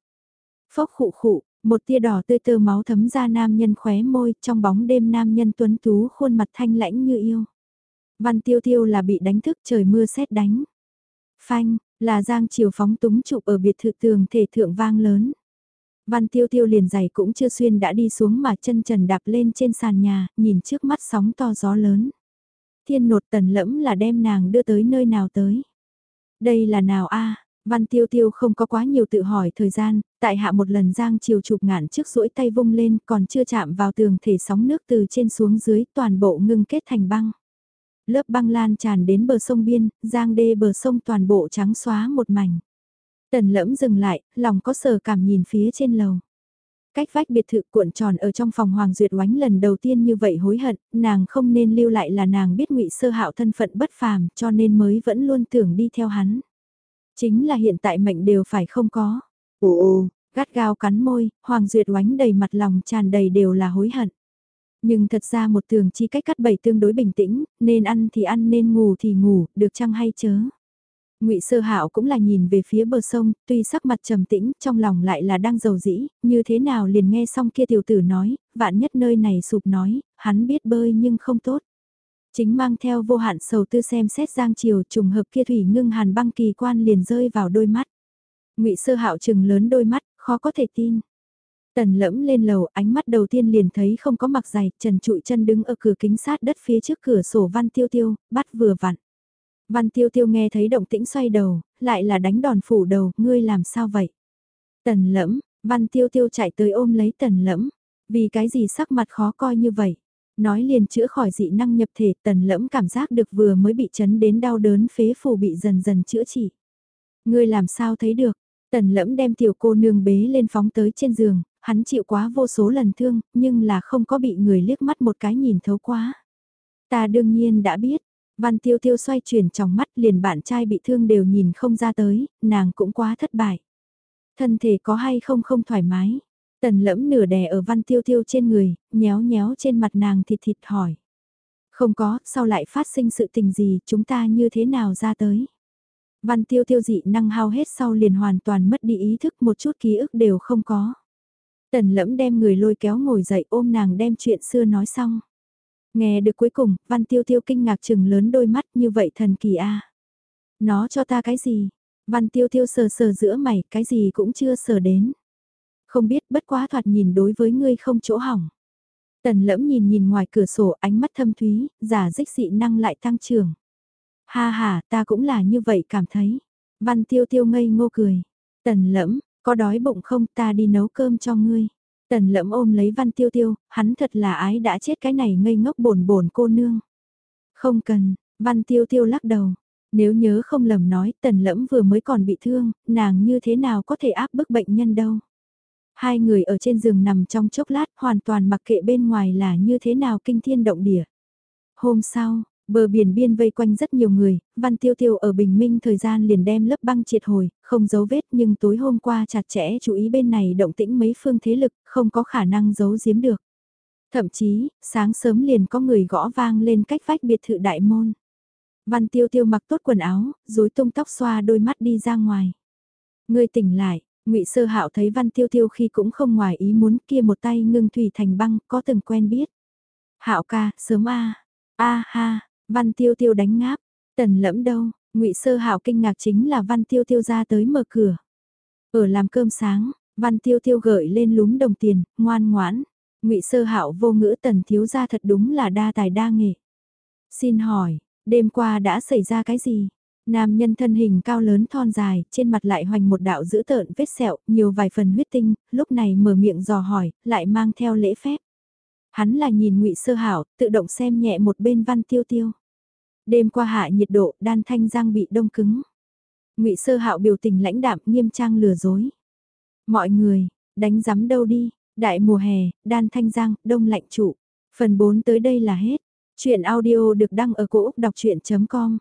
Phốc khụ khụ, một tia đỏ tươi tơ máu thấm ra nam nhân khóe môi trong bóng đêm nam nhân tuấn tú khuôn mặt thanh lãnh như yêu. Văn tiêu tiêu là bị đánh thức trời mưa xét đánh. Phanh, là giang chiều phóng túng chụp ở biệt thự tường thể thượng vang lớn. Văn tiêu tiêu liền giày cũng chưa xuyên đã đi xuống mà chân trần đạp lên trên sàn nhà, nhìn trước mắt sóng to gió lớn. Thiên nột tần lẫm là đem nàng đưa tới nơi nào tới. Đây là nào a Văn tiêu tiêu không có quá nhiều tự hỏi thời gian, tại hạ một lần giang chiều chụp ngạn trước rũi tay vung lên còn chưa chạm vào tường thể sóng nước từ trên xuống dưới toàn bộ ngưng kết thành băng. Lớp băng lan tràn đến bờ sông biên, giang đê bờ sông toàn bộ trắng xóa một mảnh. Tần lẫm dừng lại, lòng có sờ cảm nhìn phía trên lầu. Cách vách biệt thự cuộn tròn ở trong phòng Hoàng Duyệt oánh lần đầu tiên như vậy hối hận, nàng không nên lưu lại là nàng biết ngụy sơ hạo thân phận bất phàm cho nên mới vẫn luôn tưởng đi theo hắn. Chính là hiện tại mệnh đều phải không có. Ồ, gắt gao cắn môi, Hoàng Duyệt oánh đầy mặt lòng tràn đầy đều là hối hận. Nhưng thật ra một tường chi cách cắt bảy tương đối bình tĩnh, nên ăn thì ăn nên ngủ thì ngủ, được chăng hay chớ. Ngụy Sơ Hạo cũng là nhìn về phía bờ sông, tuy sắc mặt trầm tĩnh, trong lòng lại là đang giàu dĩ, như thế nào liền nghe xong kia tiểu tử nói, vạn nhất nơi này sụp nói, hắn biết bơi nhưng không tốt. Chính mang theo vô hạn sầu tư xem xét giang chiều trùng hợp kia thủy ngưng hàn băng kỳ quan liền rơi vào đôi mắt. Ngụy Sơ Hạo trừng lớn đôi mắt, khó có thể tin. Tần lẫm lên lầu, ánh mắt đầu tiên liền thấy không có mặc giày, trần trụi chân đứng ở cửa kính sát đất phía trước cửa sổ văn tiêu tiêu, bắt vừa vặn. Văn tiêu tiêu nghe thấy động tĩnh xoay đầu, lại là đánh đòn phủ đầu, ngươi làm sao vậy? Tần lẫm, văn tiêu tiêu chạy tới ôm lấy tần lẫm, vì cái gì sắc mặt khó coi như vậy? Nói liền chữa khỏi dị năng nhập thể tần lẫm cảm giác được vừa mới bị chấn đến đau đớn phế phù bị dần dần chữa trị. Ngươi làm sao thấy được? Tần lẫm đem tiểu cô nương bế lên phóng tới trên giường, hắn chịu quá vô số lần thương, nhưng là không có bị người liếc mắt một cái nhìn thấu quá. Ta đương nhiên đã biết, văn tiêu tiêu xoay chuyển trong mắt liền bạn trai bị thương đều nhìn không ra tới, nàng cũng quá thất bại. Thân thể có hay không không thoải mái. Tần lẫm nửa đè ở văn tiêu tiêu trên người, nhéo nhéo trên mặt nàng thịt thịt hỏi. Không có, sao lại phát sinh sự tình gì, chúng ta như thế nào ra tới. Văn tiêu tiêu dị năng hao hết sau liền hoàn toàn mất đi ý thức một chút ký ức đều không có. Tần lẫm đem người lôi kéo ngồi dậy ôm nàng đem chuyện xưa nói xong. Nghe được cuối cùng, văn tiêu tiêu kinh ngạc chừng lớn đôi mắt như vậy thần kỳ a Nó cho ta cái gì? Văn tiêu tiêu sờ sờ giữa mày, cái gì cũng chưa sờ đến. Không biết bất quá thoạt nhìn đối với ngươi không chỗ hỏng. Tần lẫm nhìn nhìn ngoài cửa sổ ánh mắt thâm thúy, giả dích dị năng lại tăng trưởng. Ha ha, ta cũng là như vậy cảm thấy. Văn tiêu tiêu ngây ngô cười. Tần lẫm, có đói bụng không ta đi nấu cơm cho ngươi. Tần lẫm ôm lấy văn tiêu tiêu, hắn thật là ái đã chết cái này ngây ngốc bồn bồn cô nương. Không cần, văn tiêu tiêu lắc đầu. Nếu nhớ không lầm nói tần lẫm vừa mới còn bị thương, nàng như thế nào có thể áp bức bệnh nhân đâu. Hai người ở trên giường nằm trong chốc lát hoàn toàn mặc kệ bên ngoài là như thế nào kinh thiên động địa. Hôm sau, Bờ biển biên vây quanh rất nhiều người, Văn Tiêu Tiêu ở Bình Minh thời gian liền đem lớp băng triệt hồi, không giấu vết nhưng tối hôm qua chặt chẽ chú ý bên này động tĩnh mấy phương thế lực, không có khả năng giấu giếm được. Thậm chí, sáng sớm liền có người gõ vang lên cách vách biệt thự đại môn. Văn Tiêu Tiêu mặc tốt quần áo, rối tung tóc xoa đôi mắt đi ra ngoài. Người tỉnh lại, ngụy Sơ Hạo thấy Văn Tiêu Tiêu khi cũng không ngoài ý muốn kia một tay ngưng thủy thành băng, có từng quen biết. Hạo ca, sớm a. A ha, Văn Tiêu Tiêu đánh ngáp, tần lẫm đâu, ngụy Sơ Hạo kinh ngạc chính là Văn Tiêu Tiêu ra tới mở cửa. Ở làm cơm sáng, Văn Tiêu Tiêu gợi lên lúm đồng tiền, ngoan ngoãn. ngụy Sơ Hạo vô ngữ tần thiếu gia thật đúng là đa tài đa nghệ. Xin hỏi, Đêm qua đã xảy ra cái gì? Nam nhân thân hình cao lớn thon dài, trên mặt lại hoành một đạo dữ tợn vết sẹo, nhiều vài phần huyết tinh, lúc này mở miệng dò hỏi, lại mang theo lễ phép. Hắn là nhìn ngụy Sơ Hảo, tự động xem nhẹ một bên Văn Tiêu Tiêu. Đêm qua hạ nhiệt độ, đan thanh giang bị đông cứng. ngụy Sơ Hạo biểu tình lãnh đạm nghiêm trang lừa dối. Mọi người, đánh giấm đâu đi, đại mùa hè, đan thanh giang, đông lạnh trụ. Phần 4 tới đây là hết. Chuyện audio được đăng ở cổ Úc đọc chuyện.com